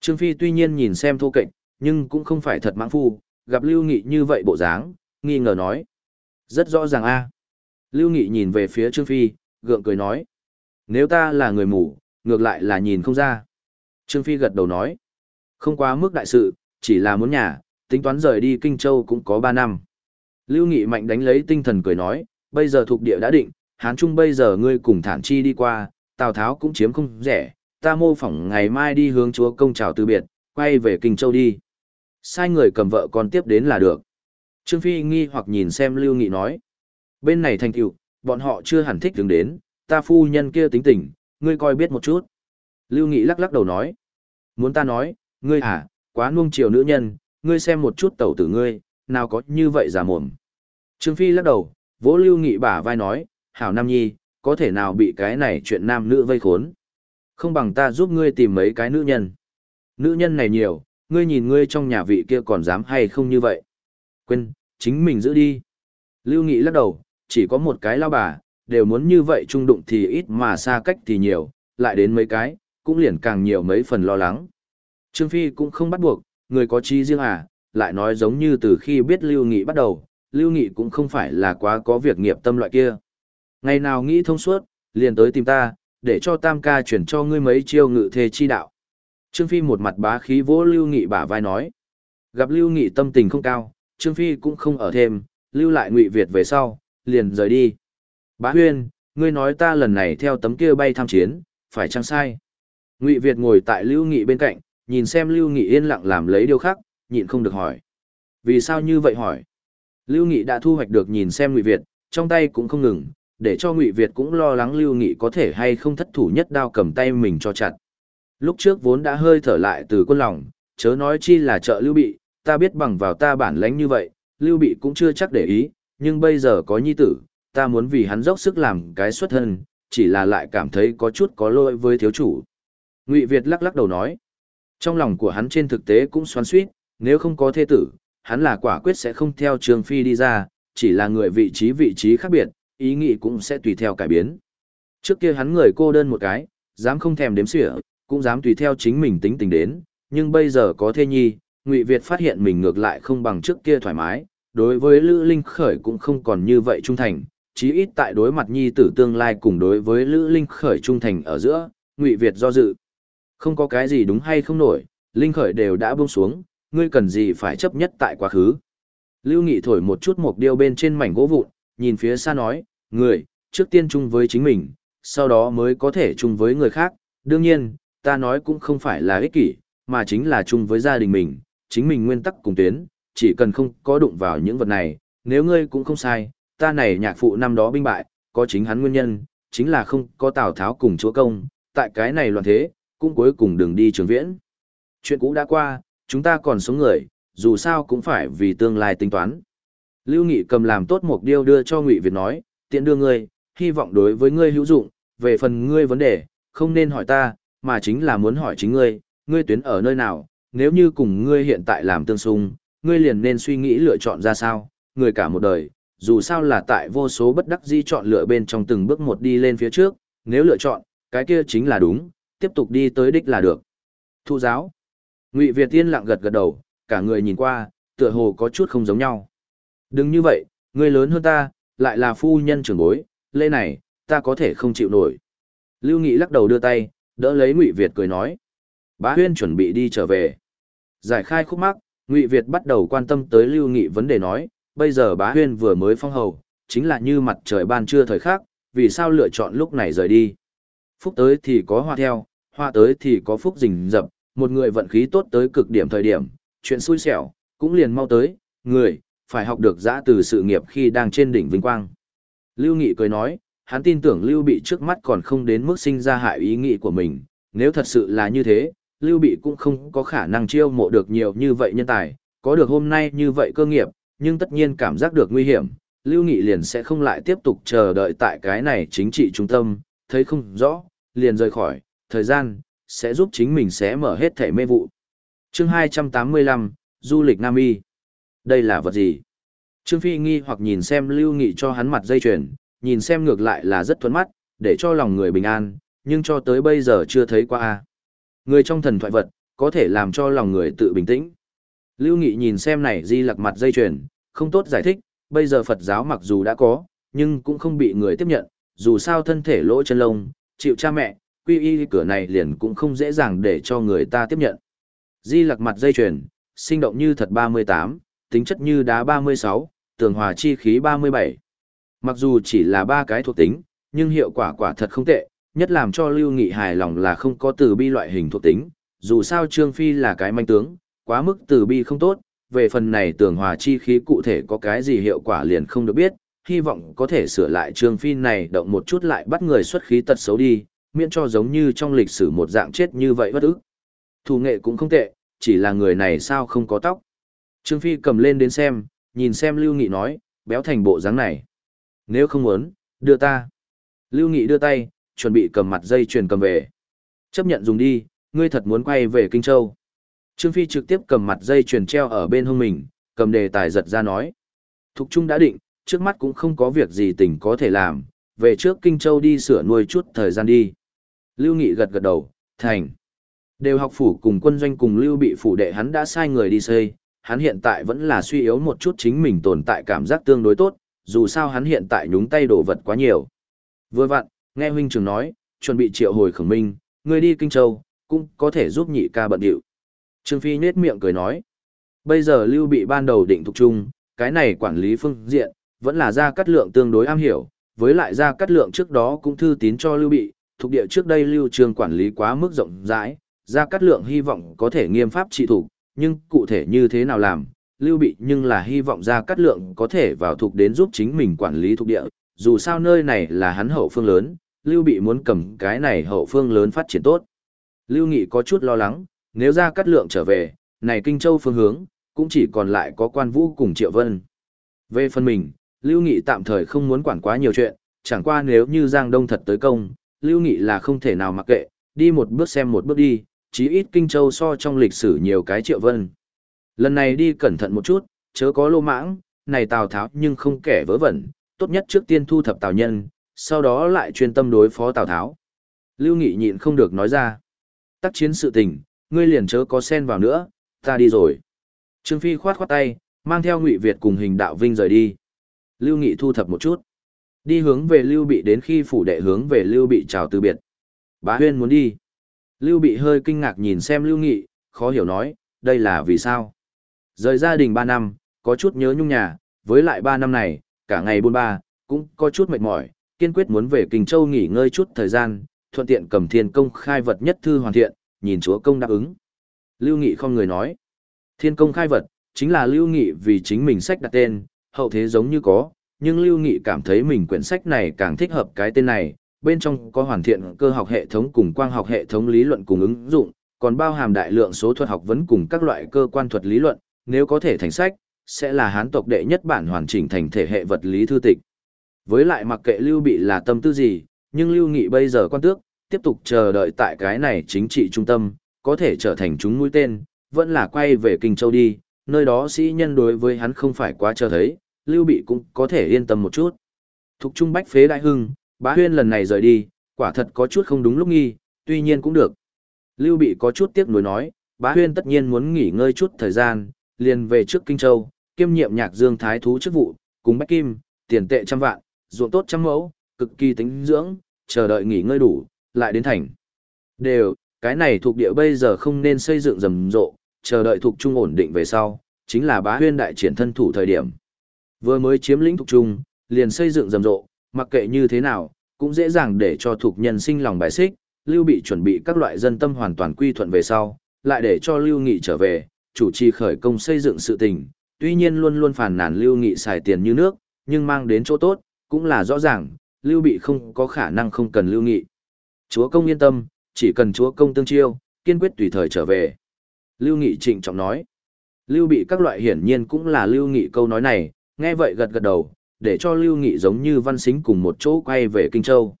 Trương Phi tuy nhiên nhìn xem thô kệch, nhưng cũng không phải thật mãng phu, gặp Lưu Nghị như vậy bộ dáng, nghi ngờ nói. Rất rõ ràng a. Lưu Nghị nhìn về phía Trương Phi, gượng cười nói. Nếu ta là người mù, ngược lại là nhìn không ra. Trương Phi gật đầu nói. Không quá mức đại sự, chỉ là muốn nhà, tính toán rời đi Kinh Châu cũng có 3 năm. Lưu Nghị mạnh đánh lấy tinh thần cười nói, bây giờ thuộc địa đã định, Hán Trung bây giờ ngươi cùng thản chi đi qua, Tào Tháo cũng chiếm không rẻ, ta mô phỏng ngày mai đi hướng chúa công chào từ biệt, quay về Kinh Châu đi. Sai người cầm vợ con tiếp đến là được. Trương Phi nghi hoặc nhìn xem Lưu Nghị nói. Bên này thành tựu, bọn họ chưa hẳn thích đứng đến, ta phu nhân kia tính tình, ngươi coi biết một chút. Lưu Nghị lắc lắc đầu nói. Muốn ta nói, ngươi à, quá nuông chiều nữ nhân, ngươi xem một chút tẩu tử ngươi, nào có như vậy giả mồm. Trương Phi lắc đầu, vỗ Lưu Nghị bả vai nói, hảo nam nhi, có thể nào bị cái này chuyện nam nữ vây khốn. Không bằng ta giúp ngươi tìm mấy cái nữ nhân. Nữ nhân này nhiều, ngươi nhìn ngươi trong nhà vị kia còn dám hay không như vậy. Quên, chính mình giữ đi. Lưu Nghị lắc đầu, chỉ có một cái lao bà, đều muốn như vậy trung đụng thì ít mà xa cách thì nhiều, lại đến mấy cái, cũng liền càng nhiều mấy phần lo lắng. Trương Phi cũng không bắt buộc, người có trí riêng à, lại nói giống như từ khi biết Lưu Nghị bắt đầu, Lưu Nghị cũng không phải là quá có việc nghiệp tâm loại kia. Ngày nào nghĩ thông suốt, liền tới tìm ta, để cho Tam ca chuyển cho ngươi mấy chiêu ngự thề chi đạo. Trương Phi một mặt bá khí vỗ Lưu Nghị bả vai nói. Gặp Lưu Nghị tâm tình không cao, Trương Phi cũng không ở thêm, lưu lại Ngụy Việt về sau, liền rời đi. Bá Huyên, ngươi nói ta lần này theo tấm kia bay tham chiến, phải chăng sai? Ngụy Việt ngồi tại Lưu Nghị bên cạnh, nhìn xem Lưu Nghị yên lặng làm lấy điều khác, nhịn không được hỏi. Vì sao như vậy hỏi? Lưu Nghị đã thu hoạch được nhìn xem Ngụy Việt, trong tay cũng không ngừng, để cho Ngụy Việt cũng lo lắng Lưu Nghị có thể hay không thất thủ nhất đao cầm tay mình cho chặt. Lúc trước vốn đã hơi thở lại từ quân lòng, chớ nói chi là trợ Lưu Bị, ta biết bằng vào ta bản lãnh như vậy, Lưu Bị cũng chưa chắc để ý, nhưng bây giờ có nhi tử, ta muốn vì hắn dốc sức làm cái xuất thân, chỉ là lại cảm thấy có chút có lỗi với thiếu chủ. Ngụy Việt lắc lắc đầu nói, trong lòng của hắn trên thực tế cũng xoắn xuýt, nếu không có thê tử, hắn là quả quyết sẽ không theo Trường Phi đi ra, chỉ là người vị trí vị trí khác biệt, ý nghĩ cũng sẽ tùy theo cải biến. Trước kia hắn người cô đơn một cái, dám không thèm đếm xỉa, cũng dám tùy theo chính mình tính tình đến, nhưng bây giờ có thê nhi, Ngụy Việt phát hiện mình ngược lại không bằng trước kia thoải mái, đối với Lữ Linh Khởi cũng không còn như vậy trung thành, chí ít tại đối mặt nhi tử tương lai cùng đối với Lữ Linh Khởi trung thành ở giữa, Ngụy Việt do dự. Không có cái gì đúng hay không nổi, Linh Khởi đều đã buông xuống, ngươi cần gì phải chấp nhất tại quá khứ. Lưu Nghị thổi một chút một điêu bên trên mảnh gỗ vụn, nhìn phía xa nói, người, trước tiên chung với chính mình, sau đó mới có thể chung với người khác. Đương nhiên, ta nói cũng không phải là ích kỷ, mà chính là chung với gia đình mình, chính mình nguyên tắc cùng tuyến, chỉ cần không có đụng vào những vật này, nếu ngươi cũng không sai, ta này nhạc phụ năm đó binh bại, có chính hắn nguyên nhân, chính là không có Tào Tháo cùng chúa công, tại cái này loạn thế, cũng cuối cùng đừng đi trường viễn. Chuyện cũ đã qua, chúng ta còn sống người, dù sao cũng phải vì tương lai tính toán. Lưu Nghị cầm làm tốt một điều đưa cho Ngụy Việt nói, tiện đưa ngươi, hy vọng đối với ngươi hữu dụng, về phần ngươi vấn đề, không nên hỏi ta, mà chính là muốn hỏi chính ngươi, ngươi tuyến ở nơi nào, nếu như cùng ngươi hiện tại làm tương xung, ngươi liền nên suy nghĩ lựa chọn ra sao, người cả một đời, dù sao là tại vô số bất đắc dĩ chọn lựa bên trong từng bước một đi lên phía trước, nếu lựa chọn, cái kia chính là đúng, tiếp tục đi tới đích là được. Thu giáo. Ngụy Việt Tiên lặng gật gật đầu, cả người nhìn qua, tựa hồ có chút không giống nhau. Đừng như vậy, ngươi lớn hơn ta, lại là phu nhân trưởng bối, lễ này, ta có thể không chịu nổi. Lưu Nghị lắc đầu đưa tay, đỡ lấy Ngụy Việt cười nói. Bá Huyên chuẩn bị đi trở về. Giải khai khúc mắc, Ngụy Việt bắt đầu quan tâm tới Lưu Nghị vấn đề nói, bây giờ Bá Huyên vừa mới phong hầu, chính là như mặt trời ban trưa thời khắc, vì sao lựa chọn lúc này rời đi. Phúc tới thì có hoa theo, hoa tới thì có phúc rình rập, một người vận khí tốt tới cực điểm thời điểm, chuyện xui xẻo, cũng liền mau tới, người, phải học được giã từ sự nghiệp khi đang trên đỉnh vinh quang. Lưu Nghị cười nói, hắn tin tưởng Lưu Bị trước mắt còn không đến mức sinh ra hại ý nghĩ của mình, nếu thật sự là như thế, Lưu Bị cũng không có khả năng chiêu mộ được nhiều như vậy nhân tài, có được hôm nay như vậy cơ nghiệp, nhưng tất nhiên cảm giác được nguy hiểm, Lưu Nghị liền sẽ không lại tiếp tục chờ đợi tại cái này chính trị trung tâm, thấy không rõ, liền rời khỏi, thời gian, sẽ giúp chính mình sẽ mở hết thể mê vụ. chương 285, Du lịch Nam Y. Đây là vật gì? Trương Phi nghi hoặc nhìn xem Lưu Nghị cho hắn mặt dây chuyền, nhìn xem ngược lại là rất thuẫn mắt, để cho lòng người bình an, nhưng cho tới bây giờ chưa thấy qua. Người trong thần thoại vật, có thể làm cho lòng người tự bình tĩnh. Lưu Nghị nhìn xem này di lặc mặt dây chuyền, không tốt giải thích, bây giờ Phật giáo mặc dù đã có, nhưng cũng không bị người tiếp nhận, dù sao thân thể lỗ chân lông, chịu cha mẹ, quy y cửa này liền cũng không dễ dàng để cho người ta tiếp nhận. Di lặc mặt dây chuyền, sinh động như thật 38, tính chất như đá 36, tường hòa chi khí 37. Mặc dù chỉ là ba cái thuộc tính, nhưng hiệu quả quả thật không tệ, nhất làm cho Lưu Nghị hài lòng là không có từ bi loại hình thuộc tính, dù sao Trương Phi là cái manh tướng, quá mức từ bi không tốt, về phần này tường hòa chi khí cụ thể có cái gì hiệu quả liền không được biết, hy vọng có thể sửa lại Trương Phi này động một chút lại bắt người xuất khí tật xấu đi, miễn cho giống như trong lịch sử một dạng chết như vậy bất ức. Thủ nghệ cũng không tệ, chỉ là người này sao không có tóc. Trương Phi cầm lên đến xem, nhìn xem Lưu Nghị nói, béo thành bộ dáng này. Nếu không muốn, đưa ta. Lưu Nghị đưa tay, chuẩn bị cầm mặt dây chuyền cầm về. Chấp nhận dùng đi, ngươi thật muốn quay về Kinh Châu. Trương Phi trực tiếp cầm mặt dây chuyền treo ở bên hông mình, cầm đề tài giật ra nói. Thục Trung đã định, trước mắt cũng không có việc gì tỉnh có thể làm, về trước Kinh Châu đi sửa nuôi chút thời gian đi. Lưu Nghị gật gật đầu, thành. Đều học phủ cùng quân doanh cùng Lưu bị phủ đệ hắn đã sai người đi xây, hắn hiện tại vẫn là suy yếu một chút chính mình tồn tại cảm giác tương đối tốt, dù sao hắn hiện tại nhúng tay đổ vật quá nhiều. Vừa vặn, nghe huynh trưởng nói, chuẩn bị triệu hồi khổng minh, người đi Kinh Châu, cũng có thể giúp nhị ca bận điệu. Trương Phi nết miệng cười nói, bây giờ Lưu bị ban đầu định thuộc chung, cái này quản lý phương diện, vẫn là ra cắt lượng tương đối am hiểu, với lại ra cắt lượng trước đó cũng thư tín cho Lưu bị, thuộc địa trước đây Lưu Trường quản lý quá mức rộng rãi, ra cắt lượng hy vọng có thể nghiêm pháp trị thủ, nhưng cụ thể như thế nào làm, Lưu Bị nhưng là hy vọng ra cắt lượng có thể vào thuộc đến giúp chính mình quản lý thuộc địa, dù sao nơi này là hắn hậu phương lớn, Lưu Bị muốn cầm cái này hậu phương lớn phát triển tốt. Lưu Nghị có chút lo lắng, nếu ra cắt lượng trở về, này Kinh Châu phương hướng, cũng chỉ còn lại có quan vũ cùng Triệu Vân. Về phần mình, Lưu Nghị tạm thời không muốn quản quá nhiều chuyện, chẳng qua nếu như Giang Đông thật tới công, Lưu Nghị là không thể nào mặc kệ, đi một bước xem một bước đi, chí ít Kinh Châu so trong lịch sử nhiều cái Triệu Vân. Lần này đi cẩn thận một chút, chớ có lô mãng, này Tào Tháo nhưng không kẻ vớ vẩn, tốt nhất trước tiên thu thập Tào Nhân, sau đó lại chuyên tâm đối phó Tào Tháo. Lưu Nghị nhịn không được nói ra. Tác chiến sự tình, ngươi liền chớ có xen vào nữa, ta đi rồi. Trương Phi khoát khoát tay, mang theo Ngụy Việt cùng hình đạo vinh rời đi. Lưu Nghị thu thập một chút. Đi hướng về Lưu Bị đến khi phủ đệ hướng về Lưu Bị chào từ biệt. Bá Huyên muốn đi. Lưu Bị hơi kinh ngạc nhìn xem Lưu Nghị, khó hiểu nói, đây là vì sao? Rời gia đình 3 năm, có chút nhớ nhung nhà, với lại 3 năm này, cả ngày buôn ba, cũng có chút mệt mỏi, kiên quyết muốn về Kinh Châu nghỉ ngơi chút thời gian, thuận tiện cầm thiên công khai vật nhất thư hoàn thiện, nhìn chúa công đáp ứng. Lưu Nghị không người nói. Thiên công khai vật, chính là Lưu Nghị vì chính mình sách đặt tên, hậu thế giống như có, nhưng Lưu Nghị cảm thấy mình quyển sách này càng thích hợp cái tên này, bên trong có hoàn thiện cơ học hệ thống cùng quang học hệ thống lý luận cùng ứng dụng, còn bao hàm đại lượng số thuật học vấn cùng các loại cơ quan thuật lý luận, nếu có thể thành sách, sẽ là hán tộc đệ nhất bản hoàn chỉnh thành thể hệ vật lý thư tịch. Với lại mặc kệ Lưu Bị là tâm tư gì, nhưng Lưu Nghị bây giờ quan tước, tiếp tục chờ đợi tại cái này chính trị trung tâm, có thể trở thành chúng mũi tên, vẫn là quay về Kinh Châu đi, nơi đó sĩ nhân đối với hắn không phải quá chờ thấy, Lưu Bị cũng có thể yên tâm một chút. Thục Trung Bách phế đại hưng, bá huyên lần này rời đi, quả thật có chút không đúng lúc nghi, tuy nhiên cũng được. Lưu Bị có chút tiếc nuối nói, bá huyên tất nhiên muốn nghỉ ngơi chút thời gian, liền về trước Kinh Châu, kiêm nhiệm nhạc dương thái thú chức vụ, cùng Bách Kim, tiền tệ trăm vạn, ruộng tốt trăm mẫu, cực kỳ tính dưỡng, chờ đợi nghỉ ngơi đủ, lại đến thành. Đều, cái này thuộc địa bây giờ không nên xây dựng rầm rộ, chờ đợi thuộc trung ổn định về sau, chính là bá huyên đại triển thân thủ thời điểm. Vừa mới chiếm lĩnh thuộc trung, liền xây dựng rầm rộ, mặc kệ như thế nào, cũng dễ dàng để cho thuộc nhân sinh lòng bài xích, lưu bị chuẩn bị các loại dân tâm hoàn toàn quy thuận về sau, lại để cho lưu nghị trở về, chủ trì khởi công xây dựng sự tình, tuy nhiên luôn luôn phản nàn lưu nghị xài tiền như nước, nhưng mang đến chỗ tốt, cũng là rõ ràng, lưu bị không có khả năng không cần lưu nghị. Chúa công yên tâm, chỉ cần chúa công tương chiêu, kiên quyết tùy thời trở về. Lưu nghị trịnh trọng nói. Lưu bị các loại hiển nhiên cũng là lưu nghị câu nói này, nghe vậy gật gật đầu, để cho lưu nghị giống như văn xính cùng một chỗ quay về Kinh Châu.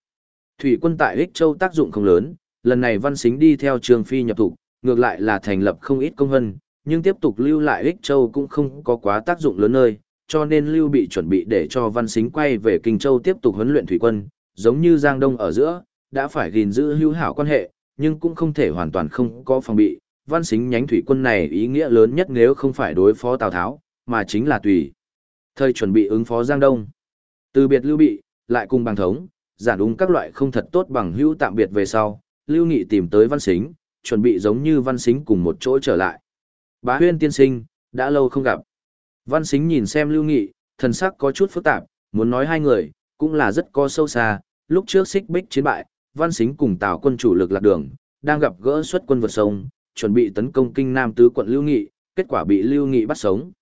Thủy quân tại Hích Châu tác dụng không lớn, lần này văn xính đi theo trường phi nhập thủ, ngược lại là thành lập không ít công hân, nhưng tiếp tục lưu lại Hích Châu cũng không có quá tác dụng lớn nơi, cho nên lưu bị chuẩn bị để cho văn xính quay về Kinh Châu tiếp tục huấn luyện thủy quân, giống như Giang Đông ở giữa, đã phải gìn giữ hữu hảo quan hệ, nhưng cũng không thể hoàn toàn không có phòng bị. Văn xính nhánh thủy quân này ý nghĩa lớn nhất nếu không phải đối phó Tào Tháo, mà chính là tùy. Thời chuẩn bị ứng phó Giang Đông. Từ biệt lưu bị, lại cùng bằng thống, giản đúng các loại không thật tốt bằng hữu tạm biệt về sau, lưu nghị tìm tới văn xính, chuẩn bị giống như văn xính cùng một chỗ trở lại. Bá huyên tiên sinh, đã lâu không gặp. Văn xính nhìn xem lưu nghị, thần sắc có chút phức tạp, muốn nói hai người, cũng là rất có sâu xa, lúc trước xích bích chiến bại, văn xính cùng tào quân chủ lực lạc đường, đang gặp gỡ xuất quân vượt sông, chuẩn bị tấn công kinh nam tứ quận lưu nghị, kết quả bị lưu nghị bắt sống.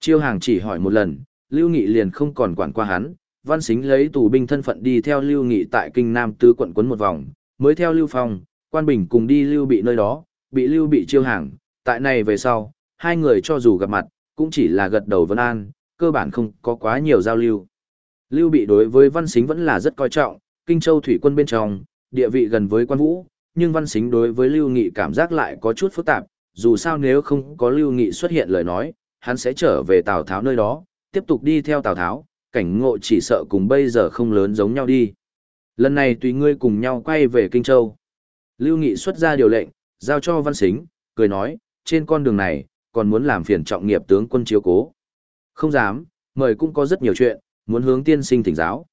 Chiêu hàng chỉ hỏi một lần, lưu nghị liền không còn quản qua hắn, văn xính lấy tù binh thân phận đi theo lưu nghị tại kinh nam tứ quận quấn một vòng, mới theo lưu phong, quan bình cùng đi lưu bị nơi đó, bị lưu bị chiêu hàng, tại này về sau, hai người cho dù gặp mặt, cũng chỉ là gật đầu vân an, cơ bản không có quá nhiều giao lưu. Lưu bị đối với văn xính vẫn là rất coi trọng, kinh châu thủy quân bên trong, địa vị gần với quan vũ, nhưng văn xính đối với lưu nghị cảm giác lại có chút phức tạp, dù sao nếu không có lưu nghị xuất hiện lời nói, hắn sẽ trở về Tào Tháo nơi đó, tiếp tục đi theo Tào Tháo, cảnh ngộ chỉ sợ cùng bây giờ không lớn giống nhau đi. Lần này tùy ngươi cùng nhau quay về Kinh Châu. Lưu Nghị xuất ra điều lệnh, giao cho Văn Xính, cười nói, trên con đường này, còn muốn làm phiền trọng nghiệp tướng quân chiếu cố. Không dám, mời cũng có rất nhiều chuyện, muốn hướng tiên sinh thỉnh giáo.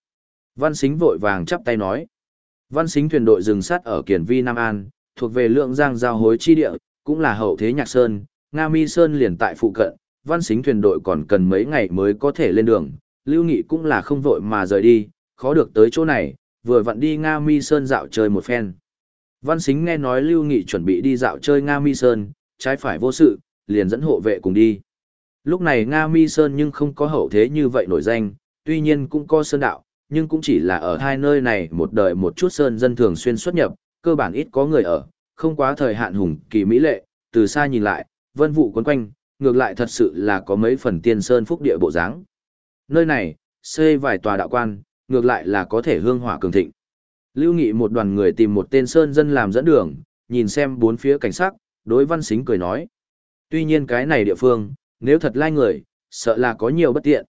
Văn Xính vội vàng chắp tay nói. Văn Xính thuyền đội dừng sát ở Kiển Vi Nam An, thuộc về lượng giang giao hối chi địa, cũng là hậu thế nhạc sơn, Nga Mi Sơn liền tại phụ cận, Văn Xính thuyền đội còn cần mấy ngày mới có thể lên đường, Lưu Nghị cũng là không vội mà rời đi, khó được tới chỗ này, vừa vặn đi Nga Mi Sơn dạo chơi một phen. Văn Xính nghe nói Lưu Nghị chuẩn bị đi dạo chơi Nga Mi Sơn, trái phải vô sự, liền dẫn hộ vệ cùng đi. Lúc này Nga Mi Sơn nhưng không có hậu thế như vậy nổi danh, tuy nhiên cũng có sơn đạo, nhưng cũng chỉ là ở hai nơi này một đời một chút sơn dân thường xuyên xuất nhập, cơ bản ít có người ở, không quá thời hạn hùng kỳ mỹ lệ, từ xa nhìn lại, vân vụ quấn quanh, ngược lại thật sự là có mấy phần tiên sơn phúc địa bộ dáng. Nơi này, xây vài tòa đạo quan, ngược lại là có thể hương hỏa cường thịnh. Lưu Nghị một đoàn người tìm một tên sơn dân làm dẫn đường, nhìn xem bốn phía cảnh sắc, đối văn xính cười nói. Tuy nhiên cái này địa phương, nếu thật lai người, sợ là có nhiều bất tiện.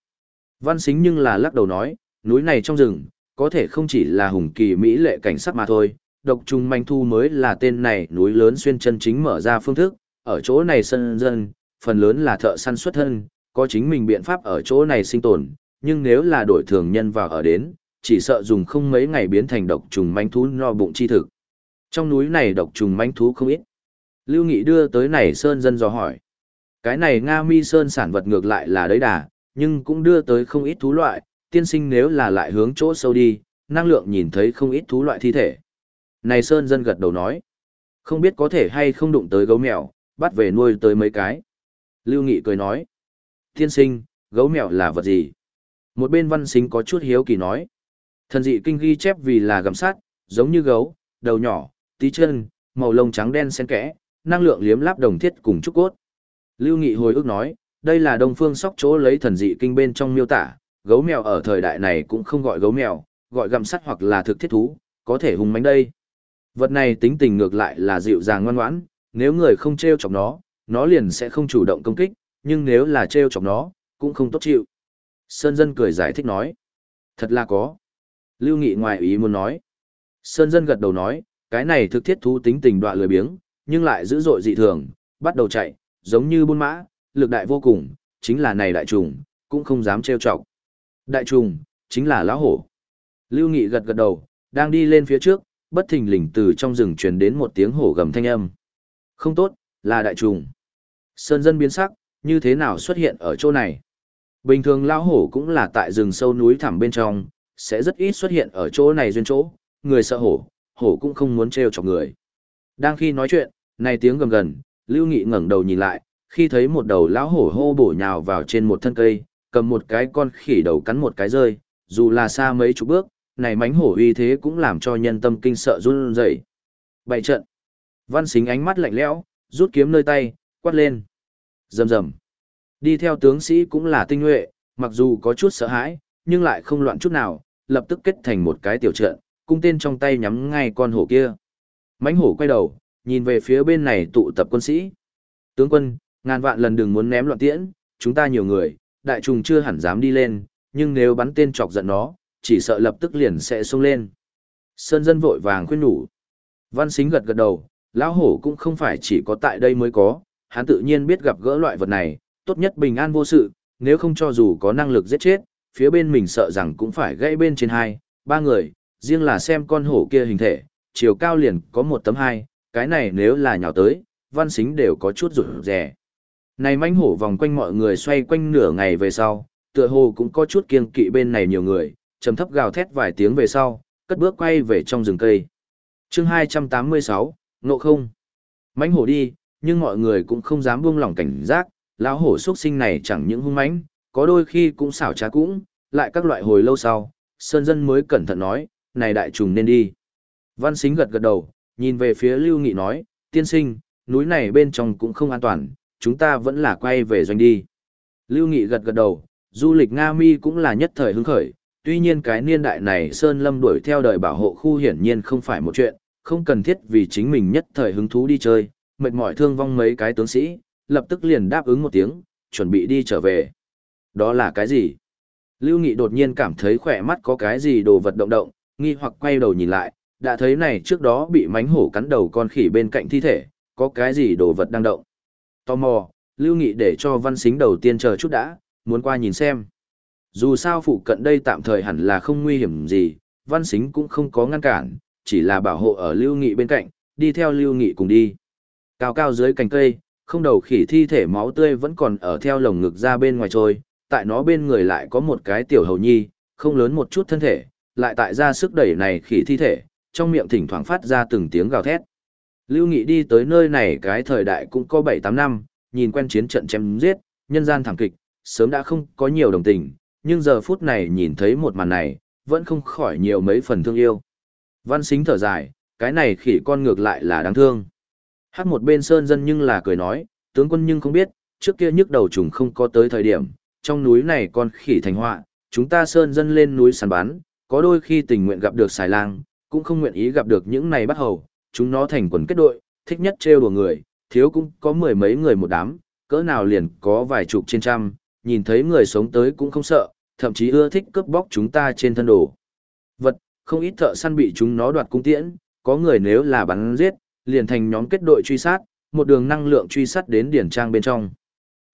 Văn xính nhưng là lắc đầu nói, núi này trong rừng, có thể không chỉ là hùng kỳ mỹ lệ cảnh sắc mà thôi, độc trùng manh thu mới là tên này núi lớn xuyên chân chính mở ra phương thức, ở chỗ này sân dân, phần lớn là thợ săn xuất thân, có chính mình biện pháp ở chỗ này sinh tồn, nhưng nếu là đổi thường nhân vào ở đến, chỉ sợ dùng không mấy ngày biến thành độc trùng manh thú no bụng chi thực. Trong núi này độc trùng manh thú không ít. Lưu Nghị đưa tới này sơn dân dò hỏi. Cái này Nga Mi sơn sản vật ngược lại là đấy đà, nhưng cũng đưa tới không ít thú loại, tiên sinh nếu là lại hướng chỗ sâu đi, năng lượng nhìn thấy không ít thú loại thi thể. Này sơn dân gật đầu nói, không biết có thể hay không đụng tới gấu mèo, bắt về nuôi tới mấy cái. Lưu Nghị cười nói, tiên sinh, gấu mèo là vật gì? Một bên văn sinh có chút hiếu kỳ nói, thần dị kinh ghi chép vì là gầm sát, giống như gấu, đầu nhỏ, tí chân, màu lông trắng đen xen kẽ, năng lượng liếm láp đồng thiết cùng trúc cốt. Lưu Nghị hồi ức nói, đây là Đông Phương Sóc chỗ lấy thần dị kinh bên trong miêu tả, gấu mèo ở thời đại này cũng không gọi gấu mèo, gọi gặm sắt hoặc là thực thiết thú, có thể hung mãnh đây. Vật này tính tình ngược lại là dịu dàng ngoan ngoãn, nếu người không treo chọc nó, nó liền sẽ không chủ động công kích, nhưng nếu là treo chọc nó, cũng không tốt chịu. Sơn dân cười giải thích nói, thật là có. Lưu Nghị ngoài ý muốn nói. Sơn dân gật đầu nói, cái này thực thiết thú tính tình đoạ lười biếng, nhưng lại dữ dội dị thường, bắt đầu chạy, giống như buôn mã, lực đại vô cùng, chính là này đại trùng, cũng không dám trêu chọc. Đại trùng, chính là lão hổ. Lưu Nghị gật gật đầu, đang đi lên phía trước, bất thình lình từ trong rừng truyền đến một tiếng hổ gầm thanh âm. Không tốt, là đại trùng. Sơn dân biến sắc, như thế nào xuất hiện ở chỗ này? Bình thường lão hổ cũng là tại rừng sâu núi thẳm bên trong, sẽ rất ít xuất hiện ở chỗ này duyên chỗ, người sợ hổ, hổ cũng không muốn trêu chọc người. Đang khi nói chuyện, này tiếng gầm gần, Lưu Nghị ngẩng đầu nhìn lại, khi thấy một đầu lão hổ hô bổ nhào vào trên một thân cây, cầm một cái con khỉ đầu cắn một cái rơi, dù là xa mấy chục bước, này mánh hổ uy thế cũng làm cho nhân tâm kinh sợ run rẩy. Bảy trận. Văn Xính ánh mắt lạnh lẽo, rút kiếm nơi tay, quát lên. Rầm rầm. Đi theo tướng sĩ cũng là tinh nhuệ, mặc dù có chút sợ hãi, nhưng lại không loạn chút nào, lập tức kết thành một cái tiểu trận, cung tên trong tay nhắm ngay con hổ kia. Mánh hổ quay đầu, nhìn về phía bên này tụ tập quân sĩ. Tướng quân, ngàn vạn lần đừng muốn ném loạn tiễn, chúng ta nhiều người, đại trùng chưa hẳn dám đi lên, nhưng nếu bắn tên chọc giận nó, chỉ sợ lập tức liền sẽ xông lên. Sơn dân vội vàng khuyên nhủ. Văn xính gật gật đầu, lão hổ cũng không phải chỉ có tại đây mới có, hắn tự nhiên biết gặp gỡ loại vật này, tốt nhất bình an vô sự, nếu không cho dù có năng lực giết chết, phía bên mình sợ rằng cũng phải gãy bên trên hai, ba người, riêng là xem con hổ kia hình thể, chiều cao liền có một tấm hai, cái này nếu là nhào tới, văn xính đều có chút rụt rè. Này manh hổ vòng quanh mọi người xoay quanh nửa ngày về sau, tựa hồ cũng có chút kiêng kỵ bên này nhiều người, trầm thấp gào thét vài tiếng về sau, cất bước quay về trong rừng cây. chương 286, Ngộ không? mãnh hổ đi, nhưng mọi người cũng không dám buông lỏng cảnh giác, lão hổ xuất sinh này chẳng những hung mãnh, có đôi khi cũng xảo trá cũng, lại các loại hồi lâu sau, sơn dân mới cẩn thận nói, này đại trùng nên đi. Văn xính gật gật đầu, nhìn về phía Lưu Nghị nói, tiên sinh, núi này bên trong cũng không an toàn, chúng ta vẫn là quay về doanh đi. Lưu Nghị gật gật đầu, du lịch Nga Mi cũng là nhất thời hứng khởi, tuy nhiên cái niên đại này Sơn Lâm đuổi theo đời bảo hộ khu hiển nhiên không phải một chuyện, không cần thiết vì chính mình nhất thời hứng thú đi chơi, mệt mỏi thương vong mấy cái tướng sĩ, lập tức liền đáp ứng một tiếng, chuẩn bị đi trở về. Đó là cái gì? Lưu Nghị đột nhiên cảm thấy khỏe mắt có cái gì đồ vật động động, nghi hoặc quay đầu nhìn lại, đã thấy này trước đó bị mánh hổ cắn đầu con khỉ bên cạnh thi thể, có cái gì đồ vật đang động. Tò mò, Lưu Nghị để cho văn xính đầu tiên chờ chút đã, muốn qua nhìn xem. Dù sao phụ cận đây tạm thời hẳn là không nguy hiểm gì, văn xính cũng không có ngăn cản, chỉ là bảo hộ ở Lưu Nghị bên cạnh, đi theo Lưu Nghị cùng đi. Cao cao dưới cành cây, không đầu khỉ thi thể máu tươi vẫn còn ở theo lồng ngực ra bên ngoài trôi, tại nó bên người lại có một cái tiểu hầu nhi, không lớn một chút thân thể, lại tại ra sức đẩy này khỉ thi thể, trong miệng thỉnh thoảng phát ra từng tiếng gào thét. Lưu Nghị đi tới nơi này cái thời đại cũng có 7-8 năm, nhìn quen chiến trận chém giết, nhân gian thẳng kịch, sớm đã không có nhiều đồng tình, nhưng giờ phút này nhìn thấy một màn này, vẫn không khỏi nhiều mấy phần thương yêu. Văn xính thở dài, cái này khỉ con ngược lại là đáng thương. Hát một bên sơn dân nhưng là cười nói, tướng quân nhưng không biết, trước kia nhức đầu trùng không có tới thời điểm, trong núi này con khỉ thành họa, chúng ta sơn dân lên núi săn bán, có đôi khi tình nguyện gặp được xài lang, cũng không nguyện ý gặp được những này bắt hầu, chúng nó thành quần kết đội, thích nhất trêu đùa người, thiếu cũng có mười mấy người một đám, cỡ nào liền có vài chục trên trăm, nhìn thấy người sống tới cũng không sợ, thậm chí ưa thích cướp bóc chúng ta trên thân đồ. Vật, không ít thợ săn bị chúng nó đoạt cung tiễn, có người nếu là bắn giết, liền thành nhóm kết đội truy sát, một đường năng lượng truy sát đến điển trang bên trong.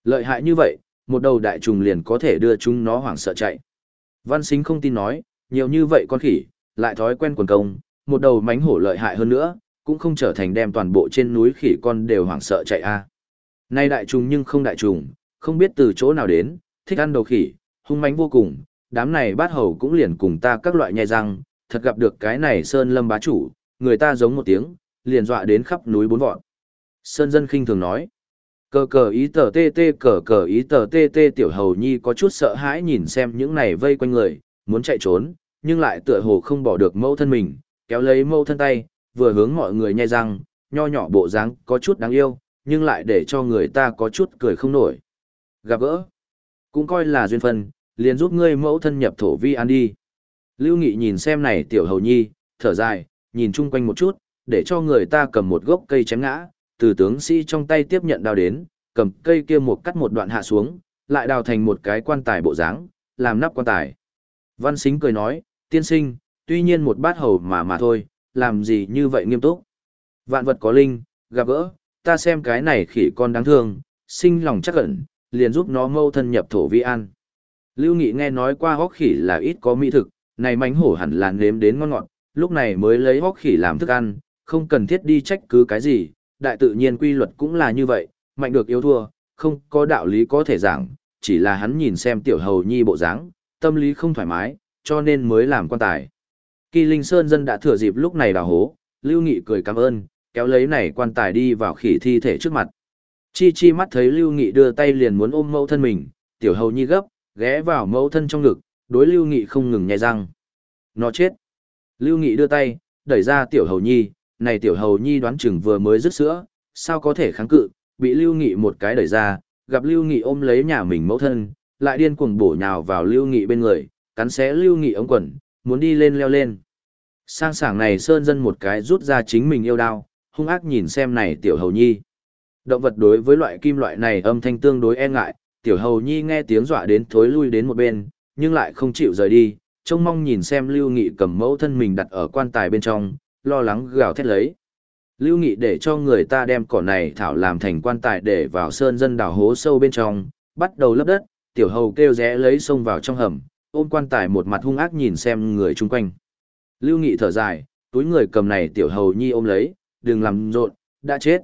Lợi hại như vậy, một đầu đại trùng liền có thể đưa chúng nó hoảng sợ chạy. Văn Sính không tin nói, nhiều như vậy con khỉ, lại thói quen quần công, một đầu mánh hổ lợi hại hơn nữa, cũng không trở thành đem toàn bộ trên núi khỉ con đều hoảng sợ chạy a. À. Nay đại trùng nhưng không đại trùng, không biết từ chỗ nào đến, thích ăn đầu khỉ, hung mãnh vô cùng, đám này bát hầu cũng liền cùng ta các loại nhai răng, thật gặp được cái này sơn lâm bá chủ, người ta giống một tiếng, liền dọa đến khắp núi bốn vọn. Sơn dân khinh thường nói, cờ cờ ý tờ tê tê cờ cờ ý tờ tê tê tiểu hầu nhi có chút sợ hãi nhìn xem những này vây quanh người, muốn chạy trốn, nhưng lại tựa hồ không bỏ được mẫu thân mình, kéo lấy mẫu thân tay, vừa hướng mọi người nhai răng, nho nhỏ bộ dáng có chút đáng yêu, nhưng lại để cho người ta có chút cười không nổi. Gặp gỡ, cũng coi là duyên phân, liền giúp ngươi mẫu thân nhập thổ vi an đi. Lưu Nghị nhìn xem này tiểu hầu nhi, thở dài, nhìn chung quanh một chút, để cho người ta cầm một gốc cây chém ngã, từ tướng sĩ trong tay tiếp nhận đao đến, cầm cây kia một cắt một đoạn hạ xuống, lại đào thành một cái quan tài bộ dáng, làm nắp quan tài. Văn Sính cười nói, tiên sinh, tuy nhiên một bát hầu mà mà thôi, làm gì như vậy nghiêm túc. Vạn vật có linh, gặp gỡ, ta xem cái này khỉ con đáng thương, sinh lòng chắc ẩn, liền giúp nó mâu thân nhập thổ vi ăn. Lưu Nghị nghe nói qua hóc khỉ là ít có mỹ thực, này mánh hổ hẳn là nếm đến ngon ngọt, lúc này mới lấy hóc khỉ làm thức ăn, không cần thiết đi trách cứ cái gì, đại tự nhiên quy luật cũng là như vậy, mạnh được yếu thua, không có đạo lý có thể giảng, chỉ là hắn nhìn xem tiểu hầu nhi bộ dáng, tâm lý không thoải mái, cho nên mới làm quan tài. Kỳ Linh Sơn dân đã thừa dịp lúc này đào hố, Lưu Nghị cười cảm ơn, kéo lấy này quan tài đi vào khỉ thi thể trước mặt. Chi Chi mắt thấy Lưu Nghị đưa tay liền muốn ôm mẫu thân mình, tiểu hầu nhi gấp, ghé vào mẫu thân trong ngực, đối Lưu Nghị không ngừng nhai răng. Nó chết. Lưu Nghị đưa tay, đẩy ra tiểu hầu nhi, này tiểu hầu nhi đoán chừng vừa mới rứt sữa, sao có thể kháng cự, bị Lưu Nghị một cái đẩy ra, gặp Lưu Nghị ôm lấy nhà mình mẫu thân, lại điên cuồng bổ nhào vào Lưu Nghị bên người, cắn xé Lưu Nghị ống quần, muốn đi lên leo lên. Sang sảng này sơn dân một cái rút ra chính mình yêu đao, hung ác nhìn xem này tiểu hầu nhi. Động vật đối với loại kim loại này âm thanh tương đối e ngại, tiểu hầu nhi nghe tiếng dọa đến thối lui đến một bên, nhưng lại không chịu rời đi, trông mong nhìn xem Lưu Nghị cầm mẫu thân mình đặt ở quan tài bên trong, lo lắng gào thét lấy. Lưu Nghị để cho người ta đem cỏ này thảo làm thành quan tài để vào sơn dân đào hố sâu bên trong, bắt đầu lấp đất, tiểu hầu kêu rẽ lấy sông vào trong hầm, ôm quan tài một mặt hung ác nhìn xem người chung quanh. Lưu Nghị thở dài, túi người cầm này tiểu hầu nhi ôm lấy, đừng làm rộn, đã chết.